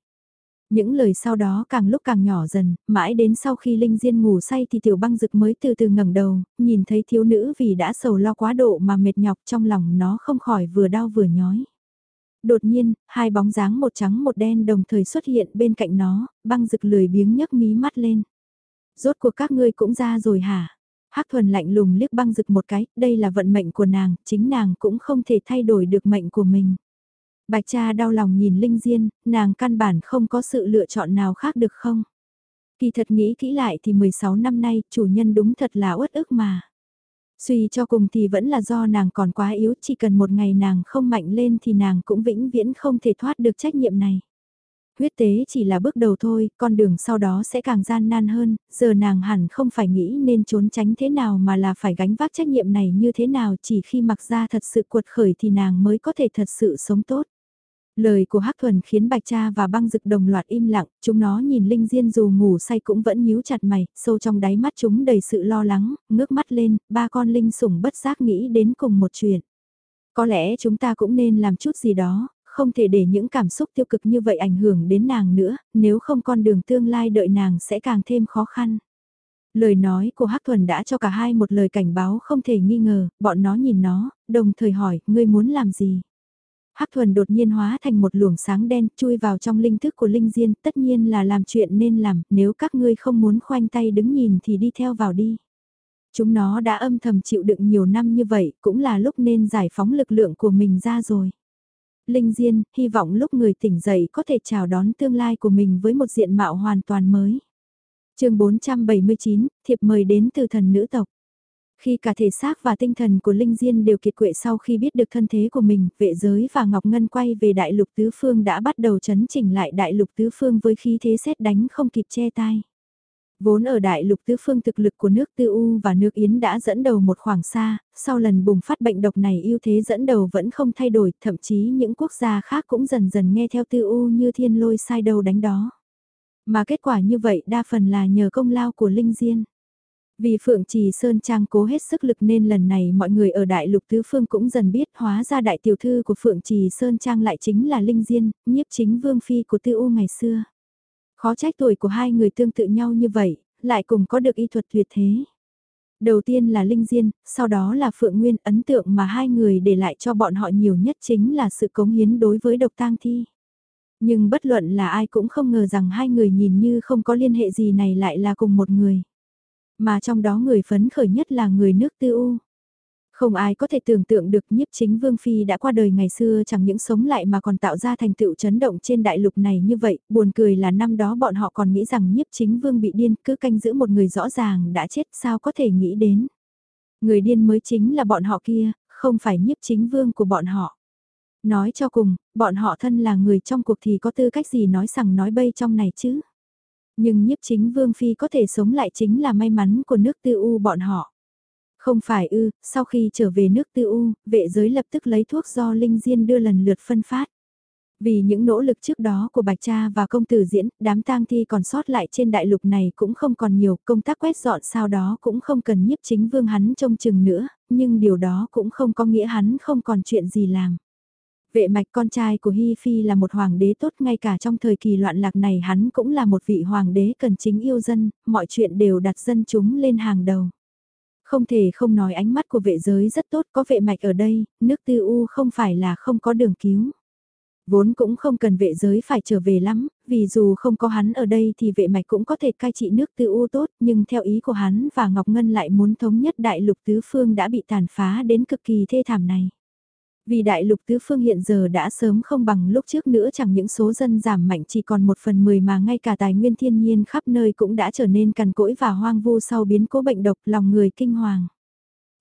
Những lời sau đó càng lúc càng nhỏ dần, mãi đến sau khi Linh Diên ngủ say thì tiểu băng rực mới từ từ ngẩng đầu, nhìn thấy thiếu nữ vì đã sầu lo quá độ mà mệt nhọc trong lòng nó không khỏi vừa đau vừa nhói. Đột nhiên, hai bóng dáng một trắng một đen đồng thời xuất hiện bên cạnh nó, băng rực lười biếng nhấc mí mắt lên. Rốt cuộc các ngươi cũng ra rồi hả? Hắc thuần lạnh lùng liếc băng rực một cái, đây là vận mệnh của nàng, chính nàng cũng không thể thay đổi được mệnh của mình. Bạch cha đau lòng nhìn Linh Diên, nàng căn bản không có sự lựa chọn nào khác được không? Kỳ thật nghĩ kỹ lại thì 16 năm nay, chủ nhân đúng thật là uất ức mà. Suy cho cùng thì vẫn là do nàng còn quá yếu, chỉ cần một ngày nàng không mạnh lên thì nàng cũng vĩnh viễn không thể thoát được trách nhiệm này. Huyết tế chỉ là bước đầu thôi, con đường sau đó sẽ càng gian nan hơn, giờ nàng hẳn không phải nghĩ nên trốn tránh thế nào mà là phải gánh vác trách nhiệm này như thế nào chỉ khi mặc ra thật sự cuột khởi thì nàng mới có thể thật sự sống tốt. Lời của Hắc Thuần khiến Bạch Cha và băng dực đồng loạt im lặng, chúng nó nhìn Linh Diên dù ngủ say cũng vẫn nhíu chặt mày, sâu trong đáy mắt chúng đầy sự lo lắng, ngước mắt lên, ba con Linh sủng bất giác nghĩ đến cùng một chuyện. Có lẽ chúng ta cũng nên làm chút gì đó, không thể để những cảm xúc tiêu cực như vậy ảnh hưởng đến nàng nữa, nếu không con đường tương lai đợi nàng sẽ càng thêm khó khăn. Lời nói của Hắc Thuần đã cho cả hai một lời cảnh báo không thể nghi ngờ, bọn nó nhìn nó, đồng thời hỏi, ngươi muốn làm gì? Hắc thuần đột nhiên hóa thành một luồng sáng đen chui vào trong linh thức của Linh Diên, tất nhiên là làm chuyện nên làm, nếu các ngươi không muốn khoanh tay đứng nhìn thì đi theo vào đi. Chúng nó đã âm thầm chịu đựng nhiều năm như vậy, cũng là lúc nên giải phóng lực lượng của mình ra rồi. Linh Diên, hy vọng lúc người tỉnh dậy có thể chào đón tương lai của mình với một diện mạo hoàn toàn mới. chương 479, thiệp mời đến từ thần nữ tộc. Khi cả thể xác và tinh thần của Linh Diên đều kiệt quệ sau khi biết được thân thế của mình, vệ giới và Ngọc Ngân quay về Đại Lục Tứ Phương đã bắt đầu chấn chỉnh lại Đại Lục Tứ Phương với khí thế xét đánh không kịp che tai. Vốn ở Đại Lục Tứ Phương thực lực của nước Tư U và nước Yến đã dẫn đầu một khoảng xa, sau lần bùng phát bệnh độc này ưu thế dẫn đầu vẫn không thay đổi, thậm chí những quốc gia khác cũng dần dần nghe theo Tư U như thiên lôi sai đầu đánh đó. Mà kết quả như vậy đa phần là nhờ công lao của Linh Diên. Vì Phượng Trì Sơn Trang cố hết sức lực nên lần này mọi người ở Đại Lục Tứ Phương cũng dần biết hóa ra đại tiểu thư của Phượng Trì Sơn Trang lại chính là Linh Diên, nhiếp chính vương phi của Tư U ngày xưa. Khó trách tuổi của hai người tương tự nhau như vậy, lại cùng có được y thuật tuyệt thế. Đầu tiên là Linh Diên, sau đó là Phượng Nguyên ấn tượng mà hai người để lại cho bọn họ nhiều nhất chính là sự cống hiến đối với độc tang thi. Nhưng bất luận là ai cũng không ngờ rằng hai người nhìn như không có liên hệ gì này lại là cùng một người. Mà trong đó người phấn khởi nhất là người nước tư u. Không ai có thể tưởng tượng được nhiếp chính Vương Phi đã qua đời ngày xưa chẳng những sống lại mà còn tạo ra thành tựu chấn động trên đại lục này như vậy, buồn cười là năm đó bọn họ còn nghĩ rằng nhiếp chính Vương bị điên cứ canh giữ một người rõ ràng đã chết sao có thể nghĩ đến. Người điên mới chính là bọn họ kia, không phải nhiếp chính Vương của bọn họ. Nói cho cùng, bọn họ thân là người trong cuộc thì có tư cách gì nói sằng nói bây trong này chứ. Nhưng nhiếp chính Vương Phi có thể sống lại chính là may mắn của nước tư u bọn họ. Không phải ư, sau khi trở về nước tư u, vệ giới lập tức lấy thuốc do Linh Diên đưa lần lượt phân phát. Vì những nỗ lực trước đó của Bạch Cha và công tử diễn, đám tang thi còn sót lại trên đại lục này cũng không còn nhiều, công tác quét dọn sau đó cũng không cần nhiếp chính vương hắn trông chừng nữa, nhưng điều đó cũng không có nghĩa hắn không còn chuyện gì làm. Vệ mạch con trai của Hi Phi là một hoàng đế tốt ngay cả trong thời kỳ loạn lạc này hắn cũng là một vị hoàng đế cần chính yêu dân, mọi chuyện đều đặt dân chúng lên hàng đầu. Không thể không nói ánh mắt của vệ giới rất tốt có vệ mạch ở đây, nước tư u không phải là không có đường cứu. Vốn cũng không cần vệ giới phải trở về lắm, vì dù không có hắn ở đây thì vệ mạch cũng có thể cai trị nước tư u tốt, nhưng theo ý của hắn và Ngọc Ngân lại muốn thống nhất đại lục tứ phương đã bị tàn phá đến cực kỳ thê thảm này. Vì đại lục tứ phương hiện giờ đã sớm không bằng lúc trước nữa chẳng những số dân giảm mạnh chỉ còn một phần mười mà ngay cả tài nguyên thiên nhiên khắp nơi cũng đã trở nên cằn cỗi và hoang vu sau biến cố bệnh độc lòng người kinh hoàng.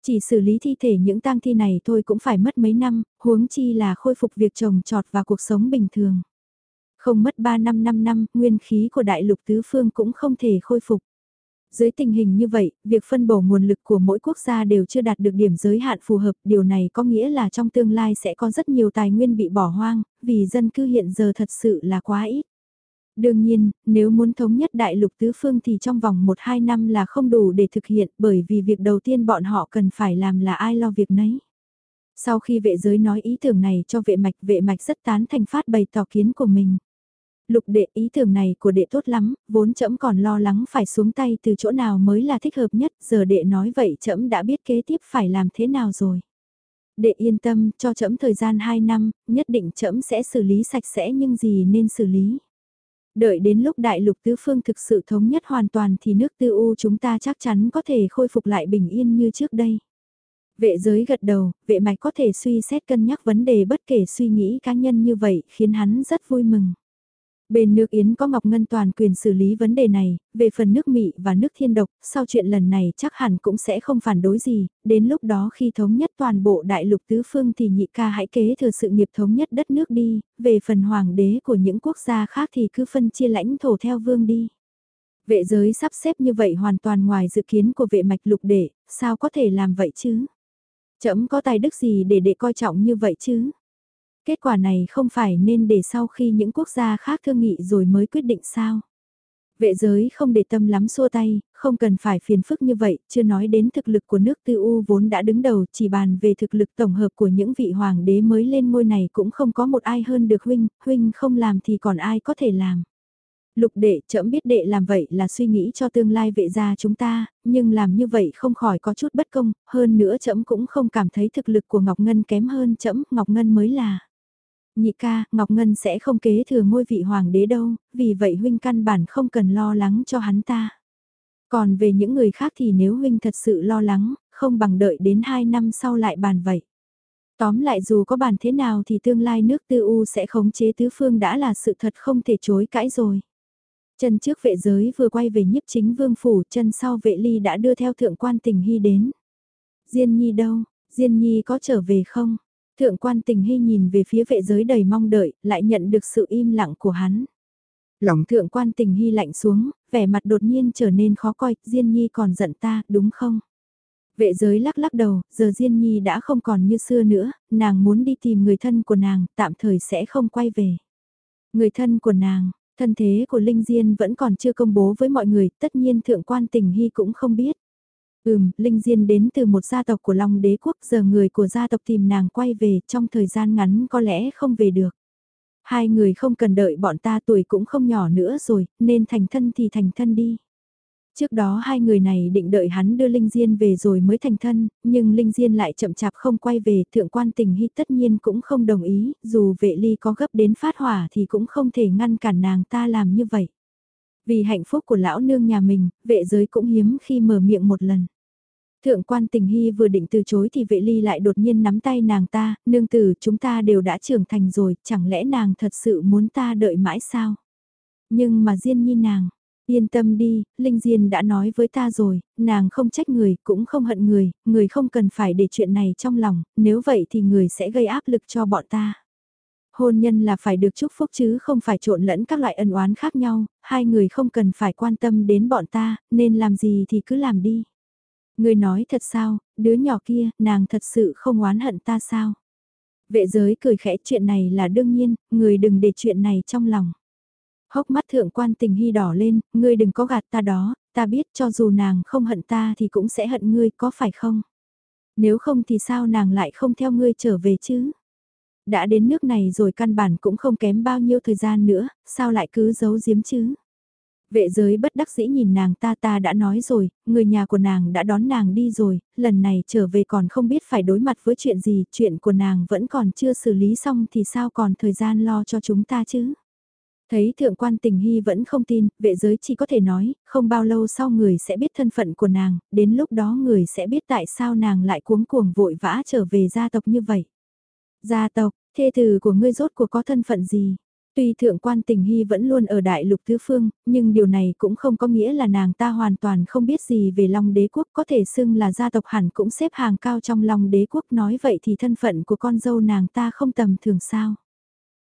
Chỉ xử lý thi thể những tang thi này thôi cũng phải mất mấy năm, huống chi là khôi phục việc trồng trọt và cuộc sống bình thường. Không mất 3 năm 5 năm, nguyên khí của đại lục tứ phương cũng không thể khôi phục. Dưới tình hình như vậy, việc phân bổ nguồn lực của mỗi quốc gia đều chưa đạt được điểm giới hạn phù hợp, điều này có nghĩa là trong tương lai sẽ có rất nhiều tài nguyên bị bỏ hoang, vì dân cư hiện giờ thật sự là quá ít. Đương nhiên, nếu muốn thống nhất đại lục tứ phương thì trong vòng 1-2 năm là không đủ để thực hiện bởi vì việc đầu tiên bọn họ cần phải làm là ai lo việc nấy. Sau khi vệ giới nói ý tưởng này cho vệ mạch, vệ mạch rất tán thành phát bày tỏ kiến của mình. Lục đệ ý tưởng này của đệ tốt lắm, vốn trẫm còn lo lắng phải xuống tay từ chỗ nào mới là thích hợp nhất, giờ đệ nói vậy trẫm đã biết kế tiếp phải làm thế nào rồi. Đệ yên tâm, cho trẫm thời gian 2 năm, nhất định trẫm sẽ xử lý sạch sẽ nhưng gì nên xử lý. Đợi đến lúc đại lục tứ phương thực sự thống nhất hoàn toàn thì nước tư u chúng ta chắc chắn có thể khôi phục lại bình yên như trước đây. Vệ giới gật đầu, vệ mạch có thể suy xét cân nhắc vấn đề bất kể suy nghĩ cá nhân như vậy khiến hắn rất vui mừng. Bên nước Yến có Ngọc Ngân toàn quyền xử lý vấn đề này, về phần nước mỹ và nước Thiên Độc, sau chuyện lần này chắc hẳn cũng sẽ không phản đối gì, đến lúc đó khi thống nhất toàn bộ đại lục tứ phương thì nhị ca hãy kế thừa sự nghiệp thống nhất đất nước đi, về phần hoàng đế của những quốc gia khác thì cứ phân chia lãnh thổ theo vương đi. Vệ giới sắp xếp như vậy hoàn toàn ngoài dự kiến của vệ mạch lục đệ, sao có thể làm vậy chứ? Chấm có tài đức gì để đệ coi trọng như vậy chứ? Kết quả này không phải nên để sau khi những quốc gia khác thương nghị rồi mới quyết định sao? Vệ giới không để tâm lắm xua tay, không cần phải phiền phức như vậy, chưa nói đến thực lực của nước tư u vốn đã đứng đầu, chỉ bàn về thực lực tổng hợp của những vị hoàng đế mới lên ngôi này cũng không có một ai hơn được huynh, huynh không làm thì còn ai có thể làm. Lục đệ, trẫm biết đệ làm vậy là suy nghĩ cho tương lai vệ gia chúng ta, nhưng làm như vậy không khỏi có chút bất công, hơn nữa trẫm cũng không cảm thấy thực lực của Ngọc Ngân kém hơn trẫm, Ngọc Ngân mới là. Nhị ca, Ngọc Ngân sẽ không kế thừa ngôi vị hoàng đế đâu, vì vậy huynh căn bản không cần lo lắng cho hắn ta. Còn về những người khác thì nếu huynh thật sự lo lắng, không bằng đợi đến 2 năm sau lại bàn vậy. Tóm lại dù có bàn thế nào thì tương lai nước tư u sẽ khống chế tứ phương đã là sự thật không thể chối cãi rồi. Chân trước vệ giới vừa quay về nhiếp chính vương phủ, chân sau vệ ly đã đưa theo thượng quan tình hy đến. Diên nhi đâu, Diên nhi có trở về không? Thượng quan tình hy nhìn về phía vệ giới đầy mong đợi, lại nhận được sự im lặng của hắn. Lòng thượng quan tình hy lạnh xuống, vẻ mặt đột nhiên trở nên khó coi, Diên Nhi còn giận ta, đúng không? Vệ giới lắc lắc đầu, giờ Diên Nhi đã không còn như xưa nữa, nàng muốn đi tìm người thân của nàng, tạm thời sẽ không quay về. Người thân của nàng, thân thế của Linh Diên vẫn còn chưa công bố với mọi người, tất nhiên thượng quan tình hy cũng không biết. Ừm, Linh Diên đến từ một gia tộc của Long đế quốc giờ người của gia tộc tìm nàng quay về trong thời gian ngắn có lẽ không về được. Hai người không cần đợi bọn ta tuổi cũng không nhỏ nữa rồi, nên thành thân thì thành thân đi. Trước đó hai người này định đợi hắn đưa Linh Diên về rồi mới thành thân, nhưng Linh Diên lại chậm chạp không quay về, thượng quan tình hy tất nhiên cũng không đồng ý, dù vệ ly có gấp đến phát hỏa thì cũng không thể ngăn cản nàng ta làm như vậy. Vì hạnh phúc của lão nương nhà mình, vệ giới cũng hiếm khi mở miệng một lần. Thượng quan tình hy vừa định từ chối thì vệ ly lại đột nhiên nắm tay nàng ta, nương tử chúng ta đều đã trưởng thành rồi, chẳng lẽ nàng thật sự muốn ta đợi mãi sao? Nhưng mà Diên Nhi nàng, yên tâm đi, Linh Diên đã nói với ta rồi, nàng không trách người, cũng không hận người, người không cần phải để chuyện này trong lòng, nếu vậy thì người sẽ gây áp lực cho bọn ta. Hôn nhân là phải được chúc phúc chứ không phải trộn lẫn các loại ân oán khác nhau, hai người không cần phải quan tâm đến bọn ta, nên làm gì thì cứ làm đi. Người nói thật sao, đứa nhỏ kia, nàng thật sự không oán hận ta sao? Vệ giới cười khẽ chuyện này là đương nhiên, người đừng để chuyện này trong lòng. Hốc mắt thượng quan tình hy đỏ lên, ngươi đừng có gạt ta đó, ta biết cho dù nàng không hận ta thì cũng sẽ hận ngươi, có phải không? Nếu không thì sao nàng lại không theo ngươi trở về chứ? Đã đến nước này rồi căn bản cũng không kém bao nhiêu thời gian nữa, sao lại cứ giấu giếm chứ? Vệ giới bất đắc dĩ nhìn nàng ta ta đã nói rồi, người nhà của nàng đã đón nàng đi rồi, lần này trở về còn không biết phải đối mặt với chuyện gì, chuyện của nàng vẫn còn chưa xử lý xong thì sao còn thời gian lo cho chúng ta chứ. Thấy thượng quan tình hy vẫn không tin, vệ giới chỉ có thể nói, không bao lâu sau người sẽ biết thân phận của nàng, đến lúc đó người sẽ biết tại sao nàng lại cuống cuồng vội vã trở về gia tộc như vậy. Gia tộc, thê tử của ngươi rốt cuộc có thân phận gì? Tuy thượng quan tình hy vẫn luôn ở đại lục tứ phương, nhưng điều này cũng không có nghĩa là nàng ta hoàn toàn không biết gì về Long đế quốc có thể xưng là gia tộc hẳn cũng xếp hàng cao trong Long đế quốc nói vậy thì thân phận của con dâu nàng ta không tầm thường sao.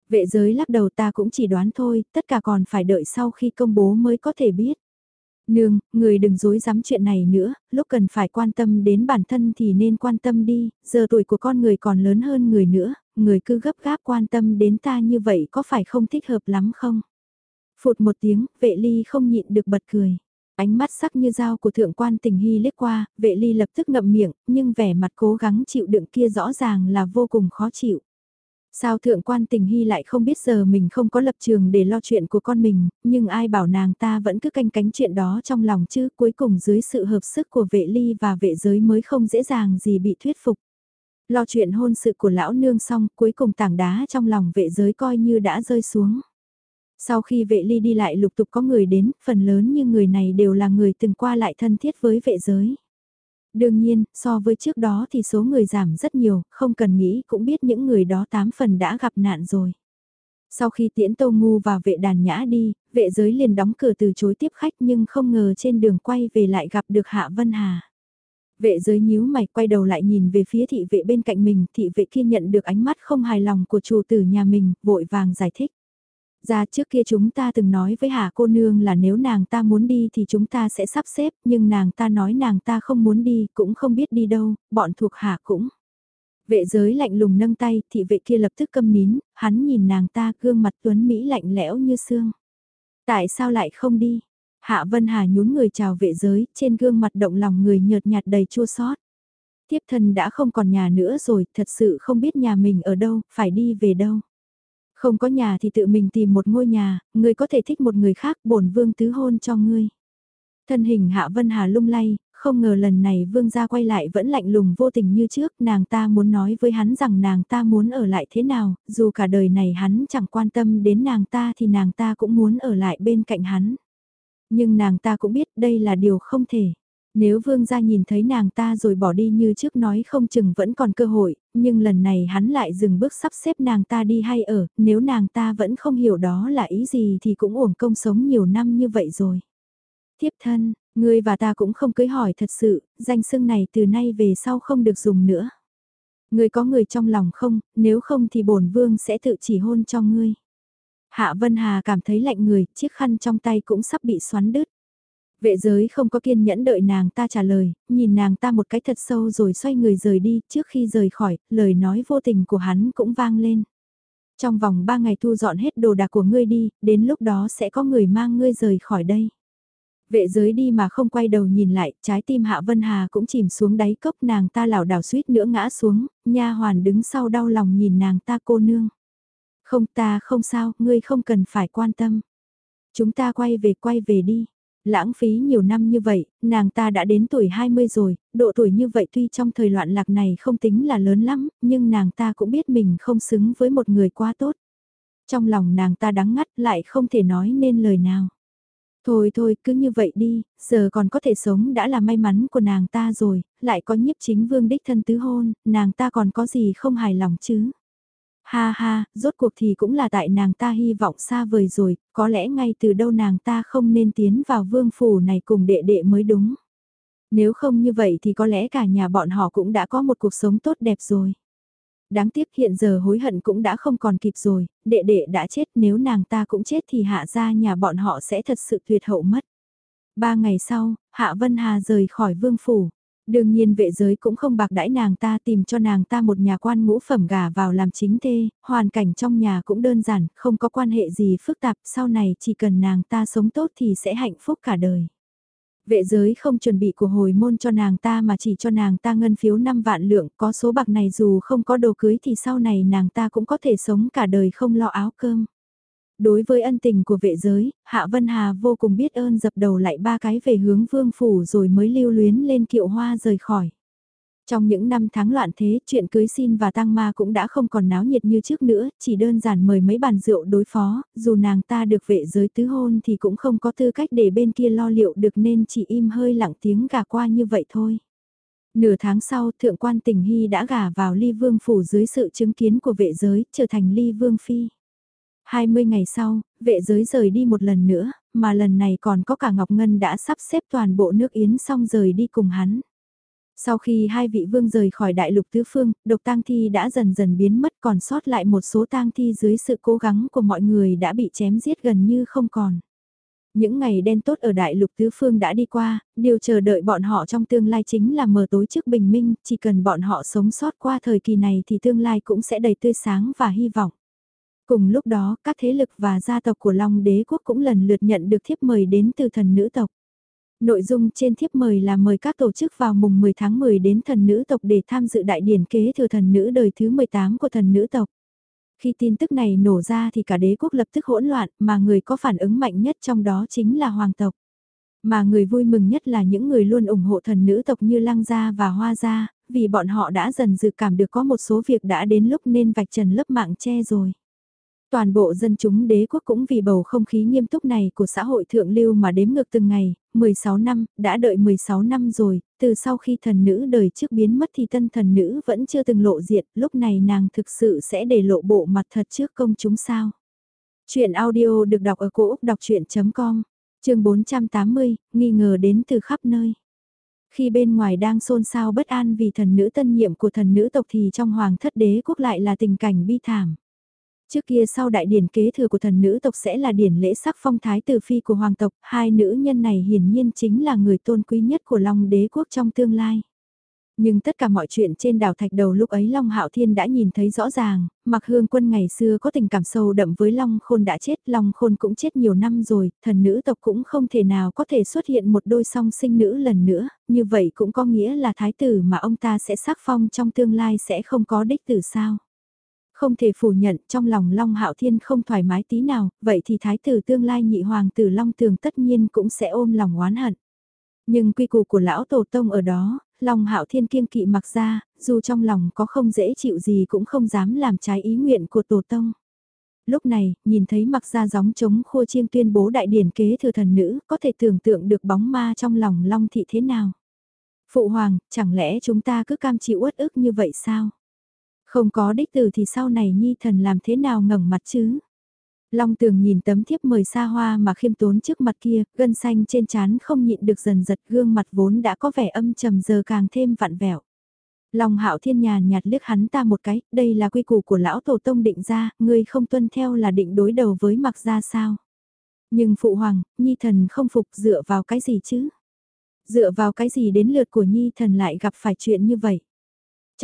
Vệ giới lắc đầu ta cũng chỉ đoán thôi, tất cả còn phải đợi sau khi công bố mới có thể biết. Nương, người đừng dối dám chuyện này nữa, lúc cần phải quan tâm đến bản thân thì nên quan tâm đi, giờ tuổi của con người còn lớn hơn người nữa, người cứ gấp gáp quan tâm đến ta như vậy có phải không thích hợp lắm không? Phụt một tiếng, vệ ly không nhịn được bật cười. Ánh mắt sắc như dao của thượng quan tình hy liếc qua, vệ ly lập tức ngậm miệng, nhưng vẻ mặt cố gắng chịu đựng kia rõ ràng là vô cùng khó chịu. Sao thượng quan tình hy lại không biết giờ mình không có lập trường để lo chuyện của con mình, nhưng ai bảo nàng ta vẫn cứ canh cánh chuyện đó trong lòng chứ cuối cùng dưới sự hợp sức của vệ ly và vệ giới mới không dễ dàng gì bị thuyết phục. Lo chuyện hôn sự của lão nương xong cuối cùng tảng đá trong lòng vệ giới coi như đã rơi xuống. Sau khi vệ ly đi lại lục tục có người đến, phần lớn như người này đều là người từng qua lại thân thiết với vệ giới. Đương nhiên, so với trước đó thì số người giảm rất nhiều, không cần nghĩ cũng biết những người đó tám phần đã gặp nạn rồi. Sau khi tiễn Tô Ngu và vệ đàn nhã đi, vệ giới liền đóng cửa từ chối tiếp khách nhưng không ngờ trên đường quay về lại gặp được Hạ Vân Hà. Vệ giới nhíu mày quay đầu lại nhìn về phía thị vệ bên cạnh mình, thị vệ kia nhận được ánh mắt không hài lòng của chủ tử nhà mình, vội vàng giải thích. Ra trước kia chúng ta từng nói với Hà cô nương là nếu nàng ta muốn đi thì chúng ta sẽ sắp xếp, nhưng nàng ta nói nàng ta không muốn đi, cũng không biết đi đâu, bọn thuộc Hà cũng. Vệ giới lạnh lùng nâng tay, thị vệ kia lập tức câm nín, hắn nhìn nàng ta gương mặt tuấn Mỹ lạnh lẽo như xương. Tại sao lại không đi? Hạ Vân Hà nhún người chào vệ giới, trên gương mặt động lòng người nhợt nhạt đầy chua xót. Tiếp thân đã không còn nhà nữa rồi, thật sự không biết nhà mình ở đâu, phải đi về đâu. Không có nhà thì tự mình tìm một ngôi nhà, người có thể thích một người khác bổn vương tứ hôn cho ngươi. Thân hình Hạ Vân Hà lung lay, không ngờ lần này vương gia quay lại vẫn lạnh lùng vô tình như trước, nàng ta muốn nói với hắn rằng nàng ta muốn ở lại thế nào, dù cả đời này hắn chẳng quan tâm đến nàng ta thì nàng ta cũng muốn ở lại bên cạnh hắn. Nhưng nàng ta cũng biết đây là điều không thể. Nếu vương gia nhìn thấy nàng ta rồi bỏ đi như trước nói không chừng vẫn còn cơ hội, nhưng lần này hắn lại dừng bước sắp xếp nàng ta đi hay ở, nếu nàng ta vẫn không hiểu đó là ý gì thì cũng uổng công sống nhiều năm như vậy rồi. Tiếp thân, ngươi và ta cũng không cưới hỏi thật sự, danh xưng này từ nay về sau không được dùng nữa. Ngươi có người trong lòng không, nếu không thì bổn vương sẽ tự chỉ hôn cho ngươi. Hạ Vân Hà cảm thấy lạnh người, chiếc khăn trong tay cũng sắp bị xoắn đứt. Vệ giới không có kiên nhẫn đợi nàng ta trả lời, nhìn nàng ta một cái thật sâu rồi xoay người rời đi, trước khi rời khỏi, lời nói vô tình của hắn cũng vang lên. Trong vòng 3 ngày thu dọn hết đồ đạc của ngươi đi, đến lúc đó sẽ có người mang ngươi rời khỏi đây. Vệ giới đi mà không quay đầu nhìn lại, trái tim Hạ Vân Hà cũng chìm xuống đáy cốc nàng ta lảo đảo suýt nữa ngã xuống, nha hoàn đứng sau đau lòng nhìn nàng ta cô nương. Không ta không sao, ngươi không cần phải quan tâm. Chúng ta quay về quay về đi. Lãng phí nhiều năm như vậy, nàng ta đã đến tuổi 20 rồi, độ tuổi như vậy tuy trong thời loạn lạc này không tính là lớn lắm, nhưng nàng ta cũng biết mình không xứng với một người quá tốt. Trong lòng nàng ta đắng ngắt lại không thể nói nên lời nào. Thôi thôi, cứ như vậy đi, giờ còn có thể sống đã là may mắn của nàng ta rồi, lại có nhiếp chính vương đích thân tứ hôn, nàng ta còn có gì không hài lòng chứ. Ha ha, rốt cuộc thì cũng là tại nàng ta hy vọng xa vời rồi, có lẽ ngay từ đâu nàng ta không nên tiến vào vương phủ này cùng đệ đệ mới đúng. Nếu không như vậy thì có lẽ cả nhà bọn họ cũng đã có một cuộc sống tốt đẹp rồi. Đáng tiếc hiện giờ hối hận cũng đã không còn kịp rồi, đệ đệ đã chết nếu nàng ta cũng chết thì hạ ra nhà bọn họ sẽ thật sự tuyệt hậu mất. Ba ngày sau, Hạ Vân Hà rời khỏi vương phủ. Đương nhiên vệ giới cũng không bạc đãi nàng ta tìm cho nàng ta một nhà quan ngũ phẩm gà vào làm chính thê, hoàn cảnh trong nhà cũng đơn giản, không có quan hệ gì phức tạp, sau này chỉ cần nàng ta sống tốt thì sẽ hạnh phúc cả đời. Vệ giới không chuẩn bị của hồi môn cho nàng ta mà chỉ cho nàng ta ngân phiếu 5 vạn lượng, có số bạc này dù không có đồ cưới thì sau này nàng ta cũng có thể sống cả đời không lo áo cơm. Đối với ân tình của vệ giới, Hạ Vân Hà vô cùng biết ơn dập đầu lại ba cái về hướng vương phủ rồi mới lưu luyến lên kiệu hoa rời khỏi. Trong những năm tháng loạn thế, chuyện cưới xin và tăng ma cũng đã không còn náo nhiệt như trước nữa, chỉ đơn giản mời mấy bàn rượu đối phó, dù nàng ta được vệ giới tứ hôn thì cũng không có tư cách để bên kia lo liệu được nên chỉ im hơi lặng tiếng gà qua như vậy thôi. Nửa tháng sau, thượng quan tình hy đã gả vào ly vương phủ dưới sự chứng kiến của vệ giới, trở thành ly vương phi. 20 ngày sau, vệ giới rời đi một lần nữa, mà lần này còn có cả Ngọc Ngân đã sắp xếp toàn bộ nước yến xong rời đi cùng hắn. Sau khi hai vị vương rời khỏi đại lục tứ phương, độc tang thi đã dần dần biến mất còn sót lại một số tang thi dưới sự cố gắng của mọi người đã bị chém giết gần như không còn. Những ngày đen tốt ở đại lục tứ phương đã đi qua, điều chờ đợi bọn họ trong tương lai chính là mờ tối trước bình minh, chỉ cần bọn họ sống sót qua thời kỳ này thì tương lai cũng sẽ đầy tươi sáng và hy vọng. Cùng lúc đó, các thế lực và gia tộc của Long đế quốc cũng lần lượt nhận được thiếp mời đến từ thần nữ tộc. Nội dung trên thiếp mời là mời các tổ chức vào mùng 10 tháng 10 đến thần nữ tộc để tham dự đại điển kế thừa thần nữ đời thứ 18 của thần nữ tộc. Khi tin tức này nổ ra thì cả đế quốc lập tức hỗn loạn, mà người có phản ứng mạnh nhất trong đó chính là hoàng tộc. Mà người vui mừng nhất là những người luôn ủng hộ thần nữ tộc như Lăng Gia và Hoa Gia, vì bọn họ đã dần dự cảm được có một số việc đã đến lúc nên vạch trần lớp mạng che rồi. Toàn bộ dân chúng đế quốc cũng vì bầu không khí nghiêm túc này của xã hội thượng lưu mà đếm ngược từng ngày, 16 năm, đã đợi 16 năm rồi, từ sau khi thần nữ đời trước biến mất thì tân thần nữ vẫn chưa từng lộ diện, lúc này nàng thực sự sẽ để lộ bộ mặt thật trước công chúng sao. Chuyện audio được đọc ở cổ Úc đọc chuyện.com, trường 480, nghi ngờ đến từ khắp nơi. Khi bên ngoài đang xôn xao bất an vì thần nữ tân nhiệm của thần nữ tộc thì trong hoàng thất đế quốc lại là tình cảnh bi thảm. Trước kia sau đại điển kế thừa của thần nữ tộc sẽ là điển lễ sắc phong thái tử phi của hoàng tộc, hai nữ nhân này hiển nhiên chính là người tôn quý nhất của Long đế quốc trong tương lai. Nhưng tất cả mọi chuyện trên đảo thạch đầu lúc ấy Long Hạo Thiên đã nhìn thấy rõ ràng, mặc hương quân ngày xưa có tình cảm sâu đậm với Long Khôn đã chết, Long Khôn cũng chết nhiều năm rồi, thần nữ tộc cũng không thể nào có thể xuất hiện một đôi song sinh nữ lần nữa, như vậy cũng có nghĩa là thái tử mà ông ta sẽ sắc phong trong tương lai sẽ không có đích tử sao. Không thể phủ nhận trong lòng Long Hạo Thiên không thoải mái tí nào, vậy thì thái tử tương lai nhị hoàng tử Long Tường tất nhiên cũng sẽ ôm lòng oán hận. Nhưng quy củ của lão tổ tông ở đó, Long Hạo Thiên kiêng kỵ mặc ra, dù trong lòng có không dễ chịu gì cũng không dám làm trái ý nguyện của tổ tông. Lúc này, nhìn thấy mặc ra gióng chống khô chiêng tuyên bố đại điển kế thừa thần nữ, có thể tưởng tượng được bóng ma trong lòng Long Thị thế nào. Phụ hoàng, chẳng lẽ chúng ta cứ cam chịu uất ức như vậy sao? Không có đích tử thì sau này nhi thần làm thế nào ngẩng mặt chứ? Long tường nhìn tấm thiếp mời xa hoa mà khiêm tốn trước mặt kia, gân xanh trên trán không nhịn được dần giật gương mặt vốn đã có vẻ âm trầm giờ càng thêm vặn vẹo. Long hạo thiên nhàn nhạt liếc hắn ta một cái, đây là quy củ của lão tổ tông định ra, ngươi không tuân theo là định đối đầu với mặc ra sao. Nhưng phụ hoàng, nhi thần không phục dựa vào cái gì chứ? Dựa vào cái gì đến lượt của nhi thần lại gặp phải chuyện như vậy?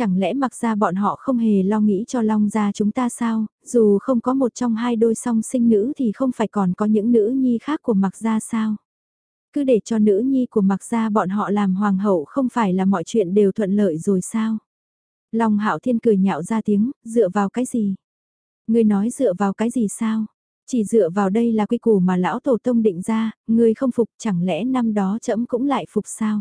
Chẳng lẽ mặc ra bọn họ không hề lo nghĩ cho Long gia chúng ta sao, dù không có một trong hai đôi song sinh nữ thì không phải còn có những nữ nhi khác của mặc gia sao? Cứ để cho nữ nhi của mặc gia bọn họ làm hoàng hậu không phải là mọi chuyện đều thuận lợi rồi sao? Long hạo thiên cười nhạo ra tiếng, dựa vào cái gì? Ngươi nói dựa vào cái gì sao? Chỉ dựa vào đây là quy củ mà lão tổ tông định ra, ngươi không phục chẳng lẽ năm đó trẫm cũng lại phục sao?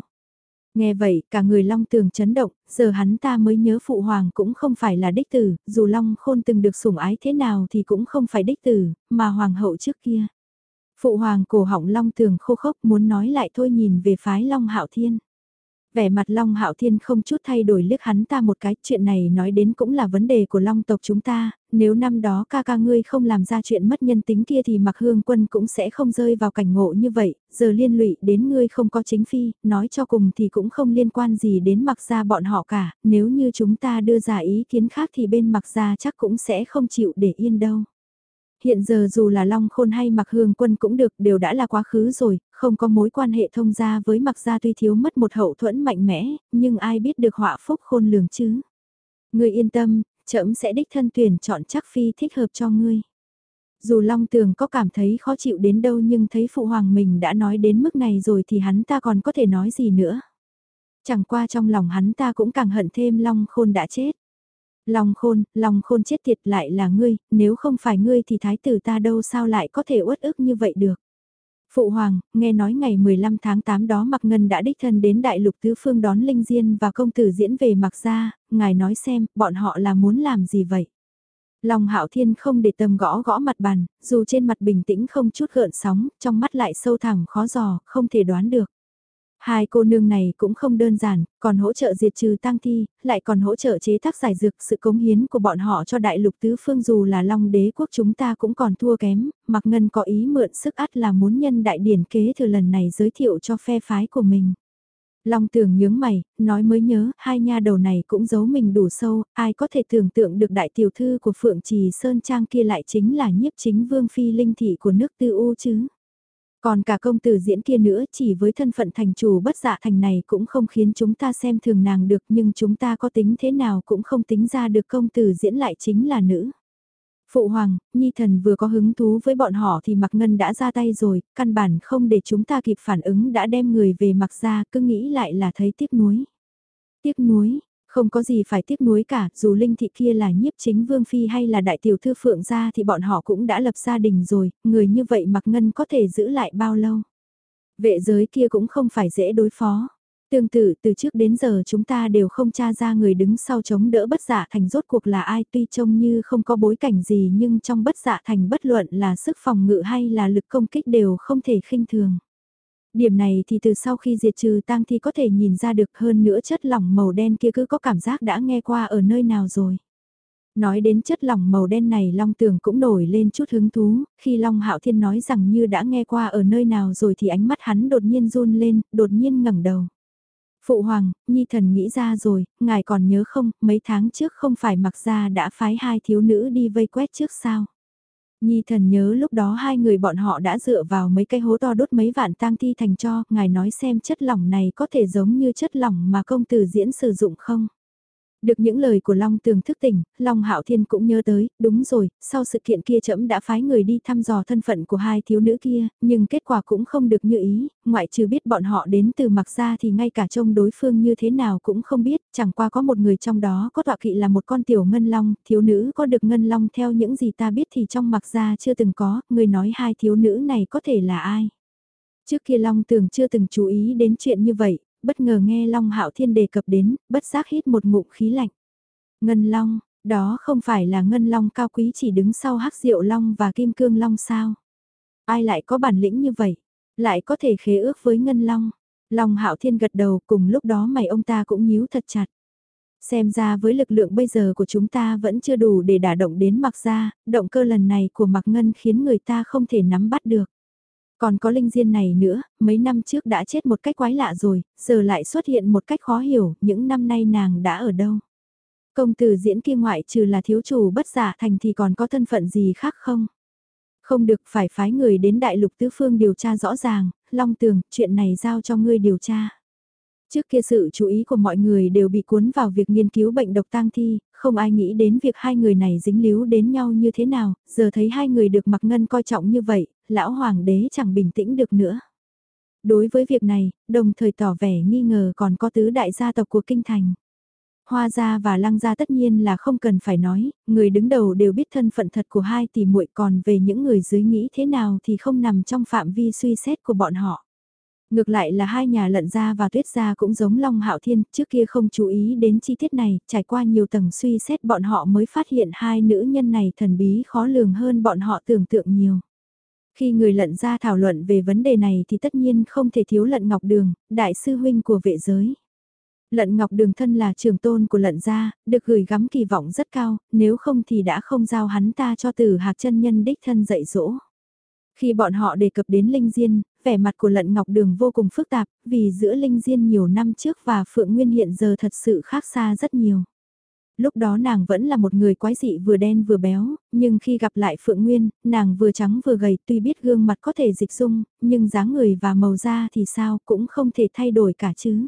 Nghe vậy, cả người Long Tường chấn động, giờ hắn ta mới nhớ Phụ Hoàng cũng không phải là đích tử, dù Long Khôn từng được sủng ái thế nào thì cũng không phải đích tử, mà Hoàng hậu trước kia. Phụ Hoàng cổ họng Long Tường khô khốc muốn nói lại thôi nhìn về phái Long Hạo Thiên. Vẻ mặt Long Hạo Thiên không chút thay đổi liếc hắn ta một cái, chuyện này nói đến cũng là vấn đề của Long tộc chúng ta, nếu năm đó ca ca ngươi không làm ra chuyện mất nhân tính kia thì mặc hương quân cũng sẽ không rơi vào cảnh ngộ như vậy, giờ liên lụy đến ngươi không có chính phi, nói cho cùng thì cũng không liên quan gì đến mặc gia bọn họ cả, nếu như chúng ta đưa ra ý kiến khác thì bên mặc gia chắc cũng sẽ không chịu để yên đâu hiện giờ dù là Long Khôn hay Mặc Hương Quân cũng được đều đã là quá khứ rồi, không có mối quan hệ thông gia với Mặc Gia tuy thiếu mất một hậu thuẫn mạnh mẽ, nhưng ai biết được họa phúc khôn lường chứ. Ngươi yên tâm, trẫm sẽ đích thân tuyển chọn chắc phi thích hợp cho ngươi. Dù Long Tường có cảm thấy khó chịu đến đâu nhưng thấy Phụ Hoàng mình đã nói đến mức này rồi thì hắn ta còn có thể nói gì nữa. Chẳng qua trong lòng hắn ta cũng càng hận thêm Long Khôn đã chết. Long khôn, long khôn chết tiệt lại là ngươi, nếu không phải ngươi thì thái tử ta đâu sao lại có thể uất ức như vậy được. Phụ hoàng, nghe nói ngày 15 tháng 8 đó Mạc Ngân đã đích thân đến đại lục tứ phương đón Linh Diên và công tử diễn về Mạc Gia, ngài nói xem, bọn họ là muốn làm gì vậy? Long Hạo Thiên không để tâm gõ gõ mặt bàn, dù trên mặt bình tĩnh không chút gợn sóng, trong mắt lại sâu thẳm khó dò, không thể đoán được. Hai cô nương này cũng không đơn giản, còn hỗ trợ diệt trừ tăng thi, lại còn hỗ trợ chế tác giải dược sự cống hiến của bọn họ cho đại lục tứ phương dù là long đế quốc chúng ta cũng còn thua kém, mặc ngân có ý mượn sức ắt là muốn nhân đại điển kế thừa lần này giới thiệu cho phe phái của mình. Long tường nhướng mày, nói mới nhớ, hai nha đầu này cũng giấu mình đủ sâu, ai có thể tưởng tượng được đại tiểu thư của Phượng Trì Sơn Trang kia lại chính là nhiếp chính vương phi linh thị của nước tư u chứ. Còn cả công tử diễn kia nữa chỉ với thân phận thành chủ bất dạ thành này cũng không khiến chúng ta xem thường nàng được nhưng chúng ta có tính thế nào cũng không tính ra được công tử diễn lại chính là nữ. Phụ hoàng, Nhi thần vừa có hứng thú với bọn họ thì Mạc Ngân đã ra tay rồi, căn bản không để chúng ta kịp phản ứng đã đem người về mặc ra, cứ nghĩ lại là thấy tiếc nuối. Tiếc nuối, không có gì phải tiếc nuối cả, dù Linh Thị kia là nhiếp chính Vương Phi hay là đại tiểu thư Phượng gia thì bọn họ cũng đã lập gia đình rồi, người như vậy Mạc Ngân có thể giữ lại bao lâu. Vệ giới kia cũng không phải dễ đối phó. Tương tự từ trước đến giờ chúng ta đều không tra ra người đứng sau chống đỡ bất giả thành rốt cuộc là ai tuy trông như không có bối cảnh gì nhưng trong bất giả thành bất luận là sức phòng ngự hay là lực công kích đều không thể khinh thường. Điểm này thì từ sau khi diệt trừ tang thì có thể nhìn ra được hơn nữa chất lỏng màu đen kia cứ có cảm giác đã nghe qua ở nơi nào rồi. Nói đến chất lỏng màu đen này Long Tường cũng nổi lên chút hứng thú, khi Long Hạo Thiên nói rằng như đã nghe qua ở nơi nào rồi thì ánh mắt hắn đột nhiên run lên, đột nhiên ngẩng đầu. Phụ hoàng, Nhi thần nghĩ ra rồi, ngài còn nhớ không, mấy tháng trước không phải mặc ra đã phái hai thiếu nữ đi vây quét trước sao? Nhi thần nhớ lúc đó hai người bọn họ đã dựa vào mấy cái hố to đốt mấy vạn tang thi thành cho, ngài nói xem chất lỏng này có thể giống như chất lỏng mà công tử diễn sử dụng không? Được những lời của Long Tường thức tỉnh, Long Hạo Thiên cũng nhớ tới, đúng rồi, sau sự kiện kia trẫm đã phái người đi thăm dò thân phận của hai thiếu nữ kia, nhưng kết quả cũng không được như ý, ngoại trừ biết bọn họ đến từ mặc ra thì ngay cả trông đối phương như thế nào cũng không biết, chẳng qua có một người trong đó có tọa kỵ là một con tiểu ngân long, thiếu nữ có được ngân long theo những gì ta biết thì trong mặc ra chưa từng có, người nói hai thiếu nữ này có thể là ai. Trước kia Long Tường chưa từng chú ý đến chuyện như vậy, bất ngờ nghe Long Hạo Thiên đề cập đến, bất giác hít một ngụm khí lạnh. Ngân Long, đó không phải là Ngân Long cao quý chỉ đứng sau hắc diệu Long và Kim Cương Long sao? Ai lại có bản lĩnh như vậy? Lại có thể khế ước với Ngân Long? Long Hạo Thiên gật đầu cùng lúc đó mày ông ta cũng nhíu thật chặt. Xem ra với lực lượng bây giờ của chúng ta vẫn chưa đủ để đả động đến mặc ra, động cơ lần này của mặc ngân khiến người ta không thể nắm bắt được. Còn có linh diên này nữa, mấy năm trước đã chết một cách quái lạ rồi, giờ lại xuất hiện một cách khó hiểu, những năm nay nàng đã ở đâu? Công tử diễn kia ngoại trừ là thiếu chủ bất giả thành thì còn có thân phận gì khác không? Không được phải phái người đến đại lục tứ phương điều tra rõ ràng, long tường, chuyện này giao cho ngươi điều tra. Trước kia sự chú ý của mọi người đều bị cuốn vào việc nghiên cứu bệnh độc tang thi, không ai nghĩ đến việc hai người này dính líu đến nhau như thế nào, giờ thấy hai người được mặc ngân coi trọng như vậy, lão hoàng đế chẳng bình tĩnh được nữa. Đối với việc này, đồng thời tỏ vẻ nghi ngờ còn có tứ đại gia tộc của kinh thành. Hoa gia và lăng gia tất nhiên là không cần phải nói, người đứng đầu đều biết thân phận thật của hai tỷ muội còn về những người dưới nghĩ thế nào thì không nằm trong phạm vi suy xét của bọn họ. Ngược lại là hai nhà lận gia và tuyết gia cũng giống Long Hạo Thiên, trước kia không chú ý đến chi tiết này, trải qua nhiều tầng suy xét bọn họ mới phát hiện hai nữ nhân này thần bí khó lường hơn bọn họ tưởng tượng nhiều. Khi người lận ra thảo luận về vấn đề này thì tất nhiên không thể thiếu lận ngọc đường, đại sư huynh của vệ giới. Lận Ngọc Đường thân là trường tôn của lận gia, được gửi gắm kỳ vọng rất cao, nếu không thì đã không giao hắn ta cho tử hạc chân nhân đích thân dạy dỗ. Khi bọn họ đề cập đến Linh Diên, vẻ mặt của lận Ngọc Đường vô cùng phức tạp, vì giữa Linh Diên nhiều năm trước và Phượng Nguyên hiện giờ thật sự khác xa rất nhiều. Lúc đó nàng vẫn là một người quái dị vừa đen vừa béo, nhưng khi gặp lại Phượng Nguyên, nàng vừa trắng vừa gầy tuy biết gương mặt có thể dịch dung, nhưng dáng người và màu da thì sao cũng không thể thay đổi cả chứ.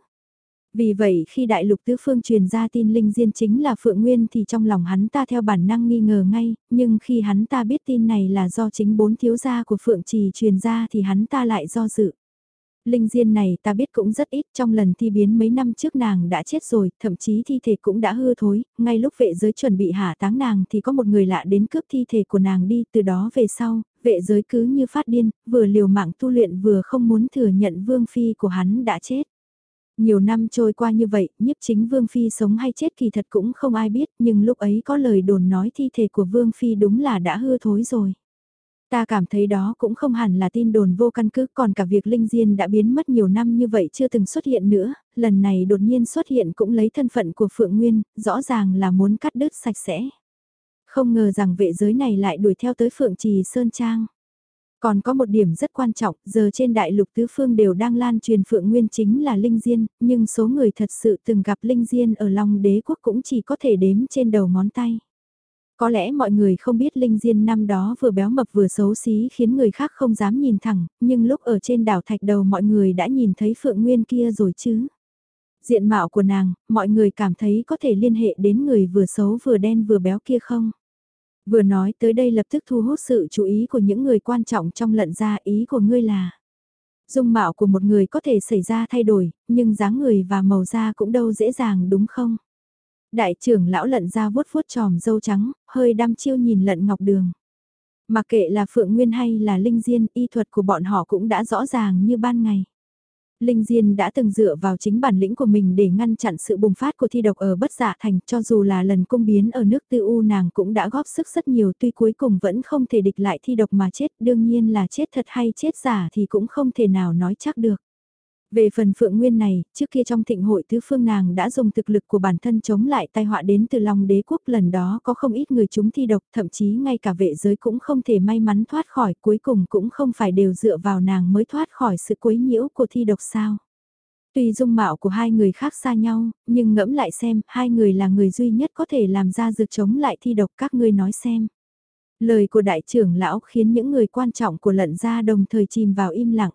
Vì vậy khi đại lục tứ phương truyền ra tin Linh Diên chính là Phượng Nguyên thì trong lòng hắn ta theo bản năng nghi ngờ ngay, nhưng khi hắn ta biết tin này là do chính bốn thiếu gia của Phượng Trì truyền ra thì hắn ta lại do dự. Linh Diên này ta biết cũng rất ít, trong lần thi biến mấy năm trước nàng đã chết rồi, thậm chí thi thể cũng đã hư thối, ngay lúc vệ giới chuẩn bị hạ táng nàng thì có một người lạ đến cướp thi thể của nàng đi, từ đó về sau, vệ giới cứ như phát điên, vừa liều mạng tu luyện vừa không muốn thừa nhận vương phi của hắn đã chết. Nhiều năm trôi qua như vậy, nhiếp chính Vương Phi sống hay chết kỳ thật cũng không ai biết, nhưng lúc ấy có lời đồn nói thi thể của Vương Phi đúng là đã hư thối rồi. Ta cảm thấy đó cũng không hẳn là tin đồn vô căn cứ, còn cả việc Linh Diên đã biến mất nhiều năm như vậy chưa từng xuất hiện nữa, lần này đột nhiên xuất hiện cũng lấy thân phận của Phượng Nguyên, rõ ràng là muốn cắt đứt sạch sẽ. Không ngờ rằng vệ giới này lại đuổi theo tới Phượng Trì Sơn Trang. Còn có một điểm rất quan trọng, giờ trên đại lục tứ phương đều đang lan truyền Phượng Nguyên chính là Linh Diên, nhưng số người thật sự từng gặp Linh Diên ở Long Đế Quốc cũng chỉ có thể đếm trên đầu ngón tay. Có lẽ mọi người không biết Linh Diên năm đó vừa béo mập vừa xấu xí khiến người khác không dám nhìn thẳng, nhưng lúc ở trên đảo thạch đầu mọi người đã nhìn thấy Phượng Nguyên kia rồi chứ. Diện mạo của nàng, mọi người cảm thấy có thể liên hệ đến người vừa xấu vừa đen vừa béo kia không? Vừa nói tới đây lập tức thu hút sự chú ý của những người quan trọng trong lận ra ý của ngươi là dung mạo của một người có thể xảy ra thay đổi, nhưng dáng người và màu da cũng đâu dễ dàng đúng không? Đại trưởng lão lận ra vuốt vuốt tròm dâu trắng, hơi đăm chiêu nhìn lận ngọc đường. Mặc kệ là Phượng Nguyên hay là Linh Diên, y thuật của bọn họ cũng đã rõ ràng như ban ngày. Linh Diên đã từng dựa vào chính bản lĩnh của mình để ngăn chặn sự bùng phát của thi độc ở bất giả dạ thành cho dù là lần cung biến ở nước tư u nàng cũng đã góp sức rất nhiều tuy cuối cùng vẫn không thể địch lại thi độc mà chết đương nhiên là chết thật hay chết giả thì cũng không thể nào nói chắc được. Về phần Phượng Nguyên này, trước kia trong thịnh hội tứ phương nàng đã dùng thực lực của bản thân chống lại tai họa đến từ lòng đế quốc lần đó có không ít người chúng thi độc, thậm chí ngay cả vệ giới cũng không thể may mắn thoát khỏi, cuối cùng cũng không phải đều dựa vào nàng mới thoát khỏi sự quấy nhiễu của thi độc sao. Tuy dung mạo của hai người khác xa nhau, nhưng ngẫm lại xem, hai người là người duy nhất có thể làm ra dược chống lại thi độc các ngươi nói xem. Lời của đại trưởng lão khiến những người quan trọng của lận gia đồng thời chìm vào im lặng.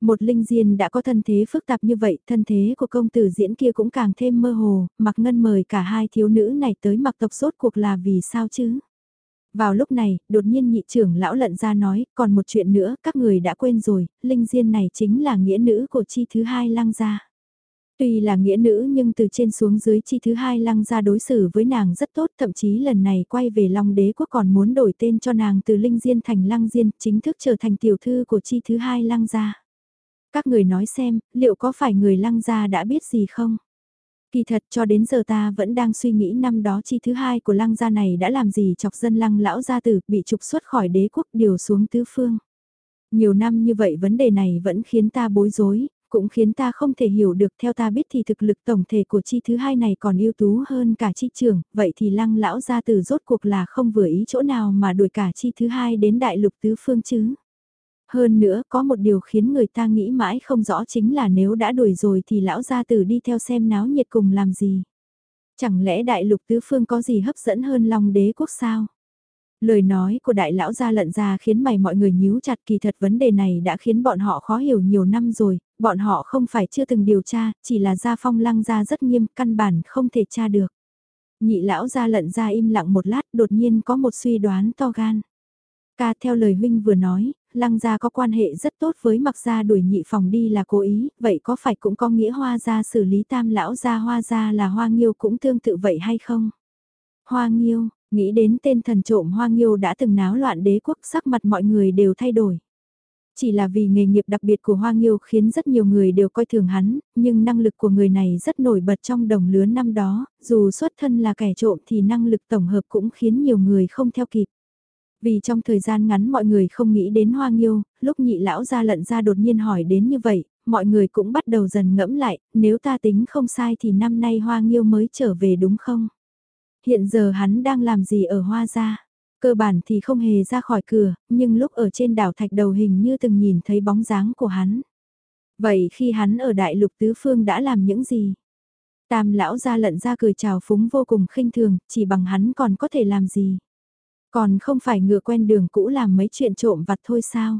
Một linh diên đã có thân thế phức tạp như vậy, thân thế của công tử diễn kia cũng càng thêm mơ hồ, mặc ngân mời cả hai thiếu nữ này tới mặc tộc sốt cuộc là vì sao chứ? Vào lúc này, đột nhiên nhị trưởng lão lận ra nói, còn một chuyện nữa, các người đã quên rồi, linh diên này chính là nghĩa nữ của chi thứ hai lăng gia. Tuy là nghĩa nữ nhưng từ trên xuống dưới chi thứ hai lăng gia đối xử với nàng rất tốt, thậm chí lần này quay về Long đế quốc còn muốn đổi tên cho nàng từ Linh Diên thành Lăng Diên, chính thức trở thành tiểu thư của chi thứ hai lăng gia. Các người nói xem, liệu có phải người lăng gia đã biết gì không? Kỳ thật cho đến giờ ta vẫn đang suy nghĩ năm đó chi thứ hai của lăng gia này đã làm gì chọc dân lăng lão gia tử bị trục xuất khỏi đế quốc điều xuống tứ phương. Nhiều năm như vậy vấn đề này vẫn khiến ta bối rối, cũng khiến ta không thể hiểu được theo ta biết thì thực lực tổng thể của chi thứ hai này còn ưu tú hơn cả chi trưởng, vậy thì lăng lão gia tử rốt cuộc là không vừa ý chỗ nào mà đuổi cả chi thứ hai đến đại lục tứ phương chứ. Hơn nữa có một điều khiến người ta nghĩ mãi không rõ chính là nếu đã đuổi rồi thì lão gia tử đi theo xem náo nhiệt cùng làm gì. Chẳng lẽ đại lục tứ phương có gì hấp dẫn hơn long đế quốc sao? Lời nói của đại lão gia lận ra khiến mày mọi người nhíu chặt kỳ thật vấn đề này đã khiến bọn họ khó hiểu nhiều năm rồi, bọn họ không phải chưa từng điều tra, chỉ là gia phong lăng gia rất nghiêm, căn bản không thể tra được. Nhị lão gia lận ra im lặng một lát đột nhiên có một suy đoán to gan. Ca theo lời huynh vừa nói, lăng gia có quan hệ rất tốt với mặc gia đuổi nhị phòng đi là cố ý, vậy có phải cũng có nghĩa hoa gia xử lý tam lão gia hoa gia là hoa nghiêu cũng tương tự vậy hay không? Hoa nghiêu, nghĩ đến tên thần trộm hoa nghiêu đã từng náo loạn đế quốc sắc mặt mọi người đều thay đổi. Chỉ là vì nghề nghiệp đặc biệt của Hoa Nghiêu khiến rất nhiều người đều coi thường hắn, nhưng năng lực của người này rất nổi bật trong đồng lứa năm đó, dù xuất thân là kẻ trộm thì năng lực tổng hợp cũng khiến nhiều người không theo kịp. Vì trong thời gian ngắn mọi người không nghĩ đến hoa nghiêu, lúc nhị lão ra lận ra đột nhiên hỏi đến như vậy, mọi người cũng bắt đầu dần ngẫm lại, nếu ta tính không sai thì năm nay hoa nghiêu mới trở về đúng không? Hiện giờ hắn đang làm gì ở hoa gia? Cơ bản thì không hề ra khỏi cửa, nhưng lúc ở trên đảo thạch đầu hình như từng nhìn thấy bóng dáng của hắn. Vậy khi hắn ở đại lục tứ phương đã làm những gì? Tam lão ra lận ra cười chào phúng vô cùng khinh thường, chỉ bằng hắn còn có thể làm gì? Còn không phải ngựa quen đường cũ làm mấy chuyện trộm vặt thôi sao?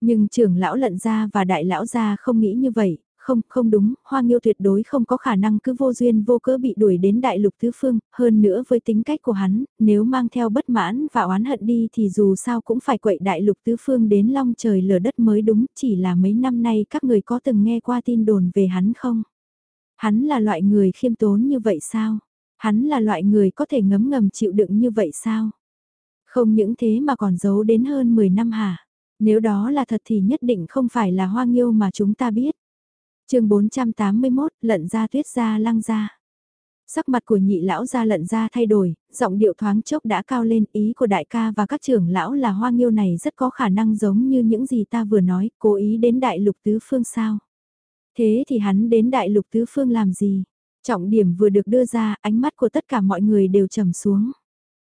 Nhưng trưởng lão lận ra và đại lão ra không nghĩ như vậy, không, không đúng, hoa nghiêu tuyệt đối không có khả năng cứ vô duyên vô cớ bị đuổi đến đại lục tứ phương, hơn nữa với tính cách của hắn, nếu mang theo bất mãn và oán hận đi thì dù sao cũng phải quậy đại lục tứ phương đến long trời lở đất mới đúng, chỉ là mấy năm nay các người có từng nghe qua tin đồn về hắn không? Hắn là loại người khiêm tốn như vậy sao? Hắn là loại người có thể ngấm ngầm chịu đựng như vậy sao? Không những thế mà còn giấu đến hơn 10 năm hả? Nếu đó là thật thì nhất định không phải là hoa nghiêu mà chúng ta biết. chương 481, lận ra tuyết ra lăng ra. Sắc mặt của nhị lão ra lận ra thay đổi, giọng điệu thoáng chốc đã cao lên ý của đại ca và các trưởng lão là hoa nghiêu này rất có khả năng giống như những gì ta vừa nói, cố ý đến đại lục tứ phương sao. Thế thì hắn đến đại lục tứ phương làm gì? Trọng điểm vừa được đưa ra, ánh mắt của tất cả mọi người đều trầm xuống.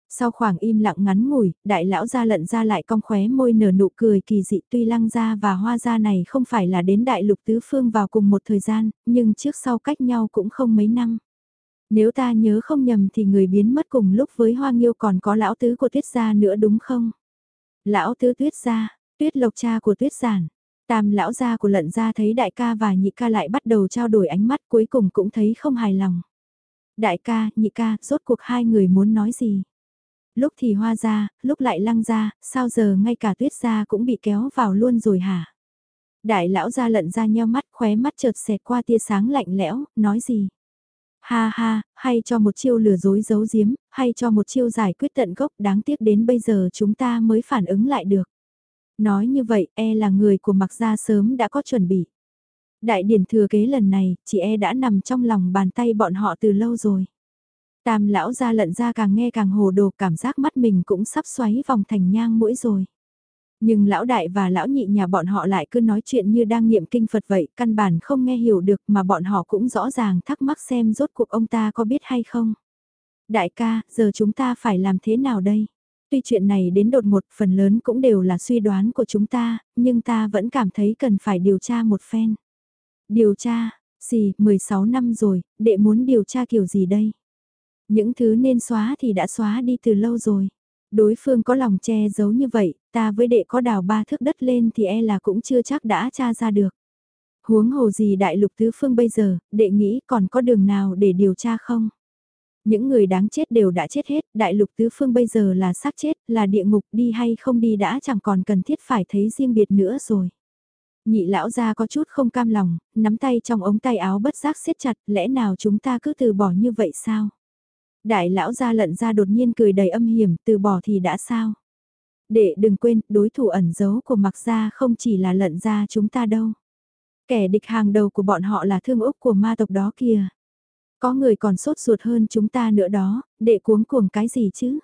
Sau khoảng im lặng ngắn ngủi, đại lão gia lận ra lại cong khóe môi nở nụ cười kỳ dị tuy lăng gia và hoa gia này không phải là đến đại lục tứ phương vào cùng một thời gian, nhưng trước sau cách nhau cũng không mấy năm. Nếu ta nhớ không nhầm thì người biến mất cùng lúc với Hoa Nghiêu còn có lão tứ của tuyết gia nữa đúng không? Lão tứ tuyết gia, tuyết lộc cha của tuyết giản. Tam lão gia của lận gia thấy đại ca và nhị ca lại bắt đầu trao đổi ánh mắt cuối cùng cũng thấy không hài lòng. Đại ca, nhị ca, rốt cuộc hai người muốn nói gì? Lúc thì hoa ra, lúc lại lăng ra, sao giờ ngay cả tuyết ra cũng bị kéo vào luôn rồi hả? Đại lão ra lận ra nheo mắt khóe mắt chợt xẹt qua tia sáng lạnh lẽo, nói gì? Ha ha, hay cho một chiêu lừa dối giấu giếm, hay cho một chiêu giải quyết tận gốc đáng tiếc đến bây giờ chúng ta mới phản ứng lại được. Nói như vậy e là người của mặc gia sớm đã có chuẩn bị. Đại điển thừa kế lần này, chị e đã nằm trong lòng bàn tay bọn họ từ lâu rồi. Tam lão ra lận ra càng nghe càng hồ đồ cảm giác mắt mình cũng sắp xoáy vòng thành nhang mũi rồi. Nhưng lão đại và lão nhị nhà bọn họ lại cứ nói chuyện như đang niệm kinh Phật vậy, căn bản không nghe hiểu được mà bọn họ cũng rõ ràng thắc mắc xem rốt cuộc ông ta có biết hay không. Đại ca, giờ chúng ta phải làm thế nào đây? Tuy chuyện này đến đột một phần lớn cũng đều là suy đoán của chúng ta, nhưng ta vẫn cảm thấy cần phải điều tra một phen. Điều tra, gì, 16 năm rồi, đệ muốn điều tra kiểu gì đây? Những thứ nên xóa thì đã xóa đi từ lâu rồi. Đối phương có lòng che giấu như vậy, ta với đệ có đào ba thước đất lên thì e là cũng chưa chắc đã tra ra được. Huống hồ gì đại lục tứ phương bây giờ, đệ nghĩ còn có đường nào để điều tra không? Những người đáng chết đều đã chết hết, đại lục tứ phương bây giờ là xác chết, là địa ngục đi hay không đi đã chẳng còn cần thiết phải thấy riêng biệt nữa rồi. Nhị lão ra có chút không cam lòng, nắm tay trong ống tay áo bất giác siết chặt, lẽ nào chúng ta cứ từ bỏ như vậy sao? Đại lão ra lận ra đột nhiên cười đầy âm hiểm, từ bỏ thì đã sao? Để đừng quên, đối thủ ẩn giấu của mặc gia không chỉ là lận ra chúng ta đâu. Kẻ địch hàng đầu của bọn họ là thương úc của ma tộc đó kìa. Có người còn sốt ruột hơn chúng ta nữa đó, để cuống cuồng cái gì chứ?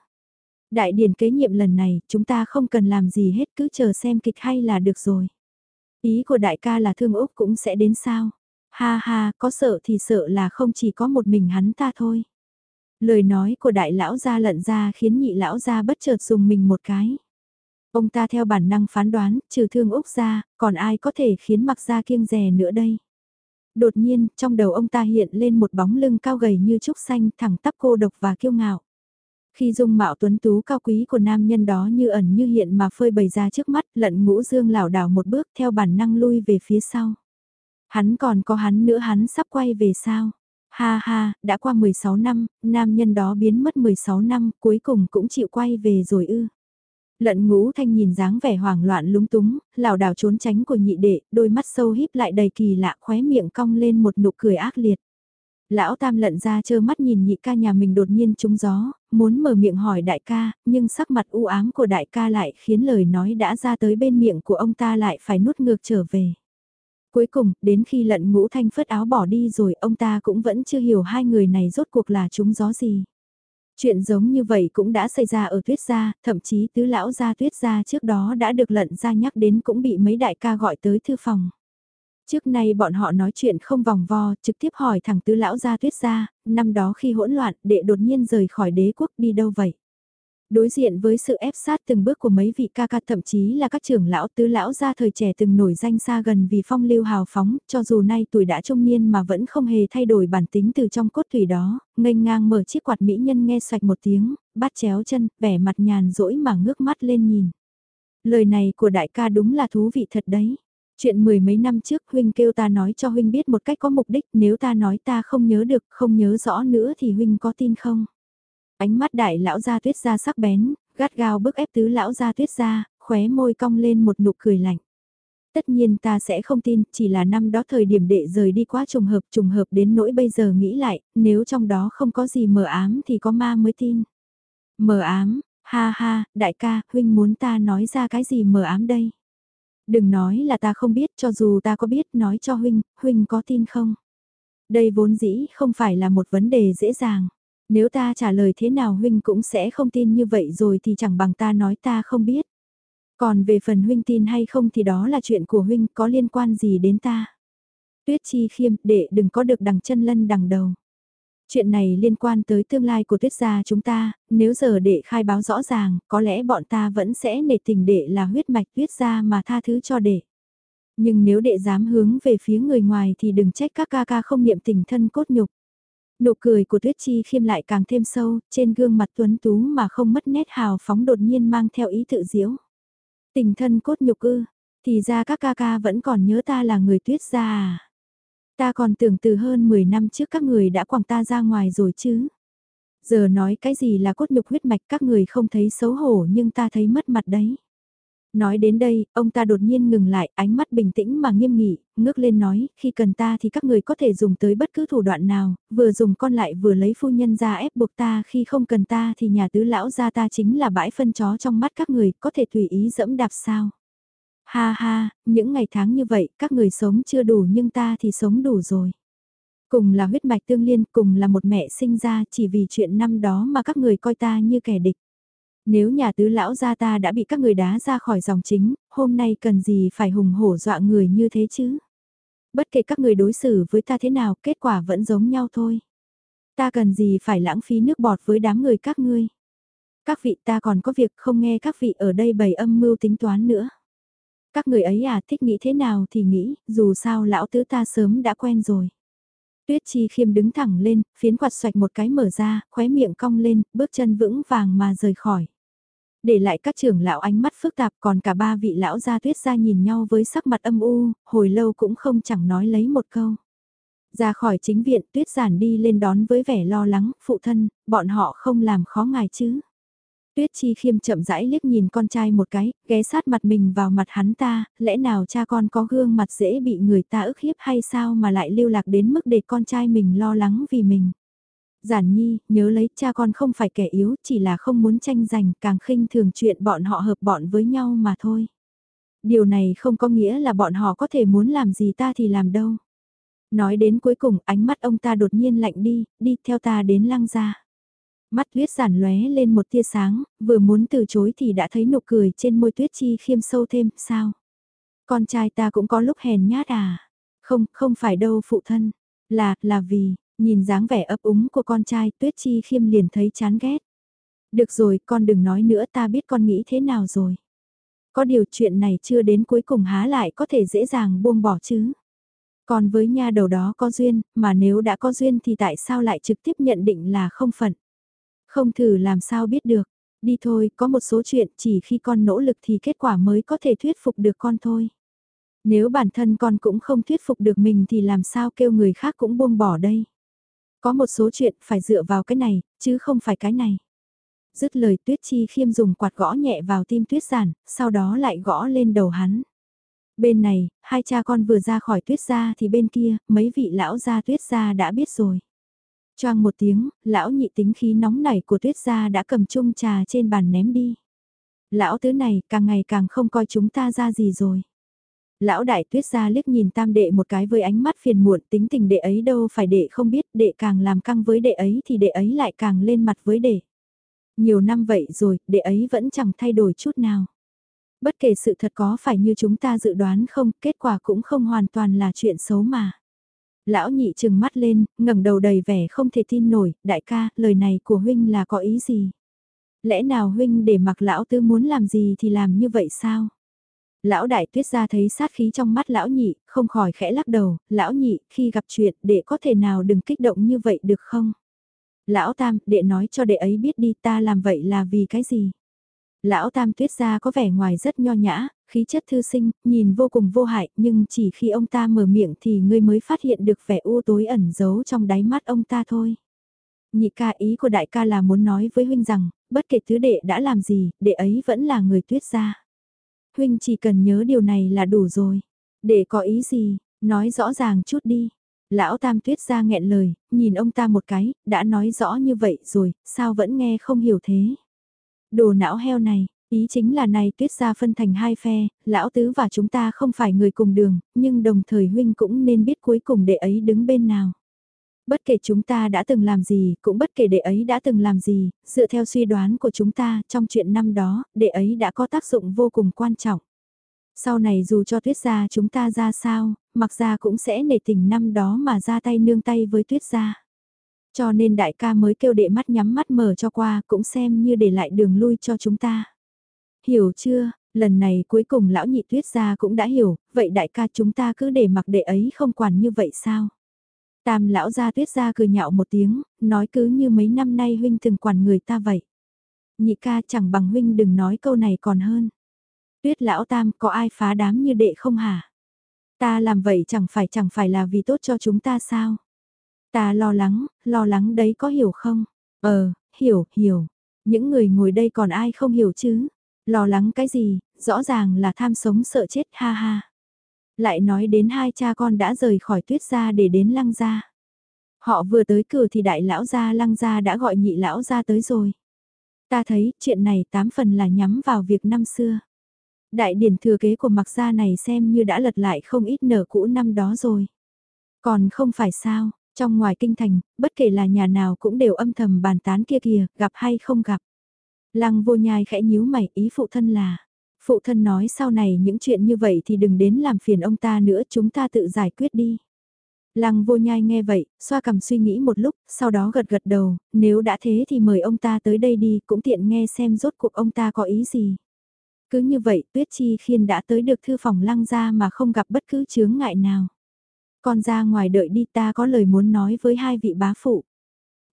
Đại điển kế nhiệm lần này, chúng ta không cần làm gì hết cứ chờ xem kịch hay là được rồi. Ý của đại ca là thương Úc cũng sẽ đến sao? Ha ha, có sợ thì sợ là không chỉ có một mình hắn ta thôi. Lời nói của đại lão gia lận ra khiến nhị lão gia bất chợt dùng mình một cái. Ông ta theo bản năng phán đoán, trừ thương Úc ra, còn ai có thể khiến mặc gia kiêng rè nữa đây. Đột nhiên, trong đầu ông ta hiện lên một bóng lưng cao gầy như trúc xanh thẳng tắp cô độc và kiêu ngạo. Khi dung mạo tuấn tú cao quý của nam nhân đó như ẩn như hiện mà phơi bày ra trước mắt, lận ngũ dương lảo đảo một bước theo bản năng lui về phía sau. Hắn còn có hắn nữa hắn sắp quay về sao? Ha ha, đã qua 16 năm, nam nhân đó biến mất 16 năm, cuối cùng cũng chịu quay về rồi ư. Lận ngũ thanh nhìn dáng vẻ hoảng loạn lúng túng, lảo đảo trốn tránh của nhị đệ, đôi mắt sâu híp lại đầy kỳ lạ khóe miệng cong lên một nụ cười ác liệt. Lão tam lận ra chơ mắt nhìn nhị ca nhà mình đột nhiên trúng gió, muốn mở miệng hỏi đại ca, nhưng sắc mặt u ám của đại ca lại khiến lời nói đã ra tới bên miệng của ông ta lại phải nuốt ngược trở về. Cuối cùng, đến khi lận ngũ thanh phất áo bỏ đi rồi ông ta cũng vẫn chưa hiểu hai người này rốt cuộc là chúng gió gì. Chuyện giống như vậy cũng đã xảy ra ở tuyết gia, thậm chí tứ lão gia tuyết gia trước đó đã được lận gia nhắc đến cũng bị mấy đại ca gọi tới thư phòng. Trước nay bọn họ nói chuyện không vòng vo, trực tiếp hỏi thẳng tứ lão gia tuyết gia, năm đó khi hỗn loạn, đệ đột nhiên rời khỏi đế quốc đi đâu vậy? Đối diện với sự ép sát từng bước của mấy vị ca ca thậm chí là các trưởng lão tứ lão gia thời trẻ từng nổi danh xa gần vì phong lưu hào phóng, cho dù nay tuổi đã trung niên mà vẫn không hề thay đổi bản tính từ trong cốt thủy đó, nghênh ngang mở chiếc quạt mỹ nhân nghe xoạch một tiếng, bắt chéo chân, vẻ mặt nhàn rỗi mà ngước mắt lên nhìn. Lời này của đại ca đúng là thú vị thật đấy. Chuyện mười mấy năm trước huynh kêu ta nói cho huynh biết một cách có mục đích nếu ta nói ta không nhớ được, không nhớ rõ nữa thì huynh có tin không? Ánh mắt đại lão gia tuyết ra sắc bén, gắt gao bức ép tứ lão gia tuyết ra, khóe môi cong lên một nụ cười lạnh. Tất nhiên ta sẽ không tin, chỉ là năm đó thời điểm đệ rời đi quá trùng hợp, trùng hợp đến nỗi bây giờ nghĩ lại, nếu trong đó không có gì mờ ám thì có ma mới tin. Mờ ám, ha ha, đại ca, huynh muốn ta nói ra cái gì mờ ám đây? Đừng nói là ta không biết, cho dù ta có biết, nói cho huynh, huynh có tin không? Đây vốn dĩ không phải là một vấn đề dễ dàng. Nếu ta trả lời thế nào huynh cũng sẽ không tin như vậy rồi thì chẳng bằng ta nói ta không biết. Còn về phần huynh tin hay không thì đó là chuyện của huynh có liên quan gì đến ta. Tuyết chi khiêm, đệ đừng có được đằng chân lân đằng đầu. Chuyện này liên quan tới tương lai của tuyết gia chúng ta, nếu giờ đệ khai báo rõ ràng, có lẽ bọn ta vẫn sẽ nể tình đệ là huyết mạch tuyết gia mà tha thứ cho đệ. Nhưng nếu đệ dám hướng về phía người ngoài thì đừng trách các ca ca không niệm tình thân cốt nhục. Nụ cười của Tuyết Chi khiêm lại càng thêm sâu, trên gương mặt tuấn tú mà không mất nét hào phóng đột nhiên mang theo ý tự diễu. Tình thân cốt nhục ư, thì ra các ca ca vẫn còn nhớ ta là người Tuyết gia à. Ta còn tưởng từ hơn 10 năm trước các người đã quẳng ta ra ngoài rồi chứ. Giờ nói cái gì là cốt nhục huyết mạch các người không thấy xấu hổ nhưng ta thấy mất mặt đấy. Nói đến đây, ông ta đột nhiên ngừng lại, ánh mắt bình tĩnh mà nghiêm nghị, ngước lên nói, khi cần ta thì các người có thể dùng tới bất cứ thủ đoạn nào, vừa dùng con lại vừa lấy phu nhân ra ép buộc ta, khi không cần ta thì nhà tứ lão gia ta chính là bãi phân chó trong mắt các người, có thể tùy ý dẫm đạp sao. Ha ha, những ngày tháng như vậy, các người sống chưa đủ nhưng ta thì sống đủ rồi. Cùng là huyết mạch tương liên, cùng là một mẹ sinh ra chỉ vì chuyện năm đó mà các người coi ta như kẻ địch. Nếu nhà tứ lão gia ta đã bị các người đá ra khỏi dòng chính, hôm nay cần gì phải hùng hổ dọa người như thế chứ? Bất kể các người đối xử với ta thế nào, kết quả vẫn giống nhau thôi. Ta cần gì phải lãng phí nước bọt với đám người các ngươi? Các vị ta còn có việc không nghe các vị ở đây bày âm mưu tính toán nữa. Các người ấy à thích nghĩ thế nào thì nghĩ, dù sao lão tứ ta sớm đã quen rồi. Tuyết Chi Khiêm đứng thẳng lên, phiến quạt xoạch một cái mở ra, khóe miệng cong lên, bước chân vững vàng mà rời khỏi. Để lại các trưởng lão ánh mắt phức tạp còn cả ba vị lão gia tuyết ra nhìn nhau với sắc mặt âm u, hồi lâu cũng không chẳng nói lấy một câu. Ra khỏi chính viện tuyết giản đi lên đón với vẻ lo lắng, phụ thân, bọn họ không làm khó ngài chứ. Tuyết Chi Khiêm chậm rãi liếc nhìn con trai một cái, ghé sát mặt mình vào mặt hắn ta, lẽ nào cha con có gương mặt dễ bị người ta ức hiếp hay sao mà lại lưu lạc đến mức để con trai mình lo lắng vì mình. Giản nhi, nhớ lấy cha con không phải kẻ yếu, chỉ là không muốn tranh giành, càng khinh thường chuyện bọn họ hợp bọn với nhau mà thôi. Điều này không có nghĩa là bọn họ có thể muốn làm gì ta thì làm đâu. Nói đến cuối cùng ánh mắt ông ta đột nhiên lạnh đi, đi theo ta đến lăng ra. Mắt tuyết giản lóe lên một tia sáng, vừa muốn từ chối thì đã thấy nụ cười trên môi tuyết chi khiêm sâu thêm, sao? Con trai ta cũng có lúc hèn nhát à? Không, không phải đâu phụ thân. Là, là vì, nhìn dáng vẻ ấp úng của con trai tuyết chi khiêm liền thấy chán ghét. Được rồi, con đừng nói nữa ta biết con nghĩ thế nào rồi. Có điều chuyện này chưa đến cuối cùng há lại có thể dễ dàng buông bỏ chứ. Còn với nha đầu đó có duyên, mà nếu đã có duyên thì tại sao lại trực tiếp nhận định là không phận. Không thử làm sao biết được. Đi thôi, có một số chuyện chỉ khi con nỗ lực thì kết quả mới có thể thuyết phục được con thôi. Nếu bản thân con cũng không thuyết phục được mình thì làm sao kêu người khác cũng buông bỏ đây. Có một số chuyện phải dựa vào cái này, chứ không phải cái này. Dứt lời tuyết chi khiêm dùng quạt gõ nhẹ vào tim tuyết giản, sau đó lại gõ lên đầu hắn. Bên này, hai cha con vừa ra khỏi tuyết gia thì bên kia, mấy vị lão gia tuyết gia đã biết rồi. Choang một tiếng, lão nhị tính khí nóng nảy của tuyết gia đã cầm chung trà trên bàn ném đi. Lão tứ này càng ngày càng không coi chúng ta ra gì rồi. Lão đại tuyết gia liếc nhìn tam đệ một cái với ánh mắt phiền muộn tính tình đệ ấy đâu phải đệ không biết đệ càng làm căng với đệ ấy thì đệ ấy lại càng lên mặt với đệ. Nhiều năm vậy rồi, đệ ấy vẫn chẳng thay đổi chút nào. Bất kể sự thật có phải như chúng ta dự đoán không, kết quả cũng không hoàn toàn là chuyện xấu mà. Lão nhị trừng mắt lên, ngẩng đầu đầy vẻ không thể tin nổi, đại ca, lời này của huynh là có ý gì? Lẽ nào huynh để mặc lão tư muốn làm gì thì làm như vậy sao? Lão đại tuyết ra thấy sát khí trong mắt lão nhị, không khỏi khẽ lắc đầu, lão nhị, khi gặp chuyện, đệ có thể nào đừng kích động như vậy được không? Lão tam, đệ nói cho đệ ấy biết đi ta làm vậy là vì cái gì? Lão tam tuyết gia có vẻ ngoài rất nho nhã, khí chất thư sinh, nhìn vô cùng vô hại, nhưng chỉ khi ông ta mở miệng thì ngươi mới phát hiện được vẻ u tối ẩn giấu trong đáy mắt ông ta thôi. Nhị ca ý của đại ca là muốn nói với huynh rằng, bất kể thứ đệ đã làm gì, đệ ấy vẫn là người tuyết gia. Huynh chỉ cần nhớ điều này là đủ rồi. Đệ có ý gì, nói rõ ràng chút đi. Lão Tam Tuyết gia nghẹn lời, nhìn ông ta một cái, đã nói rõ như vậy rồi, sao vẫn nghe không hiểu thế. Đồ não heo này, Ý chính là này tuyết ra phân thành hai phe, lão tứ và chúng ta không phải người cùng đường, nhưng đồng thời huynh cũng nên biết cuối cùng đệ ấy đứng bên nào. Bất kể chúng ta đã từng làm gì, cũng bất kể đệ ấy đã từng làm gì, dựa theo suy đoán của chúng ta trong chuyện năm đó, đệ ấy đã có tác dụng vô cùng quan trọng. Sau này dù cho tuyết gia chúng ta ra sao, mặc ra cũng sẽ nể tình năm đó mà ra tay nương tay với tuyết gia. Cho nên đại ca mới kêu đệ mắt nhắm mắt mở cho qua cũng xem như để lại đường lui cho chúng ta. Hiểu chưa, lần này cuối cùng lão nhị tuyết gia cũng đã hiểu, vậy đại ca chúng ta cứ để mặc đệ ấy không quản như vậy sao? Tam lão gia tuyết gia cười nhạo một tiếng, nói cứ như mấy năm nay huynh từng quản người ta vậy. Nhị ca chẳng bằng huynh đừng nói câu này còn hơn. Tuyết lão tam có ai phá đám như đệ không hả? Ta làm vậy chẳng phải chẳng phải là vì tốt cho chúng ta sao? Ta lo lắng, lo lắng đấy có hiểu không? Ờ, hiểu, hiểu. Những người ngồi đây còn ai không hiểu chứ? Lo lắng cái gì, rõ ràng là tham sống sợ chết ha ha. Lại nói đến hai cha con đã rời khỏi tuyết gia để đến lăng gia. Họ vừa tới cửa thì đại lão gia lăng gia đã gọi nhị lão gia tới rồi. Ta thấy chuyện này tám phần là nhắm vào việc năm xưa. Đại điển thừa kế của mặc gia này xem như đã lật lại không ít nở cũ năm đó rồi. Còn không phải sao, trong ngoài kinh thành, bất kể là nhà nào cũng đều âm thầm bàn tán kia kìa, gặp hay không gặp. Lăng vô nhai khẽ nhíu mày ý phụ thân là. Phụ thân nói sau này những chuyện như vậy thì đừng đến làm phiền ông ta nữa chúng ta tự giải quyết đi. Lăng vô nhai nghe vậy, xoa cầm suy nghĩ một lúc, sau đó gật gật đầu, nếu đã thế thì mời ông ta tới đây đi, cũng tiện nghe xem rốt cuộc ông ta có ý gì. Cứ như vậy, Tuyết Chi Khiên đã tới được thư phòng lăng ra mà không gặp bất cứ chướng ngại nào. Con ra ngoài đợi đi ta có lời muốn nói với hai vị bá phụ.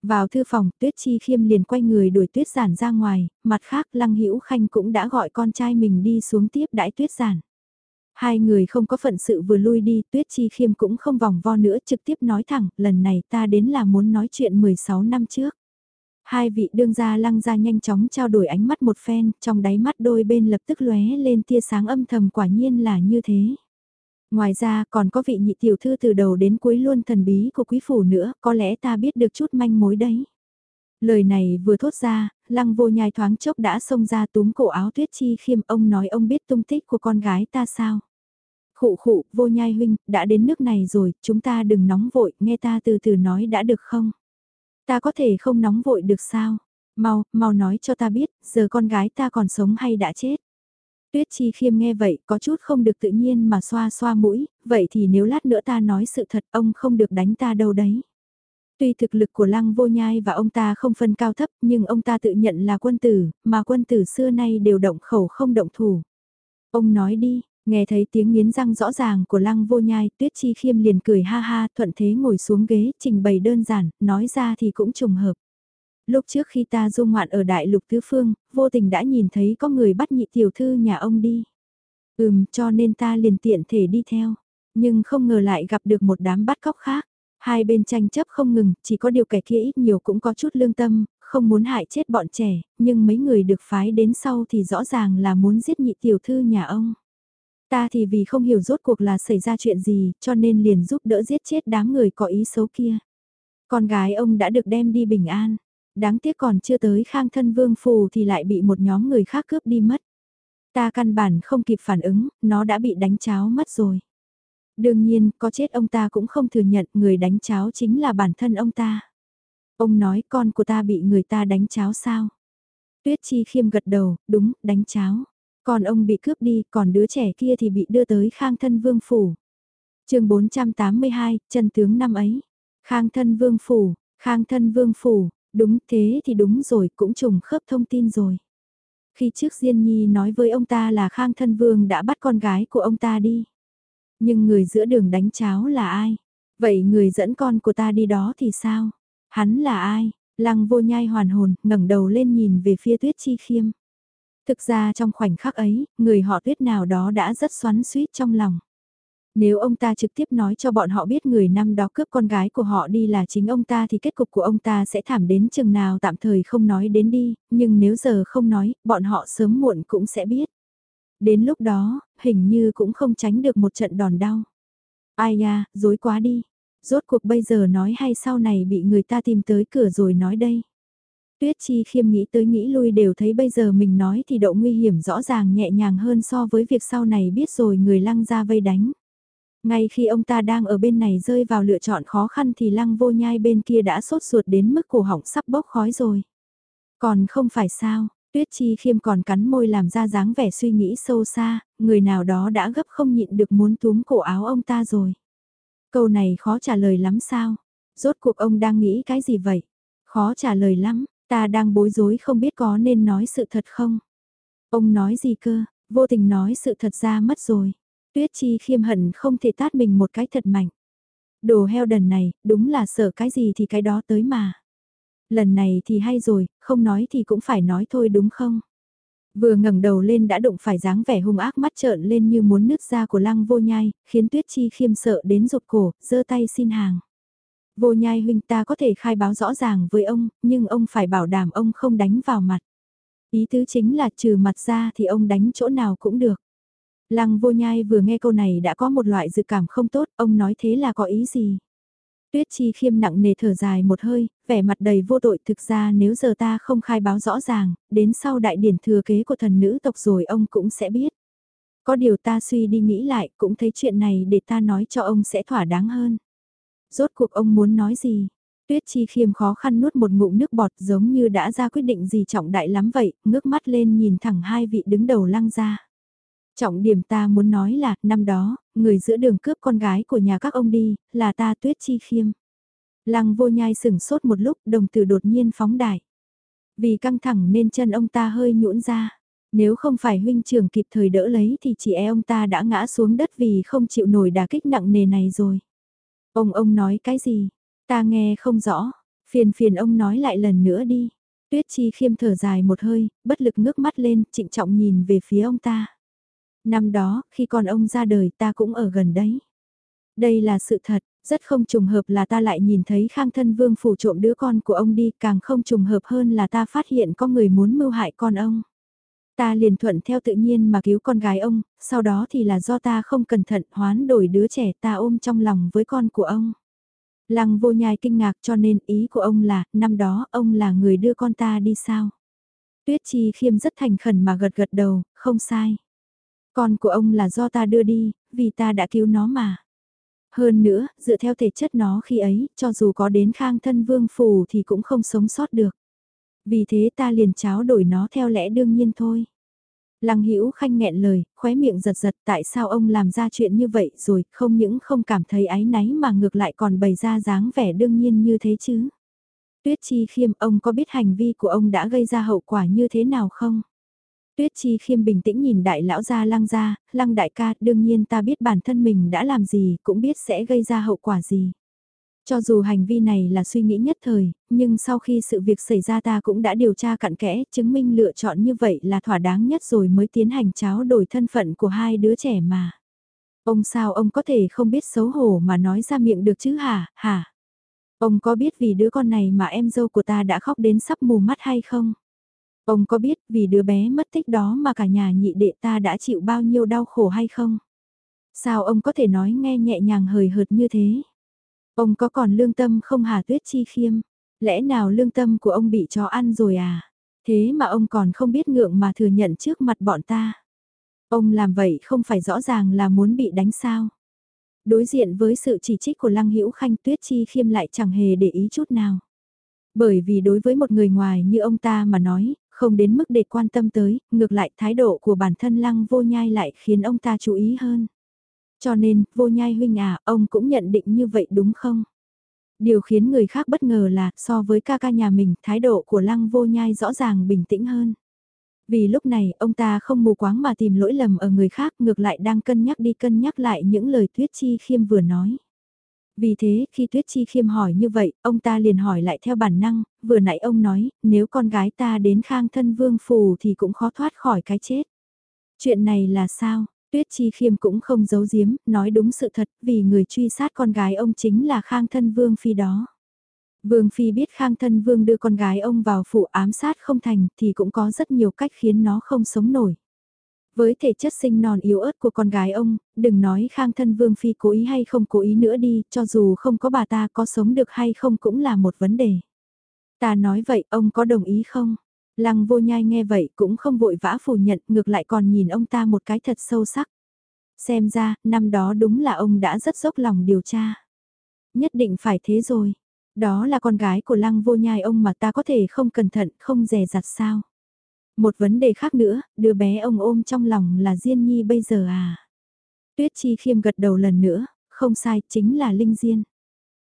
Vào thư phòng, Tuyết Chi Khiêm liền quay người đuổi Tuyết Giản ra ngoài, mặt khác Lăng Hữu Khanh cũng đã gọi con trai mình đi xuống tiếp đãi Tuyết Giản. Hai người không có phận sự vừa lui đi, Tuyết Chi Khiêm cũng không vòng vo nữa trực tiếp nói thẳng, lần này ta đến là muốn nói chuyện 16 năm trước. Hai vị đương gia lăng ra nhanh chóng trao đổi ánh mắt một phen, trong đáy mắt đôi bên lập tức lóe lên tia sáng âm thầm quả nhiên là như thế. Ngoài ra còn có vị nhị tiểu thư từ đầu đến cuối luôn thần bí của quý phủ nữa, có lẽ ta biết được chút manh mối đấy. Lời này vừa thốt ra, lăng vô nhai thoáng chốc đã xông ra túm cổ áo tuyết chi khiêm ông nói ông biết tung tích của con gái ta sao. Khụ khụ, vô nhai huynh, đã đến nước này rồi, chúng ta đừng nóng vội, nghe ta từ từ nói đã được không? Ta có thể không nóng vội được sao? Mau, mau nói cho ta biết, giờ con gái ta còn sống hay đã chết? Tuyết Chi Khiêm nghe vậy có chút không được tự nhiên mà xoa xoa mũi, vậy thì nếu lát nữa ta nói sự thật ông không được đánh ta đâu đấy. Tuy thực lực của Lăng Vô Nhai và ông ta không phân cao thấp nhưng ông ta tự nhận là quân tử, mà quân tử xưa nay đều động khẩu không động thủ. Ông nói đi, nghe thấy tiếng nghiến răng rõ ràng của Lăng Vô Nhai, Tuyết Chi Khiêm liền cười ha ha thuận thế ngồi xuống ghế, trình bày đơn giản, nói ra thì cũng trùng hợp. Lúc trước khi ta du ngoạn ở Đại Lục Tứ Phương, vô tình đã nhìn thấy có người bắt nhị tiểu thư nhà ông đi. Ừm, cho nên ta liền tiện thể đi theo. Nhưng không ngờ lại gặp được một đám bắt cóc khác. Hai bên tranh chấp không ngừng, chỉ có điều kẻ kia ít nhiều cũng có chút lương tâm, không muốn hại chết bọn trẻ, nhưng mấy người được phái đến sau thì rõ ràng là muốn giết nhị tiểu thư nhà ông. Ta thì vì không hiểu rốt cuộc là xảy ra chuyện gì, cho nên liền giúp đỡ giết chết đám người có ý xấu kia. Con gái ông đã được đem đi bình an đáng tiếc còn chưa tới khang thân vương phù thì lại bị một nhóm người khác cướp đi mất. Ta căn bản không kịp phản ứng, nó đã bị đánh cháo mất rồi. Đương nhiên, có chết ông ta cũng không thừa nhận người đánh cháo chính là bản thân ông ta. Ông nói con của ta bị người ta đánh cháo sao? Tuyết Chi khiêm gật đầu, đúng, đánh cháo. Còn ông bị cướp đi, còn đứa trẻ kia thì bị đưa tới khang thân vương phủ. chương 482, chân tướng năm ấy. Khang thân vương phủ, khang thân vương phủ, Đúng thế thì đúng rồi, cũng trùng khớp thông tin rồi. Khi trước Diên Nhi nói với ông ta là Khang Thân Vương đã bắt con gái của ông ta đi. Nhưng người giữa đường đánh cháo là ai? Vậy người dẫn con của ta đi đó thì sao? Hắn là ai? Lăng vô nhai hoàn hồn, ngẩng đầu lên nhìn về phía tuyết chi khiêm. Thực ra trong khoảnh khắc ấy, người họ tuyết nào đó đã rất xoắn suýt trong lòng. Nếu ông ta trực tiếp nói cho bọn họ biết người năm đó cướp con gái của họ đi là chính ông ta thì kết cục của ông ta sẽ thảm đến chừng nào tạm thời không nói đến đi, nhưng nếu giờ không nói, bọn họ sớm muộn cũng sẽ biết. Đến lúc đó, hình như cũng không tránh được một trận đòn đau. Ai nha, dối quá đi. Rốt cuộc bây giờ nói hay sau này bị người ta tìm tới cửa rồi nói đây. Tuyết Chi khiêm nghĩ tới nghĩ lui đều thấy bây giờ mình nói thì độ nguy hiểm rõ ràng nhẹ nhàng hơn so với việc sau này biết rồi người lăng ra vây đánh. Ngay khi ông ta đang ở bên này rơi vào lựa chọn khó khăn thì lăng vô nhai bên kia đã sốt ruột đến mức cổ họng sắp bốc khói rồi. Còn không phải sao, tuyết chi khiêm còn cắn môi làm ra dáng vẻ suy nghĩ sâu xa, người nào đó đã gấp không nhịn được muốn túm cổ áo ông ta rồi. Câu này khó trả lời lắm sao? Rốt cuộc ông đang nghĩ cái gì vậy? Khó trả lời lắm, ta đang bối rối không biết có nên nói sự thật không? Ông nói gì cơ, vô tình nói sự thật ra mất rồi. Tuyết Chi khiêm hận không thể tát mình một cái thật mạnh. Đồ heo đần này, đúng là sợ cái gì thì cái đó tới mà. Lần này thì hay rồi, không nói thì cũng phải nói thôi đúng không? Vừa ngẩng đầu lên đã đụng phải dáng vẻ hung ác mắt trợn lên như muốn nứt ra của lăng vô nhai, khiến tuyết chi khiêm sợ đến rụt cổ, giơ tay xin hàng. Vô nhai huynh ta có thể khai báo rõ ràng với ông, nhưng ông phải bảo đảm ông không đánh vào mặt. Ý tứ chính là trừ mặt ra thì ông đánh chỗ nào cũng được. Lăng vô nhai vừa nghe câu này đã có một loại dự cảm không tốt, ông nói thế là có ý gì? Tuyết chi khiêm nặng nề thở dài một hơi, vẻ mặt đầy vô tội thực ra nếu giờ ta không khai báo rõ ràng, đến sau đại điển thừa kế của thần nữ tộc rồi ông cũng sẽ biết. Có điều ta suy đi nghĩ lại cũng thấy chuyện này để ta nói cho ông sẽ thỏa đáng hơn. Rốt cuộc ông muốn nói gì? Tuyết chi khiêm khó khăn nuốt một ngụm nước bọt giống như đã ra quyết định gì trọng đại lắm vậy, ngước mắt lên nhìn thẳng hai vị đứng đầu lăng ra. Trọng điểm ta muốn nói là, năm đó, người giữa đường cướp con gái của nhà các ông đi, là ta tuyết chi khiêm. Lăng vô nhai sửng sốt một lúc, đồng tử đột nhiên phóng đại. Vì căng thẳng nên chân ông ta hơi nhũn ra. Nếu không phải huynh trưởng kịp thời đỡ lấy thì chị e ông ta đã ngã xuống đất vì không chịu nổi đả kích nặng nề này rồi. Ông ông nói cái gì? Ta nghe không rõ. Phiền phiền ông nói lại lần nữa đi. Tuyết chi khiêm thở dài một hơi, bất lực ngước mắt lên, trịnh trọng nhìn về phía ông ta. Năm đó, khi con ông ra đời ta cũng ở gần đấy. Đây là sự thật, rất không trùng hợp là ta lại nhìn thấy khang thân vương phủ trộm đứa con của ông đi, càng không trùng hợp hơn là ta phát hiện có người muốn mưu hại con ông. Ta liền thuận theo tự nhiên mà cứu con gái ông, sau đó thì là do ta không cẩn thận hoán đổi đứa trẻ ta ôm trong lòng với con của ông. Lăng vô nhai kinh ngạc cho nên ý của ông là, năm đó ông là người đưa con ta đi sao? Tuyết Chi khiêm rất thành khẩn mà gật gật đầu, không sai. Con của ông là do ta đưa đi, vì ta đã cứu nó mà. Hơn nữa, dựa theo thể chất nó khi ấy, cho dù có đến khang thân vương phủ thì cũng không sống sót được. Vì thế ta liền cháo đổi nó theo lẽ đương nhiên thôi. Lăng Hữu Khanh nghẹn lời, khóe miệng giật giật tại sao ông làm ra chuyện như vậy rồi, không những không cảm thấy áy náy mà ngược lại còn bày ra dáng vẻ đương nhiên như thế chứ. Tuyết Chi Khiêm, ông có biết hành vi của ông đã gây ra hậu quả như thế nào không? Tuyết Chi Khiêm bình tĩnh nhìn đại lão gia lăng gia, lăng đại ca, đương nhiên ta biết bản thân mình đã làm gì, cũng biết sẽ gây ra hậu quả gì. Cho dù hành vi này là suy nghĩ nhất thời, nhưng sau khi sự việc xảy ra ta cũng đã điều tra cặn kẽ, chứng minh lựa chọn như vậy là thỏa đáng nhất rồi mới tiến hành cháo đổi thân phận của hai đứa trẻ mà. Ông sao ông có thể không biết xấu hổ mà nói ra miệng được chứ hả, hả? Ông có biết vì đứa con này mà em dâu của ta đã khóc đến sắp mù mắt hay không? Ông có biết vì đứa bé mất tích đó mà cả nhà nhị đệ ta đã chịu bao nhiêu đau khổ hay không? Sao ông có thể nói nghe nhẹ nhàng hời hợt như thế? Ông có còn lương tâm không hà tuyết chi khiêm? Lẽ nào lương tâm của ông bị chó ăn rồi à? Thế mà ông còn không biết ngượng mà thừa nhận trước mặt bọn ta. Ông làm vậy không phải rõ ràng là muốn bị đánh sao? Đối diện với sự chỉ trích của Lăng Hữu Khanh Tuyết Chi Khiêm lại chẳng hề để ý chút nào. Bởi vì đối với một người ngoài như ông ta mà nói, không đến mức để quan tâm tới, ngược lại thái độ của bản thân Lăng Vô Nhai lại khiến ông ta chú ý hơn. Cho nên, vô nhai huynh à, ông cũng nhận định như vậy đúng không? Điều khiến người khác bất ngờ là, so với ca ca nhà mình, thái độ của lăng vô nhai rõ ràng bình tĩnh hơn. Vì lúc này, ông ta không mù quáng mà tìm lỗi lầm ở người khác, ngược lại đang cân nhắc đi cân nhắc lại những lời Tuyết Chi Khiêm vừa nói. Vì thế, khi Tuyết Chi Khiêm hỏi như vậy, ông ta liền hỏi lại theo bản năng, vừa nãy ông nói, nếu con gái ta đến khang thân vương phù thì cũng khó thoát khỏi cái chết. Chuyện này là sao? Tuyết Chi Khiêm cũng không giấu giếm, nói đúng sự thật, vì người truy sát con gái ông chính là Khang Thân Vương Phi đó. Vương Phi biết Khang Thân Vương đưa con gái ông vào phụ ám sát không thành thì cũng có rất nhiều cách khiến nó không sống nổi. Với thể chất sinh non yếu ớt của con gái ông, đừng nói Khang Thân Vương Phi cố ý hay không cố ý nữa đi, cho dù không có bà ta có sống được hay không cũng là một vấn đề. Ta nói vậy, ông có đồng ý không? Lăng vô nhai nghe vậy cũng không vội vã phủ nhận ngược lại còn nhìn ông ta một cái thật sâu sắc. Xem ra, năm đó đúng là ông đã rất dốc lòng điều tra. Nhất định phải thế rồi. Đó là con gái của lăng vô nhai ông mà ta có thể không cẩn thận, không dè dặt sao. Một vấn đề khác nữa, đứa bé ông ôm trong lòng là Diên Nhi bây giờ à. Tuyết Chi khiêm gật đầu lần nữa, không sai, chính là Linh Diên.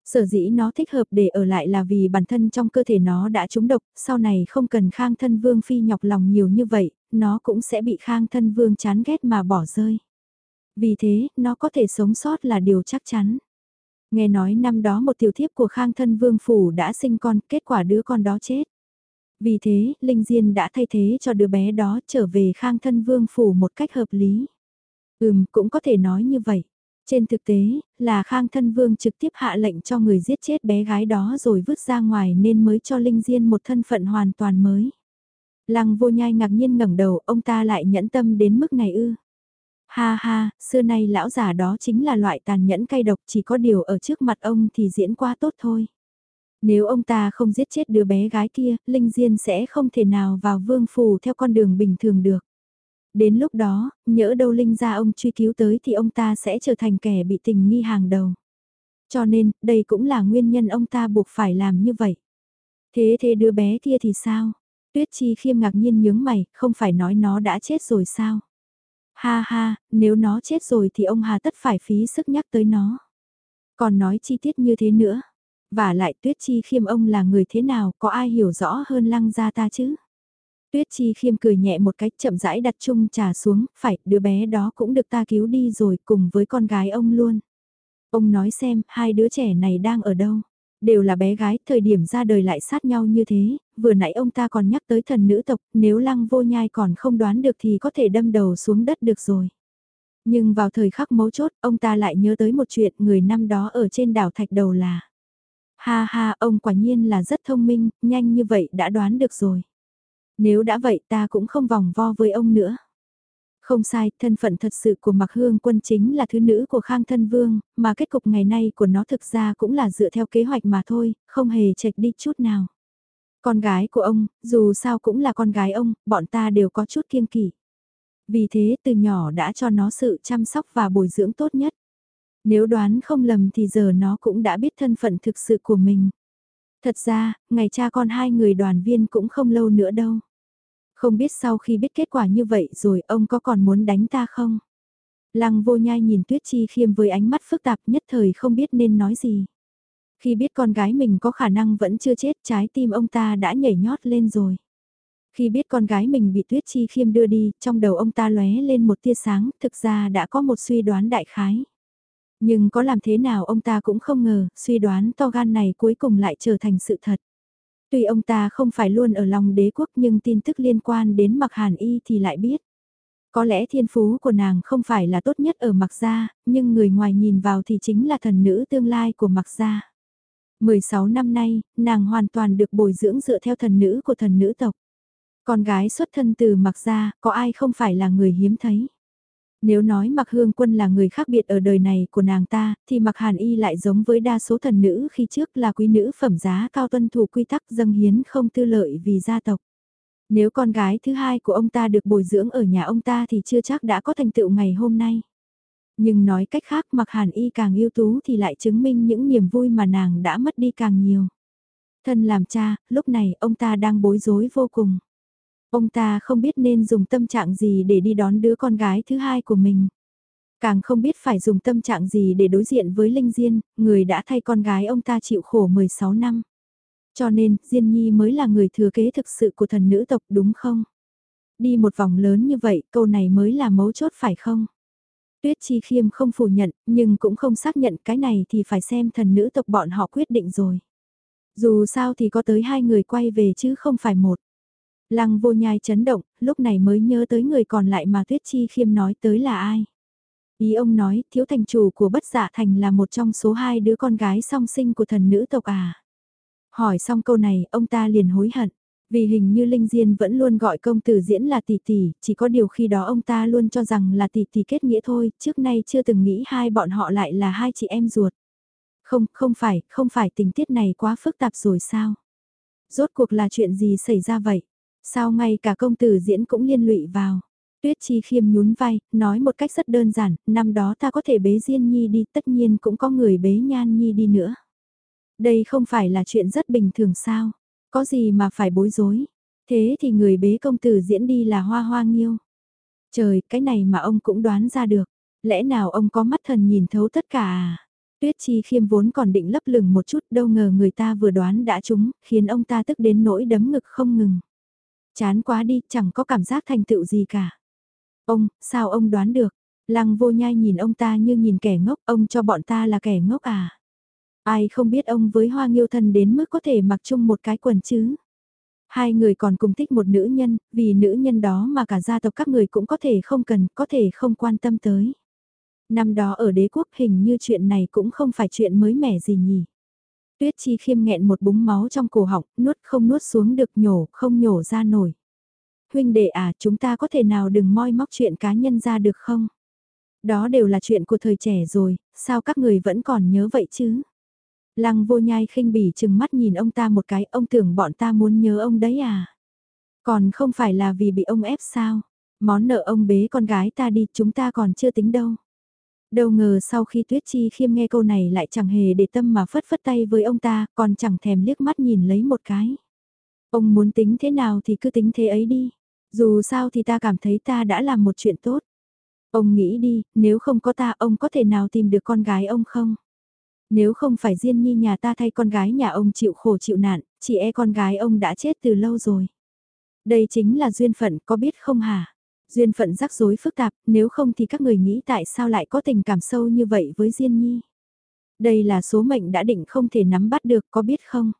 Sở dĩ nó thích hợp để ở lại là vì bản thân trong cơ thể nó đã trúng độc, sau này không cần khang thân vương phi nhọc lòng nhiều như vậy, nó cũng sẽ bị khang thân vương chán ghét mà bỏ rơi. Vì thế, nó có thể sống sót là điều chắc chắn. Nghe nói năm đó một tiểu thiếp của Khang thân vương phủ đã sinh con, kết quả đứa con đó chết. Vì thế, Linh Diên đã thay thế cho đứa bé đó trở về Khang thân vương phủ một cách hợp lý. Ừm, cũng có thể nói như vậy. Trên thực tế, là Khang thân vương trực tiếp hạ lệnh cho người giết chết bé gái đó rồi vứt ra ngoài nên mới cho Linh Diên một thân phận hoàn toàn mới. Lăng vô nhai ngạc nhiên ngẩng đầu, ông ta lại nhẫn tâm đến mức này ư. Ha ha, xưa nay lão già đó chính là loại tàn nhẫn cay độc chỉ có điều ở trước mặt ông thì diễn qua tốt thôi. Nếu ông ta không giết chết đứa bé gái kia, Linh Diên sẽ không thể nào vào vương phủ theo con đường bình thường được. Đến lúc đó, nhỡ đâu Linh ra ông truy cứu tới thì ông ta sẽ trở thành kẻ bị tình nghi hàng đầu. Cho nên, đây cũng là nguyên nhân ông ta buộc phải làm như vậy. Thế thế đứa bé kia thì sao? Tuyết Chi khiêm ngạc nhiên nhướng mày, không phải nói nó đã chết rồi sao? Ha ha, nếu nó chết rồi thì ông Hà tất phải phí sức nhắc tới nó. Còn nói chi tiết như thế nữa. Và lại Tuyết Chi khiêm ông là người thế nào, có ai hiểu rõ hơn lăng gia ta chứ? Tuyết Chi khiêm cười nhẹ một cách chậm rãi đặt chung trà xuống, phải, đứa bé đó cũng được ta cứu đi rồi, cùng với con gái ông luôn. Ông nói xem, hai đứa trẻ này đang ở đâu? Đều là bé gái, thời điểm ra đời lại sát nhau như thế, vừa nãy ông ta còn nhắc tới thần nữ tộc, nếu lăng vô nhai còn không đoán được thì có thể đâm đầu xuống đất được rồi. Nhưng vào thời khắc mấu chốt, ông ta lại nhớ tới một chuyện người năm đó ở trên đảo Thạch Đầu là. Ha ha, ông quả nhiên là rất thông minh, nhanh như vậy đã đoán được rồi. Nếu đã vậy ta cũng không vòng vo với ông nữa. Không sai, thân phận thật sự của Mạc Hương quân chính là thứ nữ của Khang Thân Vương, mà kết cục ngày nay của nó thực ra cũng là dựa theo kế hoạch mà thôi, không hề chệch đi chút nào. Con gái của ông, dù sao cũng là con gái ông, bọn ta đều có chút kiêng kỵ. Vì thế từ nhỏ đã cho nó sự chăm sóc và bồi dưỡng tốt nhất. Nếu đoán không lầm thì giờ nó cũng đã biết thân phận thực sự của mình. Thật ra, ngày cha con hai người đoàn viên cũng không lâu nữa đâu. Không biết sau khi biết kết quả như vậy rồi ông có còn muốn đánh ta không? Lăng vô nhai nhìn Tuyết Chi khiêm với ánh mắt phức tạp nhất thời không biết nên nói gì. Khi biết con gái mình có khả năng vẫn chưa chết trái tim ông ta đã nhảy nhót lên rồi. Khi biết con gái mình bị Tuyết Chi khiêm đưa đi, trong đầu ông ta lóe lên một tia sáng, thực ra đã có một suy đoán đại khái. Nhưng có làm thế nào ông ta cũng không ngờ, suy đoán to gan này cuối cùng lại trở thành sự thật. Tuy ông ta không phải luôn ở lòng đế quốc nhưng tin tức liên quan đến mặc hàn y thì lại biết. Có lẽ thiên phú của nàng không phải là tốt nhất ở mặc gia, nhưng người ngoài nhìn vào thì chính là thần nữ tương lai của mặc gia. 16 năm nay, nàng hoàn toàn được bồi dưỡng dựa theo thần nữ của thần nữ tộc. Con gái xuất thân từ mặc gia, có ai không phải là người hiếm thấy. Nếu nói Mạc Hương Quân là người khác biệt ở đời này của nàng ta, thì Mạc Hàn Y lại giống với đa số thần nữ khi trước là quý nữ phẩm giá cao tuân thủ quy tắc dâng hiến không tư lợi vì gia tộc. Nếu con gái thứ hai của ông ta được bồi dưỡng ở nhà ông ta thì chưa chắc đã có thành tựu ngày hôm nay. Nhưng nói cách khác Mạc Hàn Y càng ưu tú thì lại chứng minh những niềm vui mà nàng đã mất đi càng nhiều. Thân làm cha, lúc này ông ta đang bối rối vô cùng. Ông ta không biết nên dùng tâm trạng gì để đi đón đứa con gái thứ hai của mình. Càng không biết phải dùng tâm trạng gì để đối diện với Linh Diên, người đã thay con gái ông ta chịu khổ 16 năm. Cho nên, Diên Nhi mới là người thừa kế thực sự của thần nữ tộc đúng không? Đi một vòng lớn như vậy, câu này mới là mấu chốt phải không? Tuyết Chi Khiêm không phủ nhận, nhưng cũng không xác nhận cái này thì phải xem thần nữ tộc bọn họ quyết định rồi. Dù sao thì có tới hai người quay về chứ không phải một. Lăng vô nhai chấn động, lúc này mới nhớ tới người còn lại mà Tuyết Chi Khiêm nói tới là ai. Ý ông nói, thiếu thành chủ của bất dạ thành là một trong số hai đứa con gái song sinh của thần nữ tộc à. Hỏi xong câu này, ông ta liền hối hận. Vì hình như Linh Diên vẫn luôn gọi công tử diễn là tỷ tỷ, chỉ có điều khi đó ông ta luôn cho rằng là tỷ tỷ kết nghĩa thôi, trước nay chưa từng nghĩ hai bọn họ lại là hai chị em ruột. Không, không phải, không phải tình tiết này quá phức tạp rồi sao? Rốt cuộc là chuyện gì xảy ra vậy? Sao ngay cả công tử diễn cũng liên lụy vào. Tuyết Chi khiêm nhún vai, nói một cách rất đơn giản, năm đó ta có thể bế Diên Nhi đi, tất nhiên cũng có người bế Nhan Nhi đi nữa. Đây không phải là chuyện rất bình thường sao, có gì mà phải bối rối. Thế thì người bế công tử diễn đi là hoa hoa nghiêu. Trời, cái này mà ông cũng đoán ra được. Lẽ nào ông có mắt thần nhìn thấu tất cả à? Tuyết Chi khiêm vốn còn định lấp lửng một chút đâu ngờ người ta vừa đoán đã trúng, khiến ông ta tức đến nỗi đấm ngực không ngừng. Chán quá đi, chẳng có cảm giác thành tựu gì cả. Ông, sao ông đoán được? Lăng vô nhai nhìn ông ta như nhìn kẻ ngốc, ông cho bọn ta là kẻ ngốc à? Ai không biết ông với Hoa Nghiêu thân đến mức có thể mặc chung một cái quần chứ? Hai người còn cùng thích một nữ nhân, vì nữ nhân đó mà cả gia tộc các người cũng có thể không cần, có thể không quan tâm tới. Năm đó ở đế quốc hình như chuyện này cũng không phải chuyện mới mẻ gì nhỉ. Tuyết chi khiêm nghẹn một búng máu trong cổ họng, nuốt không nuốt xuống được nhổ, không nhổ ra nổi. Huynh đệ à, chúng ta có thể nào đừng moi móc chuyện cá nhân ra được không? Đó đều là chuyện của thời trẻ rồi, sao các người vẫn còn nhớ vậy chứ? Lăng vô nhai khinh bỉ chừng mắt nhìn ông ta một cái, ông tưởng bọn ta muốn nhớ ông đấy à? Còn không phải là vì bị ông ép sao? Món nợ ông bế con gái ta đi chúng ta còn chưa tính đâu. Đâu ngờ sau khi Tuyết Chi khiêm nghe câu này lại chẳng hề để tâm mà phất phất tay với ông ta, còn chẳng thèm liếc mắt nhìn lấy một cái. Ông muốn tính thế nào thì cứ tính thế ấy đi. Dù sao thì ta cảm thấy ta đã làm một chuyện tốt. Ông nghĩ đi, nếu không có ta ông có thể nào tìm được con gái ông không? Nếu không phải Diên Nhi nhà ta thay con gái nhà ông chịu khổ chịu nạn, chị e con gái ông đã chết từ lâu rồi. Đây chính là duyên phận có biết không hả? Duyên phận rắc rối phức tạp, nếu không thì các người nghĩ tại sao lại có tình cảm sâu như vậy với Diên Nhi? Đây là số mệnh đã định không thể nắm bắt được có biết không?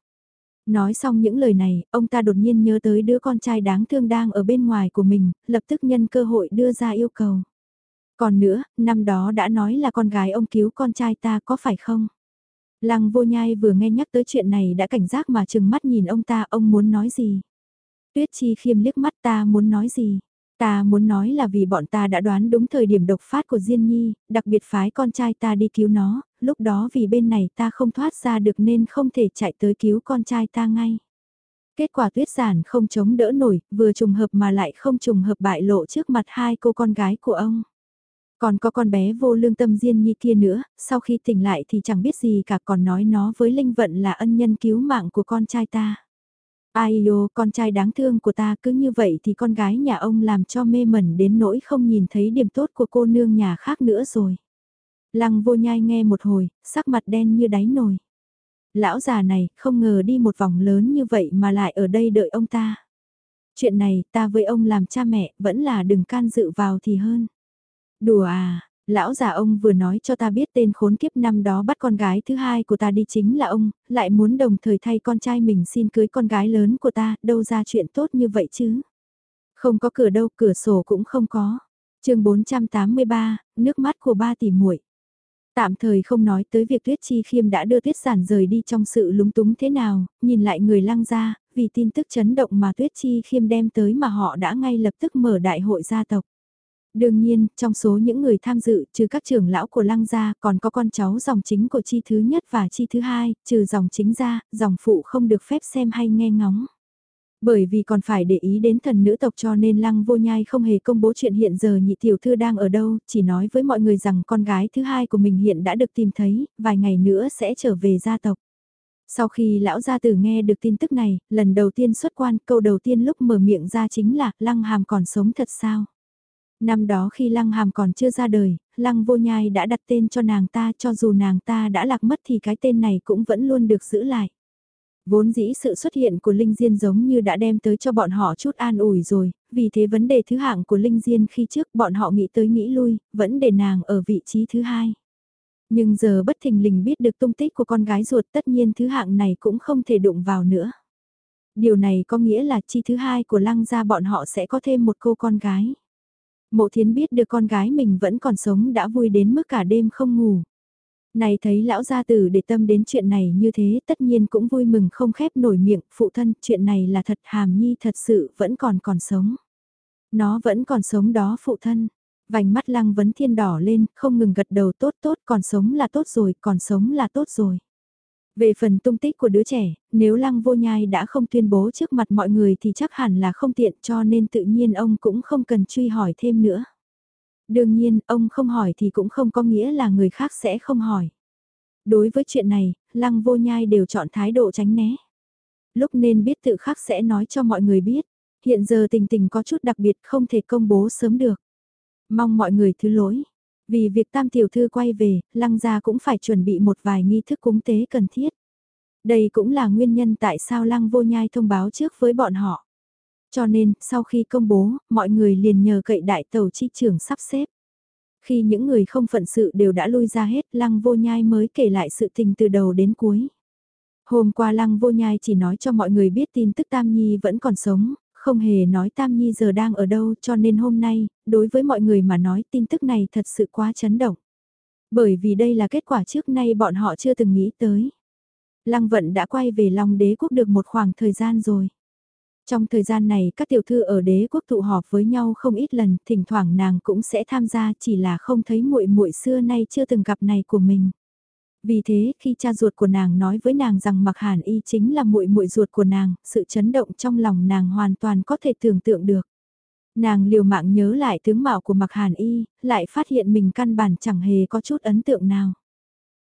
Nói xong những lời này, ông ta đột nhiên nhớ tới đứa con trai đáng thương đang ở bên ngoài của mình, lập tức nhân cơ hội đưa ra yêu cầu. Còn nữa, năm đó đã nói là con gái ông cứu con trai ta có phải không? Lăng vô nhai vừa nghe nhắc tới chuyện này đã cảnh giác mà chừng mắt nhìn ông ta, ông muốn nói gì? Tuyết chi khiêm liếc mắt ta muốn nói gì? Ta muốn nói là vì bọn ta đã đoán đúng thời điểm độc phát của Diên Nhi, đặc biệt phái con trai ta đi cứu nó, lúc đó vì bên này ta không thoát ra được nên không thể chạy tới cứu con trai ta ngay. Kết quả tuyết giản không chống đỡ nổi, vừa trùng hợp mà lại không trùng hợp bại lộ trước mặt hai cô con gái của ông. Còn có con bé vô lương tâm Diên Nhi kia nữa, sau khi tỉnh lại thì chẳng biết gì cả còn nói nó với Linh Vận là ân nhân cứu mạng của con trai ta. Ai yô, con trai đáng thương của ta cứ như vậy thì con gái nhà ông làm cho mê mẩn đến nỗi không nhìn thấy điểm tốt của cô nương nhà khác nữa rồi. Lăng vô nhai nghe một hồi, sắc mặt đen như đáy nồi. Lão già này không ngờ đi một vòng lớn như vậy mà lại ở đây đợi ông ta. Chuyện này ta với ông làm cha mẹ vẫn là đừng can dự vào thì hơn. Đùa à, lão già ông vừa nói cho ta biết tên khốn kiếp năm đó bắt con gái thứ hai của ta đi chính là ông, lại muốn đồng thời thay con trai mình xin cưới con gái lớn của ta, đâu ra chuyện tốt như vậy chứ. Không có cửa đâu, cửa sổ cũng không có. chương 483, nước mắt của ba tỷ muội Tạm thời không nói tới việc Tuyết Chi Khiêm đã đưa Tuyết Giản rời đi trong sự lúng túng thế nào, nhìn lại người lăng ra, vì tin tức chấn động mà Tuyết Chi Khiêm đem tới mà họ đã ngay lập tức mở đại hội gia tộc. Đương nhiên, trong số những người tham dự, trừ các trưởng lão của lăng gia, còn có con cháu dòng chính của chi thứ nhất và chi thứ hai, trừ dòng chính ra, dòng phụ không được phép xem hay nghe ngóng. Bởi vì còn phải để ý đến thần nữ tộc cho nên lăng vô nhai không hề công bố chuyện hiện giờ nhị tiểu thư đang ở đâu, chỉ nói với mọi người rằng con gái thứ hai của mình hiện đã được tìm thấy, vài ngày nữa sẽ trở về gia tộc. Sau khi lão gia tử nghe được tin tức này, lần đầu tiên xuất quan, câu đầu tiên lúc mở miệng ra chính là, lăng hàm còn sống thật sao? Năm đó khi Lăng Hàm còn chưa ra đời, Lăng Vô Nhai đã đặt tên cho nàng ta cho dù nàng ta đã lạc mất thì cái tên này cũng vẫn luôn được giữ lại. Vốn dĩ sự xuất hiện của Linh Diên giống như đã đem tới cho bọn họ chút an ủi rồi, vì thế vấn đề thứ hạng của Linh Diên khi trước bọn họ nghĩ tới nghĩ lui, vẫn để nàng ở vị trí thứ hai. Nhưng giờ bất thình lình biết được tung tích của con gái ruột tất nhiên thứ hạng này cũng không thể đụng vào nữa. Điều này có nghĩa là chi thứ hai của lăng gia bọn họ sẽ có thêm một cô con gái. Mộ thiến biết được con gái mình vẫn còn sống đã vui đến mức cả đêm không ngủ. Này thấy lão gia tử để tâm đến chuyện này như thế tất nhiên cũng vui mừng không khép nổi miệng, phụ thân, chuyện này là thật hàm nhi thật sự vẫn còn còn sống. Nó vẫn còn sống đó phụ thân. Vành mắt lăng vấn thiên đỏ lên, không ngừng gật đầu tốt tốt, còn sống là tốt rồi, còn sống là tốt rồi. Về phần tung tích của đứa trẻ, nếu lăng vô nhai đã không tuyên bố trước mặt mọi người thì chắc hẳn là không tiện cho nên tự nhiên ông cũng không cần truy hỏi thêm nữa. Đương nhiên, ông không hỏi thì cũng không có nghĩa là người khác sẽ không hỏi. Đối với chuyện này, lăng vô nhai đều chọn thái độ tránh né. Lúc nên biết tự khắc sẽ nói cho mọi người biết. Hiện giờ tình tình có chút đặc biệt không thể công bố sớm được. Mong mọi người thứ lỗi. Vì việc tam tiểu thư quay về, lăng gia cũng phải chuẩn bị một vài nghi thức cúng tế cần thiết. Đây cũng là nguyên nhân tại sao lăng vô nhai thông báo trước với bọn họ. Cho nên, sau khi công bố, mọi người liền nhờ cậy đại tàu chi trưởng sắp xếp. Khi những người không phận sự đều đã lui ra hết, lăng vô nhai mới kể lại sự tình từ đầu đến cuối. Hôm qua lăng vô nhai chỉ nói cho mọi người biết tin tức Tam Nhi vẫn còn sống, không hề nói Tam Nhi giờ đang ở đâu cho nên hôm nay, đối với mọi người mà nói tin tức này thật sự quá chấn động. Bởi vì đây là kết quả trước nay bọn họ chưa từng nghĩ tới. Lăng vận đã quay về Long đế quốc được một khoảng thời gian rồi. Trong thời gian này các tiểu thư ở đế quốc tụ họp với nhau không ít lần, thỉnh thoảng nàng cũng sẽ tham gia chỉ là không thấy muội muội xưa nay chưa từng gặp này của mình. Vì thế, khi cha ruột của nàng nói với nàng rằng Mặc Hàn Y chính là muội muội ruột của nàng, sự chấn động trong lòng nàng hoàn toàn có thể tưởng tượng được. Nàng liều mạng nhớ lại tướng mạo của Mặc Hàn Y, lại phát hiện mình căn bản chẳng hề có chút ấn tượng nào.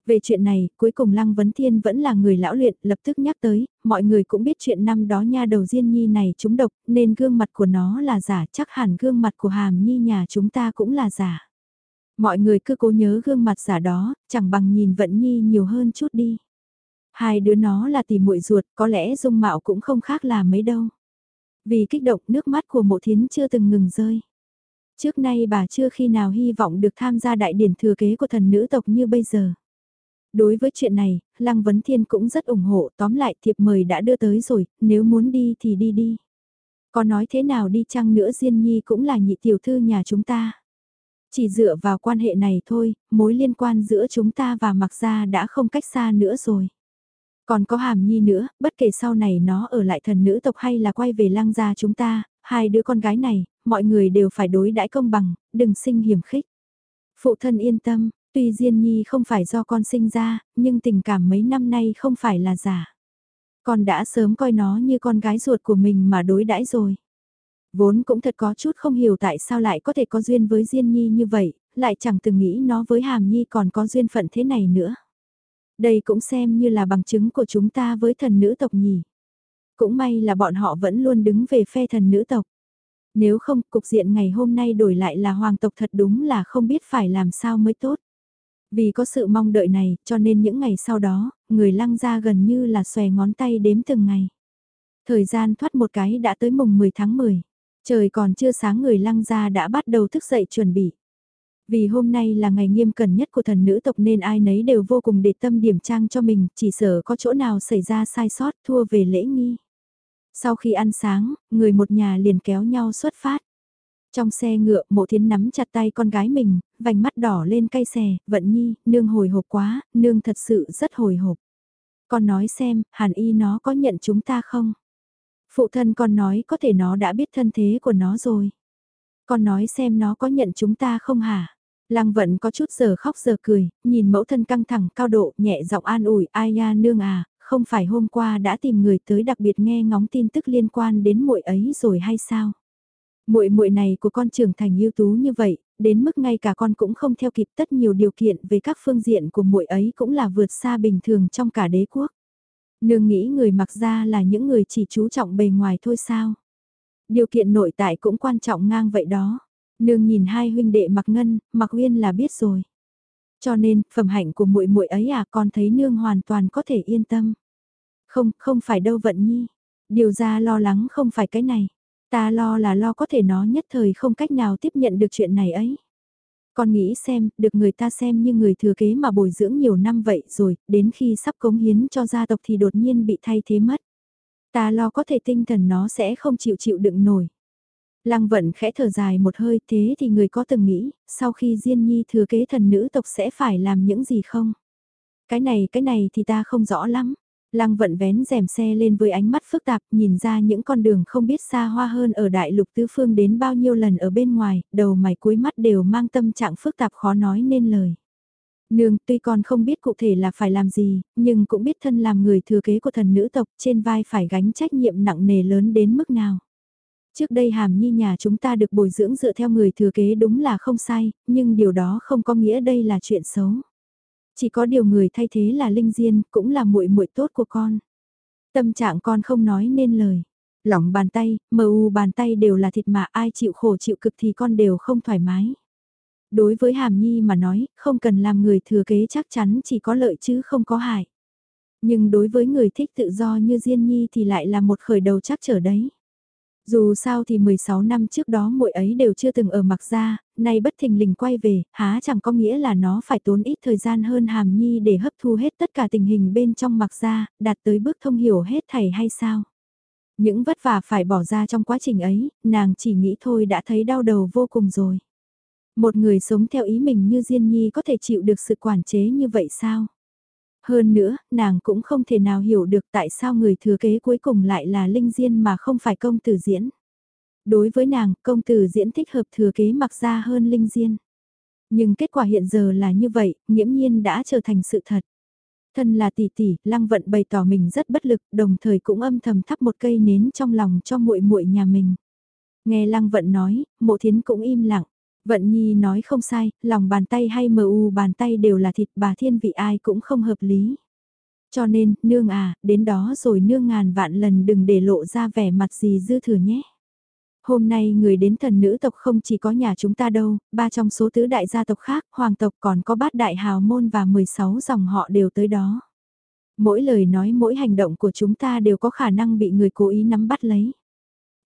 Về chuyện này, cuối cùng Lăng Vấn Thiên vẫn là người lão luyện, lập tức nhắc tới, mọi người cũng biết chuyện năm đó nha đầu Diên Nhi này trúng độc, nên gương mặt của nó là giả, chắc hẳn gương mặt của Hàm Nhi nhà chúng ta cũng là giả. Mọi người cứ cố nhớ gương mặt giả đó, chẳng bằng nhìn Vận Nhi nhiều hơn chút đi. Hai đứa nó là tỷ muội ruột, có lẽ dung mạo cũng không khác là mấy đâu. Vì kích động nước mắt của mộ thiến chưa từng ngừng rơi. Trước nay bà chưa khi nào hy vọng được tham gia đại điển thừa kế của thần nữ tộc như bây giờ. Đối với chuyện này, Lăng Vấn Thiên cũng rất ủng hộ, tóm lại thiệp mời đã đưa tới rồi, nếu muốn đi thì đi đi. Có nói thế nào đi chăng nữa Diên Nhi cũng là nhị tiểu thư nhà chúng ta. Chỉ dựa vào quan hệ này thôi, mối liên quan giữa chúng ta và Mặc Gia đã không cách xa nữa rồi. Còn có hàm nhi nữa, bất kể sau này nó ở lại thần nữ tộc hay là quay về lăng gia chúng ta, hai đứa con gái này, mọi người đều phải đối đãi công bằng, đừng sinh hiểm khích. Phụ thân yên tâm, tuy Diên Nhi không phải do con sinh ra, nhưng tình cảm mấy năm nay không phải là giả. Con đã sớm coi nó như con gái ruột của mình mà đối đãi rồi. Vốn cũng thật có chút không hiểu tại sao lại có thể có duyên với Diên Nhi như vậy, lại chẳng từng nghĩ nó với Hàm Nhi còn có duyên phận thế này nữa. Đây cũng xem như là bằng chứng của chúng ta với thần nữ tộc nhỉ. Cũng may là bọn họ vẫn luôn đứng về phe thần nữ tộc. Nếu không, cục diện ngày hôm nay đổi lại là hoàng tộc thật đúng là không biết phải làm sao mới tốt. Vì có sự mong đợi này, cho nên những ngày sau đó, người lăng ra gần như là xòe ngón tay đếm từng ngày. Thời gian thoát một cái đã tới mùng 10 tháng 10. Trời còn chưa sáng người lăng ra đã bắt đầu thức dậy chuẩn bị. Vì hôm nay là ngày nghiêm cẩn nhất của thần nữ tộc nên ai nấy đều vô cùng để tâm điểm trang cho mình, chỉ sợ có chỗ nào xảy ra sai sót thua về lễ nghi. Sau khi ăn sáng, người một nhà liền kéo nhau xuất phát. Trong xe ngựa, mộ thiến nắm chặt tay con gái mình, vành mắt đỏ lên cay xè, vận nhi, nương hồi hộp quá, nương thật sự rất hồi hộp. Con nói xem, hàn y nó có nhận chúng ta không? Phụ thân con nói có thể nó đã biết thân thế của nó rồi. Con nói xem nó có nhận chúng ta không hả? Lăng vận có chút giờ khóc giờ cười, nhìn mẫu thân căng thẳng cao độ, nhẹ giọng an ủi, ai ya nương à, không phải hôm qua đã tìm người tới đặc biệt nghe ngóng tin tức liên quan đến muội ấy rồi hay sao? Muội muội này của con trưởng thành ưu tú như vậy, đến mức ngay cả con cũng không theo kịp tất nhiều điều kiện về các phương diện của muội ấy cũng là vượt xa bình thường trong cả đế quốc. Nương nghĩ người mặc ra là những người chỉ chú trọng bề ngoài thôi sao? Điều kiện nội tại cũng quan trọng ngang vậy đó. Nương nhìn hai huynh đệ mặc ngân, mặc uyên là biết rồi. Cho nên, phẩm hạnh của muội muội ấy à con thấy nương hoàn toàn có thể yên tâm. Không, không phải đâu vận nhi. Điều ra lo lắng không phải cái này. Ta lo là lo có thể nó nhất thời không cách nào tiếp nhận được chuyện này ấy. Con nghĩ xem, được người ta xem như người thừa kế mà bồi dưỡng nhiều năm vậy rồi, đến khi sắp cống hiến cho gia tộc thì đột nhiên bị thay thế mất. Ta lo có thể tinh thần nó sẽ không chịu chịu đựng nổi. Lăng vận khẽ thở dài một hơi thế thì người có từng nghĩ, sau khi Diên Nhi thừa kế thần nữ tộc sẽ phải làm những gì không? Cái này cái này thì ta không rõ lắm. Lăng vận vén rèm xe lên với ánh mắt phức tạp nhìn ra những con đường không biết xa hoa hơn ở đại lục tứ phương đến bao nhiêu lần ở bên ngoài, đầu mày cuối mắt đều mang tâm trạng phức tạp khó nói nên lời. Nương tuy con không biết cụ thể là phải làm gì, nhưng cũng biết thân làm người thừa kế của thần nữ tộc trên vai phải gánh trách nhiệm nặng nề lớn đến mức nào. Trước đây hàm nhi nhà chúng ta được bồi dưỡng dựa theo người thừa kế đúng là không sai, nhưng điều đó không có nghĩa đây là chuyện xấu. Chỉ có điều người thay thế là Linh Diên, cũng là muội muội tốt của con. Tâm trạng con không nói nên lời. Lỏng bàn tay, mờ u bàn tay đều là thịt mà ai chịu khổ chịu cực thì con đều không thoải mái. Đối với Hàm Nhi mà nói, không cần làm người thừa kế chắc chắn chỉ có lợi chứ không có hại. Nhưng đối với người thích tự do như Diên Nhi thì lại là một khởi đầu chắc trở đấy. Dù sao thì 16 năm trước đó muội ấy đều chưa từng ở mặc gia, nay bất thình lình quay về, há chẳng có nghĩa là nó phải tốn ít thời gian hơn hàm nhi để hấp thu hết tất cả tình hình bên trong mặc gia, đạt tới bước thông hiểu hết thầy hay sao? Những vất vả phải bỏ ra trong quá trình ấy, nàng chỉ nghĩ thôi đã thấy đau đầu vô cùng rồi. Một người sống theo ý mình như Diên Nhi có thể chịu được sự quản chế như vậy sao? Hơn nữa, nàng cũng không thể nào hiểu được tại sao người thừa kế cuối cùng lại là Linh Diên mà không phải công tử diễn. Đối với nàng, công tử diễn thích hợp thừa kế mặc ra hơn Linh Diên. Nhưng kết quả hiện giờ là như vậy, nghiễm nhiên đã trở thành sự thật. Thân là tỷ tỷ, Lăng Vận bày tỏ mình rất bất lực, đồng thời cũng âm thầm thắp một cây nến trong lòng cho muội muội nhà mình. Nghe Lăng Vận nói, Mộ Thiến cũng im lặng. Vận Nhi nói không sai, lòng bàn tay hay mờ u bàn tay đều là thịt bà thiên vị ai cũng không hợp lý. Cho nên, nương à, đến đó rồi nương ngàn vạn lần đừng để lộ ra vẻ mặt gì dư thừa nhé. Hôm nay người đến thần nữ tộc không chỉ có nhà chúng ta đâu, ba trong số tứ đại gia tộc khác, hoàng tộc còn có bát đại hào môn và 16 dòng họ đều tới đó. Mỗi lời nói mỗi hành động của chúng ta đều có khả năng bị người cố ý nắm bắt lấy.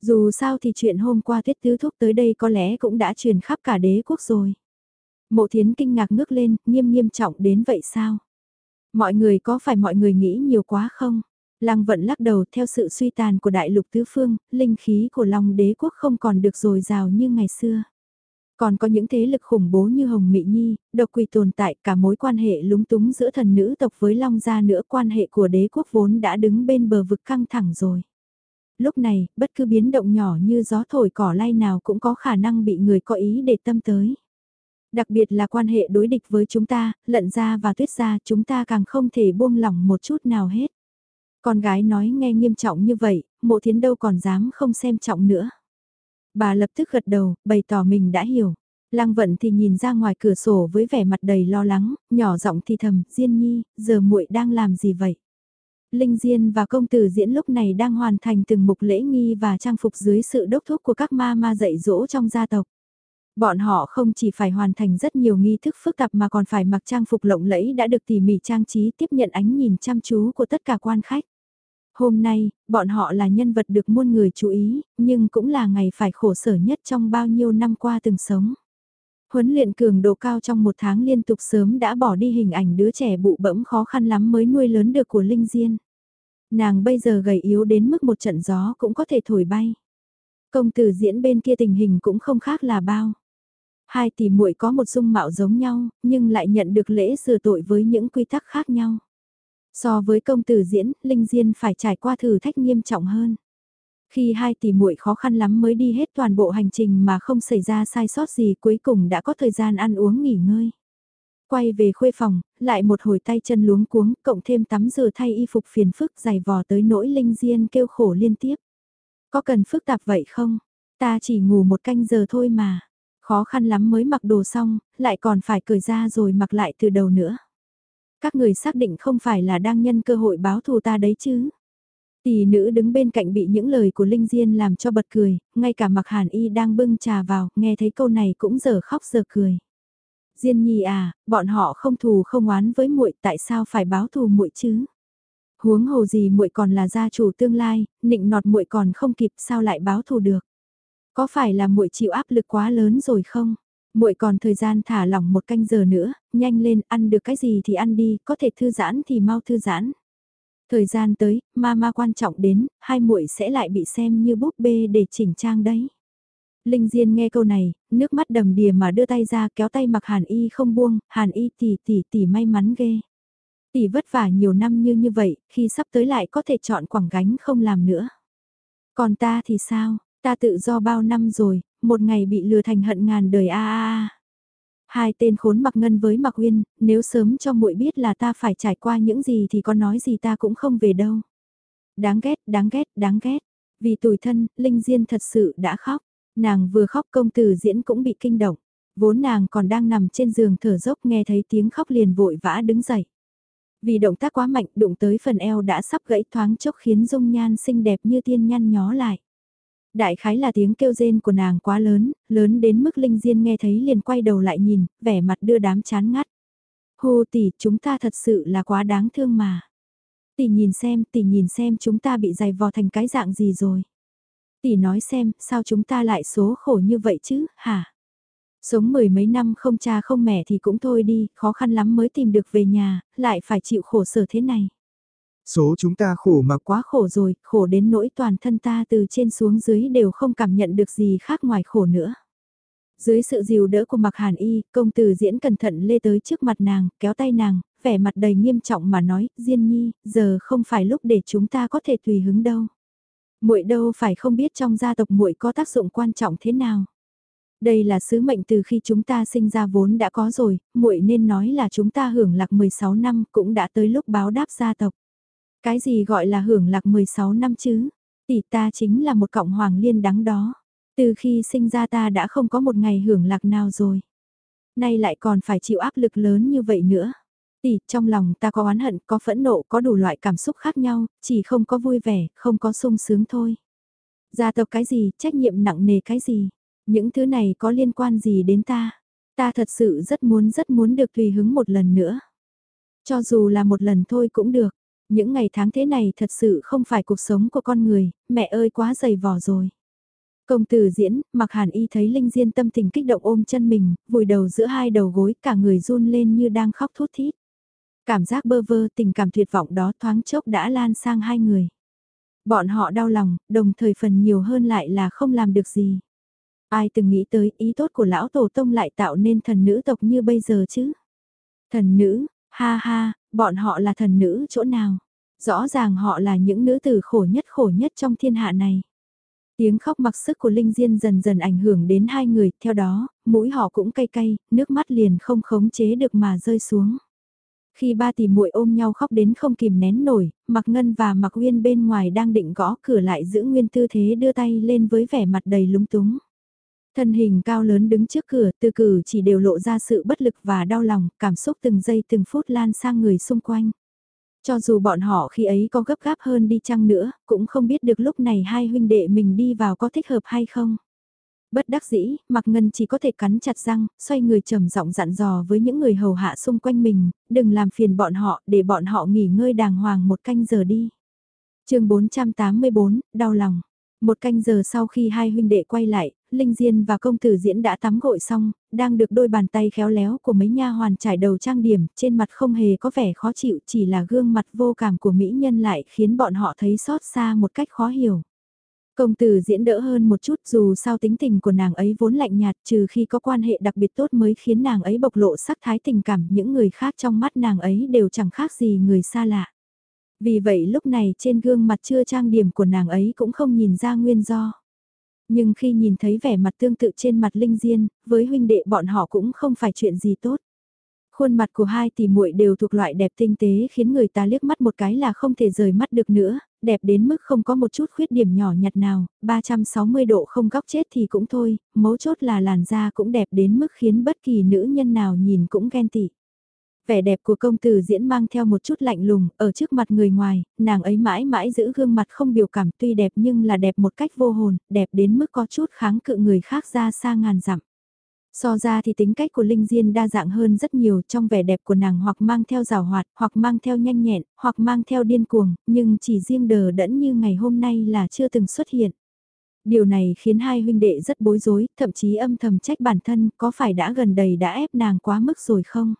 Dù sao thì chuyện hôm qua tiết tứ thúc tới đây có lẽ cũng đã truyền khắp cả đế quốc rồi. Mộ thiến kinh ngạc ngước lên, nghiêm nghiêm trọng đến vậy sao? Mọi người có phải mọi người nghĩ nhiều quá không? Lăng vận lắc đầu theo sự suy tàn của đại lục tứ phương, linh khí của Long đế quốc không còn được dồi dào như ngày xưa. Còn có những thế lực khủng bố như Hồng Mị Nhi, độc quỳ tồn tại cả mối quan hệ lúng túng giữa thần nữ tộc với Long gia nữa quan hệ của đế quốc vốn đã đứng bên bờ vực căng thẳng rồi lúc này, bất cứ biến động nhỏ như gió thổi cỏ lay nào cũng có khả năng bị người có ý để tâm tới. Đặc biệt là quan hệ đối địch với chúng ta, lận ra và tuyết ra chúng ta càng không thể buông lỏng một chút nào hết. Con gái nói nghe nghiêm trọng như vậy, mộ thiến đâu còn dám không xem trọng nữa. Bà lập tức gật đầu, bày tỏ mình đã hiểu. Lăng vận thì nhìn ra ngoài cửa sổ với vẻ mặt đầy lo lắng, nhỏ giọng thì thầm, Diên Nhi, giờ muội đang làm gì vậy? Linh Diên và công tử diễn lúc này đang hoàn thành từng mục lễ nghi và trang phục dưới sự đốc thúc của các ma ma dạy dỗ trong gia tộc. Bọn họ không chỉ phải hoàn thành rất nhiều nghi thức phức tạp mà còn phải mặc trang phục lộng lẫy đã được tỉ mỉ trang trí tiếp nhận ánh nhìn chăm chú của tất cả quan khách. Hôm nay, bọn họ là nhân vật được muôn người chú ý, nhưng cũng là ngày phải khổ sở nhất trong bao nhiêu năm qua từng sống. Huấn luyện cường độ cao trong một tháng liên tục sớm đã bỏ đi hình ảnh đứa trẻ bụ bẫm khó khăn lắm mới nuôi lớn được của Linh Diên. Nàng bây giờ gầy yếu đến mức một trận gió cũng có thể thổi bay. Công tử diễn bên kia tình hình cũng không khác là bao. Hai tỷ muội có một dung mạo giống nhau, nhưng lại nhận được lễ sửa tội với những quy tắc khác nhau. So với công tử diễn, Linh Diên phải trải qua thử thách nghiêm trọng hơn. Khi hai tỷ muội khó khăn lắm mới đi hết toàn bộ hành trình mà không xảy ra sai sót gì cuối cùng đã có thời gian ăn uống nghỉ ngơi. Quay về khuê phòng, lại một hồi tay chân luống cuống, cộng thêm tắm rửa thay y phục phiền phức dày vò tới nỗi linh diên kêu khổ liên tiếp. Có cần phức tạp vậy không? Ta chỉ ngủ một canh giờ thôi mà. Khó khăn lắm mới mặc đồ xong, lại còn phải cởi ra rồi mặc lại từ đầu nữa. Các người xác định không phải là đang nhân cơ hội báo thù ta đấy chứ? Tỷ nữ đứng bên cạnh bị những lời của Linh Diên làm cho bật cười, ngay cả mặc hàn y đang bưng trà vào, nghe thấy câu này cũng giờ khóc giờ cười. Diên nhi à, bọn họ không thù không oán với muội tại sao phải báo thù muội chứ? Huống hồ gì muội còn là gia chủ tương lai, nịnh nọt muội còn không kịp sao lại báo thù được? Có phải là muội chịu áp lực quá lớn rồi không? Muội còn thời gian thả lỏng một canh giờ nữa, nhanh lên ăn được cái gì thì ăn đi, có thể thư giãn thì mau thư giãn. Thời gian tới, mama quan trọng đến, hai muội sẽ lại bị xem như búp bê để chỉnh trang đấy. Linh Diên nghe câu này, nước mắt đầm đìa mà đưa tay ra kéo tay mặc Hàn Y không buông, Hàn Y tỷ tỷ tỷ may mắn ghê. Tỷ vất vả nhiều năm như như vậy, khi sắp tới lại có thể chọn quảng gánh không làm nữa. Còn ta thì sao, ta tự do bao năm rồi, một ngày bị lừa thành hận ngàn đời a a a. Hai tên khốn mặc ngân với mặc uyên, nếu sớm cho muội biết là ta phải trải qua những gì thì có nói gì ta cũng không về đâu. Đáng ghét, đáng ghét, đáng ghét. Vì tủi thân, Linh Diên thật sự đã khóc. Nàng vừa khóc công tử diễn cũng bị kinh động. Vốn nàng còn đang nằm trên giường thở dốc nghe thấy tiếng khóc liền vội vã đứng dậy. Vì động tác quá mạnh đụng tới phần eo đã sắp gãy thoáng chốc khiến dung nhan xinh đẹp như tiên nhăn nhó lại. Đại khái là tiếng kêu rên của nàng quá lớn, lớn đến mức Linh Diên nghe thấy liền quay đầu lại nhìn, vẻ mặt đưa đám chán ngắt. Hô tỷ, chúng ta thật sự là quá đáng thương mà. Tỷ nhìn xem, tỷ nhìn xem chúng ta bị dày vò thành cái dạng gì rồi. Tỷ nói xem, sao chúng ta lại số khổ như vậy chứ, hả? Sống mười mấy năm không cha không mẹ thì cũng thôi đi, khó khăn lắm mới tìm được về nhà, lại phải chịu khổ sở thế này. Số chúng ta khổ mà quá khổ rồi, khổ đến nỗi toàn thân ta từ trên xuống dưới đều không cảm nhận được gì khác ngoài khổ nữa. Dưới sự dìu đỡ của Mạc Hàn Y, công tử diễn cẩn thận lê tới trước mặt nàng, kéo tay nàng, vẻ mặt đầy nghiêm trọng mà nói, Diên Nhi, giờ không phải lúc để chúng ta có thể tùy hứng đâu. Muội đâu phải không biết trong gia tộc muội có tác dụng quan trọng thế nào. Đây là sứ mệnh từ khi chúng ta sinh ra vốn đã có rồi, muội nên nói là chúng ta hưởng lạc 16 năm cũng đã tới lúc báo đáp gia tộc. Cái gì gọi là hưởng lạc 16 năm chứ? Tỷ ta chính là một cộng hoàng liên đắng đó. Từ khi sinh ra ta đã không có một ngày hưởng lạc nào rồi. Nay lại còn phải chịu áp lực lớn như vậy nữa. Tỷ, trong lòng ta có oán hận, có phẫn nộ, có đủ loại cảm xúc khác nhau, chỉ không có vui vẻ, không có sung sướng thôi. Gia tộc cái gì, trách nhiệm nặng nề cái gì, những thứ này có liên quan gì đến ta. Ta thật sự rất muốn rất muốn được tùy hứng một lần nữa. Cho dù là một lần thôi cũng được. Những ngày tháng thế này thật sự không phải cuộc sống của con người, mẹ ơi quá dày vò rồi. Công tử diễn, mặc hàn y thấy Linh Diên tâm tình kích động ôm chân mình, vùi đầu giữa hai đầu gối cả người run lên như đang khóc thút thít. Cảm giác bơ vơ tình cảm tuyệt vọng đó thoáng chốc đã lan sang hai người. Bọn họ đau lòng, đồng thời phần nhiều hơn lại là không làm được gì. Ai từng nghĩ tới ý tốt của lão tổ tông lại tạo nên thần nữ tộc như bây giờ chứ? Thần nữ, ha ha, bọn họ là thần nữ chỗ nào? Rõ ràng họ là những nữ tử khổ nhất khổ nhất trong thiên hạ này. Tiếng khóc mặc sức của Linh Diên dần dần ảnh hưởng đến hai người, theo đó, mũi họ cũng cay cay, nước mắt liền không khống chế được mà rơi xuống. Khi ba tỷ muội ôm nhau khóc đến không kìm nén nổi, Mạc Ngân và Mạc Uyên bên ngoài đang định gõ cửa lại giữ nguyên tư thế đưa tay lên với vẻ mặt đầy lúng túng. Thân hình cao lớn đứng trước cửa, từ cử chỉ đều lộ ra sự bất lực và đau lòng, cảm xúc từng giây từng phút lan sang người xung quanh. Cho dù bọn họ khi ấy có gấp gáp hơn đi chăng nữa, cũng không biết được lúc này hai huynh đệ mình đi vào có thích hợp hay không. Bất đắc dĩ, Mạc Ngân chỉ có thể cắn chặt răng, xoay người trầm giọng dặn dò với những người hầu hạ xung quanh mình, đừng làm phiền bọn họ, để bọn họ nghỉ ngơi đàng hoàng một canh giờ đi. chương 484, đau lòng. Một canh giờ sau khi hai huynh đệ quay lại, Linh Diên và công tử diễn đã tắm gội xong, đang được đôi bàn tay khéo léo của mấy nha hoàn trải đầu trang điểm, trên mặt không hề có vẻ khó chịu, chỉ là gương mặt vô cảm của mỹ nhân lại khiến bọn họ thấy xót xa một cách khó hiểu. Công tử diễn đỡ hơn một chút dù sao tính tình của nàng ấy vốn lạnh nhạt trừ khi có quan hệ đặc biệt tốt mới khiến nàng ấy bộc lộ sắc thái tình cảm những người khác trong mắt nàng ấy đều chẳng khác gì người xa lạ. Vì vậy lúc này trên gương mặt chưa trang điểm của nàng ấy cũng không nhìn ra nguyên do. Nhưng khi nhìn thấy vẻ mặt tương tự trên mặt Linh Diên, với huynh đệ bọn họ cũng không phải chuyện gì tốt. Khuôn mặt của hai tỷ muội đều thuộc loại đẹp tinh tế khiến người ta liếc mắt một cái là không thể rời mắt được nữa, đẹp đến mức không có một chút khuyết điểm nhỏ nhặt nào, 360 độ không góc chết thì cũng thôi, mấu chốt là làn da cũng đẹp đến mức khiến bất kỳ nữ nhân nào nhìn cũng ghen tị. Vẻ đẹp của công tử diễn mang theo một chút lạnh lùng, ở trước mặt người ngoài, nàng ấy mãi mãi giữ gương mặt không biểu cảm tuy đẹp nhưng là đẹp một cách vô hồn, đẹp đến mức có chút kháng cự người khác ra xa ngàn dặm. So ra thì tính cách của Linh Diên đa dạng hơn rất nhiều trong vẻ đẹp của nàng hoặc mang theo rào hoạt, hoặc mang theo nhanh nhẹn, hoặc mang theo điên cuồng, nhưng chỉ riêng đờ đẫn như ngày hôm nay là chưa từng xuất hiện. Điều này khiến hai huynh đệ rất bối rối, thậm chí âm thầm trách bản thân có phải đã gần đầy đã ép nàng quá mức rồi không?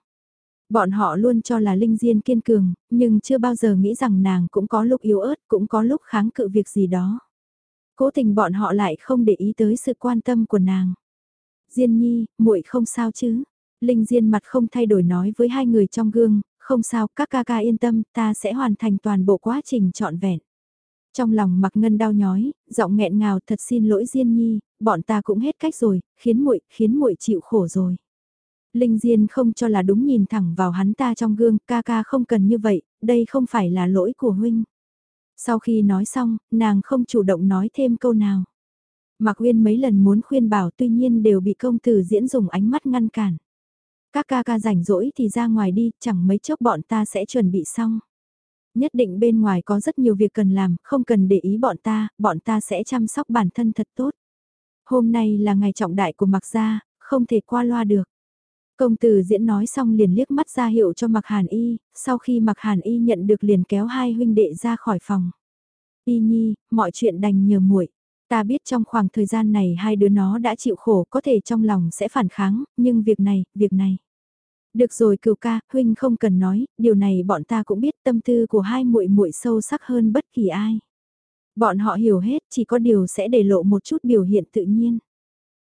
Bọn họ luôn cho là Linh Diên kiên cường, nhưng chưa bao giờ nghĩ rằng nàng cũng có lúc yếu ớt, cũng có lúc kháng cự việc gì đó. Cố tình bọn họ lại không để ý tới sự quan tâm của nàng. Diên nhi, muội không sao chứ? Linh Diên mặt không thay đổi nói với hai người trong gương, không sao, các ca ca yên tâm, ta sẽ hoàn thành toàn bộ quá trình trọn vẹn. Trong lòng mặc ngân đau nhói, giọng nghẹn ngào thật xin lỗi Diên nhi, bọn ta cũng hết cách rồi, khiến muội khiến muội chịu khổ rồi. Linh Diên không cho là đúng nhìn thẳng vào hắn ta trong gương, ca ca không cần như vậy, đây không phải là lỗi của huynh. Sau khi nói xong, nàng không chủ động nói thêm câu nào. Mạc Uyên mấy lần muốn khuyên bảo tuy nhiên đều bị công tử diễn dùng ánh mắt ngăn cản. Các ca ca rảnh rỗi thì ra ngoài đi, chẳng mấy chốc bọn ta sẽ chuẩn bị xong. Nhất định bên ngoài có rất nhiều việc cần làm, không cần để ý bọn ta, bọn ta sẽ chăm sóc bản thân thật tốt. Hôm nay là ngày trọng đại của Mạc Gia, không thể qua loa được. Công tử diễn nói xong liền liếc mắt ra hiệu cho Mạc Hàn Y, sau khi Mạc Hàn Y nhận được liền kéo hai huynh đệ ra khỏi phòng. Y nhi, mọi chuyện đành nhờ muội Ta biết trong khoảng thời gian này hai đứa nó đã chịu khổ có thể trong lòng sẽ phản kháng, nhưng việc này, việc này. Được rồi cửu ca, huynh không cần nói, điều này bọn ta cũng biết tâm tư của hai muội muội sâu sắc hơn bất kỳ ai. Bọn họ hiểu hết, chỉ có điều sẽ để lộ một chút biểu hiện tự nhiên.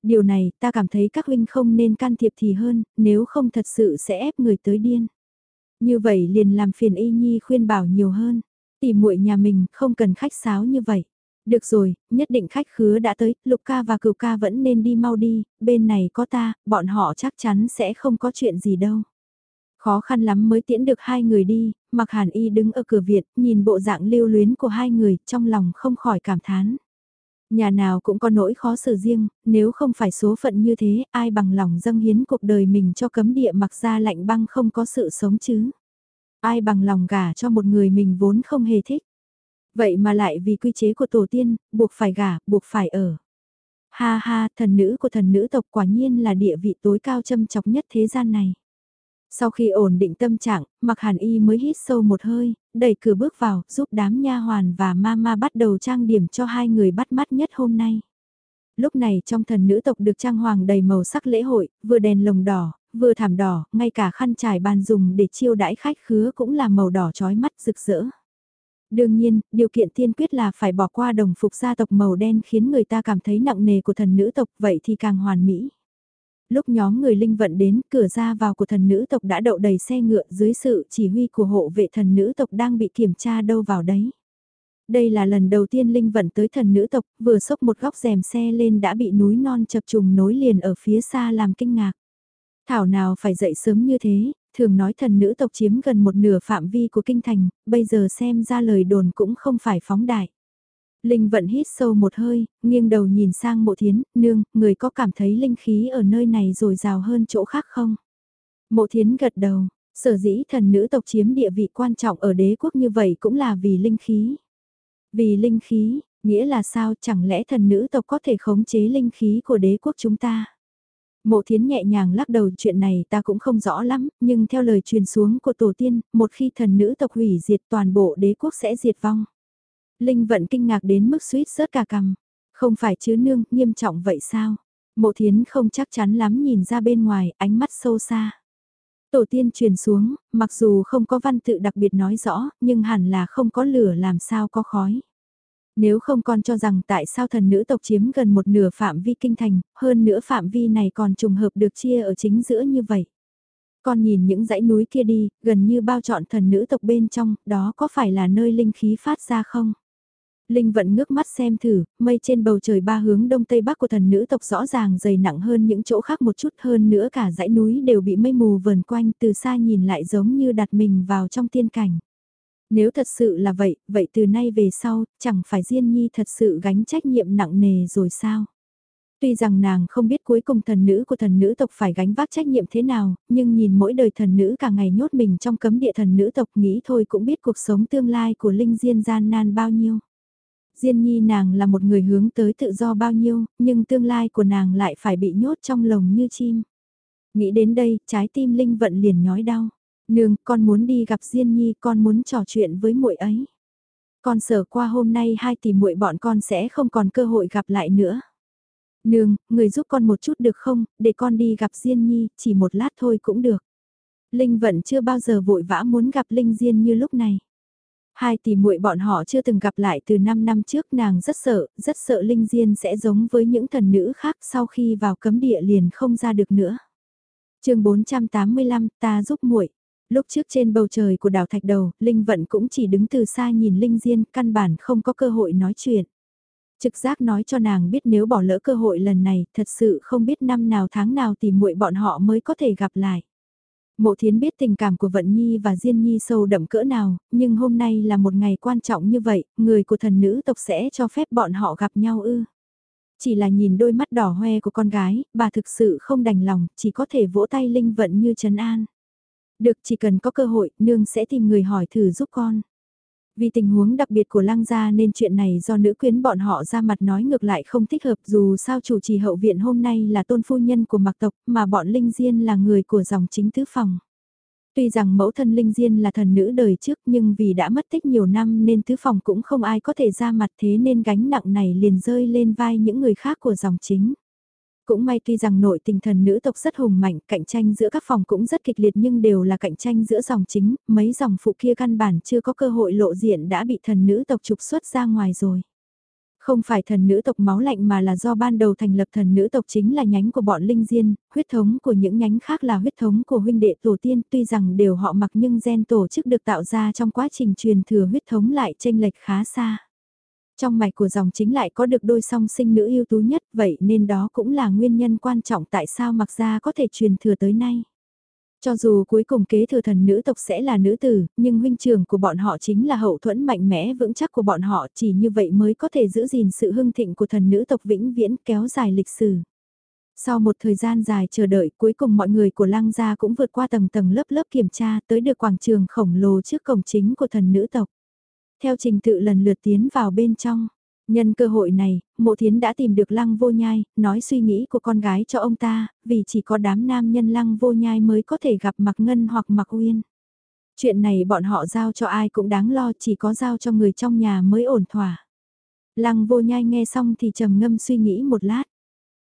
Điều này, ta cảm thấy các huynh không nên can thiệp thì hơn, nếu không thật sự sẽ ép người tới điên. Như vậy liền làm phiền y nhi khuyên bảo nhiều hơn. tỉ muội nhà mình, không cần khách sáo như vậy. Được rồi, nhất định khách khứa đã tới, Lục ca và Cửu ca vẫn nên đi mau đi, bên này có ta, bọn họ chắc chắn sẽ không có chuyện gì đâu. Khó khăn lắm mới tiễn được hai người đi, mặc hàn y đứng ở cửa viện, nhìn bộ dạng lưu luyến của hai người, trong lòng không khỏi cảm thán. Nhà nào cũng có nỗi khó xử riêng, nếu không phải số phận như thế, ai bằng lòng dâng hiến cuộc đời mình cho cấm địa mặc ra lạnh băng không có sự sống chứ. Ai bằng lòng gả cho một người mình vốn không hề thích. Vậy mà lại vì quy chế của tổ tiên, buộc phải gả, buộc phải ở. Ha ha, thần nữ của thần nữ tộc quả nhiên là địa vị tối cao châm chọc nhất thế gian này. Sau khi ổn định tâm trạng, mặc hàn y mới hít sâu một hơi, đẩy cửa bước vào, giúp đám nha hoàn và mama bắt đầu trang điểm cho hai người bắt mắt nhất hôm nay. Lúc này trong thần nữ tộc được trang hoàng đầy màu sắc lễ hội, vừa đèn lồng đỏ, vừa thảm đỏ, ngay cả khăn trải bàn dùng để chiêu đãi khách khứa cũng là màu đỏ chói mắt rực rỡ. Đương nhiên, điều kiện tiên quyết là phải bỏ qua đồng phục gia tộc màu đen khiến người ta cảm thấy nặng nề của thần nữ tộc vậy thì càng hoàn mỹ. Lúc nhóm người linh vận đến, cửa ra vào của thần nữ tộc đã đậu đầy xe ngựa dưới sự chỉ huy của hộ vệ thần nữ tộc đang bị kiểm tra đâu vào đấy. Đây là lần đầu tiên Linh vận tới thần nữ tộc, vừa xốc một góc rèm xe lên đã bị núi non chập trùng nối liền ở phía xa làm kinh ngạc. Thảo nào phải dậy sớm như thế, thường nói thần nữ tộc chiếm gần một nửa phạm vi của kinh thành, bây giờ xem ra lời đồn cũng không phải phóng đại. Linh vận hít sâu một hơi, nghiêng đầu nhìn sang mộ thiến, nương, người có cảm thấy linh khí ở nơi này rồi rào hơn chỗ khác không? Mộ thiến gật đầu, sở dĩ thần nữ tộc chiếm địa vị quan trọng ở đế quốc như vậy cũng là vì linh khí. Vì linh khí, nghĩa là sao chẳng lẽ thần nữ tộc có thể khống chế linh khí của đế quốc chúng ta? Mộ thiến nhẹ nhàng lắc đầu chuyện này ta cũng không rõ lắm, nhưng theo lời truyền xuống của tổ tiên, một khi thần nữ tộc hủy diệt toàn bộ đế quốc sẽ diệt vong. Linh vận kinh ngạc đến mức suýt rớt cả cằm. Không phải chứ nương, nghiêm trọng vậy sao? Mộ thiến không chắc chắn lắm nhìn ra bên ngoài, ánh mắt sâu xa. Tổ tiên truyền xuống, mặc dù không có văn tự đặc biệt nói rõ, nhưng hẳn là không có lửa làm sao có khói. Nếu không con cho rằng tại sao thần nữ tộc chiếm gần một nửa phạm vi kinh thành, hơn nữa phạm vi này còn trùng hợp được chia ở chính giữa như vậy. Con nhìn những dãy núi kia đi, gần như bao trọn thần nữ tộc bên trong, đó có phải là nơi linh khí phát ra không? Linh vận ngước mắt xem thử, mây trên bầu trời ba hướng đông tây bắc của thần nữ tộc rõ ràng dày nặng hơn những chỗ khác một chút hơn nữa cả dãy núi đều bị mây mù vờn quanh từ xa nhìn lại giống như đặt mình vào trong tiên cảnh. Nếu thật sự là vậy, vậy từ nay về sau, chẳng phải Diên Nhi thật sự gánh trách nhiệm nặng nề rồi sao? Tuy rằng nàng không biết cuối cùng thần nữ của thần nữ tộc phải gánh vác trách nhiệm thế nào, nhưng nhìn mỗi đời thần nữ cả ngày nhốt mình trong cấm địa thần nữ tộc nghĩ thôi cũng biết cuộc sống tương lai của Linh Diên gian nan bao nhiêu. Diên Nhi nàng là một người hướng tới tự do bao nhiêu, nhưng tương lai của nàng lại phải bị nhốt trong lồng như chim. Nghĩ đến đây, trái tim Linh vận liền nhói đau. Nương, con muốn đi gặp Diên Nhi, con muốn trò chuyện với muội ấy. Con sợ qua hôm nay hai tỷ muội bọn con sẽ không còn cơ hội gặp lại nữa. Nương, người giúp con một chút được không, để con đi gặp Diên Nhi, chỉ một lát thôi cũng được. Linh Vận chưa bao giờ vội vã muốn gặp Linh Diên như lúc này. Hai tỷ muội bọn họ chưa từng gặp lại từ 5 năm trước nàng rất sợ, rất sợ Linh Diên sẽ giống với những thần nữ khác sau khi vào cấm địa liền không ra được nữa. chương 485 ta giúp muội Lúc trước trên bầu trời của đảo Thạch Đầu, Linh Vận cũng chỉ đứng từ xa nhìn Linh Diên, căn bản không có cơ hội nói chuyện. Trực giác nói cho nàng biết nếu bỏ lỡ cơ hội lần này, thật sự không biết năm nào tháng nào tìm muội bọn họ mới có thể gặp lại. Mộ Thiến biết tình cảm của Vận Nhi và Diên Nhi sâu đậm cỡ nào, nhưng hôm nay là một ngày quan trọng như vậy, người của thần nữ tộc sẽ cho phép bọn họ gặp nhau ư. Chỉ là nhìn đôi mắt đỏ hoe của con gái, bà thực sự không đành lòng, chỉ có thể vỗ tay Linh Vận như trấn an. Được chỉ cần có cơ hội, nương sẽ tìm người hỏi thử giúp con. Vì tình huống đặc biệt của lăng gia nên chuyện này do nữ quyến bọn họ ra mặt nói ngược lại không thích hợp, dù sao chủ trì hậu viện hôm nay là tôn phu nhân của mặc tộc, mà bọn Linh Diên là người của dòng chính tứ phòng. Tuy rằng mẫu thân Linh Diên là thần nữ đời trước nhưng vì đã mất tích nhiều năm nên tứ phòng cũng không ai có thể ra mặt thế nên gánh nặng này liền rơi lên vai những người khác của dòng chính. Cũng may tuy rằng nội tình thần nữ tộc rất hùng mạnh, cạnh tranh giữa các phòng cũng rất kịch liệt nhưng đều là cạnh tranh giữa dòng chính, mấy dòng phụ kia căn bản chưa có cơ hội lộ diện đã bị thần nữ tộc trục xuất ra ngoài rồi. Không phải thần nữ tộc máu lạnh mà là do ban đầu thành lập thần nữ tộc chính là nhánh của bọn linh diên, huyết thống của những nhánh khác là huyết thống của huynh đệ tổ tiên tuy rằng đều họ mặc nhưng gen tổ chức được tạo ra trong quá trình truyền thừa huyết thống lại tranh lệch khá xa. Trong mạch của dòng chính lại có được đôi song sinh nữ ưu tú nhất vậy nên đó cũng là nguyên nhân quan trọng tại sao mặc gia có thể truyền thừa tới nay. Cho dù cuối cùng kế thừa thần nữ tộc sẽ là nữ tử, nhưng huynh trưởng của bọn họ chính là hậu thuẫn mạnh mẽ vững chắc của bọn họ chỉ như vậy mới có thể giữ gìn sự hưng thịnh của thần nữ tộc vĩnh viễn kéo dài lịch sử. Sau một thời gian dài chờ đợi cuối cùng mọi người của lăng gia cũng vượt qua tầng tầng lớp lớp kiểm tra tới được quảng trường khổng lồ trước cổng chính của thần nữ tộc. Theo trình tự lần lượt tiến vào bên trong. Nhân cơ hội này, mộ thiến đã tìm được lăng vô nhai, nói suy nghĩ của con gái cho ông ta, vì chỉ có đám nam nhân lăng vô nhai mới có thể gặp mặc ngân hoặc mặc uyên. Chuyện này bọn họ giao cho ai cũng đáng lo, chỉ có giao cho người trong nhà mới ổn thỏa. Lăng vô nhai nghe xong thì trầm ngâm suy nghĩ một lát.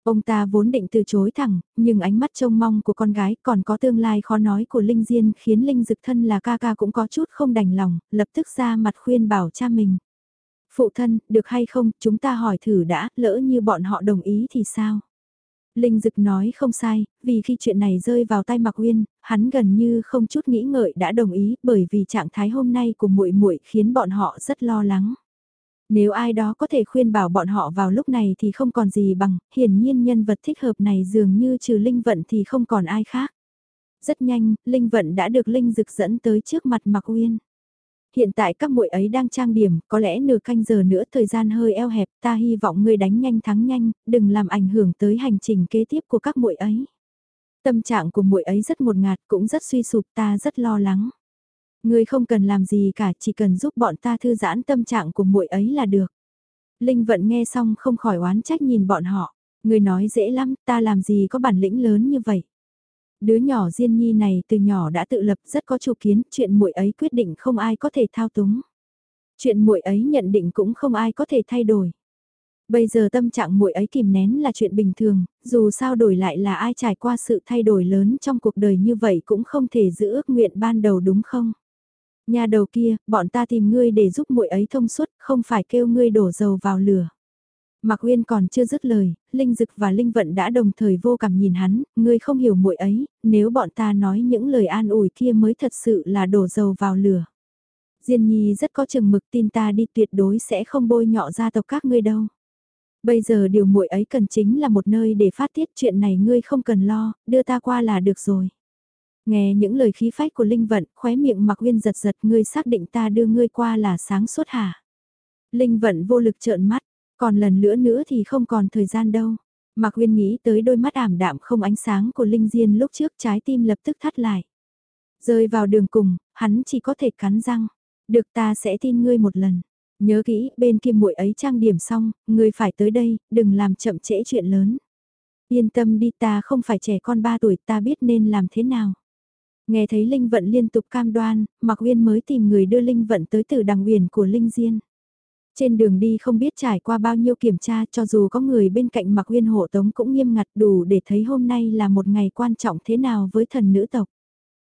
Ông ta vốn định từ chối thẳng, nhưng ánh mắt trông mong của con gái còn có tương lai khó nói của Linh Diên khiến Linh Dực thân là ca ca cũng có chút không đành lòng, lập tức ra mặt khuyên bảo cha mình. Phụ thân, được hay không, chúng ta hỏi thử đã, lỡ như bọn họ đồng ý thì sao? Linh Dực nói không sai, vì khi chuyện này rơi vào tay Mạc Uyên, hắn gần như không chút nghĩ ngợi đã đồng ý, bởi vì trạng thái hôm nay của muội muội khiến bọn họ rất lo lắng. Nếu ai đó có thể khuyên bảo bọn họ vào lúc này thì không còn gì bằng, hiển nhiên nhân vật thích hợp này dường như trừ Linh Vận thì không còn ai khác. Rất nhanh, Linh Vận đã được Linh Dực dẫn tới trước mặt Mạc Uyên. Hiện tại các muội ấy đang trang điểm, có lẽ nửa canh giờ nữa thời gian hơi eo hẹp, ta hy vọng ngươi đánh nhanh thắng nhanh, đừng làm ảnh hưởng tới hành trình kế tiếp của các muội ấy. Tâm trạng của muội ấy rất một ngạt, cũng rất suy sụp, ta rất lo lắng. Ngươi không cần làm gì cả, chỉ cần giúp bọn ta thư giãn tâm trạng của muội ấy là được. Linh Vận nghe xong không khỏi oán trách nhìn bọn họ. Ngươi nói dễ lắm, ta làm gì có bản lĩnh lớn như vậy. Đứa nhỏ Diên Nhi này từ nhỏ đã tự lập rất có chủ kiến, chuyện muội ấy quyết định không ai có thể thao túng. Chuyện muội ấy nhận định cũng không ai có thể thay đổi. Bây giờ tâm trạng muội ấy kìm nén là chuyện bình thường, dù sao đổi lại là ai trải qua sự thay đổi lớn trong cuộc đời như vậy cũng không thể giữ ước nguyện ban đầu đúng không? Nhà đầu kia, bọn ta tìm ngươi để giúp muội ấy thông suốt, không phải kêu ngươi đổ dầu vào lửa. Mạc Uyên còn chưa dứt lời, Linh Dực và Linh Vận đã đồng thời vô cảm nhìn hắn, ngươi không hiểu muội ấy, nếu bọn ta nói những lời an ủi kia mới thật sự là đổ dầu vào lửa. Diên Nhi rất có chừng mực tin ta đi tuyệt đối sẽ không bôi nhọ gia tộc các ngươi đâu. Bây giờ điều muội ấy cần chính là một nơi để phát tiết chuyện này ngươi không cần lo, đưa ta qua là được rồi. Nghe những lời khí phách của Linh Vận, khóe miệng Mạc Uyên giật giật ngươi xác định ta đưa ngươi qua là sáng suốt hả? Linh Vận vô lực trợn mắt, còn lần nữa nữa thì không còn thời gian đâu. Mạc Uyên nghĩ tới đôi mắt ảm đạm không ánh sáng của Linh Diên lúc trước trái tim lập tức thắt lại. Rơi vào đường cùng, hắn chỉ có thể cắn răng. Được ta sẽ tin ngươi một lần. Nhớ kỹ, bên kia muội ấy trang điểm xong, ngươi phải tới đây, đừng làm chậm trễ chuyện lớn. Yên tâm đi ta không phải trẻ con 3 tuổi ta biết nên làm thế nào. Nghe thấy Linh Vận liên tục cam đoan, Mạc Uyên mới tìm người đưa Linh Vận tới từ đằng uyển của Linh Diên. Trên đường đi không biết trải qua bao nhiêu kiểm tra cho dù có người bên cạnh Mạc Uyên hộ tống cũng nghiêm ngặt đủ để thấy hôm nay là một ngày quan trọng thế nào với thần nữ tộc.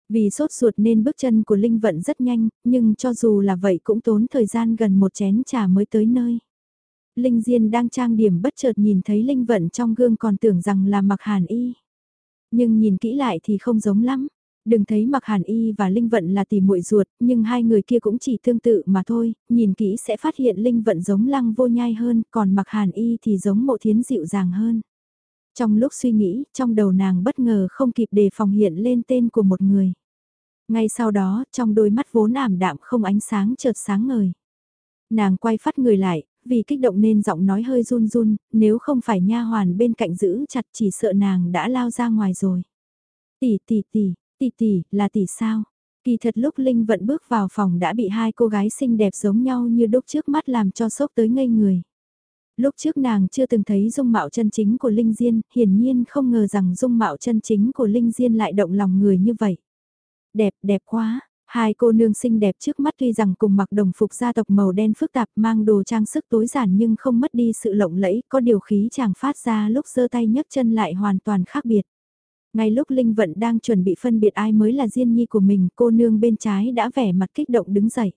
Vì sốt ruột nên bước chân của Linh Vận rất nhanh, nhưng cho dù là vậy cũng tốn thời gian gần một chén trà mới tới nơi. Linh Diên đang trang điểm bất chợt nhìn thấy Linh Vận trong gương còn tưởng rằng là mặc hàn y. Nhưng nhìn kỹ lại thì không giống lắm. Đừng thấy mặc hàn y và Linh Vận là tỷ muội ruột, nhưng hai người kia cũng chỉ tương tự mà thôi, nhìn kỹ sẽ phát hiện Linh Vận giống lăng vô nhai hơn, còn mặc hàn y thì giống mộ thiến dịu dàng hơn. Trong lúc suy nghĩ, trong đầu nàng bất ngờ không kịp đề phòng hiện lên tên của một người. Ngay sau đó, trong đôi mắt vốn ảm đạm không ánh sáng chợt sáng ngời. Nàng quay phát người lại, vì kích động nên giọng nói hơi run run, nếu không phải nha hoàn bên cạnh giữ chặt chỉ sợ nàng đã lao ra ngoài rồi. Tỷ tỷ tỷ, Tỷ tỷ, là tỷ sao? Kỳ thật lúc Linh Vận bước vào phòng đã bị hai cô gái xinh đẹp giống nhau như đúc trước mắt làm cho sốc tới ngây người. Lúc trước nàng chưa từng thấy dung mạo chân chính của Linh Diên, hiển nhiên không ngờ rằng dung mạo chân chính của Linh Diên lại động lòng người như vậy. Đẹp, đẹp quá. Hai cô nương xinh đẹp trước mắt tuy rằng cùng mặc đồng phục gia tộc màu đen phức tạp mang đồ trang sức tối giản nhưng không mất đi sự lộng lẫy, có điều khí chàng phát ra lúc giơ tay nhấc chân lại hoàn toàn khác biệt. Ngay lúc Linh Vận đang chuẩn bị phân biệt ai mới là Diên Nhi của mình, cô nương bên trái đã vẻ mặt kích động đứng dậy.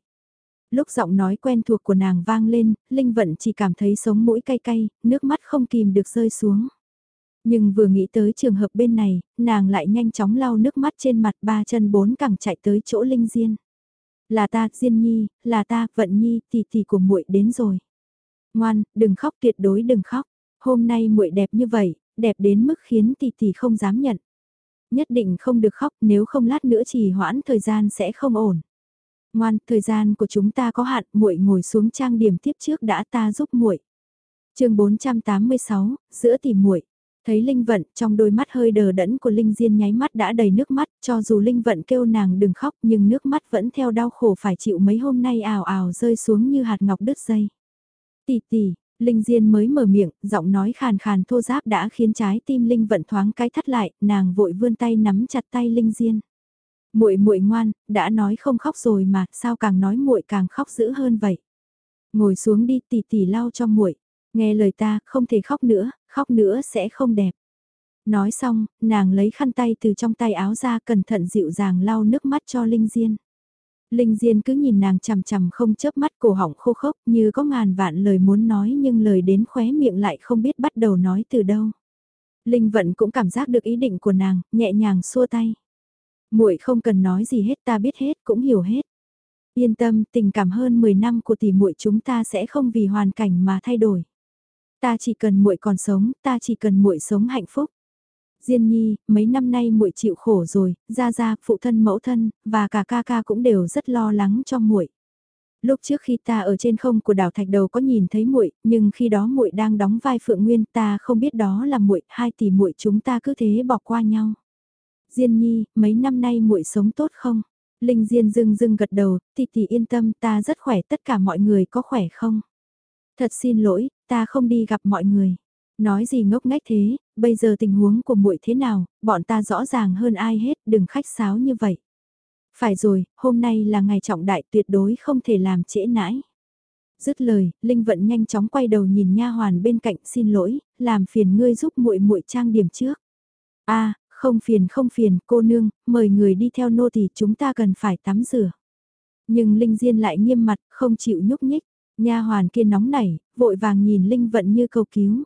Lúc giọng nói quen thuộc của nàng vang lên, Linh Vận chỉ cảm thấy sống mũi cay cay, nước mắt không kìm được rơi xuống. Nhưng vừa nghĩ tới trường hợp bên này, nàng lại nhanh chóng lau nước mắt trên mặt ba chân bốn cẳng chạy tới chỗ Linh Diên. Là ta, Diên Nhi, là ta, Vận Nhi, tỷ tỷ của muội đến rồi. Ngoan, đừng khóc tuyệt đối đừng khóc. Hôm nay muội đẹp như vậy, đẹp đến mức khiến tỷ tỷ không dám nhận. Nhất định không được khóc nếu không lát nữa trì hoãn thời gian sẽ không ổn. Ngoan, thời gian của chúng ta có hạn, muội ngồi xuống trang điểm tiếp trước đã ta giúp muội. Chương 486, giữa tỷ muội. Thấy Linh Vận trong đôi mắt hơi đờ đẫn của Linh Diên nháy mắt đã đầy nước mắt, cho dù Linh Vận kêu nàng đừng khóc nhưng nước mắt vẫn theo đau khổ phải chịu mấy hôm nay ào ào rơi xuống như hạt ngọc đứt dây. Tỷ tỷ, Linh Diên mới mở miệng, giọng nói khàn khàn thô giáp đã khiến trái tim Linh Vận thoáng cái thắt lại, nàng vội vươn tay nắm chặt tay Linh Diên. Muội muội ngoan, đã nói không khóc rồi mà, sao càng nói muội càng khóc dữ hơn vậy? Ngồi xuống đi tỷ tỷ lau cho muội. Nghe lời ta, không thể khóc nữa, khóc nữa sẽ không đẹp. Nói xong, nàng lấy khăn tay từ trong tay áo ra cẩn thận dịu dàng lau nước mắt cho Linh Diên. Linh Diên cứ nhìn nàng chằm chằm không chớp mắt cổ họng khô khốc như có ngàn vạn lời muốn nói nhưng lời đến khóe miệng lại không biết bắt đầu nói từ đâu. Linh Vận cũng cảm giác được ý định của nàng, nhẹ nhàng xua tay. Muội không cần nói gì hết ta biết hết cũng hiểu hết. Yên tâm, tình cảm hơn 10 năm của tỷ muội chúng ta sẽ không vì hoàn cảnh mà thay đổi. Ta chỉ cần muội còn sống, ta chỉ cần muội sống hạnh phúc. Diên Nhi, mấy năm nay muội chịu khổ rồi, gia gia, phụ thân mẫu thân và cả ca ca cũng đều rất lo lắng cho muội. Lúc trước khi ta ở trên không của đảo Thạch Đầu có nhìn thấy muội, nhưng khi đó muội đang đóng vai Phượng Nguyên, ta không biết đó là muội, hai tỷ muội chúng ta cứ thế bỏ qua nhau. Diên Nhi, mấy năm nay muội sống tốt không? Linh Diên dưng dưng gật đầu, tỷ tỷ yên tâm, ta rất khỏe, tất cả mọi người có khỏe không? Thật xin lỗi, ta không đi gặp mọi người. Nói gì ngốc nghếch thế, bây giờ tình huống của muội thế nào, bọn ta rõ ràng hơn ai hết, đừng khách sáo như vậy. Phải rồi, hôm nay là ngày trọng đại tuyệt đối không thể làm trễ nãi. Dứt lời, Linh Vận nhanh chóng quay đầu nhìn nha hoàn bên cạnh xin lỗi, làm phiền ngươi giúp muội muội trang điểm trước. A, không phiền không phiền, cô nương, mời người đi theo nô thì chúng ta cần phải tắm rửa. Nhưng Linh Diên lại nghiêm mặt, không chịu nhúc nhích. Nha hoàn kia nóng nảy, vội vàng nhìn Linh Vận như cầu cứu.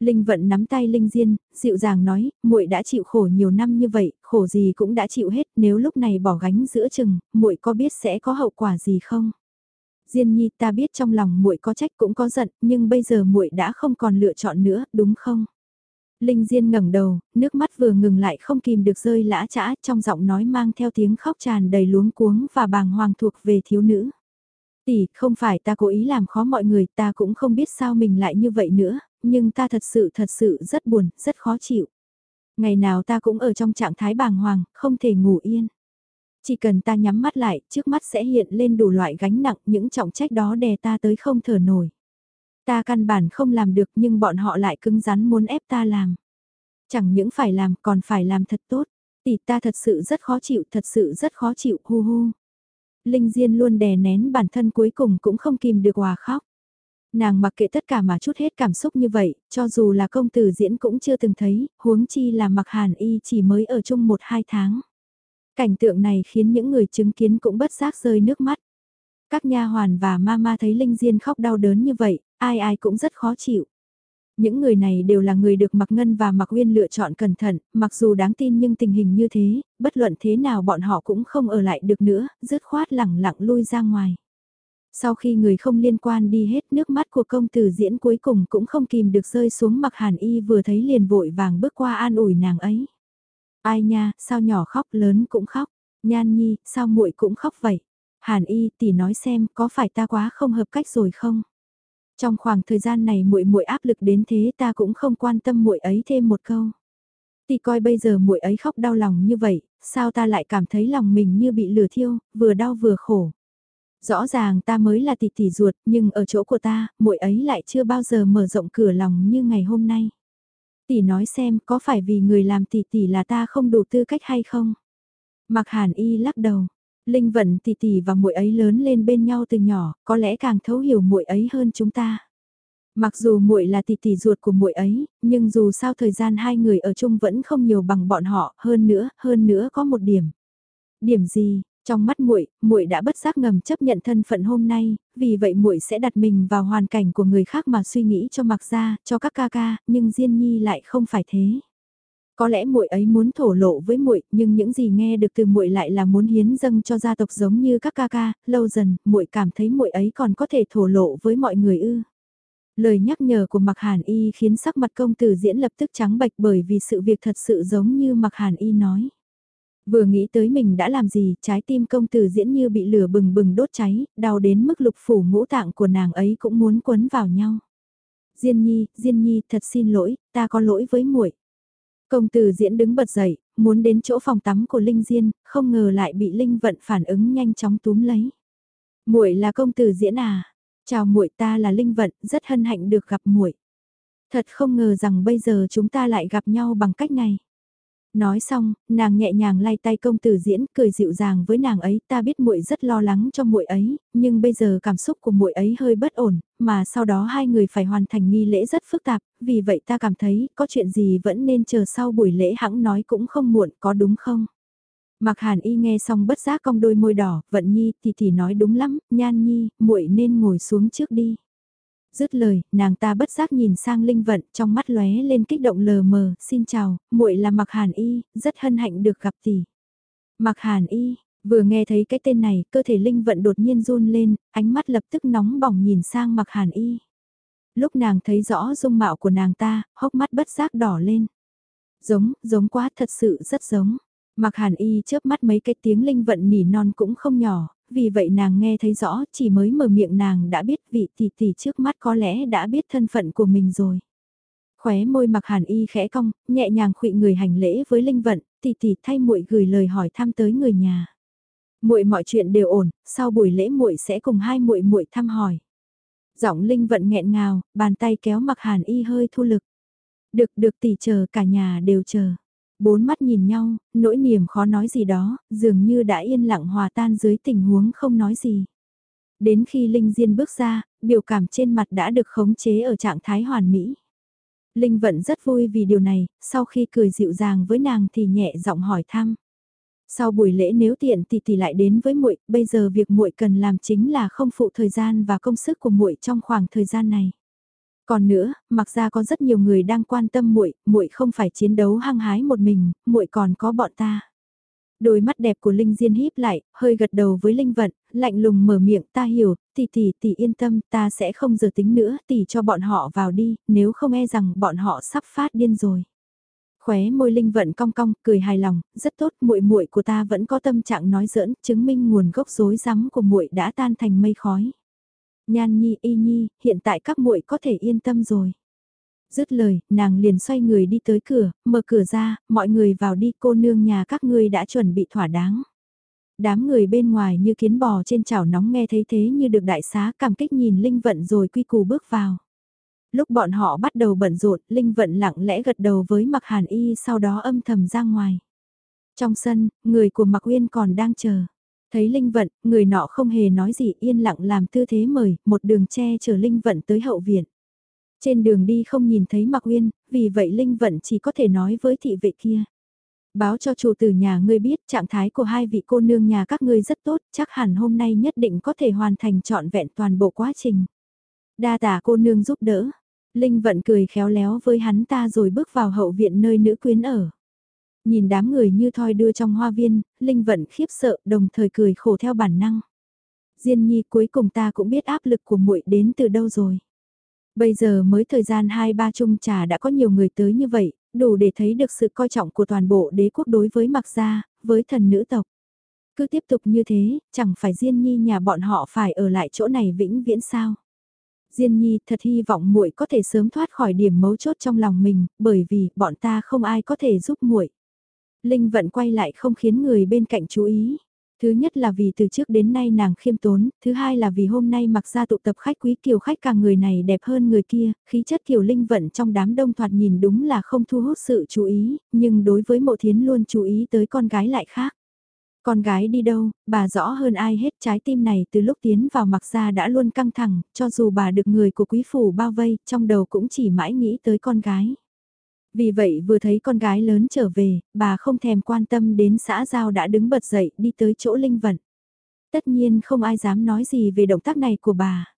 Linh Vận nắm tay Linh Diên, dịu dàng nói, muội đã chịu khổ nhiều năm như vậy, khổ gì cũng đã chịu hết, nếu lúc này bỏ gánh giữa chừng, muội có biết sẽ có hậu quả gì không? Diên Nhi, ta biết trong lòng muội có trách cũng có giận, nhưng bây giờ muội đã không còn lựa chọn nữa, đúng không? Linh Diên ngẩng đầu, nước mắt vừa ngừng lại không kìm được rơi lã chã, trong giọng nói mang theo tiếng khóc tràn đầy luống cuống và bàng hoàng thuộc về thiếu nữ. Tỷ, không phải ta cố ý làm khó mọi người, ta cũng không biết sao mình lại như vậy nữa, nhưng ta thật sự thật sự rất buồn, rất khó chịu. Ngày nào ta cũng ở trong trạng thái bàng hoàng, không thể ngủ yên. Chỉ cần ta nhắm mắt lại, trước mắt sẽ hiện lên đủ loại gánh nặng, những trọng trách đó đè ta tới không thở nổi. Ta căn bản không làm được nhưng bọn họ lại cứng rắn muốn ép ta làm. Chẳng những phải làm còn phải làm thật tốt. Tỷ ta thật sự rất khó chịu, thật sự rất khó chịu, hu hu. Linh Diên luôn đè nén bản thân cuối cùng cũng không kìm được hòa khóc. Nàng mặc kệ tất cả mà chút hết cảm xúc như vậy, cho dù là công tử diễn cũng chưa từng thấy, huống chi là mặc hàn y chỉ mới ở chung một hai tháng. Cảnh tượng này khiến những người chứng kiến cũng bất giác rơi nước mắt. Các nha hoàn và mama thấy Linh Diên khóc đau đớn như vậy, ai ai cũng rất khó chịu. Những người này đều là người được Mặc Ngân và Mặc Uyên lựa chọn cẩn thận, mặc dù đáng tin nhưng tình hình như thế, bất luận thế nào bọn họ cũng không ở lại được nữa, dứt khoát lẳng lặng lui ra ngoài. Sau khi người không liên quan đi hết nước mắt của công tử diễn cuối cùng cũng không kìm được rơi xuống mặc hàn y vừa thấy liền vội vàng bước qua an ủi nàng ấy. Ai nha, sao nhỏ khóc lớn cũng khóc, nhan nhi, sao muội cũng khóc vậy. Hàn y tỷ nói xem có phải ta quá không hợp cách rồi không? Trong khoảng thời gian này muội muội áp lực đến thế ta cũng không quan tâm muội ấy thêm một câu. Tỷ coi bây giờ muội ấy khóc đau lòng như vậy, sao ta lại cảm thấy lòng mình như bị lửa thiêu, vừa đau vừa khổ. Rõ ràng ta mới là tỷ tỷ ruột, nhưng ở chỗ của ta, muội ấy lại chưa bao giờ mở rộng cửa lòng như ngày hôm nay. Tỷ nói xem có phải vì người làm tỷ tỷ là ta không đủ tư cách hay không? Mạc Hàn Y lắc đầu. Linh Vận tỷ tỷ và muội ấy lớn lên bên nhau từ nhỏ, có lẽ càng thấu hiểu muội ấy hơn chúng ta. Mặc dù muội là tỷ tỷ ruột của muội ấy, nhưng dù sao thời gian hai người ở chung vẫn không nhiều bằng bọn họ, hơn nữa, hơn nữa có một điểm. Điểm gì? Trong mắt muội, muội đã bất giác ngầm chấp nhận thân phận hôm nay, vì vậy muội sẽ đặt mình vào hoàn cảnh của người khác mà suy nghĩ cho Mặc gia, cho các ca ca, nhưng Diên Nhi lại không phải thế. Có lẽ muội ấy muốn thổ lộ với muội, nhưng những gì nghe được từ muội lại là muốn hiến dâng cho gia tộc giống như các ca ca, lâu dần, muội cảm thấy muội ấy còn có thể thổ lộ với mọi người ư? Lời nhắc nhở của Mạc Hàn Y khiến sắc mặt công tử diễn lập tức trắng bệch bởi vì sự việc thật sự giống như Mạc Hàn Y nói. Vừa nghĩ tới mình đã làm gì, trái tim công tử diễn như bị lửa bừng bừng đốt cháy, đau đến mức lục phủ ngũ tạng của nàng ấy cũng muốn quấn vào nhau. Diên Nhi, Diên Nhi, thật xin lỗi, ta có lỗi với muội. Công tử diễn đứng bật dậy, muốn đến chỗ phòng tắm của Linh Diên, không ngờ lại bị Linh Vận phản ứng nhanh chóng túm lấy. Muội là công tử diễn à? Chào muội, ta là Linh Vận, rất hân hạnh được gặp muội. Thật không ngờ rằng bây giờ chúng ta lại gặp nhau bằng cách này. Nói xong, nàng nhẹ nhàng lay tay công tử diễn, cười dịu dàng với nàng ấy, ta biết muội rất lo lắng cho muội ấy, nhưng bây giờ cảm xúc của muội ấy hơi bất ổn, mà sau đó hai người phải hoàn thành nghi lễ rất phức tạp, vì vậy ta cảm thấy có chuyện gì vẫn nên chờ sau buổi lễ hãng nói cũng không muộn, có đúng không? Mặc Hàn Y nghe xong bất giác cong đôi môi đỏ, Vận Nhi thì thì nói đúng lắm, Nhan Nhi, muội nên ngồi xuống trước đi. Dứt lời, nàng ta bất giác nhìn sang Linh Vận, trong mắt lóe lên kích động lờ mờ, xin chào, muội là Mặc Hàn Y, rất hân hạnh được gặp tỷ. Mặc Hàn Y, vừa nghe thấy cái tên này, cơ thể Linh Vận đột nhiên run lên, ánh mắt lập tức nóng bỏng nhìn sang Mặc Hàn Y. Lúc nàng thấy rõ dung mạo của nàng ta, hốc mắt bất giác đỏ lên. Giống, giống quá thật sự rất giống. Mặc hàn y chớp mắt mấy cái tiếng linh vận nỉ non cũng không nhỏ, vì vậy nàng nghe thấy rõ chỉ mới mở miệng nàng đã biết vị tỷ tỷ trước mắt có lẽ đã biết thân phận của mình rồi. Khóe môi mặc hàn y khẽ cong, nhẹ nhàng khụy người hành lễ với linh vận, tỷ tỷ thay muội gửi lời hỏi thăm tới người nhà. Muội mọi chuyện đều ổn, sau buổi lễ muội sẽ cùng hai muội muội thăm hỏi. Giọng linh vận nghẹn ngào, bàn tay kéo mặc hàn y hơi thu lực. Được được tỷ chờ cả nhà đều chờ. Bốn mắt nhìn nhau, nỗi niềm khó nói gì đó, dường như đã yên lặng hòa tan dưới tình huống không nói gì. Đến khi Linh Diên bước ra, biểu cảm trên mặt đã được khống chế ở trạng thái hoàn mỹ. Linh Vận rất vui vì điều này, sau khi cười dịu dàng với nàng thì nhẹ giọng hỏi thăm. Sau buổi lễ nếu tiện thì tỷ lại đến với muội, bây giờ việc muội cần làm chính là không phụ thời gian và công sức của muội trong khoảng thời gian này. Còn nữa, mặc ra có rất nhiều người đang quan tâm muội, muội không phải chiến đấu hăng hái một mình, muội còn có bọn ta. Đôi mắt đẹp của Linh Diên híp lại, hơi gật đầu với Linh Vận, lạnh lùng mở miệng, ta hiểu, tỷ tỷ tỷ yên tâm, ta sẽ không giờ tính nữa, tỷ cho bọn họ vào đi, nếu không e rằng bọn họ sắp phát điên rồi. Khóe môi Linh Vận cong cong, cười hài lòng, rất tốt, muội muội của ta vẫn có tâm trạng nói giỡn, chứng minh nguồn gốc rối rắm của muội đã tan thành mây khói. Nhan Nhi, Y Nhi, hiện tại các muội có thể yên tâm rồi. Dứt lời, nàng liền xoay người đi tới cửa, mở cửa ra, mọi người vào đi cô nương nhà các ngươi đã chuẩn bị thỏa đáng. Đám người bên ngoài như kiến bò trên chảo nóng nghe thấy thế như được đại xá cảm kích nhìn Linh Vận rồi quy củ bước vào. Lúc bọn họ bắt đầu bận rộn, Linh Vận lặng lẽ gật đầu với Mặc Hàn Y sau đó âm thầm ra ngoài. Trong sân, người của Mặc Uyên còn đang chờ. Thấy Linh Vận, người nọ không hề nói gì yên lặng làm tư thế mời, một đường che chở Linh Vận tới hậu viện. Trên đường đi không nhìn thấy Mạc Uyên, vì vậy Linh Vận chỉ có thể nói với thị vệ kia. Báo cho chủ tử nhà ngươi biết trạng thái của hai vị cô nương nhà các ngươi rất tốt, chắc hẳn hôm nay nhất định có thể hoàn thành trọn vẹn toàn bộ quá trình. Đa tả cô nương giúp đỡ. Linh Vận cười khéo léo với hắn ta rồi bước vào hậu viện nơi nữ quyến ở. Nhìn đám người như thoi đưa trong hoa viên, Linh Vận khiếp sợ đồng thời cười khổ theo bản năng. Diên Nhi cuối cùng ta cũng biết áp lực của muội đến từ đâu rồi. Bây giờ mới thời gian hai ba chung trà đã có nhiều người tới như vậy, đủ để thấy được sự coi trọng của toàn bộ đế quốc đối với mặc gia, với thần nữ tộc. Cứ tiếp tục như thế, chẳng phải Diên Nhi nhà bọn họ phải ở lại chỗ này vĩnh viễn sao. Diên Nhi thật hy vọng muội có thể sớm thoát khỏi điểm mấu chốt trong lòng mình, bởi vì bọn ta không ai có thể giúp muội. Linh vận quay lại không khiến người bên cạnh chú ý. Thứ nhất là vì từ trước đến nay nàng khiêm tốn, thứ hai là vì hôm nay mặc ra tụ tập khách quý kiều khách càng người này đẹp hơn người kia, khí chất kiều linh vận trong đám đông thoạt nhìn đúng là không thu hút sự chú ý, nhưng đối với mộ thiến luôn chú ý tới con gái lại khác. Con gái đi đâu, bà rõ hơn ai hết trái tim này từ lúc tiến vào mặc ra đã luôn căng thẳng, cho dù bà được người của quý phủ bao vây, trong đầu cũng chỉ mãi nghĩ tới con gái. Vì vậy vừa thấy con gái lớn trở về, bà không thèm quan tâm đến xã giao đã đứng bật dậy đi tới chỗ Linh Vận. Tất nhiên không ai dám nói gì về động tác này của bà.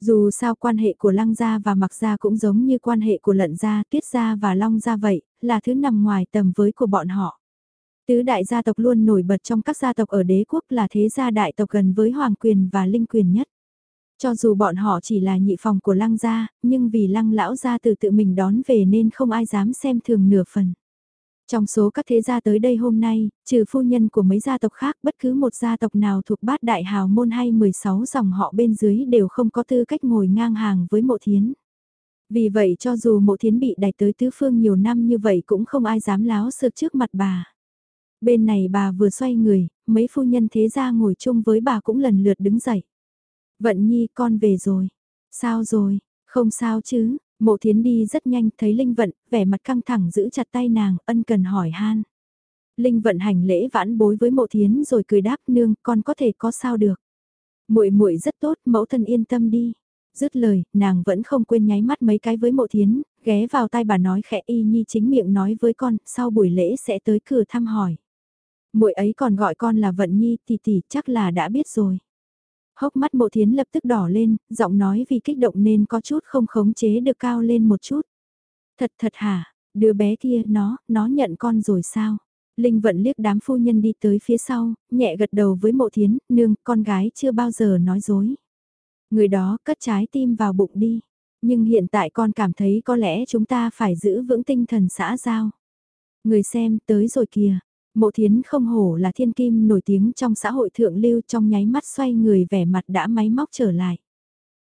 Dù sao quan hệ của Lăng Gia và Mặc Gia cũng giống như quan hệ của Lận Gia, Tuyết Gia và Long Gia vậy, là thứ nằm ngoài tầm với của bọn họ. Tứ đại gia tộc luôn nổi bật trong các gia tộc ở đế quốc là thế gia đại tộc gần với hoàng quyền và linh quyền nhất. Cho dù bọn họ chỉ là nhị phòng của lăng gia, nhưng vì lăng lão gia từ tự mình đón về nên không ai dám xem thường nửa phần. Trong số các thế gia tới đây hôm nay, trừ phu nhân của mấy gia tộc khác bất cứ một gia tộc nào thuộc bát đại hào môn hay 16 dòng họ bên dưới đều không có tư cách ngồi ngang hàng với mộ thiến. Vì vậy cho dù mộ thiến bị đẩy tới tứ phương nhiều năm như vậy cũng không ai dám láo sược trước mặt bà. Bên này bà vừa xoay người, mấy phu nhân thế gia ngồi chung với bà cũng lần lượt đứng dậy. Vận nhi con về rồi. Sao rồi, không sao chứ, mộ thiến đi rất nhanh thấy Linh Vận, vẻ mặt căng thẳng giữ chặt tay nàng, ân cần hỏi han. Linh Vận hành lễ vãn bối với mộ thiến rồi cười đáp nương, con có thể có sao được. muội muội rất tốt, mẫu thân yên tâm đi. Dứt lời, nàng vẫn không quên nháy mắt mấy cái với mộ thiến, ghé vào tai bà nói khẽ y nhi chính miệng nói với con, sau buổi lễ sẽ tới cửa thăm hỏi. muội ấy còn gọi con là Vận Nhi tỷ tỷ chắc là đã biết rồi. Hốc mắt mộ thiến lập tức đỏ lên, giọng nói vì kích động nên có chút không khống chế được cao lên một chút. Thật thật hả, đứa bé kia nó, nó nhận con rồi sao? Linh vận liếc đám phu nhân đi tới phía sau, nhẹ gật đầu với mộ thiến, nương, con gái chưa bao giờ nói dối. Người đó cất trái tim vào bụng đi. Nhưng hiện tại con cảm thấy có lẽ chúng ta phải giữ vững tinh thần xã giao. Người xem tới rồi kìa, Mộ thiến không hổ là thiên kim nổi tiếng trong xã hội thượng lưu trong nháy mắt xoay người vẻ mặt đã máy móc trở lại.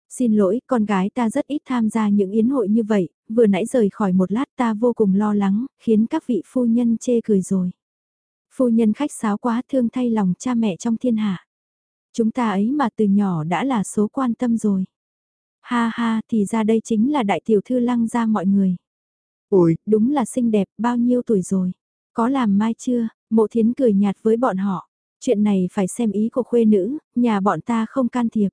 Xin lỗi, con gái ta rất ít tham gia những yến hội như vậy, vừa nãy rời khỏi một lát ta vô cùng lo lắng, khiến các vị phu nhân chê cười rồi. Phu nhân khách sáo quá thương thay lòng cha mẹ trong thiên hạ. Chúng ta ấy mà từ nhỏ đã là số quan tâm rồi. Ha ha thì ra đây chính là đại tiểu thư lăng ra mọi người. Ôi, đúng là xinh đẹp, bao nhiêu tuổi rồi? Có làm mai chưa? Mộ thiến cười nhạt với bọn họ. Chuyện này phải xem ý của khuê nữ, nhà bọn ta không can thiệp.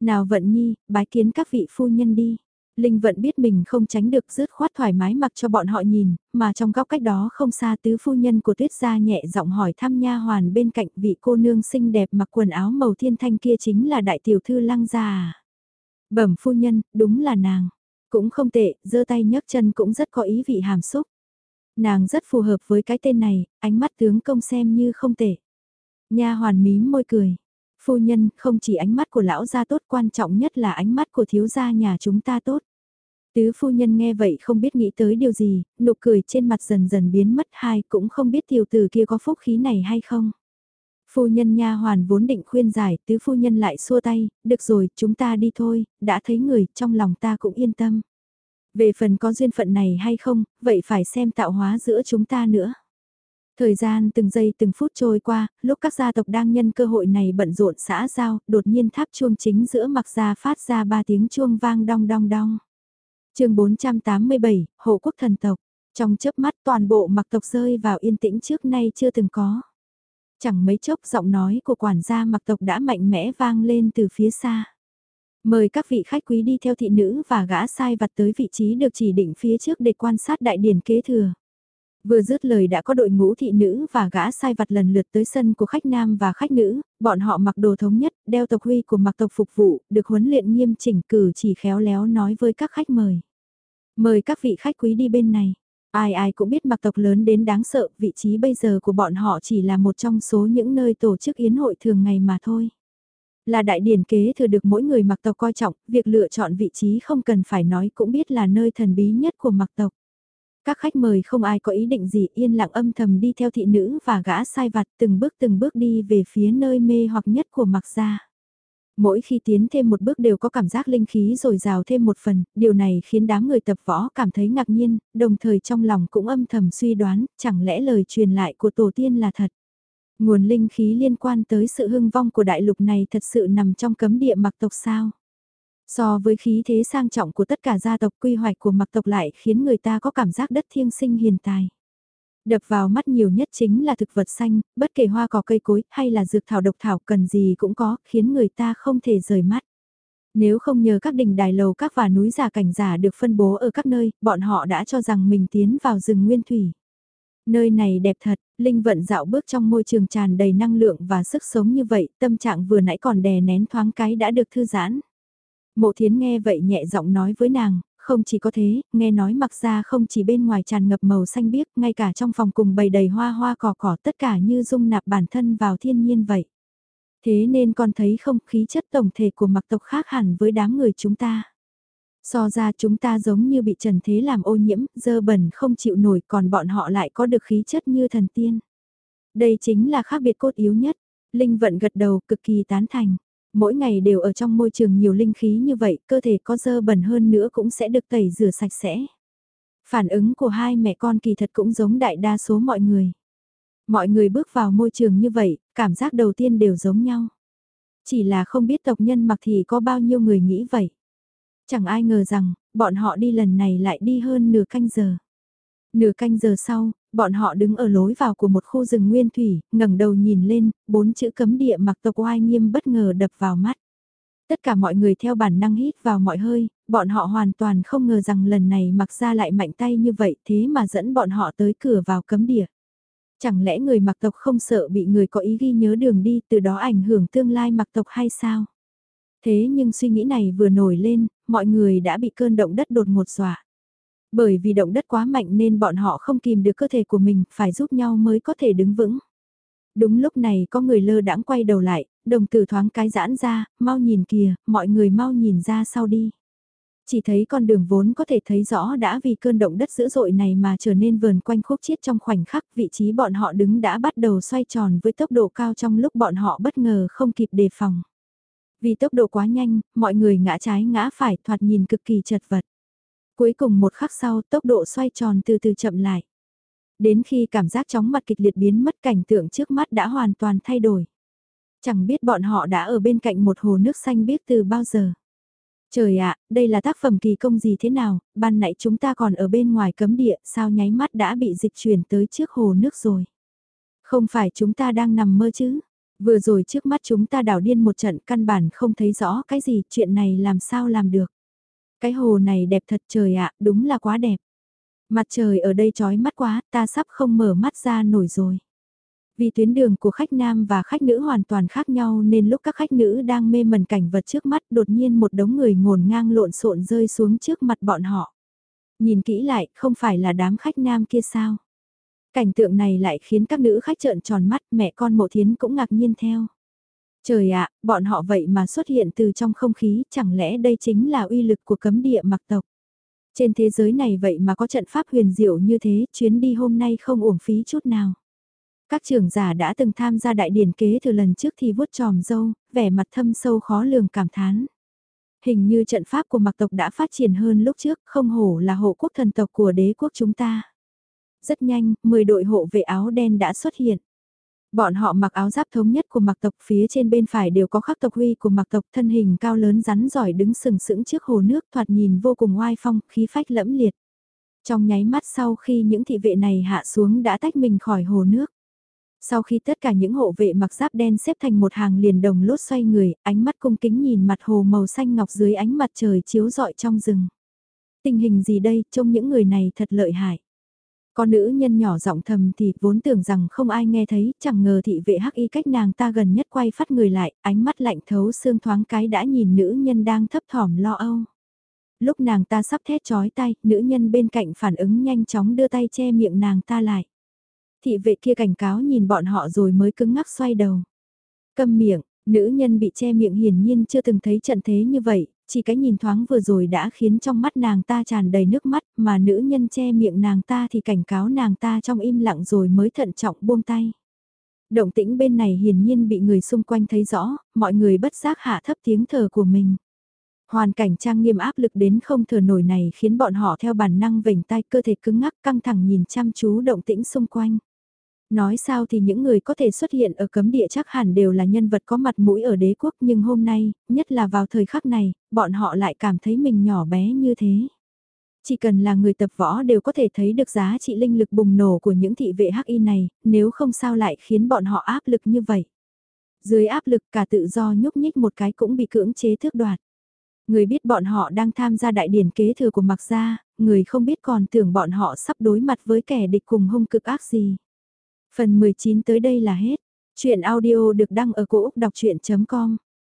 Nào vận nhi, bái kiến các vị phu nhân đi. Linh vận biết mình không tránh được rứt khoát thoải mái mặc cho bọn họ nhìn, mà trong góc cách đó không xa tứ phu nhân của tuyết gia nhẹ giọng hỏi thăm nha hoàn bên cạnh vị cô nương xinh đẹp mặc quần áo màu thiên thanh kia chính là đại tiểu thư lăng gia à. Bẩm phu nhân, đúng là nàng. Cũng không tệ, giơ tay nhấc chân cũng rất có ý vị hàm xúc. Nàng rất phù hợp với cái tên này, ánh mắt tướng công xem như không tệ. Nha hoàn mím môi cười. Phu nhân, không chỉ ánh mắt của lão gia tốt quan trọng nhất là ánh mắt của thiếu gia nhà chúng ta tốt. Tứ phu nhân nghe vậy không biết nghĩ tới điều gì, nụ cười trên mặt dần dần biến mất hai cũng không biết tiểu tử kia có phúc khí này hay không. Phu nhân nha hoàn vốn định khuyên giải, tứ phu nhân lại xua tay, được rồi, chúng ta đi thôi, đã thấy người, trong lòng ta cũng yên tâm. Về phần có duyên phận này hay không, vậy phải xem tạo hóa giữa chúng ta nữa. Thời gian từng giây từng phút trôi qua, lúc các gia tộc đang nhân cơ hội này bận rộn xã giao, đột nhiên tháp chuông chính giữa mặc ra phát ra ba tiếng chuông vang đong đong đong. chương 487, Hộ quốc thần tộc. Trong chớp mắt toàn bộ mặc tộc rơi vào yên tĩnh trước nay chưa từng có. Chẳng mấy chốc giọng nói của quản gia mặc tộc đã mạnh mẽ vang lên từ phía xa. Mời các vị khách quý đi theo thị nữ và gã sai vặt tới vị trí được chỉ định phía trước để quan sát đại điển kế thừa. Vừa dứt lời đã có đội ngũ thị nữ và gã sai vặt lần lượt tới sân của khách nam và khách nữ, bọn họ mặc đồ thống nhất, đeo tộc huy của mặc tộc phục vụ, được huấn luyện nghiêm chỉnh cử chỉ khéo léo nói với các khách mời. Mời các vị khách quý đi bên này. Ai ai cũng biết mặc tộc lớn đến đáng sợ, vị trí bây giờ của bọn họ chỉ là một trong số những nơi tổ chức yến hội thường ngày mà thôi. Là đại điển kế thừa được mỗi người mặc tộc coi trọng, việc lựa chọn vị trí không cần phải nói cũng biết là nơi thần bí nhất của mặc tộc. Các khách mời không ai có ý định gì yên lặng âm thầm đi theo thị nữ và gã sai vặt từng bước từng bước đi về phía nơi mê hoặc nhất của mặc gia. Mỗi khi tiến thêm một bước đều có cảm giác linh khí rồi rào thêm một phần, điều này khiến đám người tập võ cảm thấy ngạc nhiên, đồng thời trong lòng cũng âm thầm suy đoán, chẳng lẽ lời truyền lại của tổ tiên là thật. Nguồn linh khí liên quan tới sự hưng vong của đại lục này thật sự nằm trong cấm địa mặc tộc sao? So với khí thế sang trọng của tất cả gia tộc quy hoạch của mặc tộc lại khiến người ta có cảm giác đất thiêng sinh hiền tài. Đập vào mắt nhiều nhất chính là thực vật xanh, bất kể hoa cỏ cây cối hay là dược thảo độc thảo cần gì cũng có, khiến người ta không thể rời mắt. Nếu không nhờ các đỉnh đài lầu các và núi giả cảnh giả được phân bố ở các nơi, bọn họ đã cho rằng mình tiến vào rừng nguyên thủy. Nơi này đẹp thật, Linh vận dạo bước trong môi trường tràn đầy năng lượng và sức sống như vậy, tâm trạng vừa nãy còn đè nén thoáng cái đã được thư giãn. Mộ thiến nghe vậy nhẹ giọng nói với nàng, không chỉ có thế, nghe nói mặc ra không chỉ bên ngoài tràn ngập màu xanh biếc, ngay cả trong phòng cùng bầy đầy hoa hoa cỏ cỏ tất cả như dung nạp bản thân vào thiên nhiên vậy. Thế nên con thấy không khí chất tổng thể của mặc tộc khác hẳn với đám người chúng ta. So ra chúng ta giống như bị trần thế làm ô nhiễm, dơ bẩn không chịu nổi còn bọn họ lại có được khí chất như thần tiên. Đây chính là khác biệt cốt yếu nhất. Linh vận gật đầu cực kỳ tán thành. Mỗi ngày đều ở trong môi trường nhiều linh khí như vậy, cơ thể có dơ bẩn hơn nữa cũng sẽ được tẩy rửa sạch sẽ. Phản ứng của hai mẹ con kỳ thật cũng giống đại đa số mọi người. Mọi người bước vào môi trường như vậy, cảm giác đầu tiên đều giống nhau. Chỉ là không biết tộc nhân mặc thì có bao nhiêu người nghĩ vậy. Chẳng ai ngờ rằng, bọn họ đi lần này lại đi hơn nửa canh giờ. Nửa canh giờ sau, bọn họ đứng ở lối vào của một khu rừng nguyên thủy, ngẩng đầu nhìn lên, bốn chữ cấm địa mặc tộc oai nghiêm bất ngờ đập vào mắt. Tất cả mọi người theo bản năng hít vào mọi hơi, bọn họ hoàn toàn không ngờ rằng lần này mặc ra lại mạnh tay như vậy thế mà dẫn bọn họ tới cửa vào cấm địa. Chẳng lẽ người mặc tộc không sợ bị người có ý ghi nhớ đường đi từ đó ảnh hưởng tương lai mặc tộc hay sao? Thế nhưng suy nghĩ này vừa nổi lên, mọi người đã bị cơn động đất đột ngột dọa. Bởi vì động đất quá mạnh nên bọn họ không kìm được cơ thể của mình, phải giúp nhau mới có thể đứng vững. Đúng lúc này có người lơ đãng quay đầu lại, đồng tử thoáng cái giãn ra, mau nhìn kìa, mọi người mau nhìn ra sau đi. Chỉ thấy con đường vốn có thể thấy rõ đã vì cơn động đất dữ dội này mà trở nên vờn quanh khúc chiết trong khoảnh khắc vị trí bọn họ đứng đã bắt đầu xoay tròn với tốc độ cao trong lúc bọn họ bất ngờ không kịp đề phòng. Vì tốc độ quá nhanh, mọi người ngã trái ngã phải thoạt nhìn cực kỳ chật vật. Cuối cùng một khắc sau tốc độ xoay tròn từ từ chậm lại. Đến khi cảm giác chóng mặt kịch liệt biến mất cảnh tượng trước mắt đã hoàn toàn thay đổi. Chẳng biết bọn họ đã ở bên cạnh một hồ nước xanh biết từ bao giờ. Trời ạ, đây là tác phẩm kỳ công gì thế nào, ban nãy chúng ta còn ở bên ngoài cấm địa, sao nháy mắt đã bị dịch chuyển tới trước hồ nước rồi. Không phải chúng ta đang nằm mơ chứ, vừa rồi trước mắt chúng ta đảo điên một trận căn bản không thấy rõ cái gì, chuyện này làm sao làm được. Cái hồ này đẹp thật trời ạ, đúng là quá đẹp. Mặt trời ở đây trói mắt quá, ta sắp không mở mắt ra nổi rồi. Vì tuyến đường của khách nam và khách nữ hoàn toàn khác nhau nên lúc các khách nữ đang mê mẩn cảnh vật trước mắt đột nhiên một đống người ngổn ngang lộn xộn rơi xuống trước mặt bọn họ. Nhìn kỹ lại, không phải là đám khách nam kia sao? Cảnh tượng này lại khiến các nữ khách trợn tròn mắt, mẹ con mộ thiến cũng ngạc nhiên theo. Trời ạ, bọn họ vậy mà xuất hiện từ trong không khí, chẳng lẽ đây chính là uy lực của cấm địa mặc tộc? Trên thế giới này vậy mà có trận pháp huyền diệu như thế, chuyến đi hôm nay không uổng phí chút nào. Các trưởng giả đã từng tham gia đại điển kế từ lần trước thì vuốt tròm dâu, vẻ mặt thâm sâu khó lường cảm thán. Hình như trận pháp của mặc tộc đã phát triển hơn lúc trước, không hổ là hộ quốc thần tộc của đế quốc chúng ta. Rất nhanh, 10 đội hộ vệ áo đen đã xuất hiện. Bọn họ mặc áo giáp thống nhất của mặc tộc phía trên bên phải đều có khắc tộc huy của mặc tộc thân hình cao lớn rắn giỏi đứng sừng sững trước hồ nước thoạt nhìn vô cùng oai phong, khí phách lẫm liệt. Trong nháy mắt sau khi những thị vệ này hạ xuống đã tách mình khỏi hồ nước. Sau khi tất cả những hộ vệ mặc giáp đen xếp thành một hàng liền đồng lốt xoay người, ánh mắt cung kính nhìn mặt hồ màu xanh ngọc dưới ánh mặt trời chiếu rọi trong rừng. Tình hình gì đây, trông những người này thật lợi hại. Con nữ nhân nhỏ giọng thầm thì vốn tưởng rằng không ai nghe thấy, chẳng ngờ thị vệ hắc y cách nàng ta gần nhất quay phát người lại, ánh mắt lạnh thấu xương thoáng cái đã nhìn nữ nhân đang thấp thỏm lo âu. Lúc nàng ta sắp thét chói tay, nữ nhân bên cạnh phản ứng nhanh chóng đưa tay che miệng nàng ta lại. Thị vệ kia cảnh cáo nhìn bọn họ rồi mới cứng ngắc xoay đầu. Câm miệng, nữ nhân bị che miệng hiển nhiên chưa từng thấy trận thế như vậy, chỉ cái nhìn thoáng vừa rồi đã khiến trong mắt nàng ta tràn đầy nước mắt mà nữ nhân che miệng nàng ta thì cảnh cáo nàng ta trong im lặng rồi mới thận trọng buông tay. Động tĩnh bên này hiển nhiên bị người xung quanh thấy rõ, mọi người bất giác hạ thấp tiếng thở của mình. Hoàn cảnh trang nghiêm áp lực đến không thở nổi này khiến bọn họ theo bản năng vểnh tay cơ thể cứng ngắc căng thẳng nhìn chăm chú động tĩnh xung quanh. Nói sao thì những người có thể xuất hiện ở cấm địa chắc hẳn đều là nhân vật có mặt mũi ở đế quốc nhưng hôm nay, nhất là vào thời khắc này, bọn họ lại cảm thấy mình nhỏ bé như thế. Chỉ cần là người tập võ đều có thể thấy được giá trị linh lực bùng nổ của những thị vệ hắc y này, nếu không sao lại khiến bọn họ áp lực như vậy. Dưới áp lực cả tự do nhúc nhích một cái cũng bị cưỡng chế thước đoạt. Người biết bọn họ đang tham gia đại điển kế thừa của Mạc Gia, người không biết còn tưởng bọn họ sắp đối mặt với kẻ địch cùng hung cực ác gì. Phần 19 tới đây là hết. Chuyện audio được đăng ở cổ Úc đọc chuyện.com